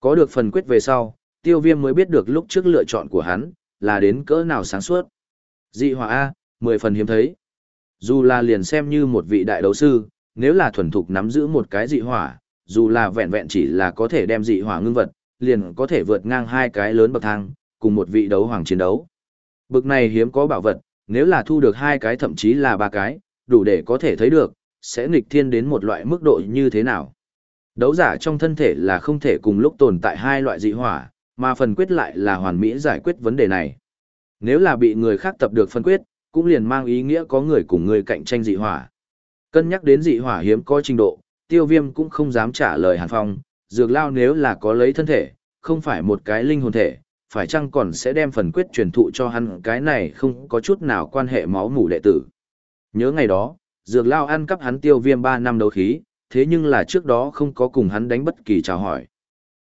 Có được phần quyết về sau, tiêu viêm mới biết được lúc trước lựa chọn của hắn, là đến cỡ nào sáng suốt. Dị hỏa A, mười phần hiếm thấy. Dù là liền xem như một vị đại đấu sư, nếu là thuần thục nắm giữ một cái dị hỏa, dù là vẹn vẹn chỉ là có thể đem dị hỏa ngưng vật, liền có thể vượt ngang hai cái lớn bậc thang, cùng một vị đấu hoàng chiến đấu. Bực này hiếm có bảo vật, nếu là thu được hai cái thậm chí là ba cái, đủ để có thể thấy được, sẽ nghịch thiên đến một loại mức độ như thế nào. Đấu giả trong thân thể là không thể cùng lúc tồn tại hai loại dị hỏa, mà phần quyết lại là hoàn mỹ giải quyết vấn đề này. Nếu là bị người khác tập được phân quyết, cũng liền mang ý nghĩa có người cùng người cạnh tranh dị hỏa. Cân nhắc đến dị hỏa hiếm có trình độ, tiêu viêm cũng không dám trả lời Hàn Phong, dược lao nếu là có lấy thân thể, không phải một cái linh hồn thể, phải chăng còn sẽ đem phần quyết truyền thụ cho hắn cái này không có chút nào quan hệ máu mủ đệ tử. Nhớ ngày đó, dược lao ăn cắp hắn tiêu viêm 3 năm đấu khí, thế nhưng là trước đó không có cùng hắn đánh bất kỳ chào hỏi.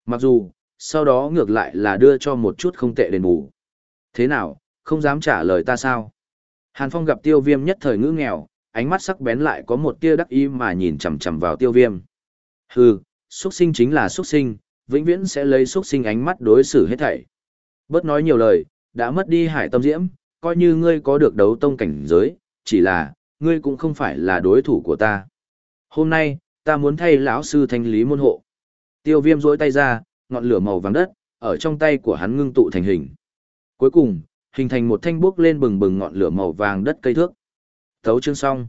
Mặc dù, sau đó ngược lại là đưa cho một chút không tệ đền bù. Thế nào, không dám trả lời ta sao? Hàn Phong gặp tiêu viêm nhất thời ngữ nghèo, ánh mắt sắc bén lại có một tia đắc ý mà nhìn chằm chằm vào tiêu viêm. Hừ, xuất sinh chính là xuất sinh, vĩnh viễn sẽ lấy xuất sinh ánh mắt đối xử hết thảy. Bớt nói nhiều lời, đã mất đi hải tâm diễm, coi như ngươi có được đấu tông cảnh giới, chỉ là, ngươi cũng không phải là đối thủ của ta. Hôm nay, ta muốn thay lão sư thanh lý môn hộ. Tiêu viêm rỗi tay ra, ngọn lửa màu vàng đất, ở trong tay của hắn ngưng tụ thành hình. Cuối cùng, hình thành một thanh bước lên bừng bừng ngọn lửa màu vàng đất cây thước. Thấu chương xong.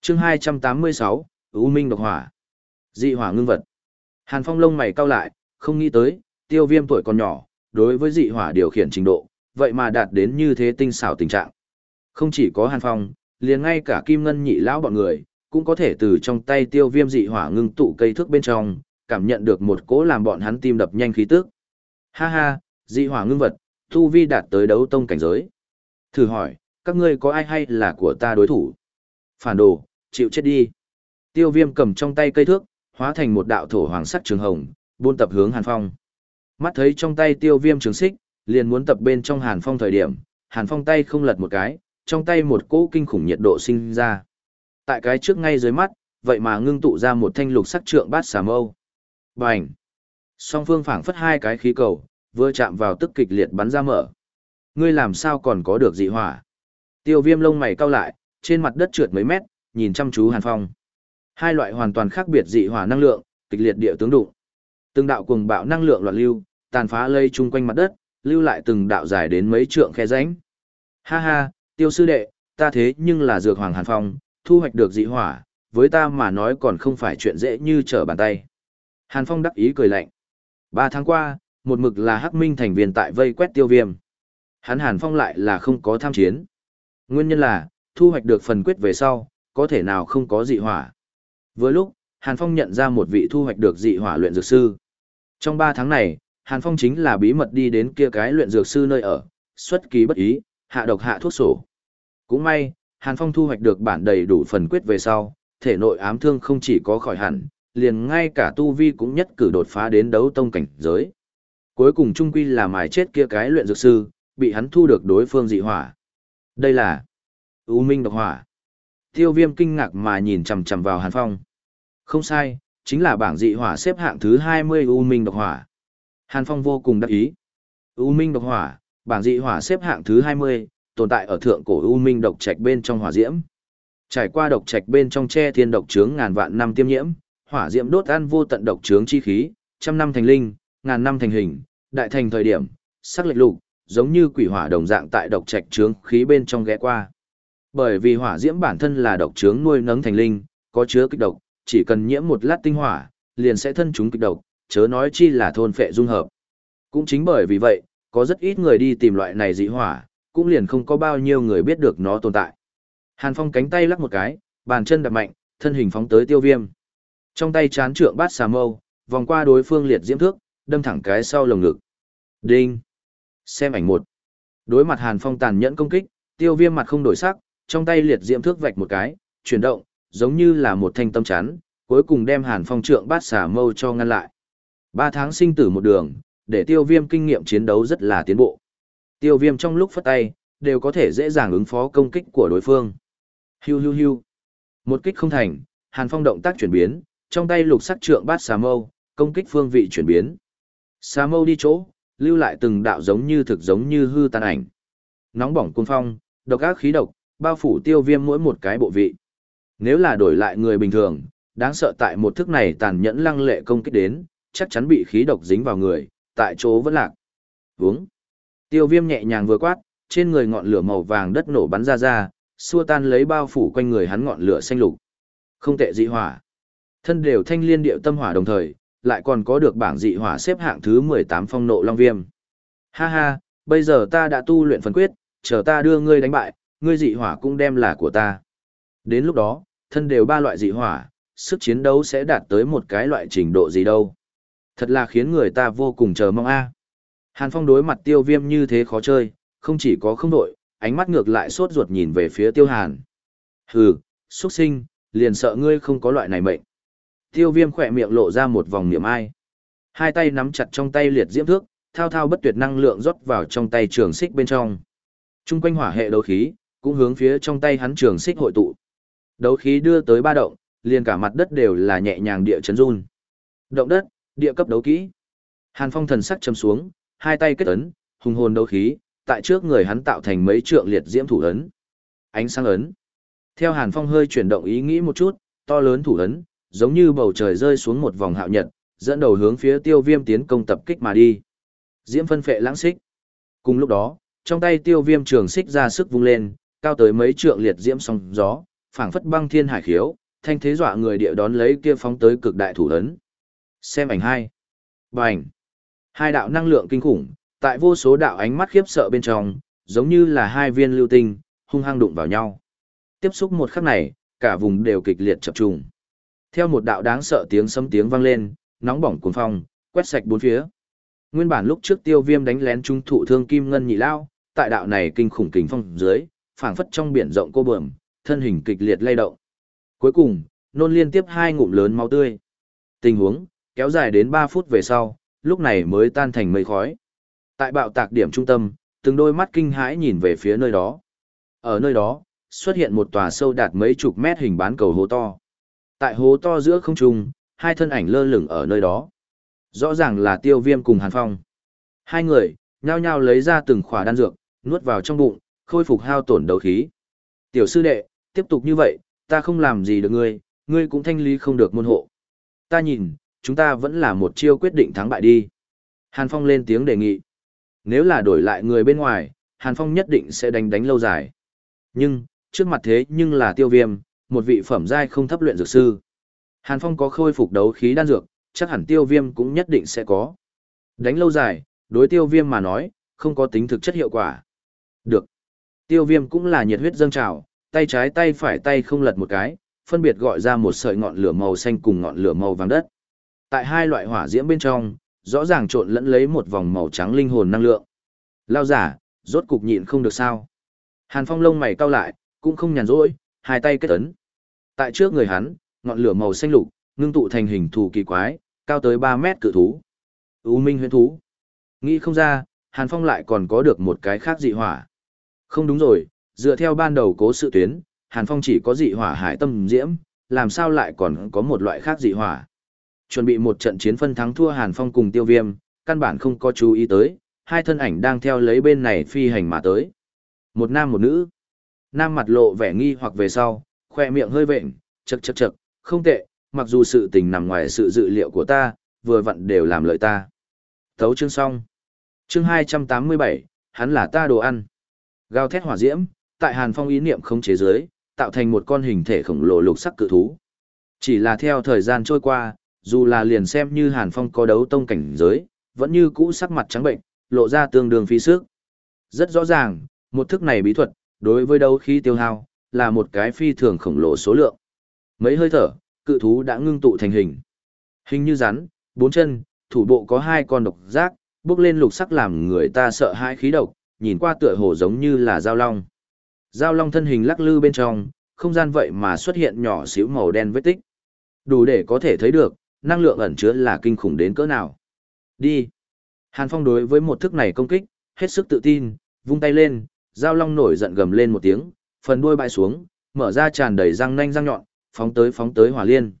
Chương 286, U Minh độc hỏa. Dị hỏa ngưng vật. Hàn Phong lông mày cau lại, không nghĩ tới, tiêu viêm tuổi còn nhỏ, đối với dị hỏa điều khiển trình độ, vậy mà đạt đến như thế tinh xảo tình trạng. Không chỉ có Hàn Phong, liền ngay cả Kim Ngân nhị lão bọn người, cũng có thể từ trong tay tiêu viêm dị hỏa ngưng tụ cây thước bên trong, cảm nhận được một cỗ làm bọn hắn tim đập nhanh khí tức. Ha ha, dị hỏa ngưng vật, tu vi đạt tới đấu tông cảnh giới. Thử hỏi, các ngươi có ai hay là của ta đối thủ? Phản đồ, chịu chết đi. Tiêu viêm cầm trong tay cây thước, hóa thành một đạo thổ hoàng sắc trường hồng, buôn tập hướng Hàn Phong. Mắt thấy trong tay tiêu viêm trường xích, liền muốn tập bên trong Hàn Phong thời điểm, Hàn Phong tay không lật một cái, trong tay một cỗ kinh khủng nhiệt độ sinh ra. Tại cái trước ngay dưới mắt, vậy mà ngưng tụ ra một thanh lục sắc trượng bát xà mâu. Bành! Song phương phảng phất hai cái khí cầu, vừa chạm vào tức kịch liệt bắn ra mở. Ngươi làm sao còn có được dị hỏa? Tiêu viêm lông mày cau lại, trên mặt đất trượt mấy mét, nhìn chăm chú Hàn Phong. Hai loại hoàn toàn khác biệt dị hỏa năng lượng, kịch liệt địa tướng đụng. Từng đạo cuồng bạo năng lượng loạn lưu, tàn phá lây chung quanh mặt đất, lưu lại từng đạo dài đến mấy trượng khe rãnh. Ha ha, tiêu sư đệ, ta thế nhưng là dược hoàng Hàn Phong, thu hoạch được dị hỏa, với ta mà nói còn không phải chuyện dễ như trở bàn tay. Hàn Phong đắc ý cười lạnh. Ba tháng qua, một mực là Hắc Minh thành viên tại vây quét tiêu viêm. Hắn Hàn Phong lại là không có tham chiến. Nguyên nhân là, thu hoạch được phần quyết về sau, có thể nào không có dị hỏa. Vừa lúc, Hàn Phong nhận ra một vị thu hoạch được dị hỏa luyện dược sư. Trong ba tháng này, Hàn Phong chính là bí mật đi đến kia cái luyện dược sư nơi ở, xuất kỳ bất ý, hạ độc hạ thuốc sổ. Cũng may, Hàn Phong thu hoạch được bản đầy đủ phần quyết về sau, thể nội ám thương không chỉ có khỏi hẳn, liền ngay cả tu vi cũng nhất cử đột phá đến đấu tông cảnh giới. Cuối cùng trung quy là mài chết kia cái luyện dược sư, bị hắn thu được đối phương dị hỏa. Đây là U Minh độc hỏa. Tiêu Viêm kinh ngạc mà nhìn chằm chằm vào Hàn Phong. Không sai, chính là bảng dị hỏa xếp hạng thứ 20 U Minh độc hỏa. Hàn Phong vô cùng đắc ý. U Minh độc hỏa, bảng dị hỏa xếp hạng thứ 20, tồn tại ở thượng cổ U Minh độc trạch bên trong hỏa diễm. Trải qua độc trạch bên trong che thiên độc trướng ngàn vạn năm tiêm nhiễm, hỏa diễm đốt ăn vô tận độc trướng chi khí, trăm năm thành linh, ngàn năm thành hình, đại thành thời điểm, sắc lệch lục, giống như quỷ hỏa đồng dạng tại độc trạch trướng khí bên trong ghé qua. Bởi vì hỏa diễm bản thân là độc trướng nuôi nấng thành linh, có chứa kịch độc, chỉ cần nhiễm một lát tinh hỏa, liền sẽ thân chúng kịch độc, chớ nói chi là thôn phệ dung hợp. Cũng chính bởi vì vậy, có rất ít người đi tìm loại này dị hỏa, cũng liền không có bao nhiêu người biết được nó tồn tại. Hàn Phong cánh tay lắc một cái, bàn chân đạp mạnh, thân hình phóng tới tiêu viêm. Trong tay chán trượng bát xà mâu, vòng qua đối phương liệt diễm thước, đâm thẳng cái sau lồng ngực. Đinh! Xem ảnh một. Đối mặt Hàn Phong tàn nhẫn công kích, tiêu viêm mặt không đổi sắc, trong tay liệt diễm thước vạch một cái, chuyển động, giống như là một thanh tâm chắn, cuối cùng đem Hàn Phong trượng bát xà mâu cho ngăn lại. Ba tháng sinh tử một đường, để tiêu viêm kinh nghiệm chiến đấu rất là tiến bộ. Tiêu viêm trong lúc phất tay, đều có thể dễ dàng ứng phó công kích của đối phương. Hiu hiu hiu. Một kích không thành, Hàn Phong động tác chuyển biến, trong tay lục sắc trượng bát xà mâu, công kích phương vị chuyển biến. Xà mâu đi chỗ, lưu lại từng đạo giống như thực giống như hư tàn ảnh. Nóng bỏng cuồng phong, độc ác khí độc, bao phủ tiêu viêm mỗi một cái bộ vị. Nếu là đổi lại người bình thường, đáng sợ tại một thức này tàn nhẫn lăng lệ công kích đến, chắc chắn bị khí độc dính vào người, tại chỗ vẫn lạc. Vướng. Tiêu viêm nhẹ nhàng vừa quát, trên người ngọn lửa màu vàng đất nổ bắn ra ra, xua tan lấy bao phủ quanh người hắn ngọn lửa xanh lục. Không tệ dị hỏa. Thân đều thanh liên điệu tâm hỏa đồng thời, lại còn có được bảng dị hỏa xếp hạng thứ 18 phong nộ long viêm. Ha ha, bây giờ ta đã tu luyện phần quyết, chờ ta đưa ngươi đánh bại, ngươi dị hỏa cũng đem là của ta. Đến lúc đó, thân đều ba loại dị hỏa, sức chiến đấu sẽ đạt tới một cái loại trình độ gì đâu. Thật là khiến người ta vô cùng chờ mong a. Hàn Phong đối mặt tiêu viêm như thế khó chơi, không chỉ có không đội, ánh mắt ngược lại sốt ruột nhìn về phía tiêu hàn. Hừ, xuất sinh, liền sợ ngươi không có loại này mệnh. Tiêu viêm khỏe miệng lộ ra một vòng niệm ai. Hai tay nắm chặt trong tay liệt diễm thước, thao thao bất tuyệt năng lượng rót vào trong tay trường xích bên trong. Trung quanh hỏa hệ đấu khí, cũng hướng phía trong tay hắn trường xích hội tụ. Đấu khí đưa tới ba động, liền cả mặt đất đều là nhẹ nhàng địa chấn run. Động đất, địa cấp đấu kỹ. Hàn Phong thần sắc trầm xuống, hai tay kết ấn, hùng hồn đấu khí, tại trước người hắn tạo thành mấy trượng liệt diễm thủ ấn. Ánh sáng ấn. Theo Hàn Phong hơi chuyển động ý nghĩ một chút, to lớn thủ ấn, giống như bầu trời rơi xuống một vòng hạo nhật, dẫn đầu hướng phía Tiêu Viêm tiến công tập kích mà đi. Diễm phân phệ lãng xích. Cùng lúc đó, trong tay Tiêu Viêm trường xích ra sức vung lên, cao tới mấy trượng liệt diễm song gió, phảng phất băng thiên hải khiếu, thanh thế dọa người địa đón lấy kia phóng tới cực đại thủ ấn. Xem ảnh hai. Bành. Hai đạo năng lượng kinh khủng, tại vô số đạo ánh mắt khiếp sợ bên trong, giống như là hai viên lưu tinh, hung hăng đụng vào nhau. Tiếp xúc một khắc này, cả vùng đều kịch liệt chập trùng. Theo một đạo đáng sợ tiếng sấm tiếng vang lên, nóng bỏng cuồng phong, quét sạch bốn phía. Nguyên bản lúc trước Tiêu Viêm đánh lén trung thụ thương kim ngân nhị lao, tại đạo này kinh khủng kình phong dưới, phảng phất trong biển rộng cô bờm, thân hình kịch liệt lay động. Cuối cùng, nôn liên tiếp hai ngụm lớn máu tươi. Tình huống kéo dài đến 3 phút về sau, lúc này mới tan thành mây khói. Tại bạo tạc điểm trung tâm, từng đôi mắt kinh hãi nhìn về phía nơi đó. Ở nơi đó, xuất hiện một tòa sâu đạt mấy chục mét hình bán cầu hố to. Tại hố to giữa không trung, hai thân ảnh lơ lửng ở nơi đó. Rõ ràng là Tiêu Viêm cùng Hàn Phong. Hai người, nhao nhao lấy ra từng khỏa đan dược, nuốt vào trong bụng, khôi phục hao tổn đấu khí. Tiểu sư đệ, tiếp tục như vậy, ta không làm gì được ngươi, ngươi cũng thanh lý không được môn hộ. Ta nhìn, chúng ta vẫn là một chiêu quyết định thắng bại đi. Hàn Phong lên tiếng đề nghị. Nếu là đổi lại người bên ngoài, Hàn Phong nhất định sẽ đánh đánh lâu dài. Nhưng, trước mặt thế nhưng là tiêu viêm, một vị phẩm giai không thấp luyện dược sư. Hàn Phong có khôi phục đấu khí đan dược, chắc hẳn tiêu viêm cũng nhất định sẽ có. Đánh lâu dài, đối tiêu viêm mà nói, không có tính thực chất hiệu quả. Được. Tiêu viêm cũng là nhiệt huyết dâng trào, tay trái tay phải tay không lật một cái, phân biệt gọi ra một sợi ngọn lửa màu xanh cùng ngọn lửa màu vàng đất. Tại hai loại hỏa diễm bên trong, rõ ràng trộn lẫn lấy một vòng màu trắng linh hồn năng lượng. Lao giả, rốt cục nhịn không được sao. Hàn Phong lông mày cau lại, cũng không nhàn rỗi, hai tay kết ấn. Tại trước người hắn, ngọn lửa màu xanh lục, ngưng tụ thành hình thù kỳ quái, cao tới 3 mét cự thú. U minh huyễn thú. Nghĩ không ra, Hàn Phong lại còn có được một cái khác dị hỏa. Không đúng rồi, dựa theo ban đầu cố sự tuyến, Hàn Phong chỉ có dị hỏa hải tâm diễm, làm sao lại còn có một loại khác dị hỏa. Chuẩn bị một trận chiến phân thắng thua Hàn Phong cùng tiêu viêm, căn bản không có chú ý tới, hai thân ảnh đang theo lấy bên này phi hành mà tới. Một nam một nữ. Nam mặt lộ vẻ nghi hoặc về sau, khoe miệng hơi vệnh, chật chật chật, không tệ, mặc dù sự tình nằm ngoài sự dự liệu của ta, vừa vặn đều làm lợi ta. Thấu chương xong. Chương 287, hắn là ta đồ ăn. Gào thét hỏa diễm, tại Hàn Phong ý niệm không chế giới, tạo thành một con hình thể khổng lồ lục sắc cự thú. Chỉ là theo thời gian trôi qua, dù là liền xem như Hàn Phong có đấu tông cảnh giới, vẫn như cũ sắc mặt trắng bệnh, lộ ra tương đương phí sức. Rất rõ ràng, một thức này bí thuật, đối với đấu khí tiêu hao, là một cái phi thường khổng lồ số lượng. Mấy hơi thở, cự thú đã ngưng tụ thành hình. Hình như rắn, bốn chân, thủ bộ có hai con độc giác, bước lên lục sắc làm người ta sợ hãi khí độc, nhìn qua tựa hồ giống như là dao long. Dao long thân hình lắc lư bên trong, không gian vậy mà xuất hiện nhỏ xíu màu đen vết tích. Đủ để có thể thấy được, năng lượng ẩn chứa là kinh khủng đến cỡ nào. Đi. Hàn Phong đối với một thức này công kích, hết sức tự tin, vung tay lên, dao long nổi giận gầm lên một tiếng, phần đuôi bại xuống, mở ra tràn đầy răng nanh răng nhọn, phóng tới phóng tới hỏa liên.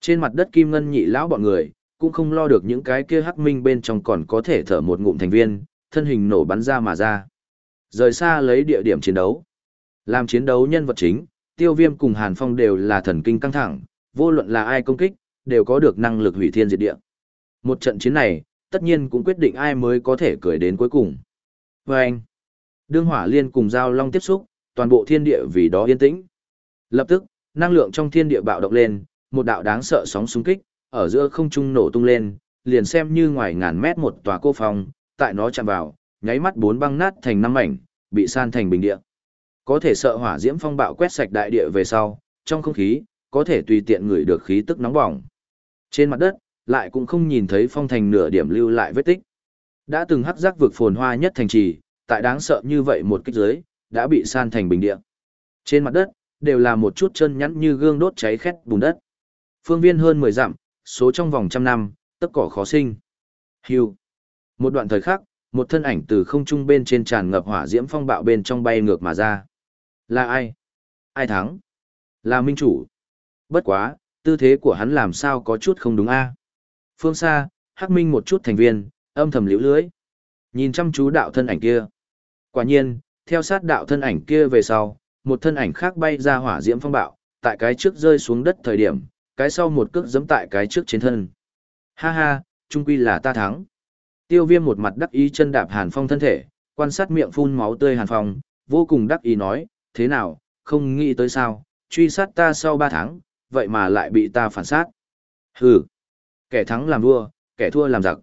Trên mặt đất kim ngân nhị lão bọn người, cũng không lo được những cái kia hắc minh bên trong còn có thể thở một ngụm thành viên, thân hình nổ bắn ra mà ra. Rời xa lấy địa điểm chiến đấu. Làm chiến đấu nhân vật chính, tiêu viêm cùng Hàn Phong đều là thần kinh căng thẳng, vô luận là ai công kích, đều có được năng lực hủy thiên diệt địa. Một trận chiến này, tất nhiên cũng quyết định ai mới có thể cười đến cuối cùng. Và anh, đương hỏa liên cùng giao long tiếp xúc, toàn bộ thiên địa vì đó yên tĩnh. Lập tức, năng lượng trong thiên địa bạo động lên, một đạo đáng sợ sóng xung kích, ở giữa không trung nổ tung lên, liền xem như ngoài ngàn mét một tòa cô phòng, tại nó chạm vào, nháy mắt bốn băng nát thành năm mảnh, bị san thành bình địa. Có thể sợ hỏa diễm phong bạo quét sạch đại địa về sau, trong không khí, có thể tùy tiện ngửi được khí tức nóng bỏng. Trên mặt đất, lại cũng không nhìn thấy phong thành nửa điểm lưu lại vết tích. Đã từng hắc giác vực phồn hoa nhất thành trì, tại đáng sợ như vậy một kích giới, đã bị san thành bình địa. Trên mặt đất, đều là một chút chân nhẵn như gương đốt cháy khét bùn đất. Phương viên hơn 10 dặm, số trong vòng trăm năm, tất cỏ khó sinh. Hưu. Một đoạn thời khắc, một thân ảnh từ không trung bên trên tràn ngập hỏa diễm phong bạo bên trong bay ngược mà ra. Là ai? Ai thắng? Là minh chủ. Bất quá, tư thế của hắn làm sao có chút không đúng a? Phương xa, Hắc Minh một chút thành viên, âm thầm liễu lưới. Nhìn chăm chú đạo thân ảnh kia. Quả nhiên, theo sát đạo thân ảnh kia về sau, một thân ảnh khác bay ra hỏa diễm phong bạo, tại cái trước rơi xuống đất thời điểm, cái sau một cước giẫm tại cái trước trên thân. Ha ha, trung quy là ta thắng. Tiêu viêm một mặt đắc ý chân đạp hàn phong thân thể, quan sát miệng phun máu tươi hàn phong, vô cùng đắc ý nói, thế nào, không nghĩ tới sao, truy sát ta sau ba tháng, vậy mà lại bị ta phản sát. Hừ, kẻ thắng làm vua, kẻ thua làm giặc.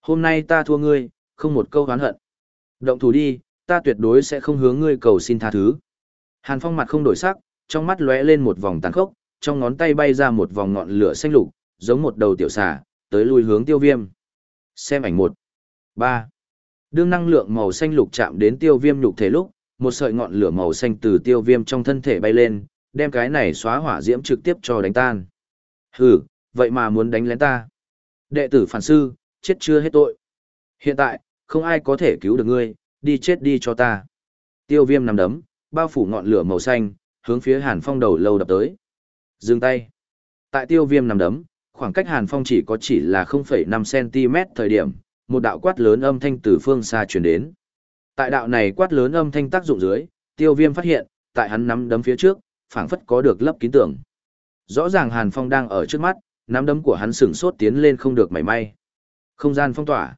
Hôm nay ta thua ngươi, không một câu oán hận. Động thủ đi, ta tuyệt đối sẽ không hướng ngươi cầu xin tha thứ. Hàn Phong mặt không đổi sắc, trong mắt lóe lên một vòng tàn khốc, trong ngón tay bay ra một vòng ngọn lửa xanh lục, giống một đầu tiểu xà, tới lui hướng tiêu viêm. Xem ảnh một. ba Đương năng lượng màu xanh lục chạm đến tiêu viêm nhục thể lúc, một sợi ngọn lửa màu xanh từ tiêu viêm trong thân thể bay lên, đem cái này xóa hỏa diễm trực tiếp cho đánh tan. Hừ, vậy mà muốn đánh lén ta. Đệ tử phản sư, chết chưa hết tội. Hiện tại, không ai có thể cứu được ngươi, đi chết đi cho ta. Tiêu viêm nằm đấm, bao phủ ngọn lửa màu xanh, hướng phía hàn phong đầu lâu đập tới. Dừng tay. Tại tiêu viêm nằm đấm, khoảng cách hàn phong chỉ có chỉ là 0,5cm thời điểm, một đạo quát lớn âm thanh từ phương xa truyền đến. Tại đạo này quát lớn âm thanh tác dụng dưới, tiêu viêm phát hiện, tại hắn nắm đấm phía trước, phảng phất có được lấp kín tưởng. Rõ ràng hàn phong đang ở trước mắt, nắm đấm của hắn sửng sốt tiến lên không được mảy may. Không gian phong tỏa.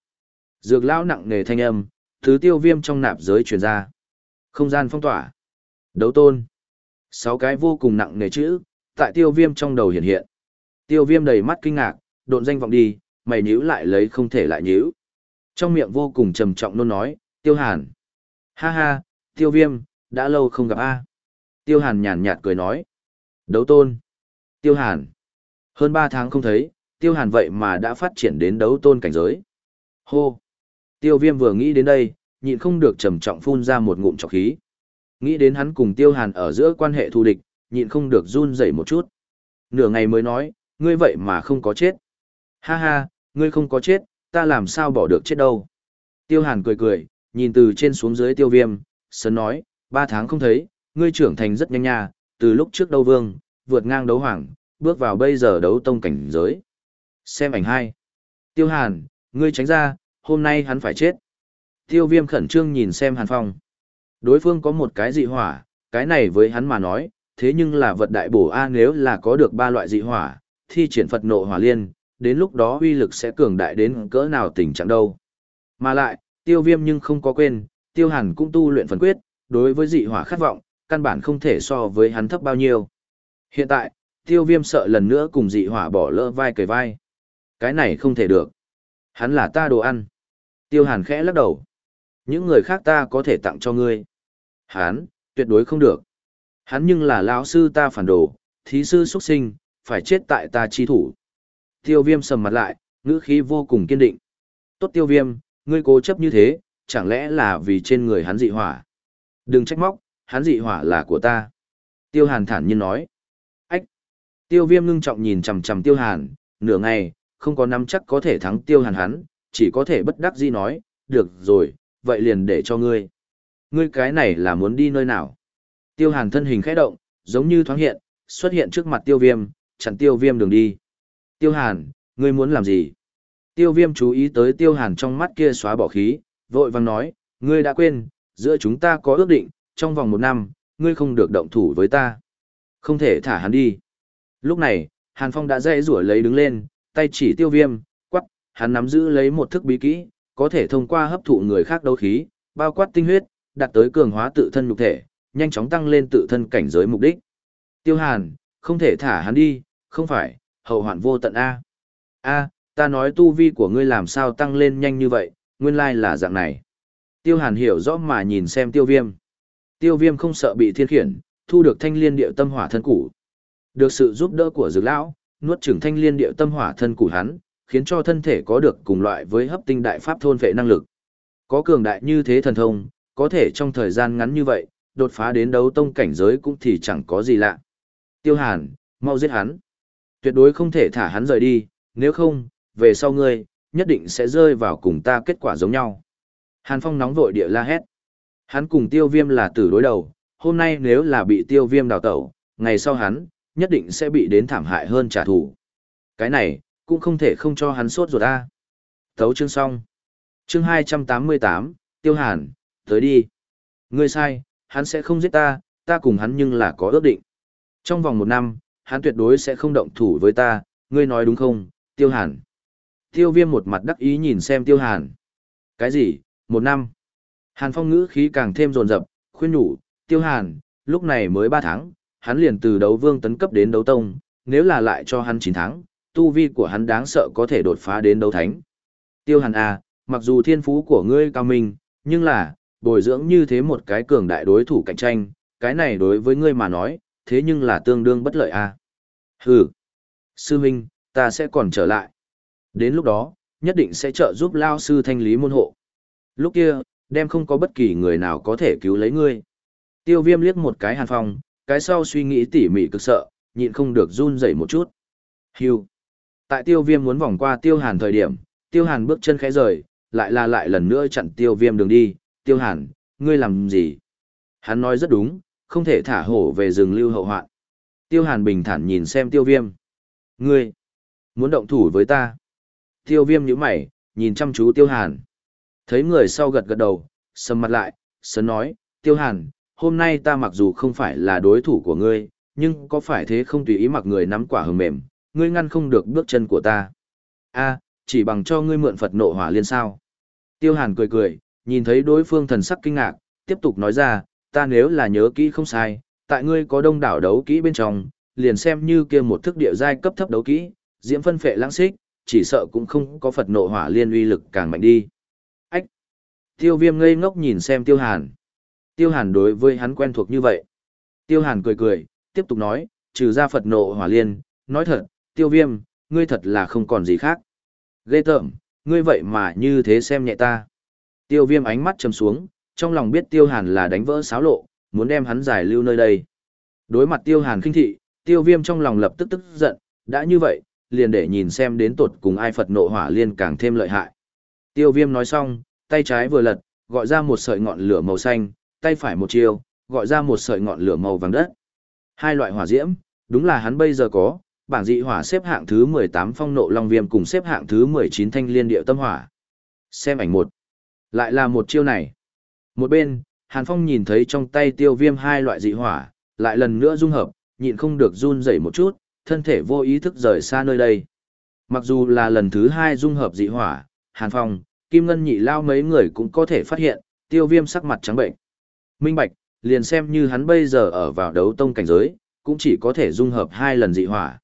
Dược lão nặng nề thanh âm, thứ tiêu viêm trong nạp giới truyền ra. Không gian phong tỏa. Đấu tôn. Sáu cái vô cùng nặng nề chữ, tại tiêu viêm trong đầu hiện hiện. Tiêu viêm đầy mắt kinh ngạc, độn danh vọng đi, mày nhíu lại lấy không thể lại nhíu. Trong miệng vô cùng trầm trọng nôn nói, tiêu hàn. Ha ha, tiêu viêm, đã lâu không gặp a Tiêu hàn nhàn nhạt cười nói. Đấu tôn. Tiêu hàn. Hơn ba tháng không thấy, tiêu hàn vậy mà đã phát triển đến đấu tôn cảnh giới. Hô. Tiêu viêm vừa nghĩ đến đây, nhịn không được trầm trọng phun ra một ngụm trọc khí. Nghĩ đến hắn cùng tiêu hàn ở giữa quan hệ thù địch, nhịn không được run rẩy một chút. Nửa ngày mới nói, ngươi vậy mà không có chết. Ha ha, ngươi không có chết, ta làm sao bỏ được chết đâu. Tiêu hàn cười cười, nhìn từ trên xuống dưới tiêu viêm, sớm nói, ba tháng không thấy, ngươi trưởng thành rất nhanh nha, từ lúc trước đấu vương, vượt ngang đấu hoàng, bước vào bây giờ đấu tông cảnh giới. Xem ảnh hai. Tiêu hàn, ngươi tránh ra, hôm nay hắn phải chết. Tiêu viêm khẩn trương nhìn xem hàn phong. Đối phương có một cái dị hỏa, cái này với hắn mà nói, thế nhưng là vật đại bổ A nếu là có được ba loại dị hỏa, thi triển Phật nộ hỏa liên, đến lúc đó uy lực sẽ cường đại đến cỡ nào tình trạng đâu. Mà lại, tiêu viêm nhưng không có quên, tiêu hàn cũng tu luyện phần quyết, đối với dị hỏa khát vọng, căn bản không thể so với hắn thấp bao nhiêu. Hiện tại, tiêu viêm sợ lần nữa cùng dị hỏa bỏ lỡ vai cầy vai. Cái này không thể được. Hắn là ta đồ ăn. Tiêu hàn khẽ lắc đầu. Những người khác ta có thể tặng cho ngươi. Hắn, tuyệt đối không được. Hắn nhưng là lão sư ta phản đồ, thí sư xuất sinh, phải chết tại ta chi thủ. Tiêu viêm sầm mặt lại, ngữ khí vô cùng kiên định. Tốt tiêu viêm, ngươi cố chấp như thế, chẳng lẽ là vì trên người hắn dị hỏa? Đừng trách móc, hắn dị hỏa là của ta. Tiêu hàn thản nhiên nói. Ách! Tiêu viêm ngưng trọng nhìn chầm chầm tiêu hàn, nửa ngày, không có nắm chắc có thể thắng tiêu hàn hắn, chỉ có thể bất đắc dĩ nói, được rồi, vậy liền để cho ngươi. Ngươi cái này là muốn đi nơi nào? Tiêu hàn thân hình khẽ động, giống như thoáng hiện, xuất hiện trước mặt tiêu viêm, chặn tiêu viêm đường đi. Tiêu hàn, Ngươi muốn làm gì? Tiêu viêm chú ý tới tiêu hàn trong mắt kia xóa bỏ khí, vội vàng nói, ngươi đã quên, giữa chúng ta có ước định, trong vòng một năm, ngươi không được động thủ với ta. Không thể thả hắn đi. Lúc này, Hàn Phong đã dễ rủa lấy đứng lên, tay chỉ tiêu viêm, quắc, hắn nắm giữ lấy một thức bí kỹ, có thể thông qua hấp thụ người khác đấu khí, bao quát tinh huyết, đạt tới cường hóa tự thân nhục thể, nhanh chóng tăng lên tự thân cảnh giới mục đích. Tiêu Hàn, không thể thả hắn đi, không phải, hậu hoạn vô tận A. A, ta nói tu vi của ngươi làm sao tăng lên nhanh như vậy, nguyên lai là dạng này. Tiêu Hàn hiểu rõ mà nhìn xem tiêu viêm. Tiêu viêm không sợ bị thiên khiển, thu được thanh liên địa tâm hỏa thân củ. Được sự giúp đỡ của dược lão, nuốt chửng thanh liên địa tâm hỏa thân củ hắn, khiến cho thân thể có được cùng loại với hấp tinh đại pháp thôn vệ năng lực. Có cường đại như thế thần thông, có thể trong thời gian ngắn như vậy, đột phá đến đấu tông cảnh giới cũng thì chẳng có gì lạ. Tiêu Hàn, mau giết hắn. Tuyệt đối không thể thả hắn rời đi, nếu không, về sau ngươi, nhất định sẽ rơi vào cùng ta kết quả giống nhau. Hàn Phong nóng vội địa la hét. Hắn cùng tiêu viêm là tử đối đầu, hôm nay nếu là bị tiêu viêm đào tẩu, ngày sau hắn, nhất định sẽ bị đến thảm hại hơn trả thù. Cái này, cũng không thể không cho hắn sốt ruột ta. Thấu chương xong. Chương 288, Tiêu Hàn, tới đi. Ngươi sai, hắn sẽ không giết ta, ta cùng hắn nhưng là có ước định. Trong vòng một năm, hắn tuyệt đối sẽ không động thủ với ta, ngươi nói đúng không, Tiêu Hàn. Tiêu viêm một mặt đắc ý nhìn xem Tiêu Hàn. Cái gì, một năm? Hàn Phong ngữ khí càng thêm rồn rập, khuyên nhủ, Tiêu Hàn, lúc này mới ba tháng, hắn liền từ đấu vương tấn cấp đến đấu tông, nếu là lại cho hắn chín tháng, tu vi của hắn đáng sợ có thể đột phá đến đấu thánh. Tiêu Hàn à, mặc dù thiên phú của ngươi cao minh, nhưng là, bồi dưỡng như thế một cái cường đại đối thủ cạnh tranh, cái này đối với ngươi mà nói, thế nhưng là tương đương bất lợi à. Hừ, sư huynh, ta sẽ còn trở lại. Đến lúc đó, nhất định sẽ trợ giúp lao sư thanh lý môn hộ. Lúc kia, đem không có bất kỳ người nào có thể cứu lấy ngươi. Tiêu viêm liếc một cái hàn phong, cái sau suy nghĩ tỉ mỉ cực sợ, nhịn không được run rẩy một chút. Hưu. Tại tiêu viêm muốn vòng qua tiêu hàn thời điểm, tiêu hàn bước chân khẽ rời, lại là lại lần nữa chặn tiêu viêm đường đi. Tiêu hàn, ngươi làm gì? Hắn nói rất đúng, không thể thả hổ về rừng lưu hậu hoạn. Tiêu hàn bình thản nhìn xem tiêu viêm. Ngươi, muốn động thủ với ta. Tiêu viêm nhíu mày, nhìn chăm chú tiêu hàn. Thấy người sau gật gật đầu, sầm mặt lại, sớm nói, tiêu hàn, hôm nay ta mặc dù không phải là đối thủ của ngươi, nhưng có phải thế không tùy ý mặc người nắm quả hừng mềm, ngươi ngăn không được bước chân của ta. a chỉ bằng cho ngươi mượn Phật nộ hỏa liên sao. Tiêu hàn cười cười, nhìn thấy đối phương thần sắc kinh ngạc, tiếp tục nói ra, ta nếu là nhớ kỹ không sai, tại ngươi có đông đảo đấu kỹ bên trong, liền xem như kia một thức địa giai cấp thấp đấu kỹ, diễm phân phệ lãng xích, chỉ sợ cũng không có Phật nộ hỏa liên uy lực càng mạnh đi. Tiêu viêm ngây ngốc nhìn xem tiêu hàn. Tiêu hàn đối với hắn quen thuộc như vậy. Tiêu hàn cười cười, tiếp tục nói, trừ ra Phật nộ hỏa liên, nói thật, tiêu viêm, ngươi thật là không còn gì khác. Ghê tởm, ngươi vậy mà như thế xem nhẹ ta. Tiêu viêm ánh mắt trầm xuống, trong lòng biết tiêu hàn là đánh vỡ xáo lộ, muốn đem hắn giải lưu nơi đây. Đối mặt tiêu hàn khinh thị, tiêu viêm trong lòng lập tức tức giận, đã như vậy, liền để nhìn xem đến tột cùng ai Phật nộ hỏa liên càng thêm lợi hại. Tiêu viêm nói xong, tay trái vừa lật, gọi ra một sợi ngọn lửa màu xanh, tay phải một chiều, gọi ra một sợi ngọn lửa màu vàng đất. Hai loại hỏa diễm, đúng là hắn bây giờ có, bảng dị hỏa xếp hạng thứ 18 phong nộ long viêm cùng xếp hạng thứ 19 thanh liên điệu tâm hỏa. Xem ảnh một. Lại là một chiêu này. Một bên, Hàn Phong nhìn thấy trong tay tiêu viêm hai loại dị hỏa, lại lần nữa dung hợp, nhịn không được run rẩy một chút, thân thể vô ý thức rời xa nơi đây. Mặc dù là lần thứ hai dung hợp dị hỏa, Hàn Phong, Kim Ngân nhị lao mấy người cũng có thể phát hiện, tiêu viêm sắc mặt trắng bệnh. Minh Bạch, liền xem như hắn bây giờ ở vào đấu tông cảnh giới, cũng chỉ có thể dung hợp hai lần dị hỏa.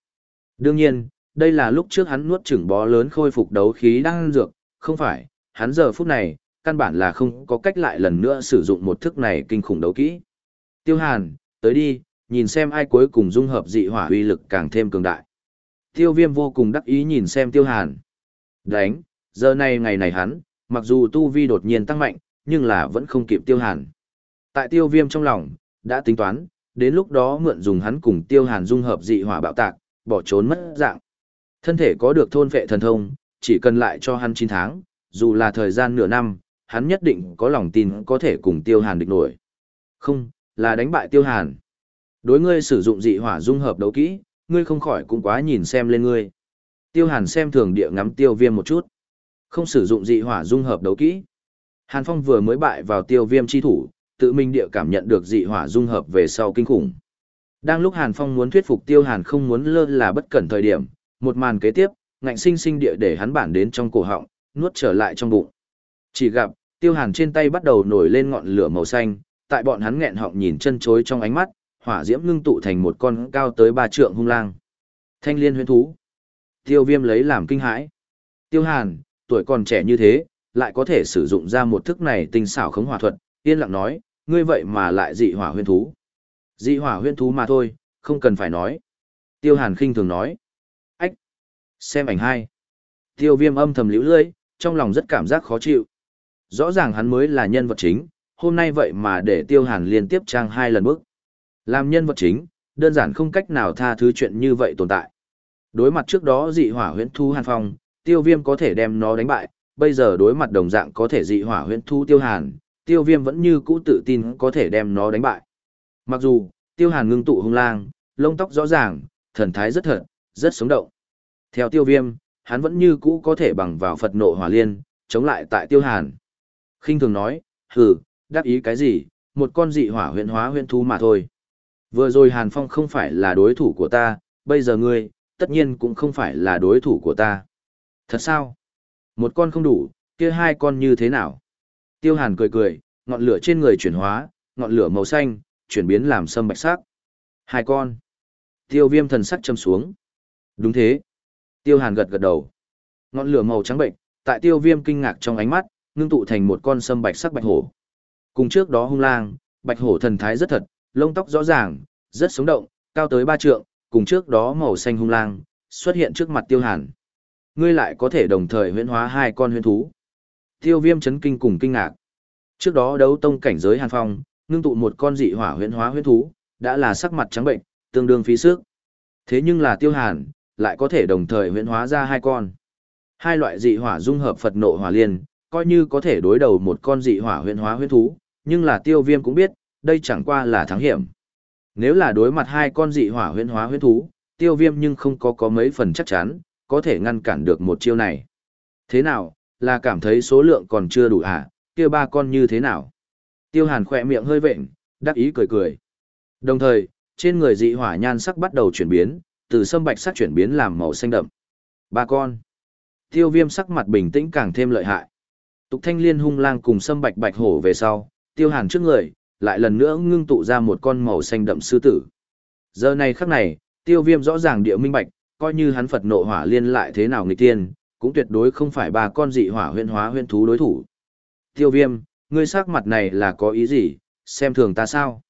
Đương nhiên, đây là lúc trước hắn nuốt chửng bó lớn khôi phục đấu khí đang dược, không phải, hắn giờ phút này, căn bản là không có cách lại lần nữa sử dụng một thức này kinh khủng đấu kỹ. Tiêu Hàn, tới đi, nhìn xem ai cuối cùng dung hợp dị hỏa uy lực càng thêm cường đại. Tiêu Viêm vô cùng đắc ý nhìn xem Tiêu Hàn. Đánh, giờ này ngày này hắn, mặc dù tu vi đột nhiên tăng mạnh, nhưng là vẫn không kịp Tiêu Hàn. Tại Tiêu Viêm trong lòng, đã tính toán, đến lúc đó mượn dùng hắn cùng Tiêu Hàn dung hợp dị hỏa bạo tạc, bỏ trốn mất dạng. Thân thể có được thôn vệ thần thông, chỉ cần lại cho hắn 9 tháng, dù là thời gian nửa năm, hắn nhất định có lòng tin có thể cùng Tiêu Hàn địch nổi. Không, là đánh bại Tiêu Hàn. Đối ngươi sử dụng dị hỏa dung hợp đấu kỹ, ngươi không khỏi cũng quá nhìn xem lên ngươi. Tiêu Hàn xem thường địa ngắm Tiêu Viêm một chút. Không sử dụng dị hỏa dung hợp đấu kỹ. Hàn Phong vừa mới bại vào Tiêu Viêm chi thủ, tự mình địa cảm nhận được dị hỏa dung hợp về sau kinh khủng. Đang lúc Hàn Phong muốn thuyết phục Tiêu Hàn không muốn lơ là bất cẩn thời điểm, một màn kế tiếp, ngạnh sinh sinh địa để hắn bản đến trong cổ họng, nuốt trở lại trong bụng. Chỉ gặp, Tiêu Hàn trên tay bắt đầu nổi lên ngọn lửa màu xanh, tại bọn hắn nghẹn họng nhìn chân chối trong ánh mắt, hỏa diễm ngưng tụ thành một con cao tới ba trượng hung lang. Thanh liên huyễn thú. Tiêu Viêm lấy làm kinh hãi. Tiêu Hàn, tuổi còn trẻ như thế, lại có thể sử dụng ra một thức này tinh xảo khống hỏa thuật, yên lặng nói, ngươi vậy mà lại dị hỏa huyên thú. Dị hỏa huyên thú mà thôi, không cần phải nói. Tiêu Hàn khinh thường nói. Ách! Xem ảnh hai. Tiêu viêm âm thầm liễu lưỡi, trong lòng rất cảm giác khó chịu. Rõ ràng hắn mới là nhân vật chính, hôm nay vậy mà để Tiêu Hàn liên tiếp trang hai lần bước. Làm nhân vật chính, đơn giản không cách nào tha thứ chuyện như vậy tồn tại. Đối mặt trước đó dị hỏa huyễn thú Hàn Phong, Tiêu Viêm có thể đem nó đánh bại, bây giờ đối mặt đồng dạng có thể dị hỏa huyễn thu Tiêu Hàn, Tiêu Viêm vẫn như cũ tự tin có thể đem nó đánh bại. Mặc dù, Tiêu Hàn ngưng tụ hung lang, lông tóc rõ ràng, thần thái rất thật, rất sống động. Theo Tiêu Viêm, hắn vẫn như cũ có thể bằng vào Phật nộ hỏa liên, chống lại tại Tiêu Hàn. khinh thường nói, hừ, đáp ý cái gì, một con dị hỏa huyễn hóa huyễn thu mà thôi. Vừa rồi Hàn Phong không phải là đối thủ của ta, bây giờ ngươi, tất nhiên cũng không phải là đối thủ của ta. Thật sao? Một con không đủ, kia hai con như thế nào? Tiêu Hàn cười cười, ngọn lửa trên người chuyển hóa, ngọn lửa màu xanh, chuyển biến làm sâm bạch sắc. Hai con. Tiêu viêm thần sắc châm xuống. Đúng thế. Tiêu Hàn gật gật đầu. Ngọn lửa màu trắng bệnh, tại tiêu viêm kinh ngạc trong ánh mắt, ngưng tụ thành một con sâm bạch sắc bạch hổ. Cùng trước đó hung lang, bạch hổ thần thái rất thật, lông tóc rõ ràng, rất sống động, cao tới ba trượng, cùng trước đó màu xanh hung lang, xuất hiện trước mặt tiêu hàn. Ngươi lại có thể đồng thời huyễn hóa hai con huyễn thú. Tiêu viêm chấn kinh cùng kinh ngạc. Trước đó đấu tông cảnh giới hàn phong, ngưng tụ một con dị hỏa huyễn hóa huyễn thú, đã là sắc mặt trắng bệnh, tương đương phí sức. Thế nhưng là tiêu hàn, lại có thể đồng thời huyễn hóa ra hai con. Hai loại dị hỏa dung hợp Phật nộ hỏa liên, coi như có thể đối đầu một con dị hỏa huyễn hóa huyễn thú, nhưng là tiêu viêm cũng biết, đây chẳng qua là thắng hiểm. Nếu là đối mặt hai con dị hỏa huyễn hóa huyễn thú, tiêu viêm nhưng không có có mấy phần chắc chắn, có thể ngăn cản được một chiêu này. Thế nào, là cảm thấy số lượng còn chưa đủ à, kia ba con như thế nào? Tiêu hàn khỏe miệng hơi vệnh, đắc ý cười cười. Đồng thời, trên người dị hỏa nhan sắc bắt đầu chuyển biến, từ sâm bạch sắc chuyển biến làm màu xanh đậm. Ba con. Tiêu viêm sắc mặt bình tĩnh càng thêm lợi hại. Tục thanh liên hung lang cùng sâm bạch bạch hổ về sau, tiêu hàn trước người, lại lần nữa ngưng tụ ra một con màu xanh đậm sư tử. Giờ này khắc này, tiêu viêm rõ ràng địa minh bạch, coi như hắn Phật nộ hỏa liên lại thế nào nghịch tiên, cũng tuyệt đối không phải ba con dị hỏa huyên hóa huyên thú đối thủ. Tiêu viêm, ngươi sắc mặt này là có ý gì, xem thường ta sao?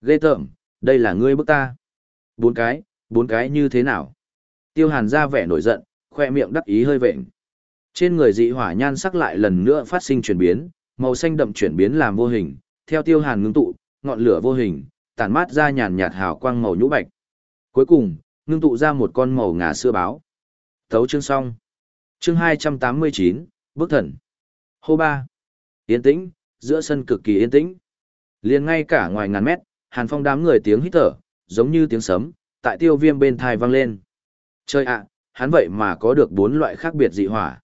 Ghê tởm, đây là ngươi bức ta. Bốn cái, bốn cái như thế nào? Tiêu hàn ra vẻ nổi giận, khoe miệng đắc ý hơi vệnh. Trên người dị hỏa nhan sắc lại lần nữa phát sinh chuyển biến, màu xanh đậm chuyển biến làm vô hình, theo tiêu hàn ngưng tụ, ngọn lửa vô hình, tản mát ra nhàn nhạt hào quang màu nhũ bạch. Cuối cùng, ngưng tụ ra một con màu ngà sữa báo. Thấu chương xong. Chương 289, bước thần. Hô ba. Yên tĩnh, giữa sân cực kỳ yên tĩnh. liền ngay cả ngoài ngàn mét, hàn phong đám người tiếng hít thở, giống như tiếng sấm, tại tiêu viêm bên thai vang lên. Chơi ạ, hắn vậy mà có được bốn loại khác biệt dị hỏa.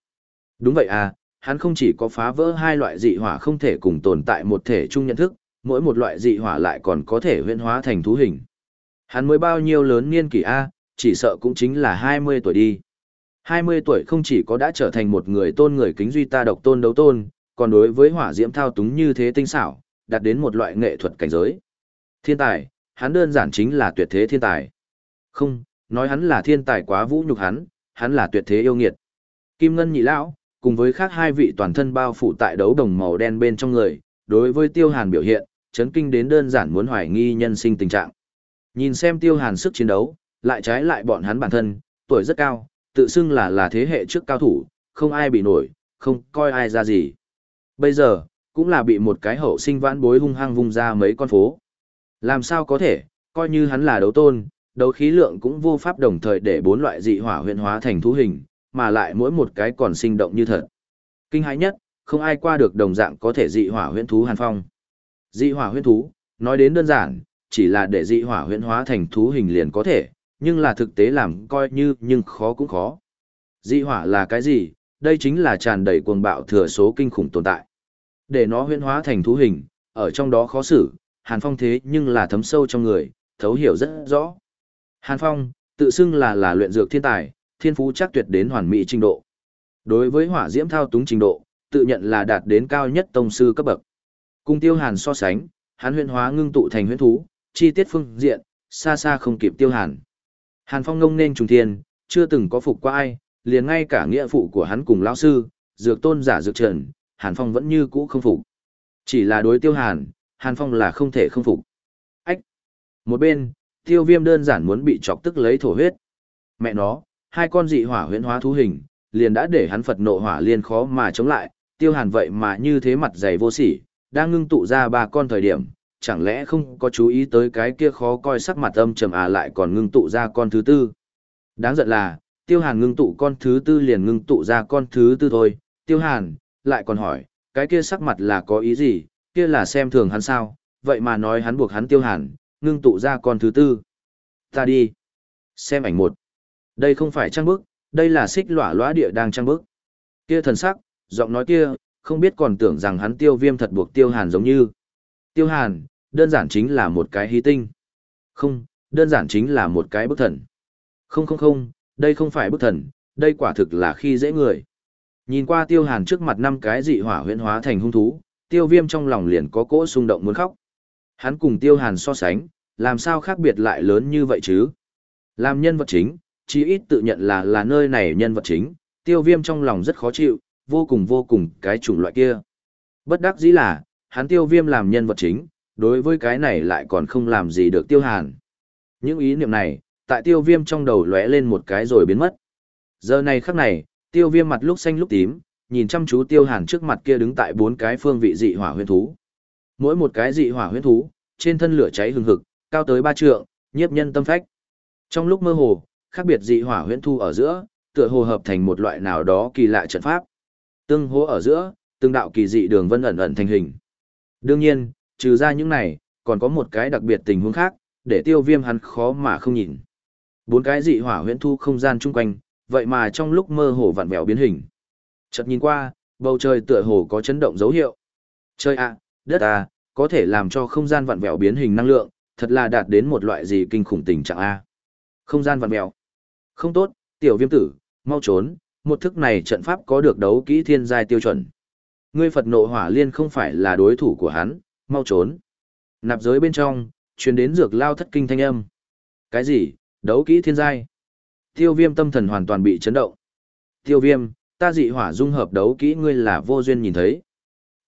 Đúng vậy à, hắn không chỉ có phá vỡ hai loại dị hỏa không thể cùng tồn tại một thể chung nhận thức, mỗi một loại dị hỏa lại còn có thể huyễn hóa thành thú hình. Hắn mới bao nhiêu lớn niên kỷ A, chỉ sợ cũng chính là 20 tuổi đi. 20 tuổi không chỉ có đã trở thành một người tôn người kính duy ta độc tôn đấu tôn, còn đối với hỏa diễm thao túng như thế tinh xảo, đạt đến một loại nghệ thuật cảnh giới. Thiên tài, hắn đơn giản chính là tuyệt thế thiên tài. Không, nói hắn là thiên tài quá vũ nhục hắn, hắn là tuyệt thế yêu nghiệt. Kim Ngân nhị lão, cùng với khác hai vị toàn thân bao phủ tại đấu đồng màu đen bên trong người, đối với Tiêu Hàn biểu hiện, chấn kinh đến đơn giản muốn hoài nghi nhân sinh tình trạng. Nhìn xem Tiêu Hàn sức chiến đấu, lại trái lại bọn hắn bản thân, tuổi rất cao, tự xưng là là thế hệ trước cao thủ, không ai bị nổi, không coi ai ra gì. Bây giờ, cũng là bị một cái hậu sinh vãn bối hung hăng vung ra mấy con phố. Làm sao có thể, coi như hắn là đấu tôn, đấu khí lượng cũng vô pháp đồng thời để bốn loại dị hỏa huyện hóa thành thú hình, mà lại mỗi một cái còn sinh động như thật. Kinh hãi nhất, không ai qua được đồng dạng có thể dị hỏa huyễn thú Hàn Phong. Dị hỏa huyễn thú, nói đến đơn giản, chỉ là để dị hỏa huyễn hóa thành thú hình liền có thể, nhưng là thực tế làm coi như nhưng khó cũng khó. Dị hỏa là cái gì? Đây chính là tràn đầy cuồng bạo thừa số kinh khủng tồn tại. Để nó huyễn hóa thành thú hình, ở trong đó khó xử, Hàn Phong thế nhưng là thấm sâu trong người, thấu hiểu rất rõ. Hàn Phong, tự xưng là là luyện dược thiên tài, thiên phú chắc tuyệt đến hoàn mỹ trình độ. Đối với hỏa diễm thao túng trình độ, tự nhận là đạt đến cao nhất tông sư cấp bậc. Cùng Tiêu Hàn so sánh, hắn huyễn hóa ngưng tụ thành huyễn thú, chi tiết phương diện, xa xa không kịp Tiêu Hàn. Hàn Phong ngông nên trùng thiên, chưa từng có phục qua ai, liền ngay cả nghĩa phụ của hắn cùng lão sư, dược tôn giả dược trần, Hàn Phong vẫn như cũ không phục. Chỉ là đối Tiêu Hàn, Hàn Phong là không thể không phục. Ách! Một bên, Tiêu Viêm đơn giản muốn bị chọc tức lấy thổ huyết. Mẹ nó, hai con dị hỏa huyễn hóa thú hình, liền đã để hắn Phật nộ hỏa liên khó mà chống lại, Tiêu Hàn vậy mà như thế mặt dày vô sỉ, đang ngưng tụ ra ba con thời điểm, chẳng lẽ không có chú ý tới cái kia khó coi sắc mặt âm trầm à lại còn ngưng tụ ra con thứ tư. Đáng giận là, Tiêu Hàn ngưng tụ con thứ tư liền ngưng tụ ra con thứ tư thôi, Tiêu Hàn, lại còn hỏi, cái kia sắc mặt là có ý gì, kia là xem thường hắn sao, vậy mà nói hắn buộc hắn Tiêu Hàn, ngưng tụ ra con thứ tư. Ta đi. Xem ảnh một. Đây không phải trang bức, đây là xích lỏa lóa địa đang trang bức. Kia thần sắc, giọng nói kia, không biết còn tưởng rằng hắn tiêu viêm thật buộc tiêu hàn giống như. Tiêu hàn, đơn giản chính là một cái hy tinh. Không, đơn giản chính là một cái bức thần. Không không không, đây không phải bức thần, đây quả thực là khi dễ người. Nhìn qua tiêu hàn trước mặt năm cái dị hỏa huyễn hóa thành hung thú, tiêu viêm trong lòng liền có cỗ xung động muốn khóc. Hắn cùng tiêu hàn so sánh, làm sao khác biệt lại lớn như vậy chứ? Làm nhân vật chính, chí ít tự nhận là là nơi này nhân vật chính, tiêu viêm trong lòng rất khó chịu, vô cùng vô cùng cái chủng loại kia. Bất đắc dĩ là, hắn tiêu viêm làm nhân vật chính, đối với cái này lại còn không làm gì được tiêu hàn. Những ý niệm này, tại tiêu viêm trong đầu lóe lên một cái rồi biến mất. Giờ này khắc này, tiêu viêm mặt lúc xanh lúc tím, nhìn chăm chú tiêu hàn trước mặt kia đứng tại bốn cái phương vị dị hỏa huyên thú. Mỗi một cái dị hỏa huyên thú, trên thân lửa cháy hừng hực, cao tới ba trượng, nhiếp nhân tâm phách. Trong lúc mơ hồ, khác biệt dị hỏa huyễn thu ở giữa, tựa hồ hợp thành một loại nào đó kỳ lạ trận pháp. Tương hố ở giữa, tương đạo kỳ dị đường vân ẩn ẩn thành hình. Đương nhiên, trừ ra những này, còn có một cái đặc biệt tình huống khác, để tiêu viêm hắn khó mà không nhìn. Bốn cái dị hỏa huyễn thu không gian chung quanh, vậy mà trong lúc mơ hồ vặn vẹo biến hình. Chợt nhìn qua, bầu trời tựa hồ có chấn động dấu hiệu. Trời ạ, đất à, có thể làm cho không gian vặn vẹo biến hình năng lượng, thật là đạt đến một loại gì kinh khủng tình trạng a. Không gian vặn vẹo. Không tốt, tiểu viêm tử, mau trốn, một thức này trận pháp có được đấu kỹ thiên giai tiêu chuẩn. Ngươi Phật nộ hỏa liên không phải là đối thủ của hắn, mau trốn. Nạp giới bên trong, truyền đến dược lao thất kinh thanh âm. Cái gì, đấu kỹ thiên giai? Tiêu viêm tâm thần hoàn toàn bị chấn động. Tiêu viêm, ta dị hỏa dung hợp đấu kỹ ngươi là vô duyên nhìn thấy.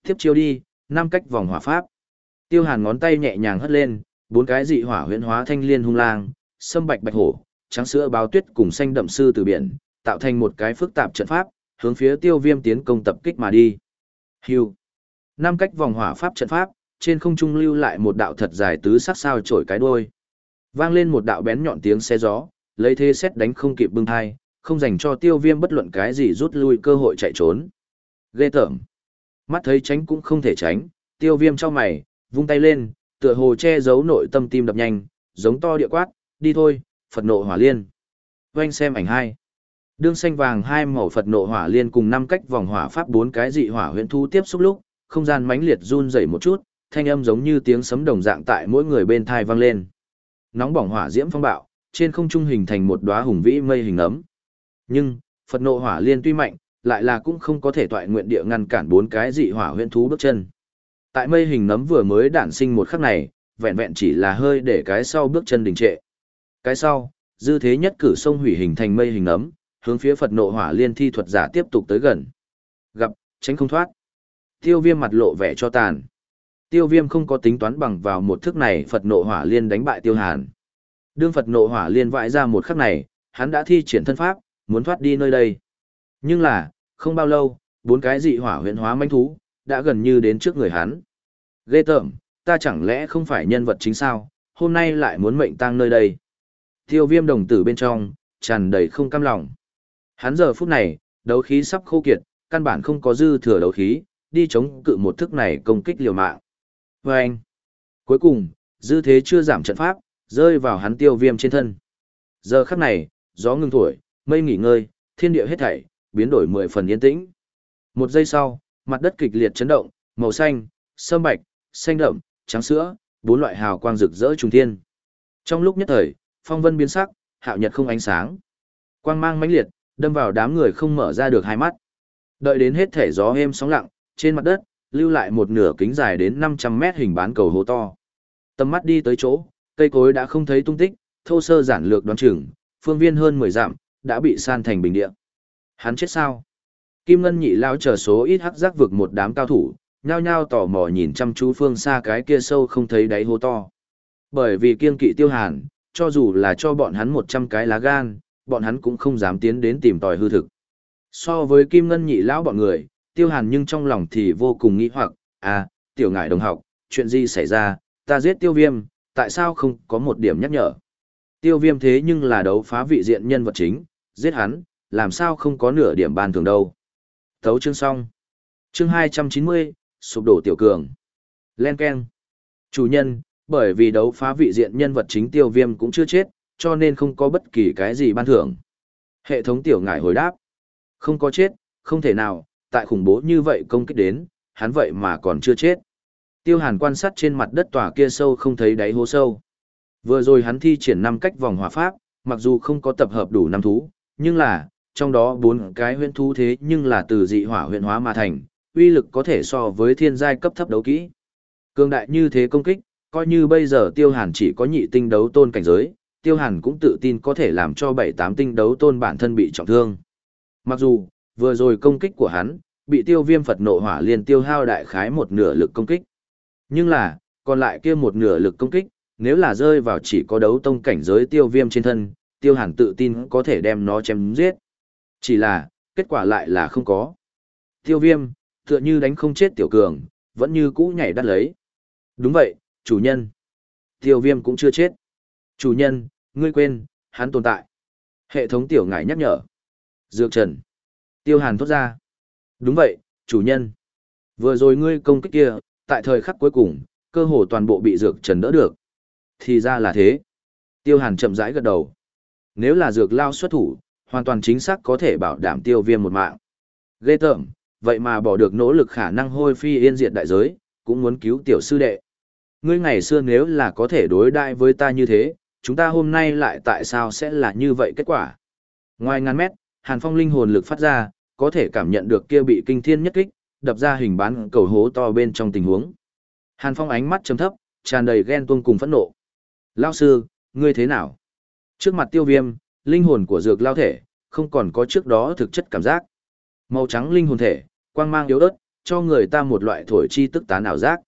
Tiếp chiêu đi, năm cách vòng hỏa pháp. Tiêu hàn ngón tay nhẹ nhàng hất lên, bốn cái dị hỏa huyễn hóa thanh liên hung lang, sâm bạch bạch hổ, trắng sữa báo tuyết cùng xanh đậm sư từ biển, tạo thành một cái phức tạp trận pháp, hướng phía tiêu viêm tiến công tập kích mà đi. Hưu. Năm cách vòng hỏa pháp trận pháp, trên không trung lưu lại một đạo thật dài tứ sắc sao trổi cái đuôi. Vang lên một đạo bén nhọn tiếng xe gió, lấy thế xét đánh không kịp bưng thai, không dành cho tiêu viêm bất luận cái gì rút lui cơ hội chạy trốn. Ghê tởm. Mắt thấy tránh cũng không thể tránh, tiêu viêm cho mày, vung tay lên, tựa hồ che giấu nội tâm tim đập nhanh, giống to địa quát, đi thôi, Phật nộ hỏa liên. Quanh xem ảnh hai. Đương xanh vàng hai màu Phật nộ hỏa liên cùng năm cách vòng hỏa pháp bốn cái dị hỏa huyễn thu tiếp xúc lúc, không gian mãnh liệt run rẩy một chút, thanh âm giống như tiếng sấm đồng dạng tại mỗi người bên thai vang lên. Nóng bỏng hỏa diễm phong bạo, trên không trung hình thành một đóa hùng vĩ mây hình ấm. Nhưng, Phật nộ hỏa liên tuy mạnh, lại là cũng không có thể toại nguyện địa ngăn cản bốn cái dị hỏa huyễn thú bước chân. Tại mây hình nấm vừa mới đản sinh một khắc này, vẹn vẹn chỉ là hơi để cái sau bước chân đình trệ. Cái sau, dư thế nhất cử sông hủy hình thành mây hình ấm, hướng phía Phật nộ hỏa liên thi thuật giả tiếp tục tới gần. Gặp, tránh không thoát. Tiêu viêm mặt lộ vẻ cho tàn. Tiêu viêm không có tính toán bằng vào một thức này Phật nộ hỏa liên đánh bại tiêu hàn. Đương Phật nộ hỏa liên vãi ra một khắc này, hắn đã thi triển thân pháp, muốn thoát đi nơi đây. Nhưng là, không bao lâu, bốn cái dị hỏa huyện hóa manh thú, đã gần như đến trước người hắn. Ghê tởm, ta chẳng lẽ không phải nhân vật chính sao, hôm nay lại muốn mệnh tang nơi đây. Tiêu viêm đồng tử bên trong, tràn đầy không cam lòng. Hắn giờ phút này, đấu khí sắp khô kiệt, căn bản không có dư thừa đấu khí, đi chống cự một thức này công kích liều mạng. Và anh, cuối cùng, dư thế chưa giảm trận pháp, rơi vào hắn tiêu viêm trên thân. Giờ khắc này, gió ngừng thổi, mây nghỉ ngơi, thiên địa hết thảy, biến đổi mười phần yên tĩnh. Một giây sau, mặt đất kịch liệt chấn động, màu xanh, sâm bạch, xanh đậm, trắng sữa, bốn loại hào quang rực rỡ trùng thiên. Trong lúc nhất thời, phong vân biến sắc, hạo nhật không ánh sáng. Quang mang mãnh liệt, đâm vào đám người không mở ra được hai mắt. Đợi đến hết thể gió êm sóng lặng, trên mặt đất, lưu lại một nửa kính dài đến 500 mét hình bán cầu hố to. Tầm mắt đi tới chỗ, cây cối đã không thấy tung tích, thô sơ giản lược đoán chừng, phương viên hơn 10 dặm, đã bị san thành bình địa. Hắn chết sao? Kim Ngân nhị lao chờ số ít hắc giác vực một đám cao thủ, nhao nhao tò mò nhìn chăm chú phương xa cái kia sâu không thấy đáy hố to. Bởi vì kiên kỵ tiêu hàn, cho dù là cho bọn hắn 100 cái lá gan, bọn hắn cũng không dám tiến đến tìm tòi hư thực. So với Kim Ngân nhị lão bọn người, tiêu hàn nhưng trong lòng thì vô cùng nghĩ hoặc, à, tiểu ngại đồng học, chuyện gì xảy ra, ta giết tiêu viêm, tại sao không có một điểm nhắc nhở. Tiêu viêm thế nhưng là đấu phá vị diện nhân vật chính, giết hắn, làm sao không có nửa điểm ban thường đâu. Thấu chương xong. Chương 290, sụp đổ tiểu cường. Len Ken. Chủ nhân, bởi vì đấu phá vị diện nhân vật chính tiêu viêm cũng chưa chết, cho nên không có bất kỳ cái gì ban thưởng. Hệ thống tiểu ngải hồi đáp. Không có chết, không thể nào, tại khủng bố như vậy công kích đến, hắn vậy mà còn chưa chết. Tiêu hàn quan sát trên mặt đất tòa kia sâu không thấy đáy hố sâu. Vừa rồi hắn thi triển năm cách vòng hỏa pháp, mặc dù không có tập hợp đủ năm thú, nhưng là, trong đó bốn cái huyện thú thế nhưng là từ dị hỏa huyện hóa mà thành, uy lực có thể so với thiên giai cấp thấp đấu kỹ. Cường đại như thế công kích, coi như bây giờ tiêu hàn chỉ có nhị tinh đấu tôn cảnh giới, tiêu hàn cũng tự tin có thể làm cho bảy tám tinh đấu tôn bản thân bị trọng thương. Mặc dù, vừa rồi công kích của hắn, bị tiêu viêm Phật nộ hỏa liền tiêu hao đại khái một nửa lực công kích. Nhưng là, còn lại kia một nửa lực công kích, nếu là rơi vào chỉ có đấu tông cảnh giới tiêu viêm trên thân, tiêu hàn tự tin có thể đem nó chém giết. Chỉ là, kết quả lại là không có. Tiêu viêm, tựa như đánh không chết tiểu cường, vẫn như cũ nhảy đắt lấy. Đúng vậy, chủ nhân. Tiêu viêm cũng chưa chết. Chủ nhân, ngươi quên, hắn tồn tại. Hệ thống tiểu ngải nhắc nhở. Dược trần. Tiêu hàn thốt ra. Đúng vậy, chủ nhân. Vừa rồi ngươi công kích kia, tại thời khắc cuối cùng, cơ hồ toàn bộ bị dược trần đỡ được. Thì ra là thế. Tiêu hàn chậm rãi gật đầu. Nếu là dược lao xuất thủ, hoàn toàn chính xác có thể bảo đảm tiêu viêm một mạng. Ghê tởm, vậy mà bỏ được nỗ lực khả năng hôi phi yên diệt đại giới, cũng muốn cứu tiểu sư đệ. Ngươi ngày xưa nếu là có thể đối đại với ta như thế, chúng ta hôm nay lại tại sao sẽ là như vậy kết quả? Ngoài ngàn mét, Hàn Phong linh hồn lực phát ra, có thể cảm nhận được kia bị kinh thiên nhất kích, đập ra hình bán cầu hố to bên trong tình huống. Hàn Phong ánh mắt trầm thấp, tràn đầy ghen tuông cùng phẫn nộ. Lão sư, ngươi thế nào? Trước mặt tiêu viêm, linh hồn của dược lao thể, không còn có trước đó thực chất cảm giác. Màu trắng linh hồn thể, quang mang yếu ớt, cho người ta một loại thổi chi tức tán ảo giác.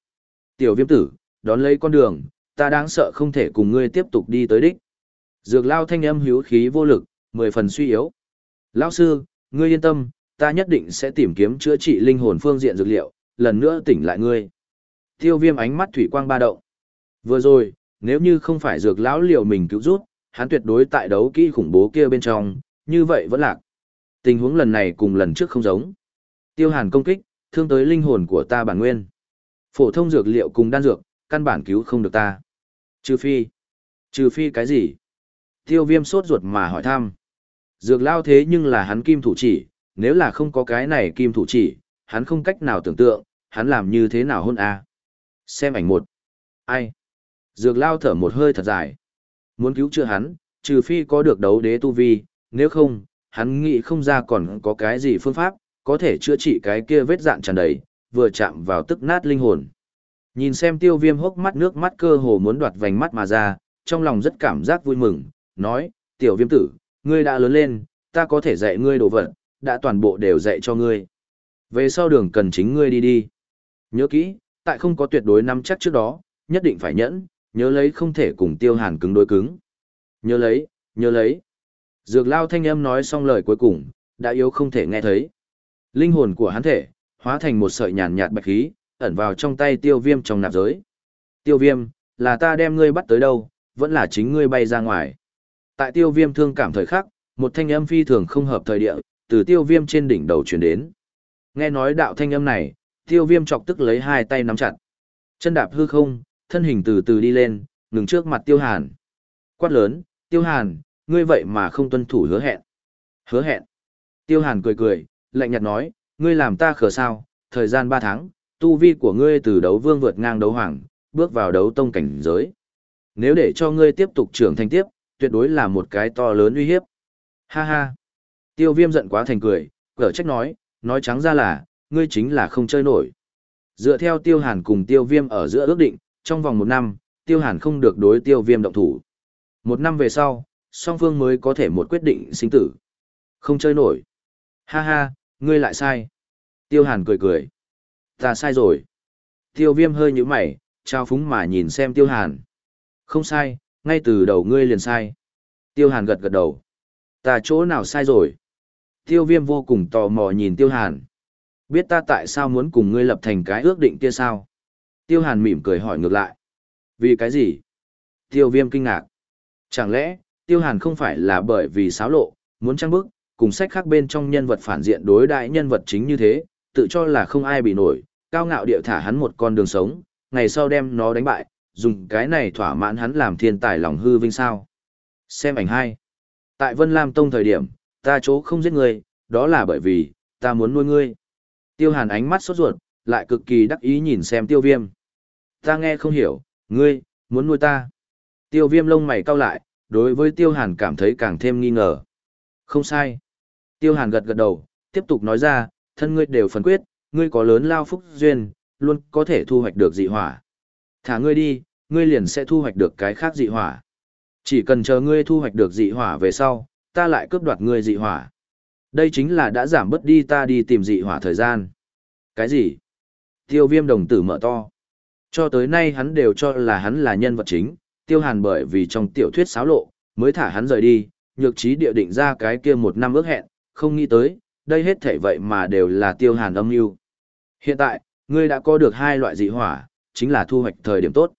Tiểu viêm tử, đón lấy con đường, ta đáng sợ không thể cùng ngươi tiếp tục đi tới đích. Dược lao thanh âm hữu khí vô lực, mười phần suy yếu. Lão sư, ngươi yên tâm, ta nhất định sẽ tìm kiếm chữa trị linh hồn phương diện dược liệu, lần nữa tỉnh lại ngươi. Tiêu viêm ánh mắt thủy quang ba động. Vừa rồi, nếu như không phải dược lão liệu mình cứu rút, hắn tuyệt đối tại đấu kỹ khủng bố kia bên trong, như vậy vẫn lạc. Tình huống lần này cùng lần trước không giống. Tiêu hàn công kích, thương tới linh hồn của ta bản nguyên. Phổ thông dược liệu cùng đan dược, căn bản cứu không được ta. Trừ phi. Trừ phi cái gì? Tiêu viêm sốt ruột mà hỏi thăm. Dược lao thế nhưng là hắn kim thủ chỉ, nếu là không có cái này kim thủ chỉ, hắn không cách nào tưởng tượng, hắn làm như thế nào hôn a Xem ảnh một. Ai? Dược lao thở một hơi thật dài. Muốn cứu chữa hắn, trừ phi có được đấu đế tu vi, nếu không, hắn nghĩ không ra còn có cái gì phương pháp, có thể chữa trị cái kia vết dạn tràn đầy, vừa chạm vào tức nát linh hồn. Nhìn xem tiêu viêm hốc mắt nước mắt cơ hồ muốn đoạt vành mắt mà ra, trong lòng rất cảm giác vui mừng, nói, tiểu viêm tử, ngươi đã lớn lên, ta có thể dạy ngươi đồ vật, đã toàn bộ đều dạy cho ngươi. Về sau đường cần chính ngươi đi đi. Nhớ kỹ, tại không có tuyệt đối nắm chắc trước đó, nhất định phải nhẫn, nhớ lấy không thể cùng tiêu hàn cứng đối cứng. Nhớ lấy, nhớ lấy. Dược lao thanh âm nói xong lời cuối cùng, đã yếu không thể nghe thấy. Linh hồn của hắn thể, hóa thành một sợi nhàn nhạt bạch khí, ẩn vào trong tay tiêu viêm trong nạp giới. Tiêu viêm, là ta đem ngươi bắt tới đâu, vẫn là chính ngươi bay ra ngoài. Tại tiêu viêm thương cảm thời khắc, một thanh âm phi thường không hợp thời địa, từ tiêu viêm trên đỉnh đầu chuyển đến. Nghe nói đạo thanh âm này, tiêu viêm chọc tức lấy hai tay nắm chặt. Chân đạp hư không, thân hình từ từ đi lên, ngừng trước mặt tiêu hàn. Quát lớn, tiêu hàn, ngươi vậy mà không tuân thủ hứa hẹn. Hứa hẹn. Tiêu hàn cười cười, lạnh nhạt nói, ngươi làm ta khờ sao, thời gian ba tháng, tu vi của ngươi từ đấu vương vượt ngang đấu hoàng, bước vào đấu tông cảnh giới. Nếu để cho ngươi tiếp tục trưởng thành tiếp, tuyệt đối là một cái to lớn uy hiếp. Ha ha. Tiêu viêm giận quá thành cười, cở trách nói, nói trắng ra là, ngươi chính là không chơi nổi. Dựa theo tiêu hàn cùng tiêu viêm ở giữa ước định, trong vòng một năm, tiêu hàn không được đối tiêu viêm động thủ. Một năm về sau, song phương mới có thể một quyết định sinh tử. Không chơi nổi. Ha ha, ngươi lại sai. Tiêu hàn cười cười. Ta sai rồi. Tiêu viêm hơi như mày, trao phúng mà nhìn xem tiêu hàn. Không sai, ngay từ đầu ngươi liền sai. Tiêu hàn gật gật đầu. Ta chỗ nào sai rồi? Tiêu viêm vô cùng tò mò nhìn tiêu hàn. Biết ta tại sao muốn cùng ngươi lập thành cái ước định kia sao? Tiêu hàn mỉm cười hỏi ngược lại. Vì cái gì? Tiêu viêm kinh ngạc. Chẳng lẽ, tiêu hàn không phải là bởi vì xáo lộ, muốn trăng bức, cùng sách khác bên trong nhân vật phản diện đối đại nhân vật chính như thế, tự cho là không ai bị nổi, cao ngạo địa thả hắn một con đường sống, ngày sau đem nó đánh bại, dùng cái này thỏa mãn hắn làm thiên tài lòng hư vinh sao. Xem ảnh hai. Tại Vân Lam Tông thời điểm, ta chỗ không giết ngươi, đó là bởi vì, ta muốn nuôi ngươi. Tiêu hàn ánh mắt sốt ruột, lại cực kỳ đắc ý nhìn xem tiêu viêm. Ta nghe không hiểu, ngươi, muốn nuôi ta. Tiêu viêm lông mày cau lại, đối với tiêu hàn cảm thấy càng thêm nghi ngờ. Không sai. Tiêu hàn gật gật đầu, tiếp tục nói ra, thân ngươi đều phân quyết, ngươi có lớn lao phúc duyên, luôn có thể thu hoạch được dị hỏa. Thả ngươi đi, ngươi liền sẽ thu hoạch được cái khác dị hỏa. Chỉ cần chờ ngươi thu hoạch được dị hỏa về sau, ta lại cướp đoạt ngươi dị hỏa. Đây chính là đã giảm bớt đi ta đi tìm dị hỏa thời gian. Cái gì? Tiêu viêm đồng tử mở to. Cho tới nay hắn đều cho là hắn là nhân vật chính, tiêu hàn bởi vì trong tiểu thuyết xáo lộ, mới thả hắn rời đi, nhược trí địa định ra cái kia một năm ước hẹn, không nghĩ tới, đây hết thể vậy mà đều là tiêu hàn âm mưu Hiện tại, ngươi đã có được hai loại dị hỏa, chính là thu hoạch thời điểm tốt.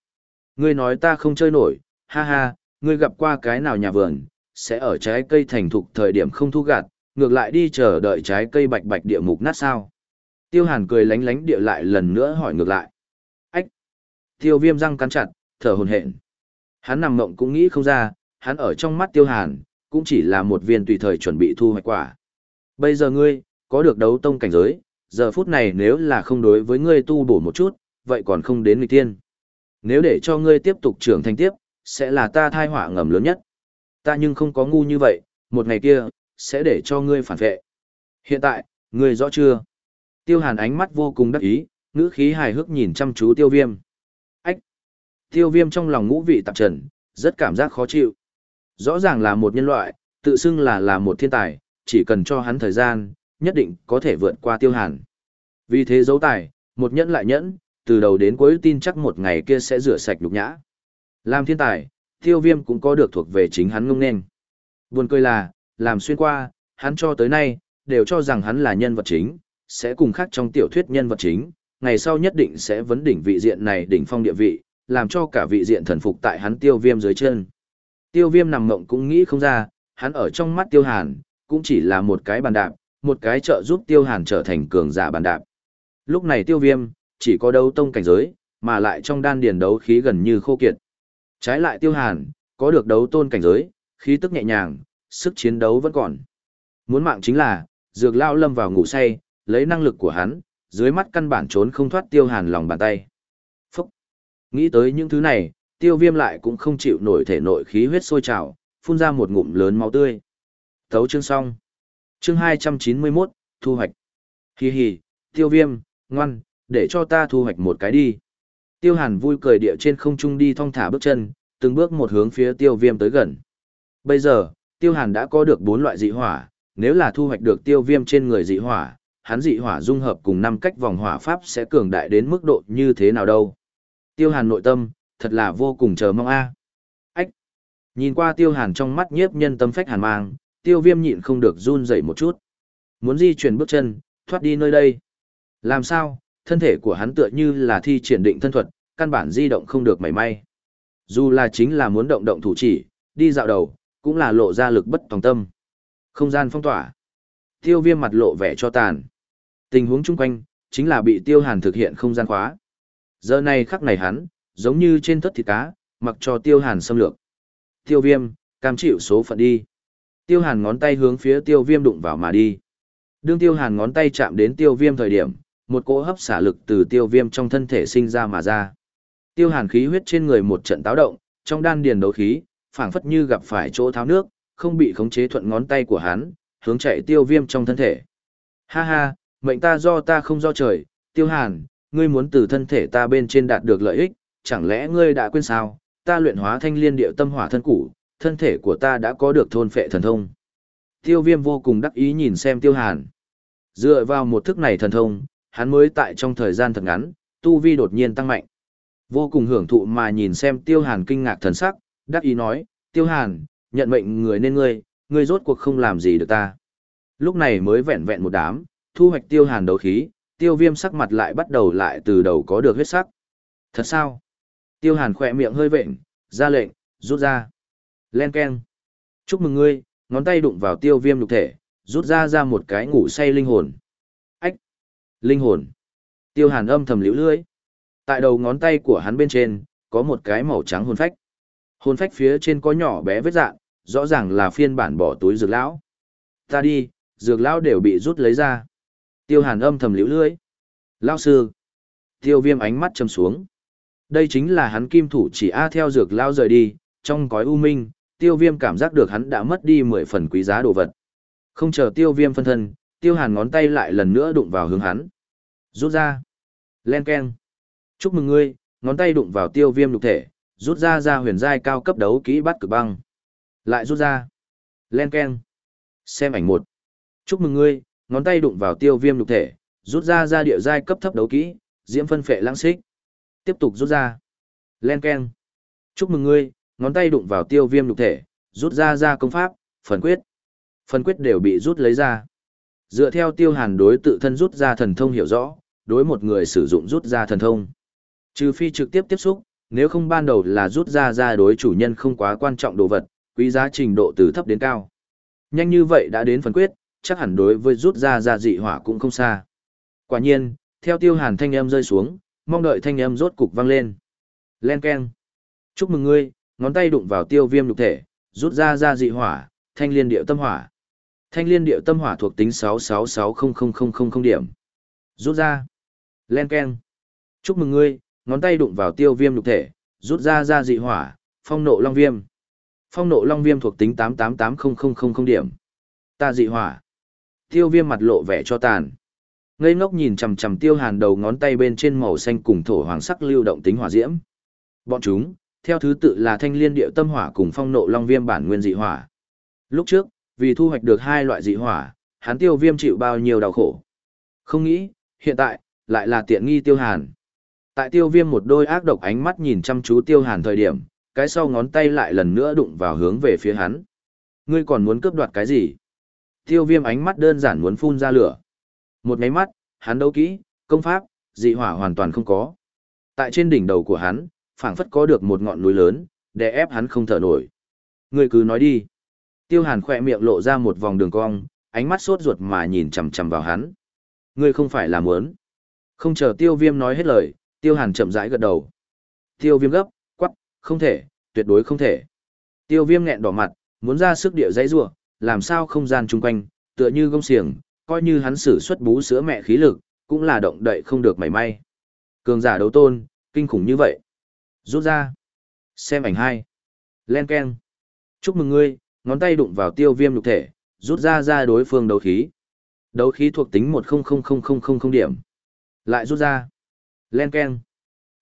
Ngươi nói ta không chơi nổi, ha ha, ngươi gặp qua cái nào nhà vườn, sẽ ở trái cây thành thục thời điểm không thu gạt, ngược lại đi chờ đợi trái cây bạch bạch địa mục nát sao. Tiêu hàn cười lánh lánh địa lại lần nữa hỏi ngược lại. Ách! Tiêu viêm răng cắn chặt, thở hồn hện. Hắn nằm mộng cũng nghĩ không ra, hắn ở trong mắt tiêu hàn, cũng chỉ là một viên tùy thời chuẩn bị thu hoạch quả. Bây giờ ngươi, có được đấu tông cảnh giới, giờ phút này nếu là không đối với ngươi tu bổ một chút, vậy còn không đến nghịch tiên. Nếu để cho ngươi tiếp tục trưởng thành tiếp, sẽ là ta thai họa ngầm lớn nhất. Ta nhưng không có ngu như vậy, một ngày kia, sẽ để cho ngươi phản vệ. Hiện tại, ngươi rõ chưa? Tiêu hàn ánh mắt vô cùng đắc ý, ngữ khí hài hước nhìn chăm chú tiêu viêm. Ách! Tiêu viêm trong lòng ngũ vị tạp trần, rất cảm giác khó chịu. Rõ ràng là một nhân loại, tự xưng là là một thiên tài, chỉ cần cho hắn thời gian, nhất định có thể vượt qua tiêu hàn. Vì thế dấu tài, một nhẫn lại nhẫn, từ đầu đến cuối tin chắc một ngày kia sẽ rửa sạch nhục nhã. Làm thiên tài, tiêu viêm cũng có được thuộc về chính hắn ngông nên. Buồn cười là, làm xuyên qua, hắn cho tới nay, đều cho rằng hắn là nhân vật chính, sẽ cùng khác trong tiểu thuyết nhân vật chính, ngày sau nhất định sẽ vấn đỉnh vị diện này đỉnh phong địa vị, làm cho cả vị diện thần phục tại hắn tiêu viêm dưới chân. Tiêu viêm nằm ngộng cũng nghĩ không ra, hắn ở trong mắt tiêu hàn, cũng chỉ là một cái bàn đạp, một cái trợ giúp tiêu hàn trở thành cường giả bàn đạp. Lúc này tiêu viêm, chỉ có đấu tông cảnh giới, mà lại trong đan điền đấu khí gần như khô kiệt. Trái lại tiêu hàn, có được đấu tôn cảnh giới, khí tức nhẹ nhàng, sức chiến đấu vẫn còn. Muốn mạng chính là, dược lao lâm vào ngủ say, lấy năng lực của hắn, dưới mắt căn bản trốn không thoát tiêu hàn lòng bàn tay. Phúc! Nghĩ tới những thứ này, tiêu viêm lại cũng không chịu nổi thể nội khí huyết sôi trào, phun ra một ngụm lớn máu tươi. Thấu chương xong. Chương 291, thu hoạch. Hi hi, tiêu viêm, ngoan, để cho ta thu hoạch một cái đi. Tiêu hàn vui cười địa trên không trung đi thong thả bước chân, từng bước một hướng phía tiêu viêm tới gần. Bây giờ, tiêu hàn đã có được bốn loại dị hỏa, nếu là thu hoạch được tiêu viêm trên người dị hỏa, hắn dị hỏa dung hợp cùng năm cách vòng hỏa pháp sẽ cường đại đến mức độ như thế nào đâu. Tiêu hàn nội tâm, thật là vô cùng chờ mong a. À. Ách! Nhìn qua tiêu hàn trong mắt nhiếp nhân tâm phách hàn mang, tiêu viêm nhịn không được run dậy một chút. Muốn di chuyển bước chân, thoát đi nơi đây. Làm sao, thân thể của hắn tựa như là thi triển định thân thuật, căn bản di động không được mảy may. Dù là chính là muốn động động thủ chỉ, đi dạo đầu, cũng là lộ ra lực bất tòng tâm. Không gian phong tỏa. Tiêu viêm mặt lộ vẻ cho tàn. Tình huống chung quanh, chính là bị tiêu hàn thực hiện không gian khóa. Giờ này khắc này hắn, giống như trên thất thịt cá, mặc cho tiêu hàn xâm lược. Tiêu viêm, cam chịu số phận đi. Tiêu hàn ngón tay hướng phía tiêu viêm đụng vào mà đi. Đương tiêu hàn ngón tay chạm đến tiêu viêm thời điểm, một cỗ hấp xả lực từ tiêu viêm trong thân thể sinh ra mà ra. Tiêu hàn khí huyết trên người một trận táo động, trong đan điền đấu khí, phảng phất như gặp phải chỗ tháo nước, không bị khống chế thuận ngón tay của hắn, hướng chạy tiêu viêm trong thân thể. Ha ha, mệnh ta do ta không do trời, tiêu hàn, ngươi muốn từ thân thể ta bên trên đạt được lợi ích, chẳng lẽ ngươi đã quên sao, ta luyện hóa thanh liên điệu tâm hỏa thân củ, thân thể của ta đã có được thôn phệ thần thông. Tiêu viêm vô cùng đắc ý nhìn xem tiêu hàn. Dựa vào một thức này thần thông, hắn mới tại trong thời gian thật ngắn, tu vi đột nhiên tăng mạnh. Vô cùng hưởng thụ mà nhìn xem tiêu hàn kinh ngạc thần sắc, đắc ý nói, tiêu hàn, nhận mệnh người nên ngươi, ngươi rốt cuộc không làm gì được ta. Lúc này mới vẹn vẹn một đám, thu hoạch tiêu hàn đấu khí, tiêu viêm sắc mặt lại bắt đầu lại từ đầu có được huyết sắc. Thật sao? Tiêu hàn khỏe miệng hơi vệnh, ra lệnh, rút ra. Len keng. Chúc mừng ngươi, ngón tay đụng vào tiêu viêm lục thể, rút ra ra một cái ngủ say linh hồn. Linh hồn! Tiêu hàn âm thầm liễu lưỡi. Tại đầu ngón tay của hắn bên trên, có một cái màu trắng hồn phách. Hồn phách phía trên có nhỏ bé vết dạng, rõ ràng là phiên bản bỏ túi dược lão. Ta đi, dược lão đều bị rút lấy ra. Tiêu hàn âm thầm liễu lưỡi. Lão sư! Tiêu viêm ánh mắt châm xuống. Đây chính là hắn kim thủ chỉ A theo dược lão rời đi, trong cõi u minh, tiêu viêm cảm giác được hắn đã mất đi mười phần quý giá đồ vật. Không chờ tiêu viêm phân thân, tiêu hàn ngón tay lại lần nữa đụng vào hướng hắn. Rút ra. Len keng. Chúc mừng ngươi, ngón tay đụng vào tiêu viêm lục thể, rút ra ra huyền giai cao cấp đấu kỹ bắt cực băng. Lại rút ra. Len keng. Xem ảnh một. Chúc mừng ngươi, ngón tay đụng vào tiêu viêm lục thể, rút ra ra địa giai cấp thấp đấu kỹ, diễm phân phệ lãng xích. Tiếp tục rút ra. Len keng. Chúc mừng ngươi, ngón tay đụng vào tiêu viêm lục thể, rút ra ra công pháp, phần quyết. Phần quyết đều bị rút lấy ra. Dựa theo tiêu hàn đối tự thân rút ra thần thông hiểu rõ, đối một người sử dụng rút ra thần thông. Trừ phi trực tiếp tiếp xúc, nếu không ban đầu là rút ra ra đối chủ nhân không quá quan trọng đồ vật, quý giá trình độ từ thấp đến cao. Nhanh như vậy đã đến phần quyết, chắc hẳn đối với rút ra ra dị hỏa cũng không xa. Quả nhiên, theo tiêu hàn thanh âm rơi xuống, mong đợi thanh âm rốt cục vang lên. Len keng. Chúc mừng ngươi, ngón tay đụng vào tiêu viêm lục thể, rút ra ra dị hỏa, thanh liên điệu tâm hỏa. Thanh liên điệu tâm hỏa thuộc tính 6660000 điểm. Rút ra. Len keng. Chúc mừng ngươi, ngón tay đụng vào tiêu viêm lục thể, rút ra ra dị hỏa, phong nộ long viêm. Phong nộ long viêm thuộc tính 888000 điểm. Ta dị hỏa. Tiêu viêm mặt lộ vẻ cho tàn. Ngây ngốc nhìn chằm chằm tiêu hàn đầu ngón tay bên trên màu xanh cùng thổ hoàng sắc lưu động tính hỏa diễm. Bọn chúng, theo thứ tự là thanh liên điệu tâm hỏa cùng phong nộ long viêm bản nguyên dị hỏa. Lúc trước, vì thu hoạch được hai loại dị hỏa, hắn tiêu viêm chịu bao nhiêu đau khổ. Không nghĩ, hiện tại, lại là tiện nghi tiêu hàn. Tại tiêu viêm một đôi ác độc ánh mắt nhìn chăm chú tiêu hàn thời điểm, cái sau ngón tay lại lần nữa đụng vào hướng về phía hắn. Ngươi còn muốn cướp đoạt cái gì? Tiêu viêm ánh mắt đơn giản muốn phun ra lửa. Một máy mắt, hắn đấu kỹ, công pháp, dị hỏa hoàn toàn không có. Tại trên đỉnh đầu của hắn, phảng phất có được một ngọn núi lớn, để ép hắn không thở nổi. Ngươi cứ nói đi. Tiêu Hàn khỏe miệng lộ ra một vòng đường cong, ánh mắt sốt ruột mà nhìn chằm chằm vào hắn. Ngươi không phải là muốn. Không chờ Tiêu Viêm nói hết lời, Tiêu Hàn chậm rãi gật đầu. Tiêu Viêm gấp, quắc, không thể, tuyệt đối không thể. Tiêu Viêm nghẹn đỏ mặt, muốn ra sức địa dãy rủa, làm sao không gian chung quanh, tựa như gông xiềng, coi như hắn sử xuất bú sữa mẹ khí lực, cũng là động đậy không được mảy may. Cường giả đấu tôn, kinh khủng như vậy. Rút ra. Xem ảnh hai. Len keng. Chúc mừng ngươi, ngón tay đụng vào tiêu viêm lục thể, rút ra ra đối phương đấu khí. Đấu khí thuộc tính 100000 điểm. Lại rút ra. Len Ken.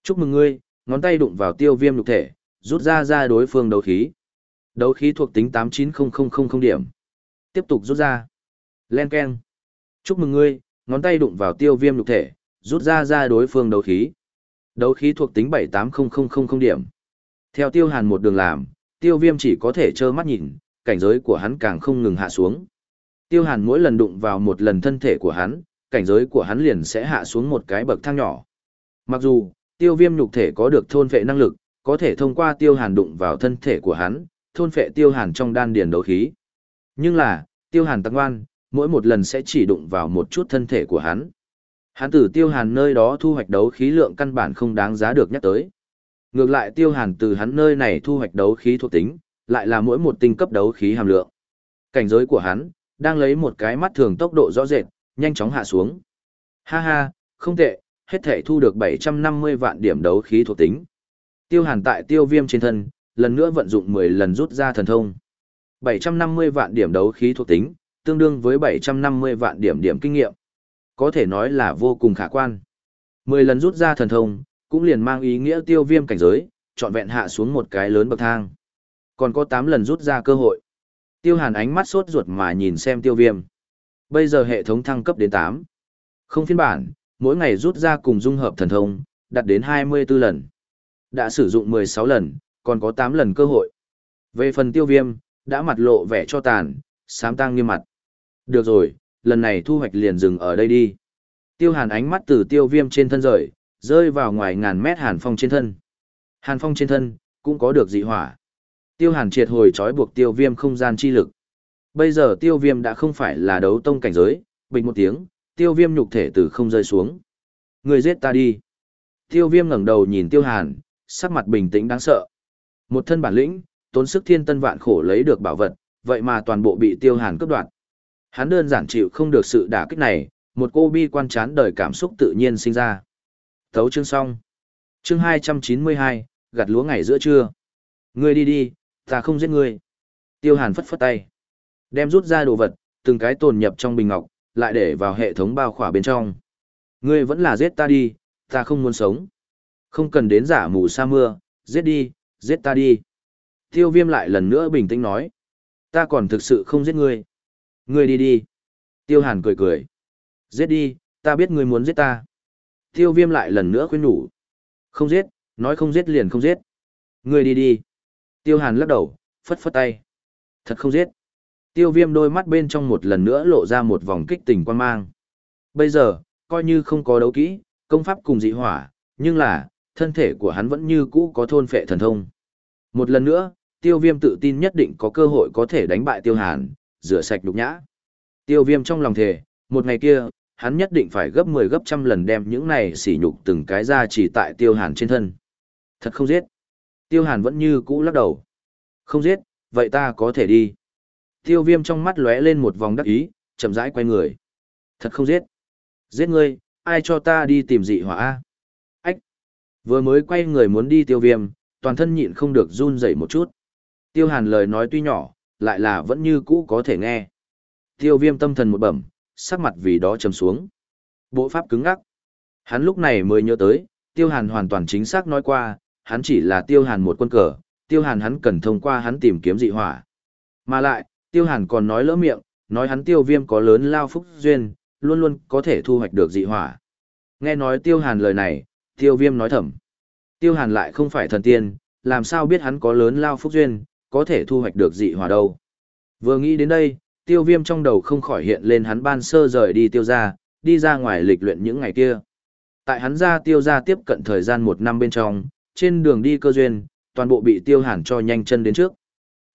Chúc mừng ngươi, ngón tay đụng vào tiêu viêm lục thể, rút ra ra đối phương đấu khí. Đấu khí thuộc tính 89000 điểm. Tiếp tục rút ra. Len Ken. Chúc mừng ngươi, ngón tay đụng vào tiêu viêm lục thể, rút ra ra đối phương đấu khí. Đấu khí thuộc tính 78000 điểm. Theo tiêu hàn một đường làm, tiêu viêm chỉ có thể trơ mắt nhìn, cảnh giới của hắn càng không ngừng hạ xuống. Tiêu hàn mỗi lần đụng vào một lần thân thể của hắn, cảnh giới của hắn liền sẽ hạ xuống một cái bậc thang nhỏ. Mặc dù, tiêu viêm nhục thể có được thôn phệ năng lực, có thể thông qua tiêu hàn đụng vào thân thể của hắn, thôn phệ tiêu hàn trong đan điền đấu khí. Nhưng là, tiêu hàn tăng ngoan, mỗi một lần sẽ chỉ đụng vào một chút thân thể của hắn. Hắn từ tiêu hàn nơi đó thu hoạch đấu khí lượng căn bản không đáng giá được nhắc tới. Ngược lại tiêu hàn từ hắn nơi này thu hoạch đấu khí thuộc tính, lại là mỗi một tinh cấp đấu khí hàm lượng. Cảnh giới của hắn, đang lấy một cái mắt thường tốc độ rõ rệt, nhanh chóng hạ xuống. Ha ha, không tệ, hết thể thu được 750 vạn điểm đấu khí thuộc tính. Tiêu hàn tại tiêu viêm trên thân, lần nữa vận dụng 10 lần rút ra thần thông. 750 vạn điểm đấu khí thuộc tính, tương đương với 750 vạn điểm điểm kinh nghiệm. Có thể nói là vô cùng khả quan. 10 lần rút ra thần thông, cũng liền mang ý nghĩa tiêu viêm cảnh giới, trọn vẹn hạ xuống một cái lớn bậc thang. Còn có 8 lần rút ra cơ hội. Tiêu hàn ánh mắt sốt ruột mà nhìn xem tiêu viêm. Bây giờ hệ thống thăng cấp đến 8. Không phiên bản, mỗi ngày rút ra cùng dung hợp thần thông, đạt đến 24 lần. Đã sử dụng 16 lần, còn có 8 lần cơ hội. Về phần tiêu viêm, đã mặt lộ vẻ cho tàn, sám tăng nghiêm mặt. Được rồi, lần này thu hoạch liền dừng ở đây đi. Tiêu hàn ánh mắt từ tiêu viêm trên thân rời, rơi vào ngoài ngàn mét hàn phong trên thân. Hàn phong trên thân, cũng có được dị hỏa. Tiêu hàn triệt hồi trói buộc tiêu viêm không gian chi lực. Bây giờ tiêu viêm đã không phải là đấu tông cảnh giới, bình một tiếng, tiêu viêm nhục thể từ không rơi xuống. Người giết ta đi. Tiêu viêm ngẩng đầu nhìn tiêu hàn, sắc mặt bình tĩnh đáng sợ. Một thân bản lĩnh, tốn sức thiên tân vạn khổ lấy được bảo vật, vậy mà toàn bộ bị tiêu hàn cướp đoạt. Hắn đơn giản chịu không được sự đả kích này, một cô bi quan chán đời cảm xúc tự nhiên sinh ra. Thấu chương xong. Chương 292, gặt lúa ngày giữa trưa. Ngươi đi đi, ta không giết ngươi. Tiêu hàn phất phất tay. Đem rút ra đồ vật, từng cái tồn nhập trong bình ngọc, lại để vào hệ thống bao khỏa bên trong. Ngươi vẫn là giết ta đi, ta không muốn sống. Không cần đến giả mù sa mưa, giết đi, giết ta đi. Tiêu viêm lại lần nữa bình tĩnh nói. Ta còn thực sự không giết ngươi. Ngươi đi đi. Tiêu hàn cười cười. Giết đi, ta biết ngươi muốn giết ta. Tiêu viêm lại lần nữa khuyên nhủ. Không giết, nói không giết liền không giết. Ngươi đi đi. Tiêu hàn lắc đầu, phất phất tay. Thật không giết. Tiêu viêm đôi mắt bên trong một lần nữa lộ ra một vòng kích tình quan mang. Bây giờ, coi như không có đấu kỹ, công pháp cùng dị hỏa, nhưng là, thân thể của hắn vẫn như cũ có thôn phệ thần thông. Một lần nữa, tiêu viêm tự tin nhất định có cơ hội có thể đánh bại tiêu hàn, rửa sạch nhục nhã. Tiêu viêm trong lòng thề, một ngày kia, hắn nhất định phải gấp 10 gấp trăm lần đem những này sỉ nhục từng cái ra chỉ tại tiêu hàn trên thân. Thật không giết. Tiêu hàn vẫn như cũ lắc đầu. Không giết, vậy ta có thể đi. Tiêu viêm trong mắt lóe lên một vòng đắc ý, chậm rãi quay người. Thật không giết. Giết ngươi, ai cho ta đi tìm dị hỏa A. Ách. Vừa mới quay người muốn đi tiêu viêm, toàn thân nhịn không được run rẩy một chút. Tiêu hàn lời nói tuy nhỏ, lại là vẫn như cũ có thể nghe. Tiêu viêm tâm thần một bẩm, sắc mặt vì đó trầm xuống. Bộ pháp cứng ngắc. Hắn lúc này mới nhớ tới, tiêu hàn hoàn toàn chính xác nói qua, hắn chỉ là tiêu hàn một quân cờ, tiêu hàn hắn cần thông qua hắn tìm kiếm dị hỏa. Mà lại, tiêu hàn còn nói lỡ miệng, nói hắn tiêu viêm có lớn lao phúc duyên, luôn luôn có thể thu hoạch được dị hỏa. Nghe nói tiêu hàn lời này, tiêu viêm nói thầm. Tiêu hàn lại không phải thần tiên, làm sao biết hắn có lớn lao phúc duyên, có thể thu hoạch được dị hỏa đâu. Vừa nghĩ đến đây, tiêu viêm trong đầu không khỏi hiện lên hắn ban sơ rời đi tiêu ra, đi ra ngoài lịch luyện những ngày kia. Tại hắn ra tiêu ra tiếp cận thời gian một năm bên trong, trên đường đi cơ duyên, toàn bộ bị tiêu hàn cho nhanh chân đến trước.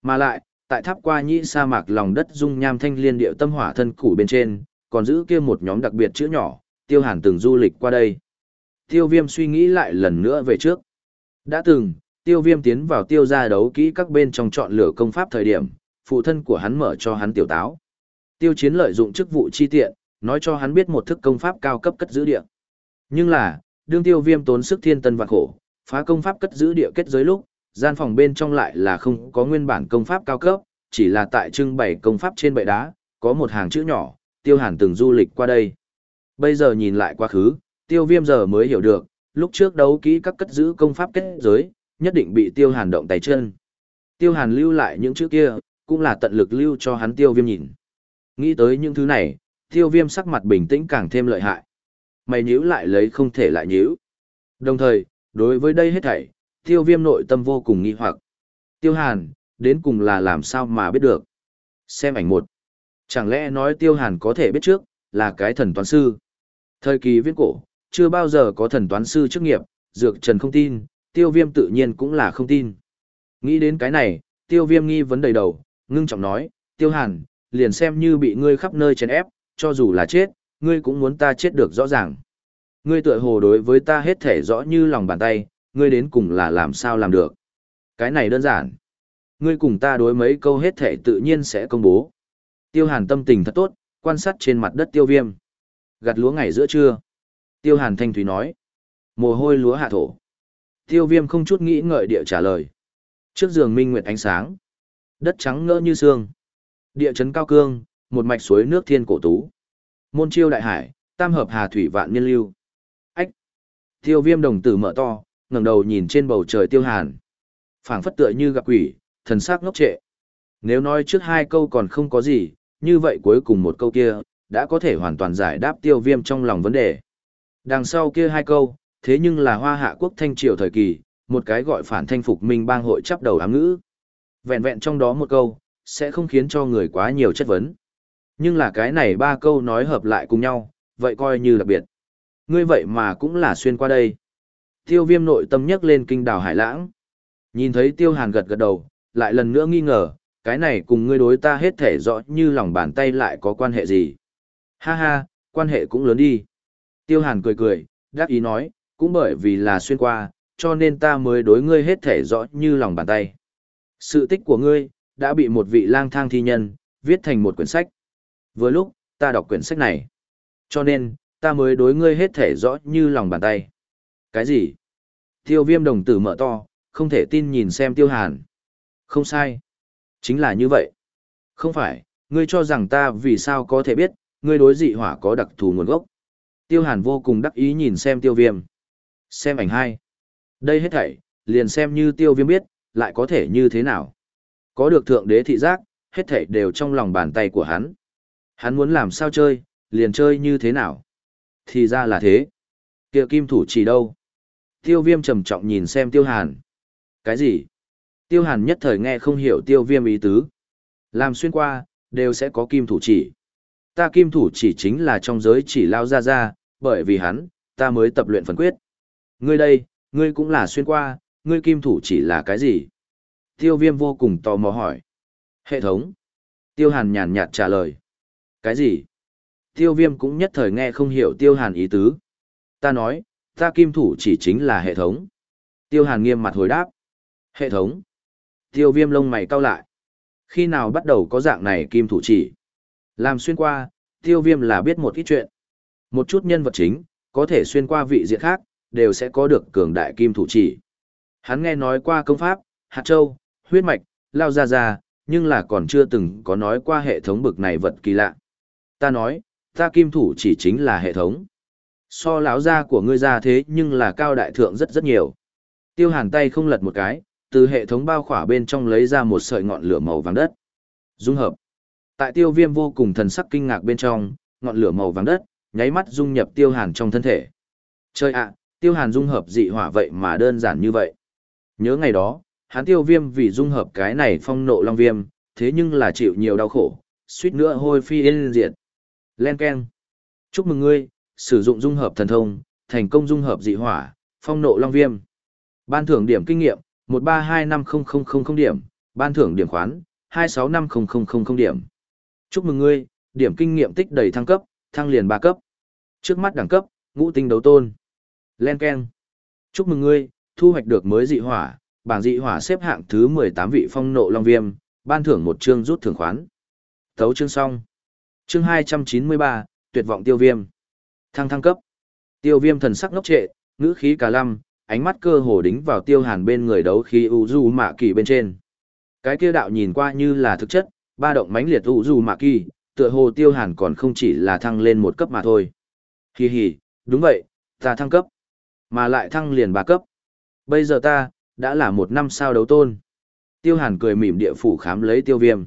Mà lại, tại tháp qua nhĩ sa mạc lòng đất dung nham thanh liên điệu tâm hỏa thân củ bên trên, còn giữ kia một nhóm đặc biệt chữ nhỏ, tiêu hàn từng du lịch qua đây. Tiêu viêm suy nghĩ lại lần nữa về trước. Đã từng, tiêu viêm tiến vào tiêu gia đấu kỹ các bên trong chọn lựa công pháp thời điểm, phụ thân của hắn mở cho hắn tiểu táo. Tiêu chiến lợi dụng chức vụ chi tiện, nói cho hắn biết một thức công pháp cao cấp cất giữ địa. Nhưng là, đương tiêu viêm tốn sức thiên tân và khổ, phá công pháp cất giữ địa kết giới lúc, gian phòng bên trong lại là không có nguyên bản công pháp cao cấp, chỉ là tại trưng bày công pháp trên bệ đá, có một hàng chữ nhỏ, tiêu hàn từng du lịch qua đây. Bây giờ nhìn lại quá khứ, tiêu viêm giờ mới hiểu được, lúc trước đấu kỹ các cất giữ công pháp kết giới, nhất định bị tiêu hàn động tay chân. Tiêu hàn lưu lại những chữ kia, cũng là tận lực lưu cho hắn tiêu viêm nhìn. Nghĩ tới những thứ này, tiêu viêm sắc mặt bình tĩnh càng thêm lợi hại. Mày nhíu lại lấy không thể lại nhíu. Đồng thời, đối với đây hết thảy, tiêu viêm nội tâm vô cùng nghi hoặc. Tiêu hàn, đến cùng là làm sao mà biết được. Xem ảnh một. Chẳng lẽ nói tiêu hàn có thể biết trước, là cái thần toán sư. Thời kỳ viễn cổ, chưa bao giờ có thần toán sư chức nghiệp, dược trần không tin, tiêu viêm tự nhiên cũng là không tin. Nghĩ đến cái này, tiêu viêm nghi vấn đầy đầu, ngưng trọng nói, tiêu hàn, liền xem như bị ngươi khắp nơi chèn ép, cho dù là chết, ngươi cũng muốn ta chết được rõ ràng. Ngươi tựa hồ đối với ta hết thể rõ như lòng bàn tay, ngươi đến cùng là làm sao làm được. Cái này đơn giản. Ngươi cùng ta đối mấy câu hết thể tự nhiên sẽ công bố. Tiêu hàn tâm tình thật tốt, quan sát trên mặt đất tiêu viêm. Gặt lúa ngày giữa trưa. Tiêu Hàn Thanh Thúy nói. Mồ hôi lúa hạ thổ. Tiêu viêm không chút nghĩ ngợi địa trả lời. Trước giường minh nguyệt ánh sáng. Đất trắng ngỡ như xương. Địa chấn cao cương, một mạch suối nước thiên cổ tú. Môn chiêu đại hải, tam hợp hà thủy vạn nhân lưu. Tiêu viêm đồng tử mở to, ngẩng đầu nhìn trên bầu trời tiêu hàn. phảng phất tựa như gặp quỷ, thần sắc ngốc trệ. Nếu nói trước hai câu còn không có gì, như vậy cuối cùng một câu kia, đã có thể hoàn toàn giải đáp tiêu viêm trong lòng vấn đề. Đằng sau kia hai câu, thế nhưng là hoa hạ quốc thanh triều thời kỳ, một cái gọi phản thanh phục minh bang hội chấp đầu ám ngữ. Vẹn vẹn trong đó một câu, sẽ không khiến cho người quá nhiều chất vấn. Nhưng là cái này ba câu nói hợp lại cùng nhau, vậy coi như đặc biệt. Ngươi vậy mà cũng là xuyên qua đây. Tiêu viêm nội tâm nhắc lên kinh đảo Hải Lãng. Nhìn thấy tiêu hàn gật gật đầu, lại lần nữa nghi ngờ, cái này cùng ngươi đối ta hết thể rõ như lòng bàn tay lại có quan hệ gì. Ha ha, quan hệ cũng lớn đi. Tiêu hàn cười cười, đáp ý nói, cũng bởi vì là xuyên qua, cho nên ta mới đối ngươi hết thể rõ như lòng bàn tay. Sự tích của ngươi, đã bị một vị lang thang thi nhân, viết thành một quyển sách. Vừa lúc, ta đọc quyển sách này. Cho nên, ta mới đối ngươi hết thể rõ như lòng bàn tay. Cái gì? Tiêu viêm đồng tử mở to, không thể tin nhìn xem tiêu hàn. Không sai. Chính là như vậy. Không phải, ngươi cho rằng ta vì sao có thể biết, ngươi đối dị hỏa có đặc thù nguồn gốc. Tiêu hàn vô cùng đắc ý nhìn xem tiêu viêm. Xem ảnh hai. Đây hết thảy, liền xem như tiêu viêm biết, lại có thể như thế nào. Có được thượng đế thị giác, hết thảy đều trong lòng bàn tay của hắn. Hắn muốn làm sao chơi, liền chơi như thế nào. Thì ra là thế. kia kim thủ chỉ đâu? Tiêu viêm trầm trọng nhìn xem tiêu hàn. Cái gì? Tiêu hàn nhất thời nghe không hiểu tiêu viêm ý tứ. Làm xuyên qua, đều sẽ có kim thủ chỉ. Ta kim thủ chỉ chính là trong giới chỉ lao ra ra, bởi vì hắn, ta mới tập luyện phần quyết. Ngươi đây, ngươi cũng là xuyên qua, ngươi kim thủ chỉ là cái gì? Tiêu viêm vô cùng tò mò hỏi. Hệ thống. Tiêu hàn nhàn nhạt trả lời. Cái gì? Tiêu viêm cũng nhất thời nghe không hiểu tiêu hàn ý tứ. Ta nói, ta kim thủ chỉ chính là hệ thống. Tiêu hàn nghiêm mặt hồi đáp. Hệ thống. Tiêu viêm lông mày cau lại. Khi nào bắt đầu có dạng này kim thủ chỉ? Làm xuyên qua, tiêu viêm là biết một ít chuyện. Một chút nhân vật chính, có thể xuyên qua vị diện khác, đều sẽ có được cường đại kim thủ chỉ. Hắn nghe nói qua công pháp, hạt châu, huyết mạch, lao ra ra, nhưng là còn chưa từng có nói qua hệ thống bực này vật kỳ lạ. Ta nói, ta kim thủ chỉ chính là hệ thống. So lão gia của ngươi ra thế nhưng là cao đại thượng rất rất nhiều. Tiêu hàn tay không lật một cái, từ hệ thống bao khỏa bên trong lấy ra một sợi ngọn lửa màu vàng đất. Dung hợp. Tại tiêu viêm vô cùng thần sắc kinh ngạc bên trong, ngọn lửa màu vàng đất, nháy mắt dung nhập tiêu hàn trong thân thể. Chơi ạ, tiêu hàn dung hợp dị hỏa vậy mà đơn giản như vậy. Nhớ ngày đó, hắn tiêu viêm vì dung hợp cái này phong nộ long viêm, thế nhưng là chịu nhiều đau khổ, suýt nữa hôi phi yên diệt. Len Ken. Chúc mừng ngươi, sử dụng dung hợp thần thông, thành công dung hợp dị hỏa, phong nộ long viêm. Ban thưởng điểm kinh nghiệm, 1325000 điểm, ban thưởng điểm khoán, 2650000 điểm. Chúc mừng ngươi, điểm kinh nghiệm tích đầy thăng cấp, thăng liền 3 cấp. Trước mắt đẳng cấp, ngũ tinh đấu tôn. Len Ken. Chúc mừng ngươi, thu hoạch được mới dị hỏa, bảng dị hỏa xếp hạng thứ 18 vị phong nộ long viêm, ban thưởng một chương rút thưởng khoán. Thấu chương xong. Chương 293, tuyệt vọng tiêu viêm. Thăng thăng cấp. Tiêu viêm thần sắc ngốc trệ, ngữ khí cả lăm, ánh mắt cơ hồ đính vào tiêu hàn bên người đấu khí u du mạ kỳ bên trên. Cái kia đạo nhìn qua như là thực chất, ba động mãnh liệt u du mạ kỳ, tựa hồ tiêu hàn còn không chỉ là thăng lên một cấp mà thôi. Hi hi, đúng vậy, ta thăng cấp. Mà lại thăng liền ba cấp. Bây giờ ta, đã là một năm sao đấu tôn. Tiêu hàn cười mỉm địa phủ khám lấy tiêu viêm.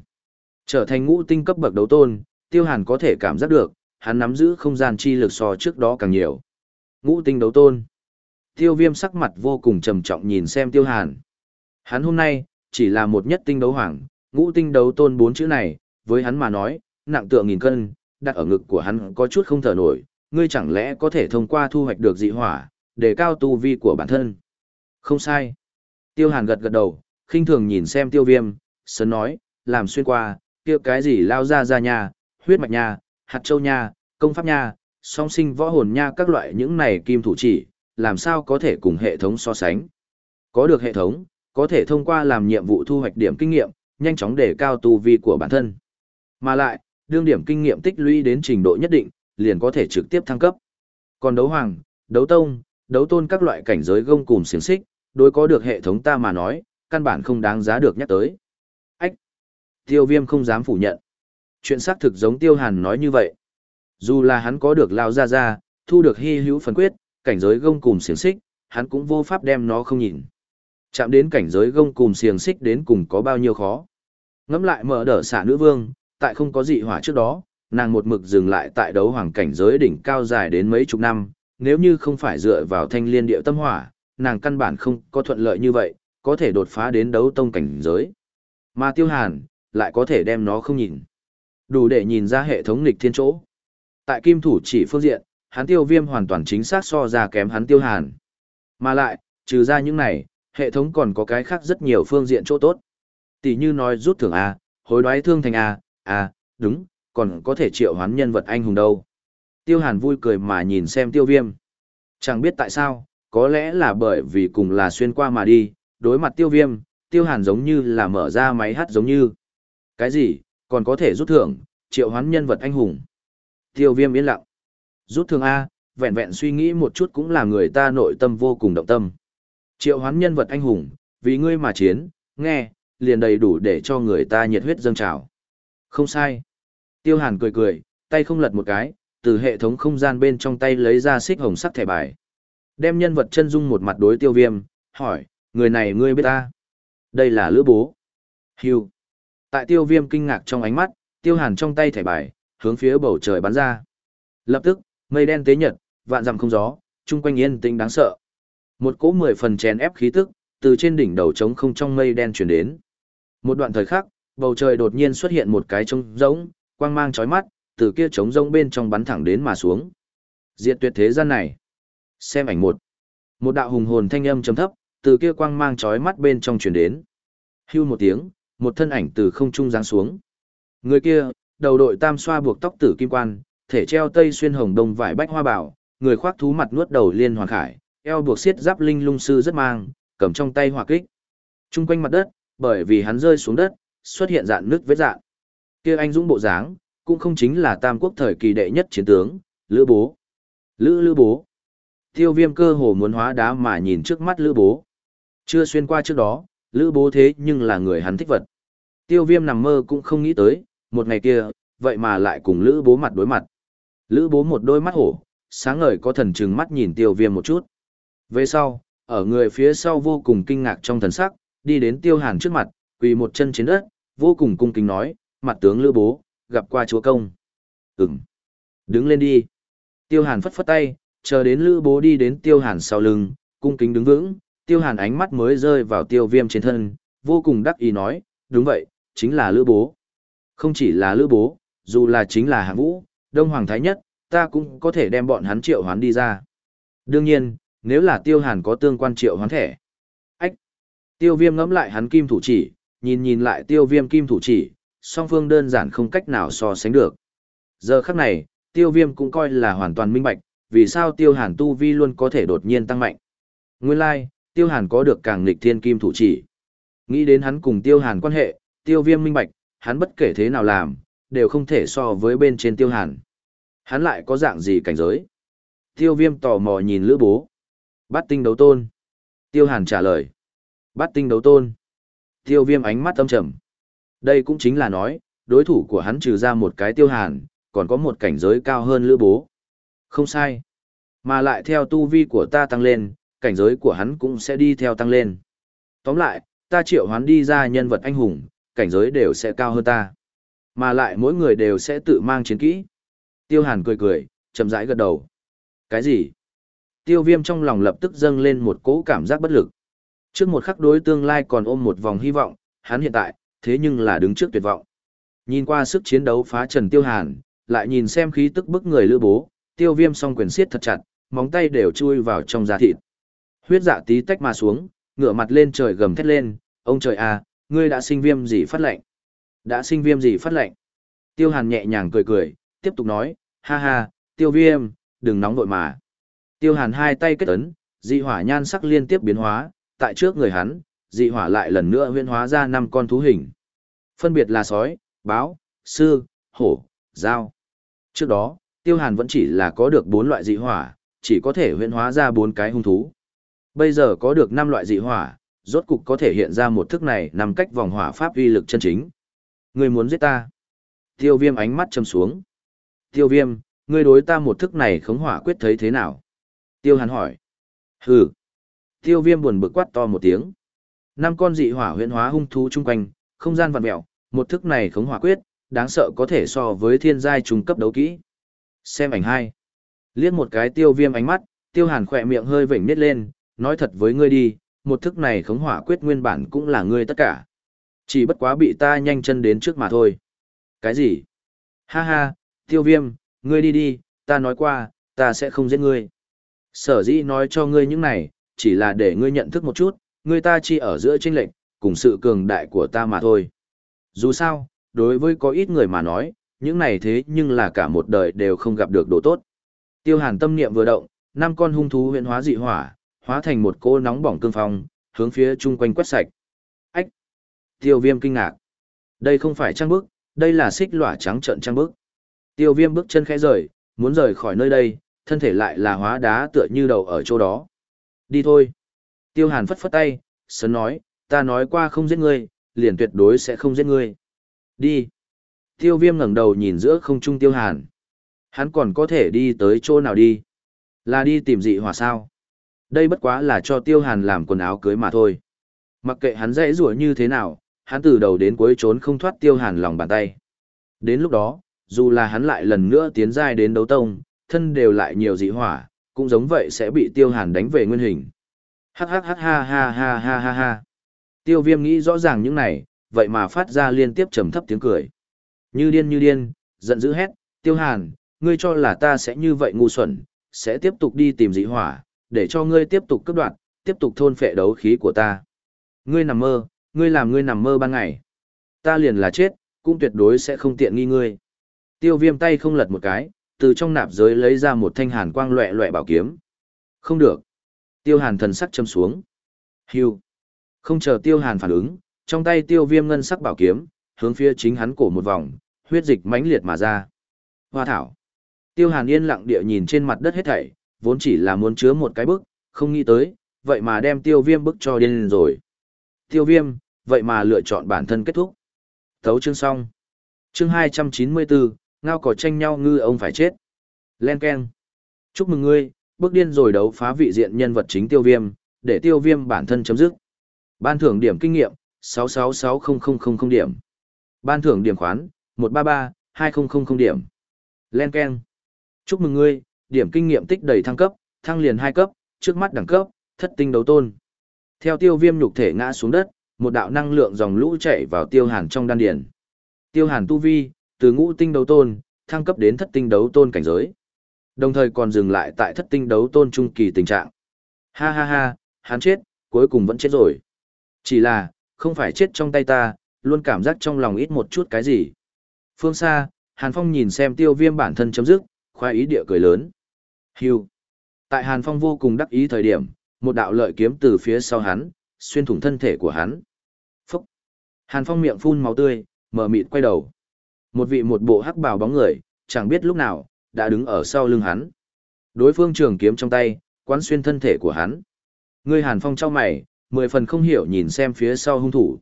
Trở thành ngũ tinh cấp bậc đấu tôn, tiêu hàn có thể cảm giác được, hắn nắm giữ không gian chi lực so trước đó càng nhiều. Ngũ tinh đấu tôn. Tiêu viêm sắc mặt vô cùng trầm trọng nhìn xem tiêu hàn. Hắn hôm nay, chỉ là một nhất tinh đấu hoàng, ngũ tinh đấu tôn bốn chữ này, với hắn mà nói, nặng tựa nghìn cân, đặt ở ngực của hắn có chút không thở nổi, ngươi chẳng lẽ có thể thông qua thu hoạch được dị hỏa, để cao tu vi của bản thân. Không sai. Tiêu hàn gật gật đầu, khinh thường nhìn xem tiêu viêm, sớm nói, làm xuyên qua, kia cái gì lao ra ra nhà, huyết mạch nha, hạt châu nha, công pháp nha, song sinh võ hồn nha các loại những này kim thủ chỉ, làm sao có thể cùng hệ thống so sánh. Có được hệ thống, có thể thông qua làm nhiệm vụ thu hoạch điểm kinh nghiệm, nhanh chóng để cao tu vi của bản thân. Mà lại, đương điểm kinh nghiệm tích lũy đến trình độ nhất định, liền có thể trực tiếp thăng cấp. Còn đấu hoàng, đấu tông, đấu tôn các loại cảnh giới gông cùng xiềng xích, đối có được hệ thống ta mà nói, căn bản không đáng giá được nhắc tới. Ách! Tiêu viêm không dám phủ nhận. Chuyện xác thực giống tiêu hàn nói như vậy. Dù là hắn có được lao ra ra, thu được hy hữu phần quyết, cảnh giới gông cùng xiềng xích, hắn cũng vô pháp đem nó không nhìn. Chạm đến cảnh giới gông cùng xiềng xích đến cùng có bao nhiêu khó. Ngẫm lại mở đỡ xả nữ vương, tại không có dị hỏa trước đó, nàng một mực dừng lại tại đấu hoàng cảnh giới đỉnh cao dài đến mấy chục năm, nếu như không phải dựa vào thanh liên điệu tâm hỏa, nàng căn bản không có thuận lợi như vậy, có thể đột phá đến đấu tông cảnh giới. Mà tiêu hàn, lại có thể đem nó không nhìn. Đủ để nhìn ra hệ thống nghịch thiên chỗ. Tại kim thủ chỉ phương diện, hắn tiêu viêm hoàn toàn chính xác so ra kém hắn tiêu hàn. Mà lại, trừ ra những này, hệ thống còn có cái khác rất nhiều phương diện chỗ tốt. Tỷ như nói rút thưởng A, hối đoái thương thành A, A, đúng, còn có thể triệu hoán nhân vật anh hùng đâu. Tiêu hàn vui cười mà nhìn xem tiêu viêm. Chẳng biết tại sao, có lẽ là bởi vì cùng là xuyên qua mà đi, đối mặt tiêu viêm, tiêu hàn giống như là mở ra máy hát giống như. Cái gì, còn có thể rút thưởng, triệu hoán nhân vật anh hùng. Tiêu viêm yên lặng. Rút thưởng A, vẹn vẹn suy nghĩ một chút cũng là người ta nội tâm vô cùng động tâm. Triệu hoán nhân vật anh hùng, vì ngươi mà chiến, nghe, liền đầy đủ để cho người ta nhiệt huyết dâng trào. Không sai. Tiêu hàn cười cười, tay không lật một cái, từ hệ thống không gian bên trong tay lấy ra xích hồng sắc thẻ bài. Đem nhân vật chân dung một mặt đối tiêu viêm, hỏi, người này ngươi biết ta? Đây là lữ bố. Hugh. Tại tiêu viêm kinh ngạc trong ánh mắt, tiêu hàn trong tay thẻ bài, hướng phía bầu trời bắn ra. Lập tức, mây đen tế nhật, vạn dặm không gió, chung quanh yên tĩnh đáng sợ. Một cỗ mười phần chèn ép khí tức, từ trên đỉnh đầu trống không trong mây đen chuyển đến. Một đoạn thời khắc, bầu trời đột nhiên xuất hiện một cái trống rỗng, quang mang chói mắt, từ kia trống rỗng bên trong bắn thẳng đến mà xuống. Diệt tuyệt thế gian này. Xem ảnh một. Một đạo hùng hồn thanh âm trầm thấp, từ kia quang mang chói mắt bên trong truyền đến. Hưu một tiếng, một thân ảnh từ không trung giáng xuống. Người kia, đầu đội tam xoa buộc tóc tử kim quan, thể treo tây xuyên hồng đồng vải bách hoa bảo, người khoác thú mặt nuốt đầu liên hoàn khải, eo buộc xiết giáp linh lung sư rất mang, cầm trong tay hỏa kích. Trung quanh mặt đất, bởi vì hắn rơi xuống đất, xuất hiện dạn nước vết dạn. Kia anh dũng bộ dáng, cũng không chính là tam quốc thời kỳ đệ nhất chiến tướng, Lữ Bố. Lữ Lữ Bố. Tiêu viêm cơ hồ muốn hóa đá mà nhìn trước mắt Lữ Bố. Chưa xuyên qua trước đó, Lữ Bố thế nhưng là người hắn thích vật. Tiêu viêm nằm mơ cũng không nghĩ tới, một ngày kia, vậy mà lại cùng Lữ Bố mặt đối mặt. Lữ Bố một đôi mắt hổ, sáng ngời có thần trừng mắt nhìn tiêu viêm một chút. Về sau, ở người phía sau vô cùng kinh ngạc trong thần sắc, đi đến tiêu hàn trước mặt, quỳ một chân trên đất, vô cùng cung kính nói, mặt tướng Lữ Bố, gặp qua chúa công. Ừm. Đứng lên đi. Tiêu hàn phất phất tay, chờ đến Lữ Bố đi đến tiêu hàn sau lưng, cung kính đứng vững, tiêu hàn ánh mắt mới rơi vào tiêu viêm trên thân, vô cùng đắc ý nói, đúng vậy, chính là Lữ Bố. Không chỉ là Lữ Bố, dù là chính là Hạng Vũ, Đông Hoàng Thái Nhất, ta cũng có thể đem bọn hắn triệu hoán đi ra. Đương nhiên, nếu là tiêu hàn có tương quan triệu hoán thẻ. Ách! Tiêu viêm ngẫm lại hắn kim thủ chỉ, nhìn nhìn lại tiêu viêm kim thủ chỉ, song phương đơn giản không cách nào so sánh được. Giờ khắc này, tiêu viêm cũng coi là hoàn toàn minh bạch, vì sao tiêu hàn tu vi luôn có thể đột nhiên tăng mạnh. Nguyên lai, like, tiêu hàn có được càng nghịch thiên kim thủ chỉ. Nghĩ đến hắn cùng tiêu hàn quan hệ, tiêu viêm minh bạch, hắn bất kể thế nào làm, đều không thể so với bên trên tiêu hàn. Hắn lại có dạng gì cảnh giới? Tiêu viêm tò mò nhìn lữ bố. Bát tinh đấu tôn. Tiêu hàn trả lời. Bát tinh đấu tôn. Tiêu viêm ánh mắt âm trầm. Đây cũng chính là nói, đối thủ của hắn trừ ra một cái tiêu hàn, còn có một cảnh giới cao hơn lữ bố. Không sai. Mà lại theo tu vi của ta tăng lên, cảnh giới của hắn cũng sẽ đi theo tăng lên. Tóm lại, ta triệu hắn đi ra nhân vật anh hùng, cảnh giới đều sẽ cao hơn ta. Mà lại mỗi người đều sẽ tự mang chiến kỹ. Tiêu hàn cười cười, chậm rãi gật đầu. Cái gì? Tiêu viêm trong lòng lập tức dâng lên một cỗ cảm giác bất lực. Trước một khắc đối tương lai còn ôm một vòng hy vọng, hắn hiện tại, thế nhưng là đứng trước tuyệt vọng. Nhìn qua sức chiến đấu phá trần tiêu hàn, lại nhìn xem khí tức bức người lữ bố, tiêu viêm song quyền siết thật chặt, móng tay đều chui vào trong da thịt. Huyết dạ tí tách mà xuống, ngửa mặt lên trời gầm thét lên, ông trời à, ngươi đã sinh viêm gì phát lệnh? Đã sinh viêm gì phát lệnh? Tiêu hàn nhẹ nhàng cười cười, tiếp tục nói, ha ha, tiêu viêm, đừng nóng vội mà. Tiêu hàn hai tay kết ấn, dị hỏa nhan sắc liên tiếp biến hóa, tại trước người hắn, dị hỏa lại lần nữa huyễn hóa ra năm con thú hình. Phân biệt là sói, báo, sư, hổ, dao. Trước đó, Tiêu Hàn vẫn chỉ là có được bốn loại dị hỏa, chỉ có thể huyễn hóa ra bốn cái hung thú. Bây giờ có được năm loại dị hỏa, rốt cục có thể hiện ra một thức này nằm cách vòng hỏa pháp uy lực chân chính. Ngươi muốn giết ta? Tiêu Viêm ánh mắt châm xuống. Tiêu Viêm, ngươi đối ta một thức này khống hỏa quyết thấy thế nào? Tiêu Hàn hỏi. Hừ. Tiêu Viêm buồn bực quát to một tiếng. Năm con dị hỏa huyễn hóa hung thú chung quanh, không gian vặn mèo, một thức này khống hỏa quyết, đáng sợ có thể so với thiên giai trung cấp đấu kỹ. Xem ảnh hai. Liếc một cái tiêu viêm ánh mắt, tiêu hàn khỏe miệng hơi vểnh nít lên, nói thật với ngươi đi, một thức này khống hỏa quyết nguyên bản cũng là ngươi tất cả. Chỉ bất quá bị ta nhanh chân đến trước mà thôi. Cái gì? Ha ha, tiêu viêm, ngươi đi đi, ta nói qua, ta sẽ không giết ngươi. Sở dĩ nói cho ngươi những này, chỉ là để ngươi nhận thức một chút, ngươi ta chỉ ở giữa tranh lệnh, cùng sự cường đại của ta mà thôi. Dù sao, đối với có ít người mà nói, những này thế nhưng là cả một đời đều không gặp được đồ tốt. Tiêu hàn tâm niệm vừa động, năm con hung thú huyện hóa dị hỏa, hóa thành một cô nóng bỏng cương phong, hướng phía chung quanh quét sạch. Ách! Tiêu viêm kinh ngạc. Đây không phải trang bức, đây là xích lỏa trắng trận trang bức. Tiêu viêm bước chân khẽ rời, muốn rời khỏi nơi đây, thân thể lại là hóa đá tựa như đầu ở chỗ đó. Đi thôi. Tiêu hàn phất phất tay, sớm nói, ta nói qua không giết ngươi, liền tuyệt đối sẽ không giết ngươi. Đi. Tiêu viêm ngẩng đầu nhìn giữa không trung tiêu hàn. Hắn còn có thể đi tới chỗ nào đi? Là đi tìm dị hỏa sao? Đây bất quá là cho tiêu hàn làm quần áo cưới mà thôi. Mặc kệ hắn dễ rủa như thế nào, hắn từ đầu đến cuối trốn không thoát tiêu hàn lòng bàn tay. Đến lúc đó, dù là hắn lại lần nữa tiến giai đến đấu tông, thân đều lại nhiều dị hỏa, cũng giống vậy sẽ bị tiêu hàn đánh về nguyên hình. Hắc hắc hắc ha ha ha ha ha ha. Tiêu viêm nghĩ rõ ràng những này, vậy mà phát ra liên tiếp trầm thấp tiếng cười. Như điên như điên, giận dữ hét, tiêu hàn, ngươi cho là ta sẽ như vậy ngu xuẩn, sẽ tiếp tục đi tìm dị hỏa, để cho ngươi tiếp tục cướp đoạt, tiếp tục thôn phệ đấu khí của ta. Ngươi nằm mơ, ngươi làm ngươi nằm mơ ban ngày. Ta liền là chết, cũng tuyệt đối sẽ không tiện nghi ngươi. Tiêu viêm tay không lật một cái, từ trong nạp giới lấy ra một thanh hàn quang loẹ loẹ bảo kiếm. Không được. Tiêu hàn thần sắc châm xuống. Hưu. Không chờ tiêu hàn phản ứng, trong tay tiêu viêm ngân sắc bảo kiếm, hướng phía chính hắn cổ một vòng, huyết dịch mãnh liệt mà ra. Hoa thảo. Tiêu hàn yên lặng địa nhìn trên mặt đất hết thảy, vốn chỉ là muốn chứa một cái bức, không nghĩ tới, vậy mà đem tiêu viêm bức cho điên rồi. Tiêu viêm, vậy mà lựa chọn bản thân kết thúc. Thấu chương xong. Chương 294, ngao cỏ tranh nhau ngư ông phải chết. Len Ken. Chúc mừng ngươi, bước điên rồi đấu phá vị diện nhân vật chính tiêu viêm, để tiêu viêm bản thân chấm dứt. Ban thưởng điểm kinh nghiệm, 6660000 điểm. Ban thưởng điểm khoán, 133-2000 điểm. Len Ken. Chúc mừng ngươi, điểm kinh nghiệm tích đầy thăng cấp, thăng liền 2 cấp, trước mắt đẳng cấp, thất tinh đấu tôn. Theo tiêu viêm nhục thể ngã xuống đất, một đạo năng lượng dòng lũ chảy vào tiêu hàn trong đan điển. Tiêu hàn tu vi, từ ngũ tinh đấu tôn, thăng cấp đến thất tinh đấu tôn cảnh giới. Đồng thời còn dừng lại tại thất tinh đấu tôn trung kỳ tình trạng. Ha ha ha, hắn chết, cuối cùng vẫn chết rồi. Chỉ là, không phải chết trong tay ta, luôn cảm giác trong lòng ít một chút cái gì. Phương xa, Hàn Phong nhìn xem tiêu viêm bản thân chấm dứt, khoái ý địa cười lớn. Hưu. Tại Hàn Phong vô cùng đắc ý thời điểm, một đạo lợi kiếm từ phía sau hắn, xuyên thủng thân thể của hắn. Phúc. Hàn Phong miệng phun máu tươi, mở mịt quay đầu. Một vị một bộ hắc bào bóng người, chẳng biết lúc nào, đã đứng ở sau lưng hắn. Đối phương trường kiếm trong tay, quán xuyên thân thể của hắn. Ngươi Hàn Phong trao mày, mười phần không hiểu nhìn xem phía sau hung thủ.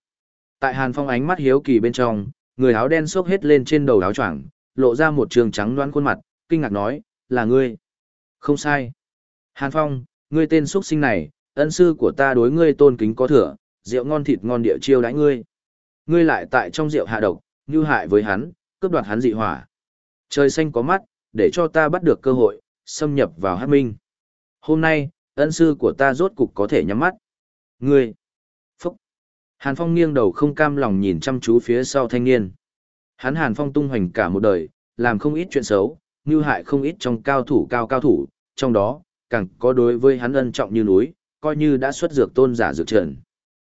Tại Hàn Phong ánh mắt hiếu kỳ bên trong, người áo đen xốc hết lên trên đầu áo choàng, lộ ra một trường trắng đoán khuôn mặt, kinh ngạc nói, là ngươi. Không sai. Hàn Phong, ngươi tên xuất sinh này, ân sư của ta đối ngươi tôn kính có thừa, rượu ngon thịt ngon địa chiêu đãi ngươi. Ngươi lại tại trong rượu hạ độc, như hại với hắn, cướp đoạt hắn dị hỏa. Trời xanh có mắt, để cho ta bắt được cơ hội, xâm nhập vào hát minh. Hôm nay, ân sư của ta rốt cục có thể nhắm mắt. Ngươi! Phúc! Hàn Phong nghiêng đầu không cam lòng nhìn chăm chú phía sau thanh niên. Hắn Hàn Phong tung hoành cả một đời, làm không ít chuyện xấu, như hại không ít trong cao thủ cao cao thủ, trong đó, càng có đối với hắn ân trọng như núi, coi như đã xuất dược tôn giả dược trần.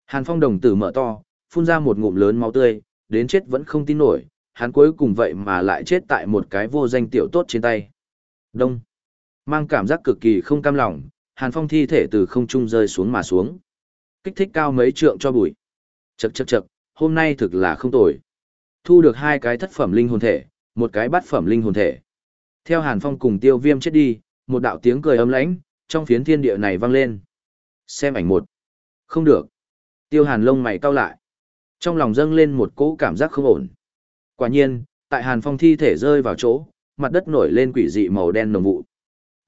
Hàn Phong đồng tử mở to, phun ra một ngụm lớn máu tươi, đến chết vẫn không tin nổi, hắn cuối cùng vậy mà lại chết tại một cái vô danh tiểu tốt trên tay. Đông. Mang cảm giác cực kỳ không cam lòng, Hàn Phong thi thể từ không trung rơi xuống mà xuống. Kích thích cao mấy trượng cho bụi. Chậc chậc chậc, hôm nay thực là không tồi. Thu được hai cái thất phẩm linh hồn thể, một cái bát phẩm linh hồn thể. Theo Hàn Phong cùng Tiêu Viêm chết đi, một đạo tiếng cười ấm lãnh, trong phiến thiên địa này vang lên. Xem ảnh một. Không được. Tiêu Hàn lông mày cau lại. Trong lòng dâng lên một cỗ cảm giác không ổn. Quả nhiên, tại Hàn Phong thi thể rơi vào chỗ, mặt đất nổi lên quỷ dị màu đen nồng vụ.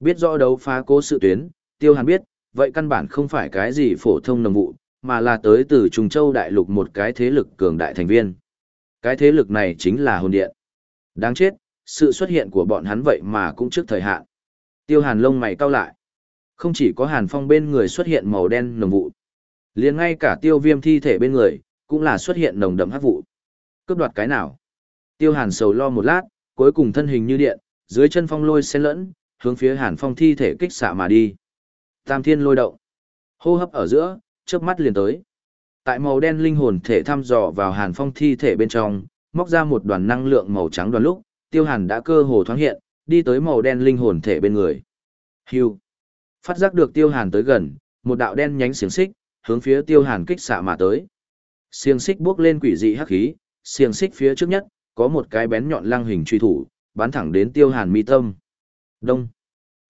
Biết rõ đấu phá cố sự tuyến, Tiêu Hàn biết, vậy căn bản không phải cái gì phổ thông nồng vụ, mà là tới từ Trùng Châu Đại Lục một cái thế lực cường đại thành viên. Cái thế lực này chính là hồn điện. Đáng chết, sự xuất hiện của bọn hắn vậy mà cũng trước thời hạn. Tiêu Hàn lông mày cau lại. Không chỉ có Hàn Phong bên người xuất hiện màu đen nồng vụ, liền ngay cả Tiêu Viêm thi thể bên người cũng là xuất hiện nồng đậm hắc vụ. Cướp đoạt cái nào? Tiêu Hàn sầu lo một lát, cuối cùng thân hình như điện, dưới chân phong lôi xen lẫn, hướng phía Hàn Phong thi thể kích xạ mà đi. Tam Thiên lôi động. Hô hấp ở giữa, chớp mắt liền tới. Tại màu đen linh hồn thể thăm dò vào Hàn Phong thi thể bên trong, móc ra một đoàn năng lượng màu trắng đoàn lúc, Tiêu Hàn đã cơ hồ thoáng hiện, đi tới màu đen linh hồn thể bên người. Hưu. Phát giác được Tiêu Hàn tới gần, một đạo đen nhánh xiềng xích, hướng phía Tiêu Hàn kích xạ mà tới. Xiềng xích bước lên quỷ dị hắc khí, xiềng xích phía trước nhất, có một cái bén nhọn lăng hình truy thủ, bắn thẳng đến Tiêu Hàn mi tâm. Đông.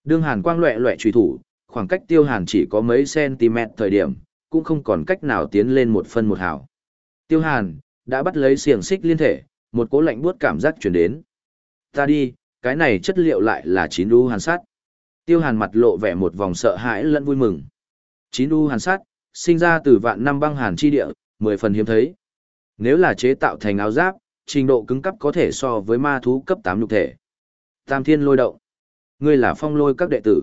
Đương Hàn quang loẹ loẹ truy thủ, khoảng cách Tiêu Hàn chỉ có mấy cm thời điểm, cũng không còn cách nào tiến lên một phân một hào. Tiêu Hàn đã bắt lấy xiềng xích liên thể, một cỗ lạnh buốt cảm giác truyền đến. Ta đi, cái này chất liệu lại là chín đu hàn sát. Tiêu Hàn mặt lộ vẻ một vòng sợ hãi lẫn vui mừng. Chín đu hàn sát, sinh ra từ vạn năm băng hàn chi địa, mười phần hiếm thấy. Nếu là chế tạo thành áo giáp, trình độ cứng cấp có thể so với ma thú cấp 8 nhục thể. Tam thiên lôi động. Ngươi là phong lôi các đệ tử.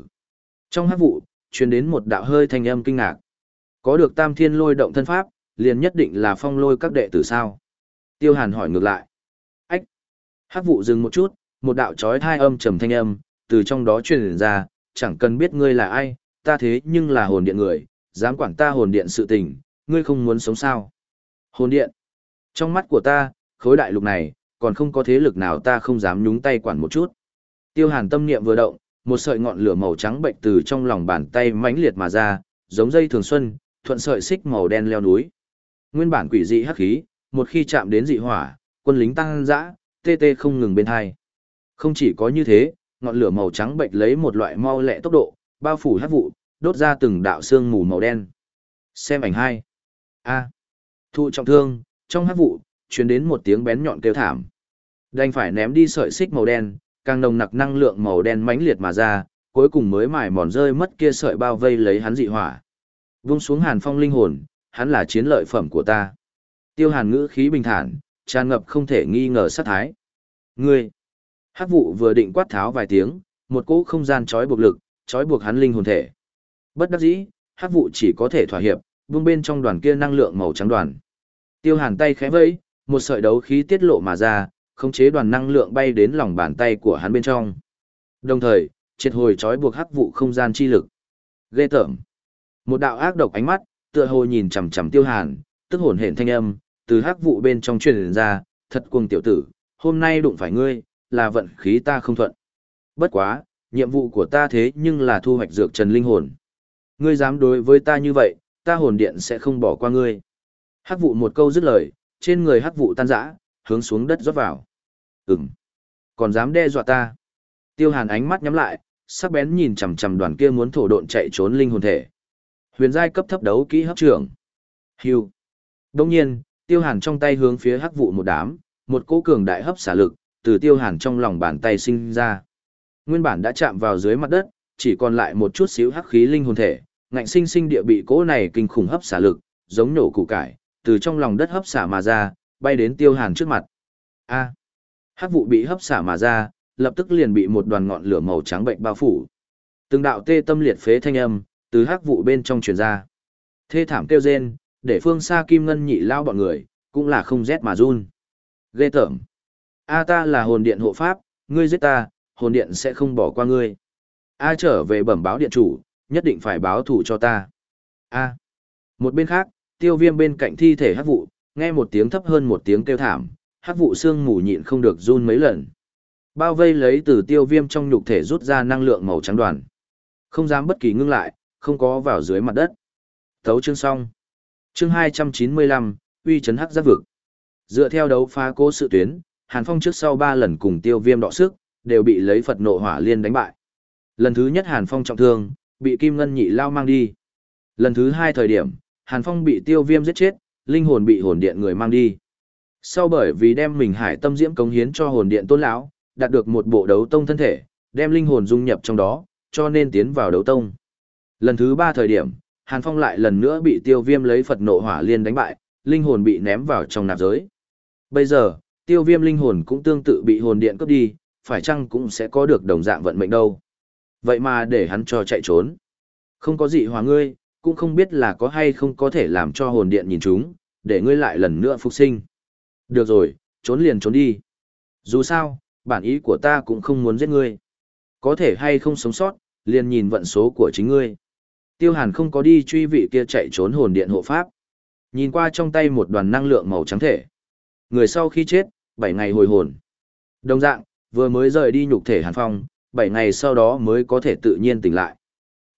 Trong hát vụ, truyền đến một đạo hơi thanh âm kinh ngạc. Có được tam thiên lôi động thân pháp, liền nhất định là phong lôi các đệ tử sao? Tiêu hàn hỏi ngược lại. Ách! Hát vụ dừng một chút, một đạo trói thai âm trầm thanh âm, từ trong đó truyền ra, chẳng cần biết ngươi là ai, ta thế nhưng là hồn điện người, dám quản ta hồn điện sự tình, ngươi không muốn sống sao? Hồn điện! Trong mắt của ta, khối đại lục này, còn không có thế lực nào ta không dám nhúng tay quản một chút. Tiêu hàn tâm niệm vừa động, một sợi ngọn lửa màu trắng bệnh từ trong lòng bàn tay mãnh liệt mà ra, giống dây thường xuân, thuận sợi xích màu đen leo núi. Nguyên bản quỷ dị hắc khí, một khi chạm đến dị hỏa, quân lính tăng dã, tê tê không ngừng bên hai. Không chỉ có như thế, ngọn lửa màu trắng bệnh lấy một loại mau lẹ tốc độ, bao phủ hắc vụ, đốt ra từng đạo xương mù màu đen. Xem ảnh hai. A. Thụ trọng thương, trong hắc vụ, truyền đến một tiếng bén nhọn kêu thảm. Đành phải ném đi sợi xích màu đen, càng nồng nặc năng lượng màu đen mãnh liệt mà ra, cuối cùng mới mài mòn rơi mất kia sợi bao vây lấy hắn dị hỏa. Vung xuống Hàn Phong linh hồn, hắn là chiến lợi phẩm của ta. Tiêu Hàn ngữ khí bình thản, tràn ngập không thể nghi ngờ sát thái. Ngươi! Hắc vụ vừa định quát tháo vài tiếng, một cỗ không gian trói buộc lực, trói buộc hắn linh hồn thể. Bất đắc dĩ, Hắc vụ chỉ có thể thỏa hiệp, buông bên trong đoàn kia năng lượng màu trắng đoàn. Tiêu Hàn tay khẽ vẫy, một sợi đấu khí tiết lộ mà ra, khống chế đoàn năng lượng bay đến lòng bàn tay của hắn bên trong. Đồng thời, triệt hồi trói buộc hắc vụ không gian chi lực. Ghê tởm. Một đạo ác độc ánh mắt, tựa hồ nhìn chằm chằm Tiêu Hàn, tức hồn hển thanh âm, từ hắc vụ bên trong truyền ra, thật cuồng tiểu tử, hôm nay đụng phải ngươi, là vận khí ta không thuận. Bất quá, nhiệm vụ của ta thế nhưng là thu hoạch dược trần linh hồn. Ngươi dám đối với ta như vậy, ta hồn điện sẽ không bỏ qua ngươi. Hắc vụ một câu dứt lời, trên người hắc vụ tan rã, hướng xuống đất rót vào. Ừm, còn dám đe dọa ta. Tiêu hàn ánh mắt nhắm lại, sắc bén nhìn chằm chằm đoàn kia muốn thổ độn chạy trốn linh hồn thể. Huyền giai cấp thấp đấu kỹ hấp trưởng. Hưu. Đông nhiên, tiêu hàn trong tay hướng phía hắc vụ một đám, một cỗ cường đại hấp xả lực, từ tiêu hàn trong lòng bàn tay sinh ra. Nguyên bản đã chạm vào dưới mặt đất, chỉ còn lại một chút xíu hắc khí linh hồn thể, ngạnh sinh sinh địa bị cỗ này kinh khủng hấp xả lực, giống nổ củ cải, từ trong lòng đất hấp xả mà ra, bay đến tiêu hàn trước mặt. A. Hắc vụ bị hấp xả mà ra, lập tức liền bị một đoàn ngọn lửa màu trắng bệnh bao phủ. Từng đạo tê tâm liệt phế thanh âm, từ hắc vụ bên trong truyền ra. Thê thảm kêu rên, để phương xa kim ngân nhị lao bọn người, cũng là không rét mà run. Ghê tởm. A ta là hồn điện hộ pháp, ngươi giết ta, hồn điện sẽ không bỏ qua ngươi. A trở về bẩm báo điện chủ, nhất định phải báo thủ cho ta. A. Một bên khác, tiêu viêm bên cạnh thi thể hắc vụ, nghe một tiếng thấp hơn một tiếng kêu thảm, hắc vụ xương mù nhịn không được run mấy lần. Bao vây lấy từ tiêu viêm trong nhục thể rút ra năng lượng màu trắng đoàn. Không dám bất kỳ ngưng lại, không có vào dưới mặt đất. Thấu chương xong. Chương 295, uy chấn hắc giáp vực. Dựa theo đấu phá cố sự tuyến, Hàn Phong trước sau 3 lần cùng tiêu viêm đọ sức, đều bị lấy Phật nộ hỏa liên đánh bại. Lần thứ nhất Hàn Phong trọng thương, bị Kim Ngân nhị lao mang đi. Lần thứ hai thời điểm, Hàn Phong bị tiêu viêm giết chết, linh hồn bị hồn điện người mang đi. Sau bởi vì đem mình hải tâm diễm cống hiến cho hồn điện tôn lão, đạt được một bộ đấu tông thân thể, đem linh hồn dung nhập trong đó, cho nên tiến vào đấu tông. Lần thứ ba thời điểm, Hàn Phong lại lần nữa bị tiêu viêm lấy Phật nộ hỏa liên đánh bại, linh hồn bị ném vào trong nạp giới. Bây giờ, tiêu viêm linh hồn cũng tương tự bị hồn điện cướp đi, phải chăng cũng sẽ có được đồng dạng vận mệnh đâu. Vậy mà để hắn cho chạy trốn. Không có gì hòa ngươi, cũng không biết là có hay không có thể làm cho hồn điện nhìn chúng, để ngươi lại lần nữa phục sinh. Được rồi, trốn liền trốn đi. Dù sao, bản ý của ta cũng không muốn giết ngươi. Có thể hay không sống sót, liền nhìn vận số của chính ngươi. Tiêu Hàn không có đi truy vị kia chạy trốn hồn điện hộ pháp. Nhìn qua trong tay một đoàn năng lượng màu trắng thể. Người sau khi chết, 7 ngày hồi hồn. Đồng dạng, vừa mới rời đi nhục thể Hàn Phong, 7 ngày sau đó mới có thể tự nhiên tỉnh lại.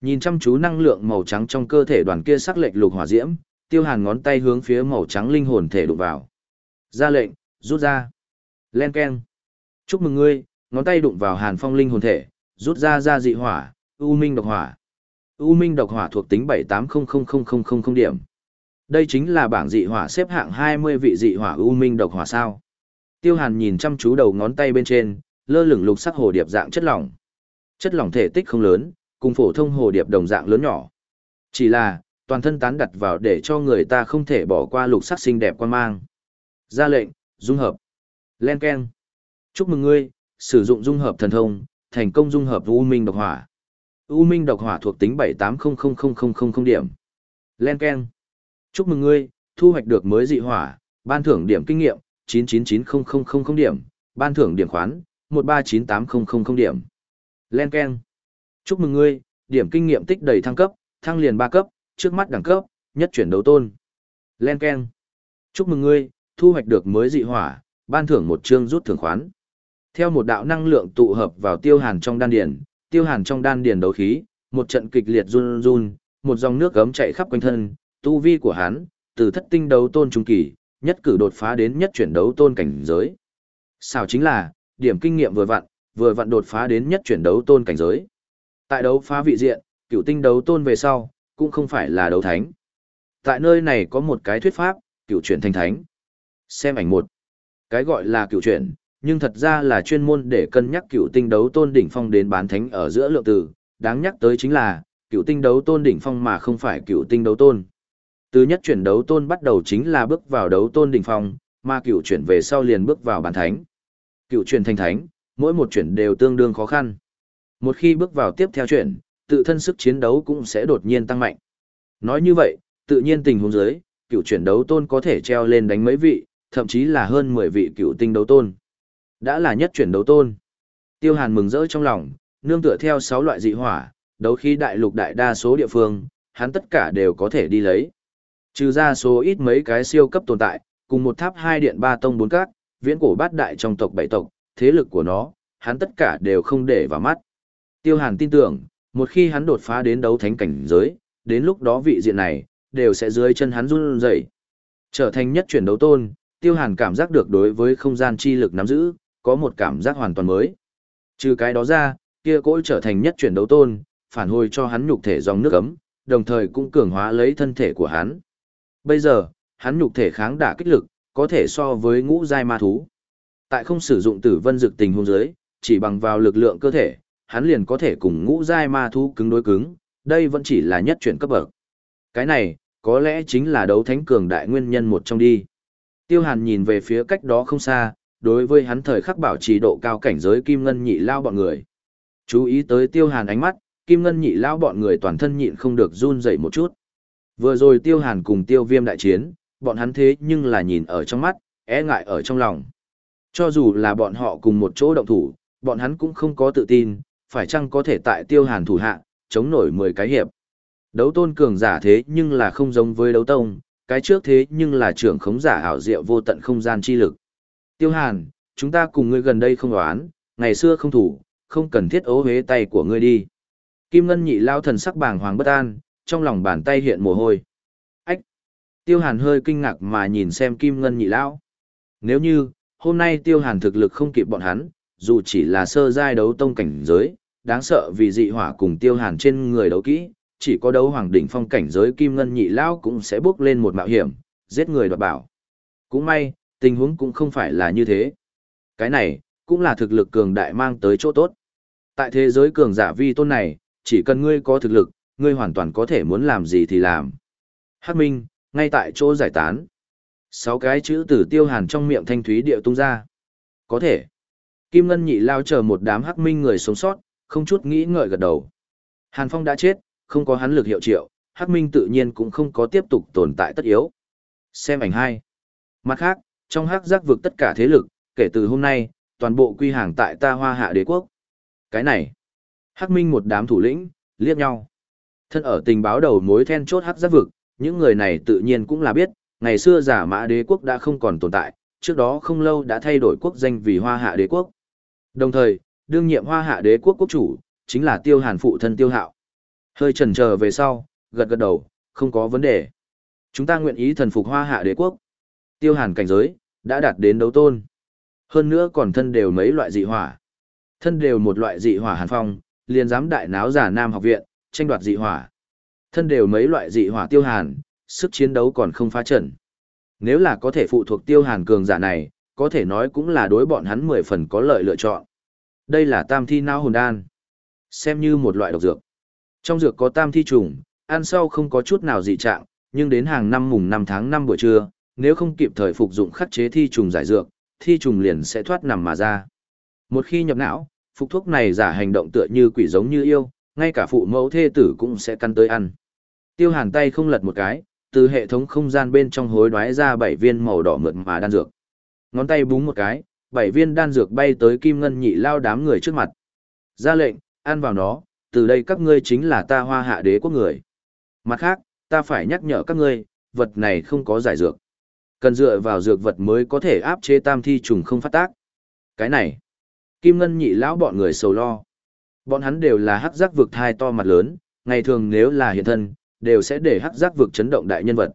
Nhìn chăm chú năng lượng màu trắng trong cơ thể đoàn kia sắc lệch lục hỏa diễm, Tiêu Hàn ngón tay hướng phía màu trắng linh hồn thể đụng vào. Ra lệnh, rút ra. Len keng. Chúc mừng ngươi, ngón tay đụng vào Hàn Phong linh hồn thể, rút ra ra dị hỏa, U Minh độc hỏa. U Minh độc hỏa thuộc tính 78000000 điểm. Đây chính là bảng dị hỏa xếp hạng 20 vị dị hỏa U Minh độc hỏa sao. Tiêu Hàn nhìn chăm chú đầu ngón tay bên trên, lơ lửng lục sắc hồ điệp dạng chất lỏng. Chất lỏng thể tích không lớn, cùng phổ thông hồ điệp đồng dạng lớn nhỏ. Chỉ là, toàn thân tán đặt vào để cho người ta không thể bỏ qua lục sắc xinh đẹp quan mang. Ra lệnh, dung hợp. Len Ken. Chúc mừng ngươi, sử dụng dung hợp thần thông, thành công dung hợp U Minh độc hỏa. U Minh độc hỏa thuộc tính 78000000 điểm. Len Ken. Chúc mừng ngươi, thu hoạch được mới dị hỏa, ban thưởng điểm kinh nghiệm, 999000 điểm, ban thưởng điểm khoán, 1398000 điểm. Len Ken. Chúc mừng ngươi, điểm kinh nghiệm tích đầy thăng cấp, thăng liền 3 cấp, trước mắt đẳng cấp, nhất chuyển đấu tôn. Len Ken. Chúc mừng ngươi, thu hoạch được mới dị hỏa, ban thưởng một chương rút thưởng khoán. Theo một đạo năng lượng tụ hợp vào tiêu hàn trong đan điền, tiêu hàn trong đan điền đấu khí, một trận kịch liệt run run, một dòng nước gấm chạy khắp quanh thân, tu vi của hắn, từ thất tinh đấu tôn trung kỳ, nhất cử đột phá đến nhất chuyển đấu tôn cảnh giới. Sao chính là, điểm kinh nghiệm vừa vặn, vừa vặn đột phá đến nhất chuyển đấu tôn cảnh giới. Tại đấu phá vị diện, cựu tinh đấu tôn về sau, cũng không phải là đấu thánh. Tại nơi này có một cái thuyết pháp, cựu chuyển thành thánh. Xem ảnh một. Cái gọi là cựu chuyển, nhưng thật ra là chuyên môn để cân nhắc cựu tinh đấu tôn đỉnh phong đến bán thánh ở giữa lượng từ, đáng nhắc tới chính là, cựu tinh đấu tôn đỉnh phong mà không phải cựu tinh đấu tôn. Từ nhất chuyển đấu tôn bắt đầu chính là bước vào đấu tôn đỉnh phong, mà cựu chuyển về sau liền bước vào bản thánh. Cựu chuyển thành thánh, mỗi một chuyển đều tương đương khó khăn. Một khi bước vào tiếp theo chuyển, tự thân sức chiến đấu cũng sẽ đột nhiên tăng mạnh. Nói như vậy, tự nhiên tình huống dưới, cựu chuyển đấu tôn có thể treo lên đánh mấy vị, thậm chí là hơn 10 vị cựu tinh đấu tôn. Đã là nhất chuyển đấu tôn. Tiêu Hàn mừng rỡ trong lòng, nương tựa theo 6 loại dị hỏa, đấu khí đại lục đại đa số địa phương, hắn tất cả đều có thể đi lấy. Trừ ra số ít mấy cái siêu cấp tồn tại, cùng một tháp hai điện ba tông bốn cát, viễn cổ bát đại trong tộc bảy tộc, thế lực của nó, hắn tất cả đều không để vào mắt. Tiêu Hàn tin tưởng, một khi hắn đột phá đến đấu thánh cảnh giới, đến lúc đó vị diện này, đều sẽ dưới chân hắn run rẩy. Trở thành nhất chuyển đấu tôn, Tiêu Hàn cảm giác được đối với không gian chi lực nắm giữ, có một cảm giác hoàn toàn mới. Trừ cái đó ra, kia cỗ trở thành nhất chuyển đấu tôn, phản hồi cho hắn nhục thể dòng nước ấm, đồng thời cũng cường hóa lấy thân thể của hắn. Bây giờ, hắn nhục thể kháng đả kích lực, có thể so với ngũ giai ma thú. Tại không sử dụng tử vân dược tình hôn giới, chỉ bằng vào lực lượng cơ thể, hắn liền có thể cùng ngũ giai ma thú cứng đối cứng, đây vẫn chỉ là nhất chuyển cấp bậc. Cái này, có lẽ chính là đấu thánh cường đại nguyên nhân một trong đi. Tiêu Hàn nhìn về phía cách đó không xa, đối với hắn thời khắc bảo trì độ cao cảnh giới Kim Ngân nhị lao bọn người. Chú ý tới Tiêu Hàn ánh mắt, Kim Ngân nhị lao bọn người toàn thân nhịn không được run dậy một chút. Vừa rồi Tiêu Hàn cùng Tiêu Viêm đại chiến, bọn hắn thế nhưng là nhìn ở trong mắt, e ngại ở trong lòng. Cho dù là bọn họ cùng một chỗ động thủ, bọn hắn cũng không có tự tin, phải chăng có thể tại Tiêu Hàn thủ hạ, chống nổi 10 cái hiệp. Đấu tôn cường giả thế nhưng là không giống với đấu tông, cái trước thế nhưng là trưởng khống giả hảo diệu vô tận không gian chi lực. Tiêu Hàn, chúng ta cùng ngươi gần đây không đoán, ngày xưa không thủ, không cần thiết ố hế tay của ngươi đi. Kim Ngân nhị lao thần sắc bàng hoàng bất an, trong lòng bàn tay hiện mồ hôi. Ách! Tiêu Hàn hơi kinh ngạc mà nhìn xem Kim Ngân nhị lão. Nếu như, hôm nay Tiêu Hàn thực lực không kịp bọn hắn, dù chỉ là sơ giai đấu tông cảnh giới, đáng sợ vì dị hỏa cùng tiêu hàn trên người đấu kỹ, chỉ có đấu hoàng đỉnh phong cảnh giới kim ngân nhị lão cũng sẽ bước lên một mạo hiểm, giết người đoạt bảo. Cũng may, tình huống cũng không phải là như thế. Cái này, cũng là thực lực cường đại mang tới chỗ tốt. Tại thế giới cường giả vi tôn này, chỉ cần ngươi có thực lực, ngươi hoàn toàn có thể muốn làm gì thì làm. Hắc Minh, ngay tại chỗ giải tán. Sáu cái chữ từ tiêu hàn trong miệng thanh thúy điệu tung ra. Có thể. Kim Ngân nhị lao chờ một đám Hắc Minh người sống sót, không chút nghĩ ngợi gật đầu. Hàn Phong đã chết, không có hắn lực hiệu triệu, Hắc Minh tự nhiên cũng không có tiếp tục tồn tại tất yếu. Xem ảnh hai. Mặt khác, trong hắc giác vực tất cả thế lực, kể từ hôm nay, toàn bộ quy hàng tại ta hoa hạ đế quốc. Cái này, Hắc Minh một đám thủ lĩnh, liếc nhau. Thân ở tình báo đầu mối then chốt hắc giác vực, những người này tự nhiên cũng là biết, ngày xưa giả mã đế quốc đã không còn tồn tại, trước đó không lâu đã thay đổi quốc danh vì hoa hạ đế quốc. Đồng thời, đương nhiệm hoa hạ đế quốc quốc chủ, chính là tiêu hàn phụ thân tiêu hạo. Hơi chần chờ về sau, gật gật đầu, không có vấn đề. Chúng ta nguyện ý thần phục hoa hạ đế quốc. Tiêu hàn cảnh giới, đã đạt đến đấu tôn. Hơn nữa còn thân đều mấy loại dị hỏa. Thân đều một loại dị hỏa hàn phong, liền dám đại náo giả nam học viện, tranh đoạt dị hỏa. Thân đều mấy loại dị hỏa tiêu hàn, sức chiến đấu còn không phá trận. Nếu là có thể phụ thuộc tiêu hàn cường giả này, có thể nói cũng là đối bọn hắn mười phần có lợi lựa chọn. Đây là tam thi não hồn đan. Xem như một loại độc dược. Trong dược có tam thi trùng, ăn sau không có chút nào dị trạng, nhưng đến hàng năm mùng 5 tháng 5 buổi trưa, nếu không kịp thời phục dụng khắc chế thi trùng giải dược, thi trùng liền sẽ thoát nằm mà ra. Một khi nhập não, phục thuốc này giả hành động tựa như quỷ giống như yêu, ngay cả phụ mẫu thê tử cũng sẽ căn tới ăn. Tiêu hàn tay không lật một cái, từ hệ thống không gian bên trong hối đoái ra bảy viên màu đỏ mượt mà đan dược. Ngón tay búng một cái, bảy viên đan dược bay tới kim ngân nhị lao đám người trước mặt. Ra lệnh, ăn vào nó, từ đây các ngươi chính là ta hoa hạ đế quốc người. Mặt khác, ta phải nhắc nhở các ngươi, vật này không có giải dược. Cần dựa vào dược vật mới có thể áp chế tam thi trùng không phát tác. Cái này, kim ngân nhị lão bọn người sầu lo. Bọn hắn đều là hắc giác vực thai to mặt lớn, ngày thường nếu là hiện thân, đều sẽ để hắc giác vực chấn động đại nhân vật.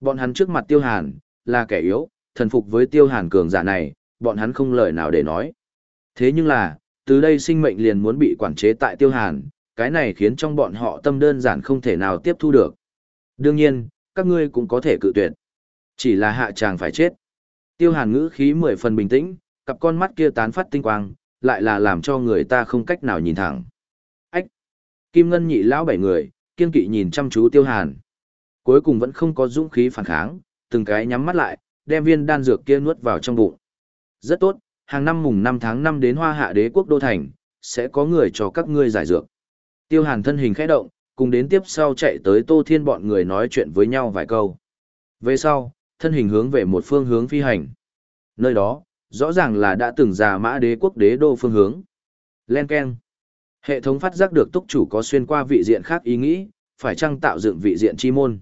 Bọn hắn trước mặt tiêu hàn, là kẻ yếu, thần phục với tiêu hàn cường giả này, bọn hắn không lời nào để nói. Thế nhưng là, từ đây sinh mệnh liền muốn bị quản chế tại tiêu hàn, cái này khiến trong bọn họ tâm đơn giản không thể nào tiếp thu được. Đương nhiên, các ngươi cũng có thể cự tuyệt. Chỉ là hạ chàng phải chết. Tiêu hàn ngữ khí mười phần bình tĩnh, cặp con mắt kia tán phát tinh quang, lại là làm cho người ta không cách nào nhìn thẳng. Ách! Kim Ngân nhị lão bảy người, kiên kỵ nhìn chăm chú tiêu hàn. Cuối cùng vẫn không có dũng khí phản kháng, từng cái nhắm mắt lại, đem viên đan dược kia nuốt vào trong bụng. Rất tốt, hàng năm mùng 5 tháng 5 đến Hoa Hạ Đế quốc đô thành, sẽ có người cho các ngươi giải dược. Tiêu Hàn thân hình khẽ động, cùng đến tiếp sau chạy tới Tô Thiên bọn người nói chuyện với nhau vài câu. Về sau, thân hình hướng về một phương hướng phi hành. Nơi đó, rõ ràng là đã từng già mã đế quốc đế đô phương hướng. Len Ken. Hệ thống phát giác được túc chủ có xuyên qua vị diện khác ý nghĩ, phải chăng tạo dựng vị diện chi môn.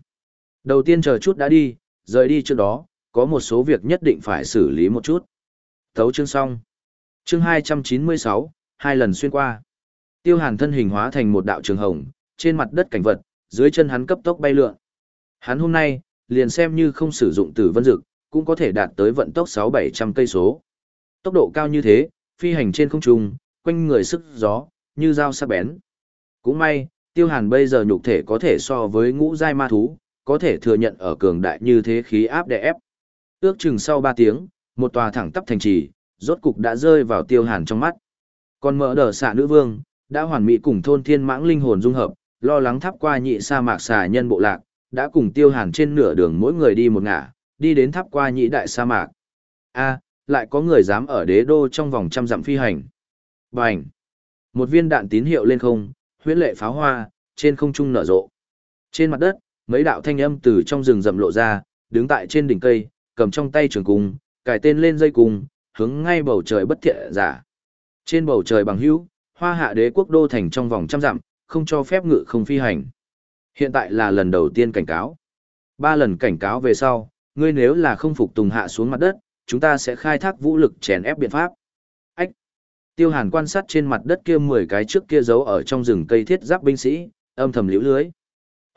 Đầu tiên chờ chút đã đi, rời đi trước đó, có một số việc nhất định phải xử lý một chút. Thấu chương xong. Chương 296, hai lần xuyên qua. Tiêu hàn thân hình hóa thành một đạo trường hồng, trên mặt đất cảnh vật, dưới chân hắn cấp tốc bay lượn. Hắn hôm nay, liền xem như không sử dụng tử vân dực, cũng có thể đạt tới vận tốc 6-700 cây số. Tốc độ cao như thế, phi hành trên không trung, quanh người sức gió, như dao sắc bén. Cũng may, tiêu hàn bây giờ nhục thể có thể so với ngũ giai ma thú, có thể thừa nhận ở cường đại như thế khí áp đè ép. Ước chừng sau 3 tiếng, một tòa thẳng tắp thành trì, rốt cục đã rơi vào tiêu hàn trong mắt. Còn mở đờ xạ nữ vương, đã hoàn mỹ cùng thôn thiên mãng linh hồn dung hợp, lo lắng thắp qua nhị sa mạc xà nhân bộ lạc, đã cùng tiêu hàn trên nửa đường mỗi người đi một ngả, đi đến tháp qua nhị đại sa mạc. a lại có người dám ở đế đô trong vòng trăm dặm phi hành. Bành! Một viên đạn tín hiệu lên không, huyễn lệ pháo hoa, trên không trung nở rộ. Trên mặt đất, mấy đạo thanh âm từ trong rừng rậm lộ ra, đứng tại trên đỉnh cây, cầm trong tay trường cung, cài tên lên dây cung, hướng ngay bầu trời bất thiện giả. Trên bầu trời bằng hữu, hoa hạ đế quốc đô thành trong vòng trăm dặm, không cho phép ngự không phi hành. Hiện tại là lần đầu tiên cảnh cáo. Ba lần cảnh cáo về sau, ngươi nếu là không phục tùng hạ xuống mặt đất, chúng ta sẽ khai thác vũ lực chèn ép biện pháp. Ách! Tiêu hàn quan sát trên mặt đất kia 10 cái trước kia giấu ở trong rừng cây thiết giáp binh sĩ, âm thầm liễu lưới.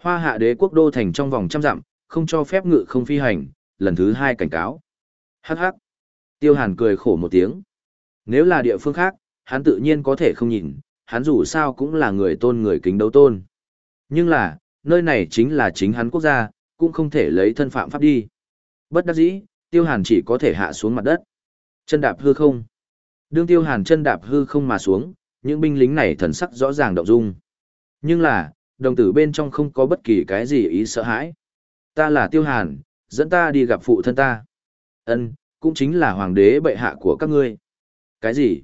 Hoa hạ đế quốc đô thành trong vòng trăm dặm, không cho phép ngự không phi hành, lần thứ hai cảnh cáo. Hắc hắc! Tiêu hàn cười khổ một tiếng. Nếu là địa phương khác, hắn tự nhiên có thể không nhìn, hắn dù sao cũng là người tôn người kính đấu tôn. Nhưng là, nơi này chính là chính hắn quốc gia, cũng không thể lấy thân phạm pháp đi. Bất đắc dĩ, tiêu hàn chỉ có thể hạ xuống mặt đất. Chân đạp hư không. Đương tiêu hàn chân đạp hư không mà xuống, những binh lính này thần sắc rõ ràng động dung. Nhưng là, đồng tử bên trong không có bất kỳ cái gì ý sợ hãi. Ta là tiêu hàn, dẫn ta đi gặp phụ thân ta. ân cũng chính là hoàng đế bệ hạ của các ngươi. Cái gì?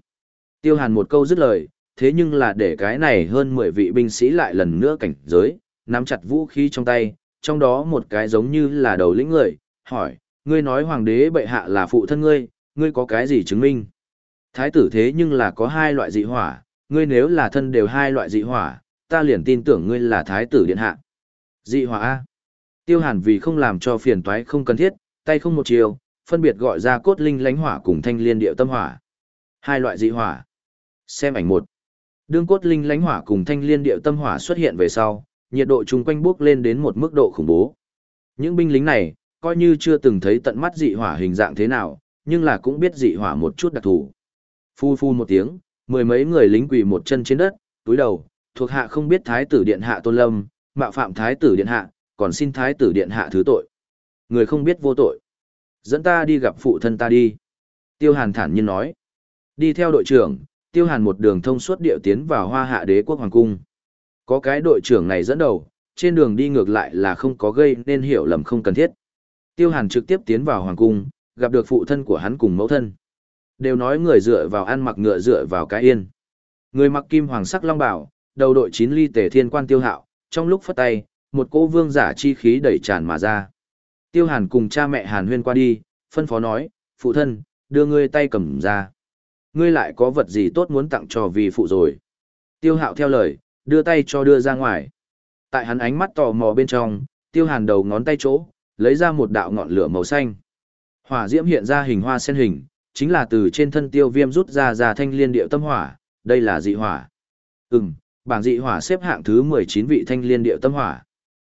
Tiêu hàn một câu dứt lời, thế nhưng là để cái này hơn 10 vị binh sĩ lại lần nữa cảnh giới, nắm chặt vũ khí trong tay, trong đó một cái giống như là đầu lĩnh người, hỏi, ngươi nói hoàng đế bệ hạ là phụ thân ngươi, ngươi có cái gì chứng minh? Thái tử thế nhưng là có hai loại dị hỏa, ngươi nếu là thân đều hai loại dị hỏa, ta liền tin tưởng ngươi là thái tử điện hạ. Dị hỏa A. Tiêu hàn vì không làm cho phiền toái không cần thiết, tay không một chiều, phân biệt gọi ra cốt linh lánh hỏa cùng thanh liên điệu tâm hỏa. Hai loại dị hỏa. Xem ảnh một. Đương cốt linh lánh hỏa cùng thanh liên điệu tâm hỏa xuất hiện về sau, nhiệt độ chung quanh bước lên đến một mức độ khủng bố. Những binh lính này, coi như chưa từng thấy tận mắt dị hỏa hình dạng thế nào, nhưng là cũng biết dị hỏa một chút đặc thù. Phu phu một tiếng, mười mấy người lính quỳ một chân trên đất, túi đầu, thuộc hạ không biết thái tử điện hạ tôn lâm, mạo phạm thái tử điện hạ, còn xin thái tử điện hạ thứ tội. Người không biết vô tội. Dẫn ta đi gặp phụ thân ta đi. Tiêu hàn thản nhiên nói. Đi theo đội trưởng, tiêu hàn một đường thông suốt điệu tiến vào hoa hạ đế quốc hoàng cung. Có cái đội trưởng này dẫn đầu, trên đường đi ngược lại là không có gây nên hiểu lầm không cần thiết. Tiêu hàn trực tiếp tiến vào hoàng cung, gặp được phụ thân của hắn cùng mẫu thân. Đều nói người dựa vào ăn mặc ngựa dựa vào cái yên. Người mặc kim hoàng sắc long bảo, đầu đội chín ly tề thiên quan tiêu hạo, trong lúc phất tay, một cô vương giả chi khí đẩy tràn mà ra. Tiêu hàn cùng cha mẹ hàn huyên qua đi, phân phó nói, phụ thân, đưa ngươi tay cầm ra. Ngươi lại có vật gì tốt muốn tặng cho vì phụ rồi. Tiêu hạo theo lời, đưa tay cho đưa ra ngoài. Tại hắn ánh mắt tò mò bên trong, tiêu hàn đầu ngón tay chỗ, lấy ra một đạo ngọn lửa màu xanh. Hỏa diễm hiện ra hình hoa sen hình, chính là từ trên thân tiêu viêm rút ra ra thanh liên điệu tâm hỏa, đây là dị hỏa. Ừm, bảng dị hỏa xếp hạng thứ 19 vị thanh liên điệu tâm hỏa.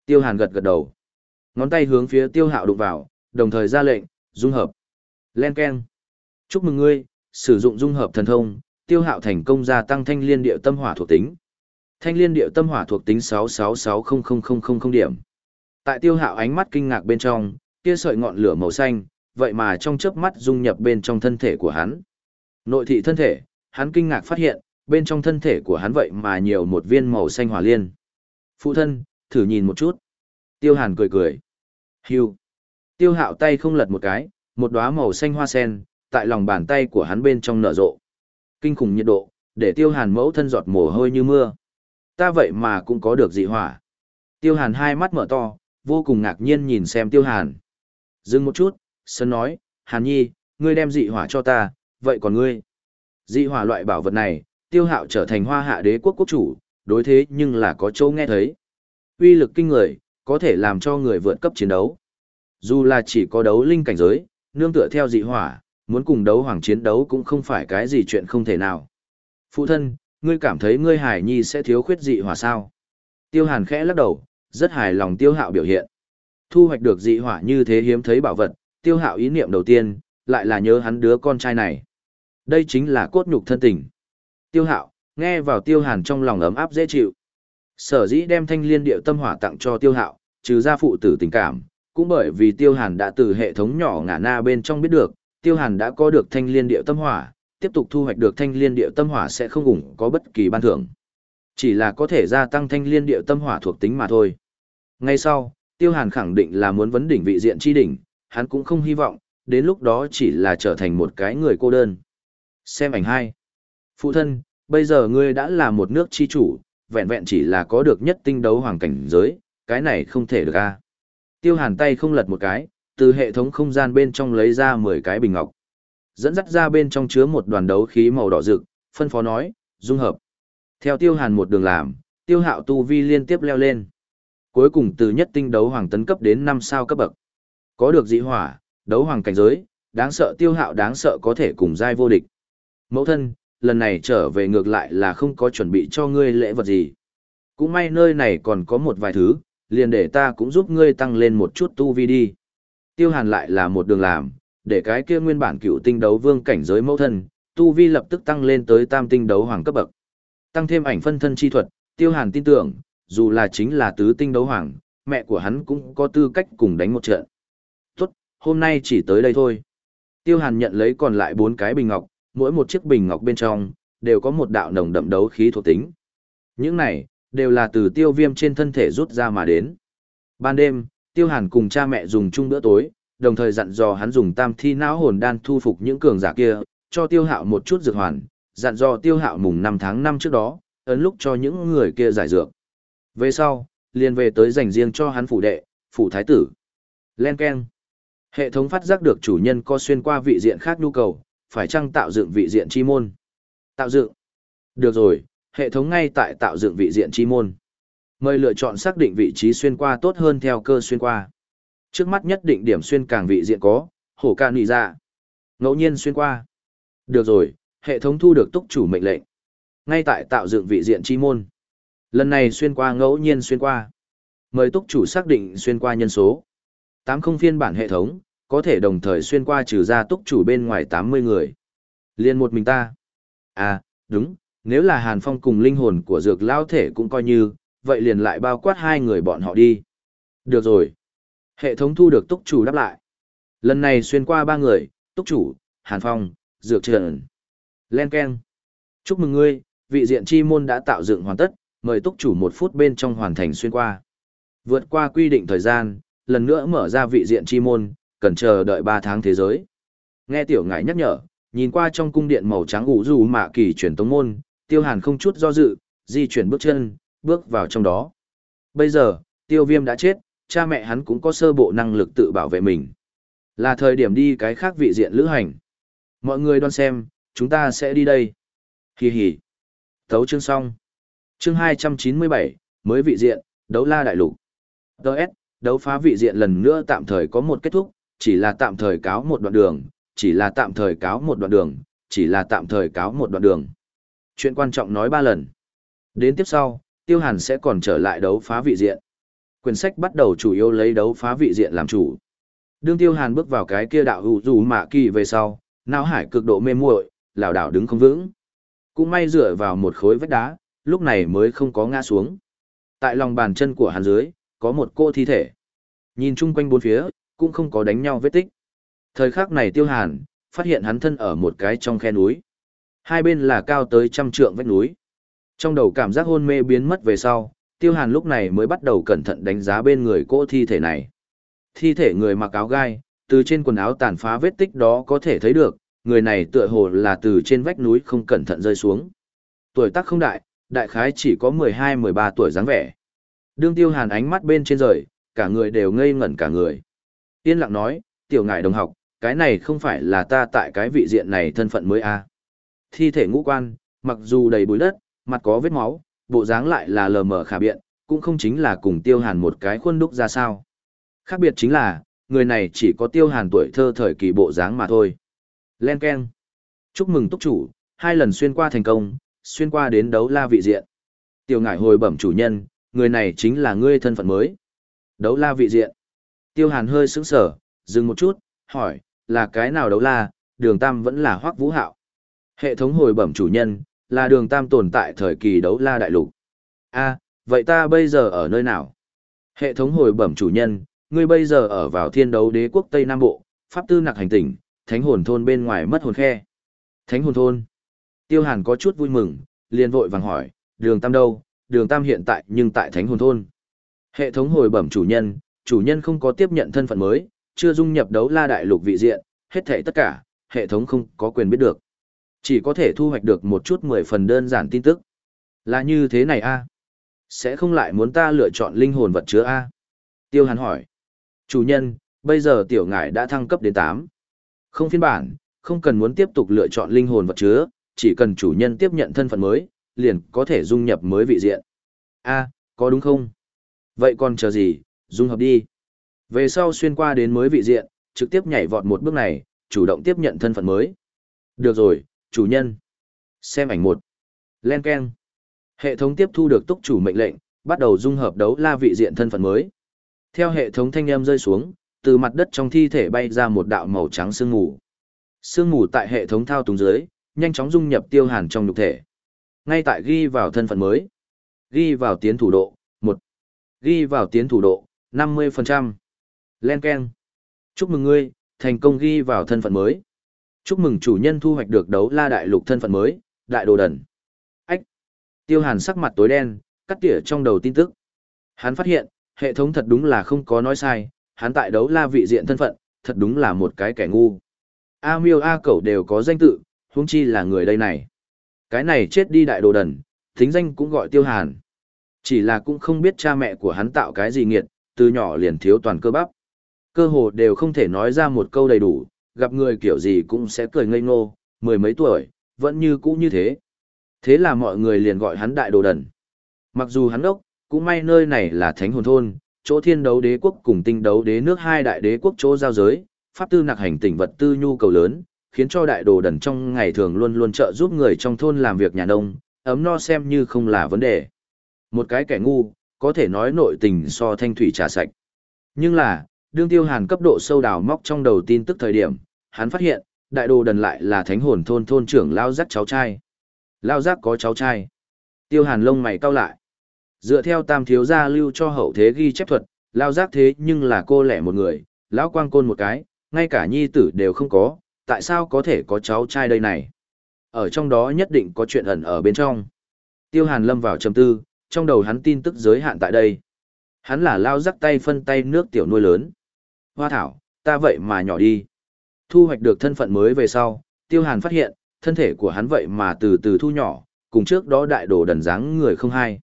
Tiêu Hàn gật gật đầu. Ngón tay hướng phía Tiêu Hạo đụng vào, đồng thời ra lệnh, dung hợp. Len keng. Chúc mừng ngươi, sử dụng dung hợp thần thông, Tiêu Hạo thành công gia tăng thanh liên điệu tâm hỏa thuộc tính. Thanh liên điệu tâm hỏa thuộc tính 6660000 điểm. Tại Tiêu Hạo ánh mắt kinh ngạc bên trong, kia sợi ngọn lửa màu xanh, vậy mà trong chớp mắt dung nhập bên trong thân thể của hắn. Nội thị thân thể, hắn kinh ngạc phát hiện, bên trong thân thể của hắn vậy mà nhiều một viên màu xanh hỏa liên. Phụ thân, thử nhìn một chút. Tiêu hàn cười cười. Hiu. Tiêu hạo tay không lật một cái, một đóa màu xanh hoa sen, tại lòng bàn tay của hắn bên trong nở rộ. Kinh khủng nhiệt độ, để tiêu hàn mẫu thân giọt mồ hôi như mưa. Ta vậy mà cũng có được dị hỏa. Tiêu hàn hai mắt mở to, vô cùng ngạc nhiên nhìn xem tiêu hàn. Dừng một chút, Sơn nói, Hàn Nhi, ngươi đem dị hỏa cho ta, vậy còn ngươi? Dị hỏa loại bảo vật này, tiêu hạo trở thành hoa hạ đế quốc quốc chủ, đối thế nhưng là có châu nghe thấy. Uy lực kinh người, có thể làm cho người vượt cấp chiến đấu. Dù là chỉ có đấu linh cảnh giới, nương tựa theo dị hỏa, muốn cùng đấu hoàng chiến đấu cũng không phải cái gì chuyện không thể nào. Phụ thân, ngươi cảm thấy ngươi hải nhi sẽ thiếu khuyết dị hỏa sao? Tiêu hàn khẽ lắc đầu, rất hài lòng tiêu hạo biểu hiện. Thu hoạch được dị hỏa như thế hiếm thấy bảo vật, tiêu hạo ý niệm đầu tiên, lại là nhớ hắn đứa con trai này. Đây chính là cốt nhục thân tình. Tiêu hạo, nghe vào tiêu hàn trong lòng ấm áp dễ chịu. Sở dĩ đem thanh liên điệu tâm hỏa tặng cho tiêu hạo, trừ ra phụ tử tình cảm, cũng bởi vì tiêu hàn đã từ hệ thống nhỏ ngả na bên trong biết được, tiêu hàn đã có được thanh liên điệu tâm hỏa, tiếp tục thu hoạch được thanh liên điệu tâm hỏa sẽ không ủng có bất kỳ ban thưởng. Chỉ là có thể gia tăng thanh liên điệu tâm hỏa thuộc tính mà thôi. Ngay sau, tiêu hàn khẳng định là muốn vấn đỉnh vị diện chi đỉnh, hắn cũng không hy vọng, đến lúc đó chỉ là trở thành một cái người cô đơn. Xem ảnh hai. Phụ thân, bây giờ ngươi đã là một nước chi chủ, vẹn vẹn chỉ là có được nhất tinh đấu hoàng cảnh giới, cái này không thể được a. Tiêu hàn tay không lật một cái, từ hệ thống không gian bên trong lấy ra 10 cái bình ngọc. Dẫn dắt ra bên trong chứa một đoàn đấu khí màu đỏ rực, phân phó nói, dung hợp. Theo tiêu hàn một đường làm, tiêu hạo tu vi liên tiếp leo lên. Cuối cùng từ nhất tinh đấu hoàng tấn cấp đến 5 sao cấp bậc. Có được dị hỏa, đấu hoàng cảnh giới, đáng sợ tiêu hạo đáng sợ có thể cùng giai vô địch. Mẫu thân, lần này trở về ngược lại là không có chuẩn bị cho ngươi lễ vật gì. Cũng may nơi này còn có một vài thứ, liền để ta cũng giúp ngươi tăng lên một chút tu vi đi. Tiêu hàn lại là một đường làm, để cái kia nguyên bản cựu tinh đấu vương cảnh giới mẫu thân, tu vi lập tức tăng lên tới tam tinh đấu hoàng cấp bậc. Tăng thêm ảnh phân thân chi thuật, Tiêu Hàn tin tưởng, dù là chính là tứ tinh đấu hoàng, mẹ của hắn cũng có tư cách cùng đánh một trận. Tốt, hôm nay chỉ tới đây thôi. Tiêu Hàn nhận lấy còn lại bốn cái bình ngọc, mỗi một chiếc bình ngọc bên trong, đều có một đạo nồng đậm đấu khí thuộc tính. Những này, đều là từ tiêu viêm trên thân thể rút ra mà đến. Ban đêm, tiêu hàn cùng cha mẹ dùng chung bữa tối, đồng thời dặn dò hắn dùng tam thi não hồn đan thu phục những cường giả kia, cho tiêu hạo một chút dược hoàn, dặn dò tiêu hạo mùng năm tháng năm trước đó, ấn lúc cho những người kia giải dược. Về sau, liền về tới dành riêng cho hắn phủ đệ, phủ thái tử. Len Ken. Hệ thống phát giác được chủ nhân co xuyên qua vị diện khác nhu cầu, phải chăng tạo dựng vị diện chi môn? Tạo dựng. Được rồi, hệ thống ngay tại tạo dựng vị diện chi môn. Mời lựa chọn xác định vị trí xuyên qua tốt hơn theo cơ xuyên qua. Trước mắt nhất định điểm xuyên càng vị diện có, hổ ca nị ra. Ngẫu nhiên xuyên qua. Được rồi, hệ thống thu được túc chủ mệnh lệnh. Ngay tại tạo dựng vị diện chi môn. Lần này xuyên qua ngẫu nhiên xuyên qua. Mời túc chủ xác định xuyên qua nhân số. Tám không phiên bản hệ thống, có thể đồng thời xuyên qua trừ ra túc chủ bên ngoài 80 người. Liên một mình ta. À, đúng, nếu là Hàn Phong cùng linh hồn của dược lao thể cũng coi như, vậy liền lại bao quát hai người bọn họ đi. Được rồi. Hệ thống thu được túc chủ đáp lại. Lần này xuyên qua ba người, túc chủ, Hàn Phong, dược trần. Len Ken. Chúc mừng ngươi, vị diện chi môn đã tạo dựng hoàn tất, mời túc chủ một phút bên trong hoàn thành xuyên qua. Vượt qua quy định thời gian, lần nữa mở ra vị diện chi môn, cần chờ đợi 3 tháng thế giới. Nghe tiểu ngải nhắc nhở, nhìn qua trong cung điện màu trắng ủ dù mạ kỳ truyền tống môn, tiêu hàn không chút do dự, di chuyển bước chân, bước vào trong đó. Bây giờ, tiêu viêm đã chết, cha mẹ hắn cũng có sơ bộ năng lực tự bảo vệ mình. Là thời điểm đi cái khác vị diện lữ hành. Mọi người đoán xem, chúng ta sẽ đi đây. Hì hì. Thấu chương xong. Chương 297, mới vị diện, đấu la đại lục. Đợt, đấu phá vị diện lần nữa tạm thời có một kết thúc, chỉ là tạm thời cáo một đoạn đường, chỉ là tạm thời cáo một đoạn đường, chỉ là tạm thời cáo một đoạn đường. Chuyện quan trọng nói ba lần. Đến tiếp sau, Tiêu Hàn sẽ còn trở lại đấu phá vị diện. Quyển sách bắt đầu chủ yếu lấy đấu phá vị diện làm chủ. Đương Tiêu Hàn bước vào cái kia đạo hữu dù mạ kỳ về sau, não hải cực độ mê muội, lảo đảo đứng không vững. Cũng may dựa vào một khối vách đá, lúc này mới không có ngã xuống. Tại lòng bàn chân của hắn dưới, có một cô thi thể. Nhìn chung quanh bốn phía, cũng không có đánh nhau vết tích. Thời khắc này Tiêu Hàn, phát hiện hắn thân ở một cái trong khe núi. Hai bên là cao tới trăm trượng vách núi. Trong đầu cảm giác hôn mê biến mất về sau, Tiêu Hàn lúc này mới bắt đầu cẩn thận đánh giá bên người cô thi thể này. Thi thể người mặc áo gai, từ trên quần áo tàn phá vết tích đó có thể thấy được, người này tựa hồ là từ trên vách núi không cẩn thận rơi xuống. Tuổi tác không đại, đại khái chỉ có 12-13 tuổi dáng vẻ. Đương Tiêu Hàn ánh mắt bên trên rời, cả người đều ngây ngẩn cả người. Yên lặng nói, tiểu ngại đồng học, cái này không phải là ta tại cái vị diện này thân phận mới à. Thi thể ngũ quan, mặc dù đầy bụi đất, mặt có vết máu, bộ dáng lại là lờ mờ khả biện, cũng không chính là cùng tiêu hàn một cái khuôn đúc ra sao. Khác biệt chính là, người này chỉ có tiêu hàn tuổi thơ thời kỳ bộ dáng mà thôi. Len Ken. Chúc mừng túc chủ, hai lần xuyên qua thành công, xuyên qua đến đấu la vị diện. Tiêu ngải hồi bẩm chủ nhân, người này chính là ngươi thân phận mới. Đấu la vị diện. Tiêu hàn hơi sững sở, dừng một chút, hỏi, là cái nào đấu la, đường tam vẫn là hoắc vũ hạo. Hệ thống hồi bẩm chủ nhân, là đường tam tồn tại thời kỳ đấu la đại lục. a vậy ta bây giờ ở nơi nào? Hệ thống hồi bẩm chủ nhân, ngươi bây giờ ở vào thiên đấu đế quốc Tây Nam Bộ, Pháp tư nặc hành tỉnh, thánh hồn thôn bên ngoài mất hồn khe. Thánh hồn thôn. Tiêu hàn có chút vui mừng, liền vội vàng hỏi, đường tam đâu, đường tam hiện tại nhưng tại thánh hồn thôn. Hệ thống hồi bẩm chủ nhân, chủ nhân không có tiếp nhận thân phận mới, chưa dung nhập đấu la đại lục vị diện, hết thảy tất cả, hệ thống không có quyền biết được. Chỉ có thể thu hoạch được một chút mười phần đơn giản tin tức. Là như thế này a Sẽ không lại muốn ta lựa chọn linh hồn vật chứa a Tiêu hàn hỏi. Chủ nhân, bây giờ tiểu ngải đã thăng cấp đến tám không phiên bản, không cần muốn tiếp tục lựa chọn linh hồn vật chứa, chỉ cần chủ nhân tiếp nhận thân phận mới, liền có thể dung nhập mới vị diện. a có đúng không? Vậy còn chờ gì, dung hợp đi. Về sau xuyên qua đến mới vị diện, trực tiếp nhảy vọt một bước này, chủ động tiếp nhận thân phận mới. Được rồi, chủ nhân. Xem ảnh một. Len Ken. Hệ thống tiếp thu được túc chủ mệnh lệnh, bắt đầu dung hợp đấu la vị diện thân phận mới. Theo hệ thống thanh âm rơi xuống, từ mặt đất trong thi thể bay ra một đạo màu trắng sương mù. Sương mù tại hệ thống thao túng dưới, nhanh chóng dung nhập tiêu hàn trong nhục thể. Ngay tại ghi vào thân phận mới. Ghi vào tiến thủ độ, một Ghi vào tiến thủ độ, 50%. Len Ken. Chúc mừng ngươi, thành công ghi vào thân phận mới. Chúc mừng chủ nhân thu hoạch được đấu la đại lục thân phận mới, đại đồ đần. Ách. Tiêu hàn sắc mặt tối đen, cắt tỉa trong đầu tin tức. Hắn phát hiện, hệ thống thật đúng là không có nói sai, hắn tại đấu la vị diện thân phận, thật đúng là một cái kẻ ngu. A miêu A cẩu đều có danh tự, huống chi là người đây này. Cái này chết đi đại đồ đần, thính danh cũng gọi tiêu hàn. Chỉ là cũng không biết cha mẹ của hắn tạo cái gì nghiệt, từ nhỏ liền thiếu toàn cơ bắp. Cơ hồ đều không thể nói ra một câu đầy đủ, gặp người kiểu gì cũng sẽ cười ngây ngô, mười mấy tuổi, vẫn như cũ như thế. Thế là mọi người liền gọi hắn đại đồ đần. Mặc dù hắn ốc, cũng may nơi này là thánh hồn thôn, chỗ thiên đấu đế quốc cùng tinh đấu đế nước hai đại đế quốc chỗ giao giới, pháp tư nặc hành tỉnh vật tư nhu cầu lớn, khiến cho đại đồ đần trong ngày thường luôn luôn trợ giúp người trong thôn làm việc nhà nông, ấm no xem như không là vấn đề. Một cái kẻ ngu, có thể nói nội tình so thanh thủy trà sạch. Nhưng là, đương tiêu hàn cấp độ sâu đào móc trong đầu tin tức thời điểm, hắn phát hiện, đại đồ đần lại là thánh hồn thôn thôn trưởng lao giác cháu trai. Lao giác có cháu trai. Tiêu hàn lông mày cau lại. Dựa theo tam thiếu gia lưu cho hậu thế ghi chép thuật, lao giác thế nhưng là cô lẻ một người, lão quang côn một cái, ngay cả nhi tử đều không có, tại sao có thể có cháu trai đây này? Ở trong đó nhất định có chuyện ẩn ở bên trong. Tiêu hàn lâm vào trầm tư, trong đầu hắn tin tức giới hạn tại đây. Hắn là lao giác tay phân tay nước tiểu nuôi lớn. Hoa thảo, ta vậy mà nhỏ đi. Thu hoạch được thân phận mới về sau, tiêu hàn phát hiện, thân thể của hắn vậy mà từ từ thu nhỏ, cùng trước đó đại đồ đần dáng người không hai.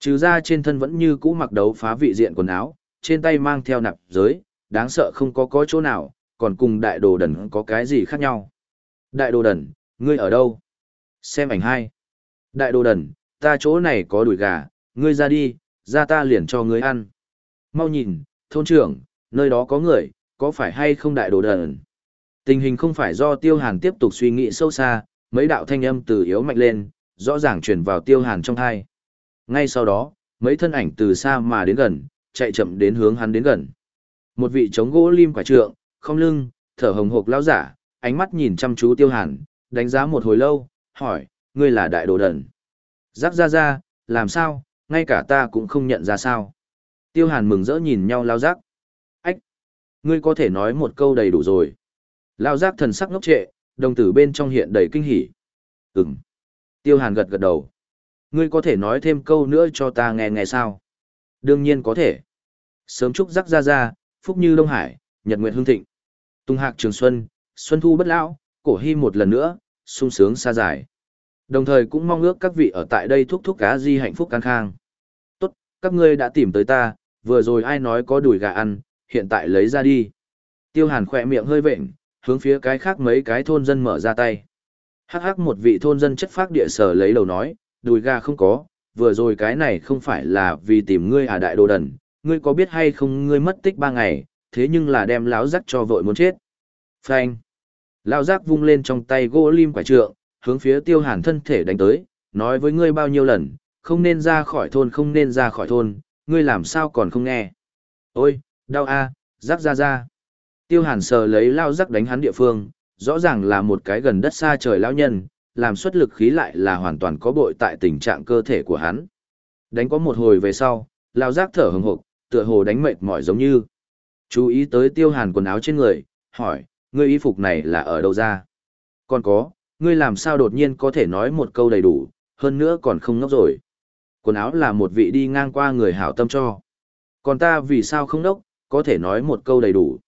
Trừ ra trên thân vẫn như cũ mặc đấu phá vị diện quần áo, trên tay mang theo nạp giới, đáng sợ không có có chỗ nào, còn cùng đại đồ đần có cái gì khác nhau. Đại đồ đần, ngươi ở đâu? Xem ảnh hai. Đại đồ đần, ta chỗ này có đùi gà, ngươi ra đi, ra ta liền cho ngươi ăn. Mau nhìn, thôn trưởng, nơi đó có người, có phải hay không đại đồ đần? Tình hình không phải do tiêu hàn tiếp tục suy nghĩ sâu xa, mấy đạo thanh âm từ yếu mạnh lên, rõ ràng truyền vào tiêu hàn trong hai. Ngay sau đó, mấy thân ảnh từ xa mà đến gần, chạy chậm đến hướng hắn đến gần. Một vị chống gỗ lim quả trượng, không lưng, thở hồng hộc lão giả, ánh mắt nhìn chăm chú tiêu hàn, đánh giá một hồi lâu, hỏi, ngươi là đại đồ đần. Giác ra ra, làm sao, ngay cả ta cũng không nhận ra sao. Tiêu hàn mừng rỡ nhìn nhau lao giác. Ách! Ngươi có thể nói một câu đầy đủ rồi. Lao giác thần sắc ngốc trệ, đồng tử bên trong hiện đầy kinh hỉ. Ừm. Tiêu hàn gật gật đầu. Ngươi có thể nói thêm câu nữa cho ta nghe nghe sao? Đương nhiên có thể. Sớm chúc rắc ra ra, phúc như Đông Hải, nhật nguyệt hương thịnh. Tung hạc trường xuân, xuân thu bất lão, cổ hy một lần nữa, sung sướng xa dài. Đồng thời cũng mong ước các vị ở tại đây thúc thúc cá di hạnh phúc căng khang. Tốt, các ngươi đã tìm tới ta, vừa rồi ai nói có đùi gà ăn, hiện tại lấy ra đi. Tiêu hàn khỏe miệng hơi vệnh, hướng phía cái khác mấy cái thôn dân mở ra tay. Hắc hắc một vị thôn dân chất phác địa sở lấy đầu nói, đùi gà không có, vừa rồi cái này không phải là vì tìm ngươi à đại đồ đần, ngươi có biết hay không ngươi mất tích ba ngày, thế nhưng là đem lão giác cho vội muốn chết. Phanh. Lão giác vung lên trong tay gỗ lim quả trượng, hướng phía tiêu hàn thân thể đánh tới, nói với ngươi bao nhiêu lần, không nên ra khỏi thôn không nên ra khỏi thôn, ngươi làm sao còn không nghe. Ôi, đau a, giác ra ra. Tiêu hàn sờ lấy lao giác đánh hắn địa phương, rõ ràng là một cái gần đất xa trời lão nhân, làm xuất lực khí lại là hoàn toàn có bội tại tình trạng cơ thể của hắn. Đánh có một hồi về sau, lao giác thở hừng hực, tựa hồ đánh mệt mỏi giống như. Chú ý tới tiêu hàn quần áo trên người, hỏi, ngươi y phục này là ở đâu ra? Còn có, ngươi làm sao đột nhiên có thể nói một câu đầy đủ, hơn nữa còn không ngốc rồi. Quần áo là một vị đi ngang qua người hảo tâm cho. Còn ta vì sao không đốc, có thể nói một câu đầy đủ.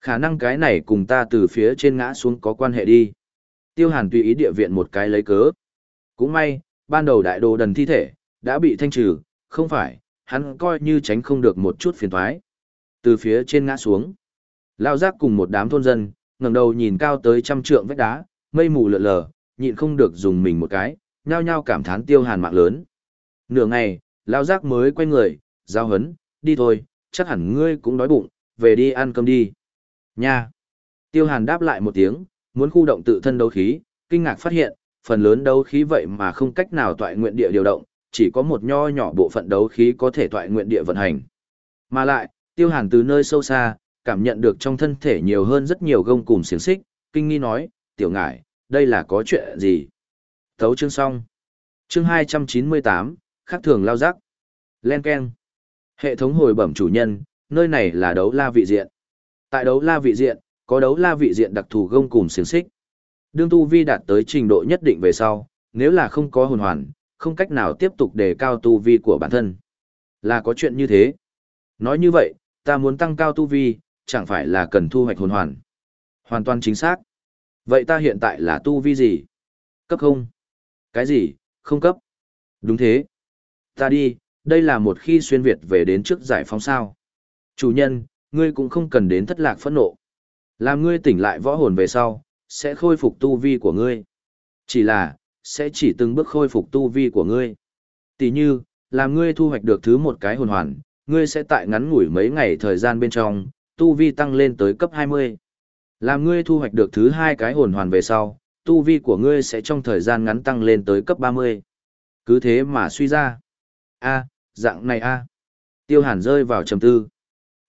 Khả năng cái này cùng ta từ phía trên ngã xuống có quan hệ đi. Tiêu hàn tùy ý địa viện một cái lấy cớ. Cũng may, ban đầu đại đồ đần thi thể, đã bị thanh trừ, không phải, hắn coi như tránh không được một chút phiền thoái. Từ phía trên ngã xuống. Lao giác cùng một đám thôn dân, ngẩng đầu nhìn cao tới trăm trượng vách đá, mây mù lượn lờ, nhịn không được dùng mình một cái, nhao nhao cảm thán tiêu hàn mạng lớn. Nửa ngày, lao giác mới quay người, giao hấn, đi thôi, chắc hẳn ngươi cũng đói bụng, về đi ăn cơm đi. Nha! Tiêu hàn đáp lại một tiếng, muốn khu động tự thân đấu khí, kinh ngạc phát hiện, phần lớn đấu khí vậy mà không cách nào toại nguyện địa điều động, chỉ có một nho nhỏ bộ phận đấu khí có thể toại nguyện địa vận hành. Mà lại, tiêu hàn từ nơi sâu xa, cảm nhận được trong thân thể nhiều hơn rất nhiều gông cùm xiềng xích, kinh nghi nói, tiểu ngải, đây là có chuyện gì? Thấu chương xong. Chương 298, khắc thường lao rắc. Len Ken. Hệ thống hồi bẩm chủ nhân, nơi này là đấu la vị diện. Tại đấu la vị diện, có đấu la vị diện đặc thù gông cùng xiềng xích. Đương tu vi đạt tới trình độ nhất định về sau, nếu là không có hồn hoàn, không cách nào tiếp tục đề cao tu vi của bản thân. Là có chuyện như thế. Nói như vậy, ta muốn tăng cao tu vi, chẳng phải là cần thu hoạch hồn hoàn. Hoàn toàn chính xác. Vậy ta hiện tại là tu vi gì? Cấp không? Cái gì? Không cấp? Đúng thế. Ta đi, đây là một khi xuyên Việt về đến trước giải phóng sao. Chủ nhân, ngươi cũng không cần đến thất lạc phẫn nộ. Làm ngươi tỉnh lại võ hồn về sau, sẽ khôi phục tu vi của ngươi. Chỉ là, sẽ chỉ từng bước khôi phục tu vi của ngươi. Tỷ như, làm ngươi thu hoạch được thứ một cái hồn hoàn, ngươi sẽ tại ngắn ngủi mấy ngày thời gian bên trong, tu vi tăng lên tới cấp 20. Làm ngươi thu hoạch được thứ hai cái hồn hoàn về sau, tu vi của ngươi sẽ trong thời gian ngắn tăng lên tới cấp 30. Cứ thế mà suy ra. A, dạng này a. Tiêu Hàn rơi vào trầm tư.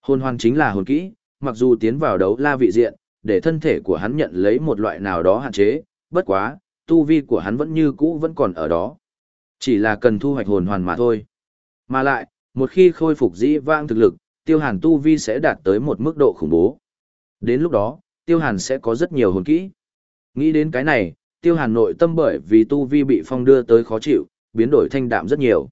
Hồn hoàn chính là hồn kỹ, mặc dù tiến vào đấu la vị diện, để thân thể của hắn nhận lấy một loại nào đó hạn chế, bất quá, tu vi của hắn vẫn như cũ vẫn còn ở đó. Chỉ là cần thu hoạch hồn hoàn mà thôi. Mà lại, một khi khôi phục dĩ vãng thực lực, tiêu hàn tu vi sẽ đạt tới một mức độ khủng bố. Đến lúc đó, tiêu hàn sẽ có rất nhiều hồn kỹ. Nghĩ đến cái này, tiêu hàn nội tâm bởi vì tu vi bị phong đưa tới khó chịu, biến đổi thanh đạm rất nhiều.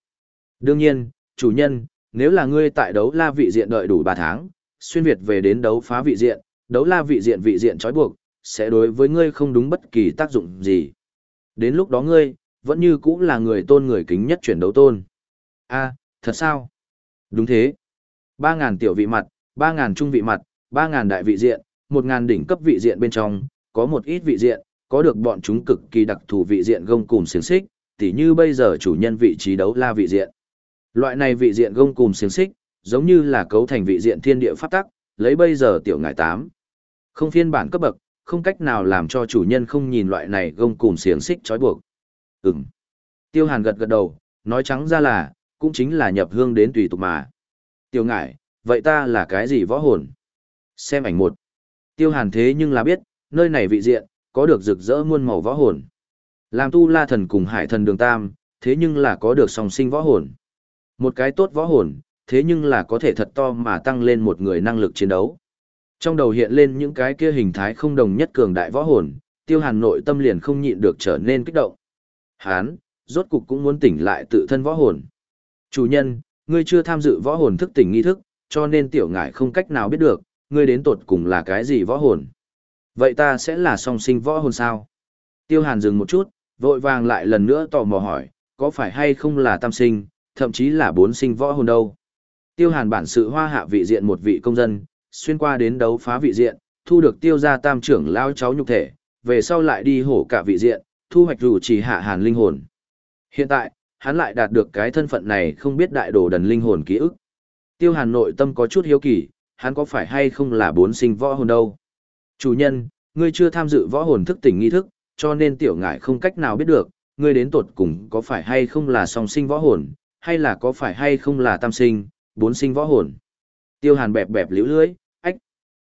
Đương nhiên, chủ nhân, nếu là ngươi tại đấu la vị diện đợi đủ 3 tháng, xuyên Việt về đến đấu phá vị diện, đấu la vị diện vị diện trói buộc, sẽ đối với ngươi không đúng bất kỳ tác dụng gì. Đến lúc đó ngươi, vẫn như cũng là người tôn người kính nhất chuyển đấu tôn. a thật sao? Đúng thế. 3.000 tiểu vị mặt, 3.000 trung vị mặt, 3.000 đại vị diện, 1.000 đỉnh cấp vị diện bên trong, có một ít vị diện, có được bọn chúng cực kỳ đặc thù vị diện gông cùng xiềng xích, tỉ như bây giờ chủ nhân vị trí đấu la vị diện. Loại này vị diện gông cùng xiềng xích, giống như là cấu thành vị diện thiên địa pháp tắc, lấy bây giờ tiểu ngải 8. Không phiên bản cấp bậc, không cách nào làm cho chủ nhân không nhìn loại này gông cùng xiềng xích trói buộc. Ừm. Tiêu Hàn gật gật đầu, nói trắng ra là, cũng chính là nhập hương đến tùy tục mà. Tiêu ngải, vậy ta là cái gì võ hồn? Xem ảnh một. Tiêu Hàn thế nhưng là biết, nơi này vị diện, có được rực rỡ muôn màu võ hồn. Làm tu la thần cùng hải thần đường tam, thế nhưng là có được song sinh võ hồn. Một cái tốt võ hồn, thế nhưng là có thể thật to mà tăng lên một người năng lực chiến đấu. Trong đầu hiện lên những cái kia hình thái không đồng nhất cường đại võ hồn, tiêu hàn nội tâm liền không nhịn được trở nên kích động. Hán, rốt cục cũng muốn tỉnh lại tự thân võ hồn. Chủ nhân, ngươi chưa tham dự võ hồn thức tỉnh nghi thức, cho nên tiểu ngải không cách nào biết được, ngươi đến tột cùng là cái gì võ hồn. Vậy ta sẽ là song sinh võ hồn sao? Tiêu hàn dừng một chút, vội vàng lại lần nữa tò mò hỏi, có phải hay không là tam sinh, thậm chí là bốn sinh võ hồn đâu? Tiêu hàn bản sự hoa hạ vị diện một vị công dân, xuyên qua đến đấu phá vị diện, thu được tiêu gia tam trưởng lao cháu nhục thể, về sau lại đi hổ cả vị diện, thu hoạch rủ chỉ hạ hàn linh hồn. Hiện tại, hắn lại đạt được cái thân phận này không biết đại đồ đần linh hồn ký ức. Tiêu hàn nội tâm có chút hiếu kỳ, hắn có phải hay không là bốn sinh võ hồn đâu. Chủ nhân, ngươi chưa tham dự võ hồn thức tỉnh nghi thức, cho nên tiểu ngại không cách nào biết được, ngươi đến tột cùng có phải hay không là song sinh võ hồn, hay là có phải hay không là tam sinh, bốn sinh võ hồn. Tiêu hàn bẹp bẹp liễu lưới, ách.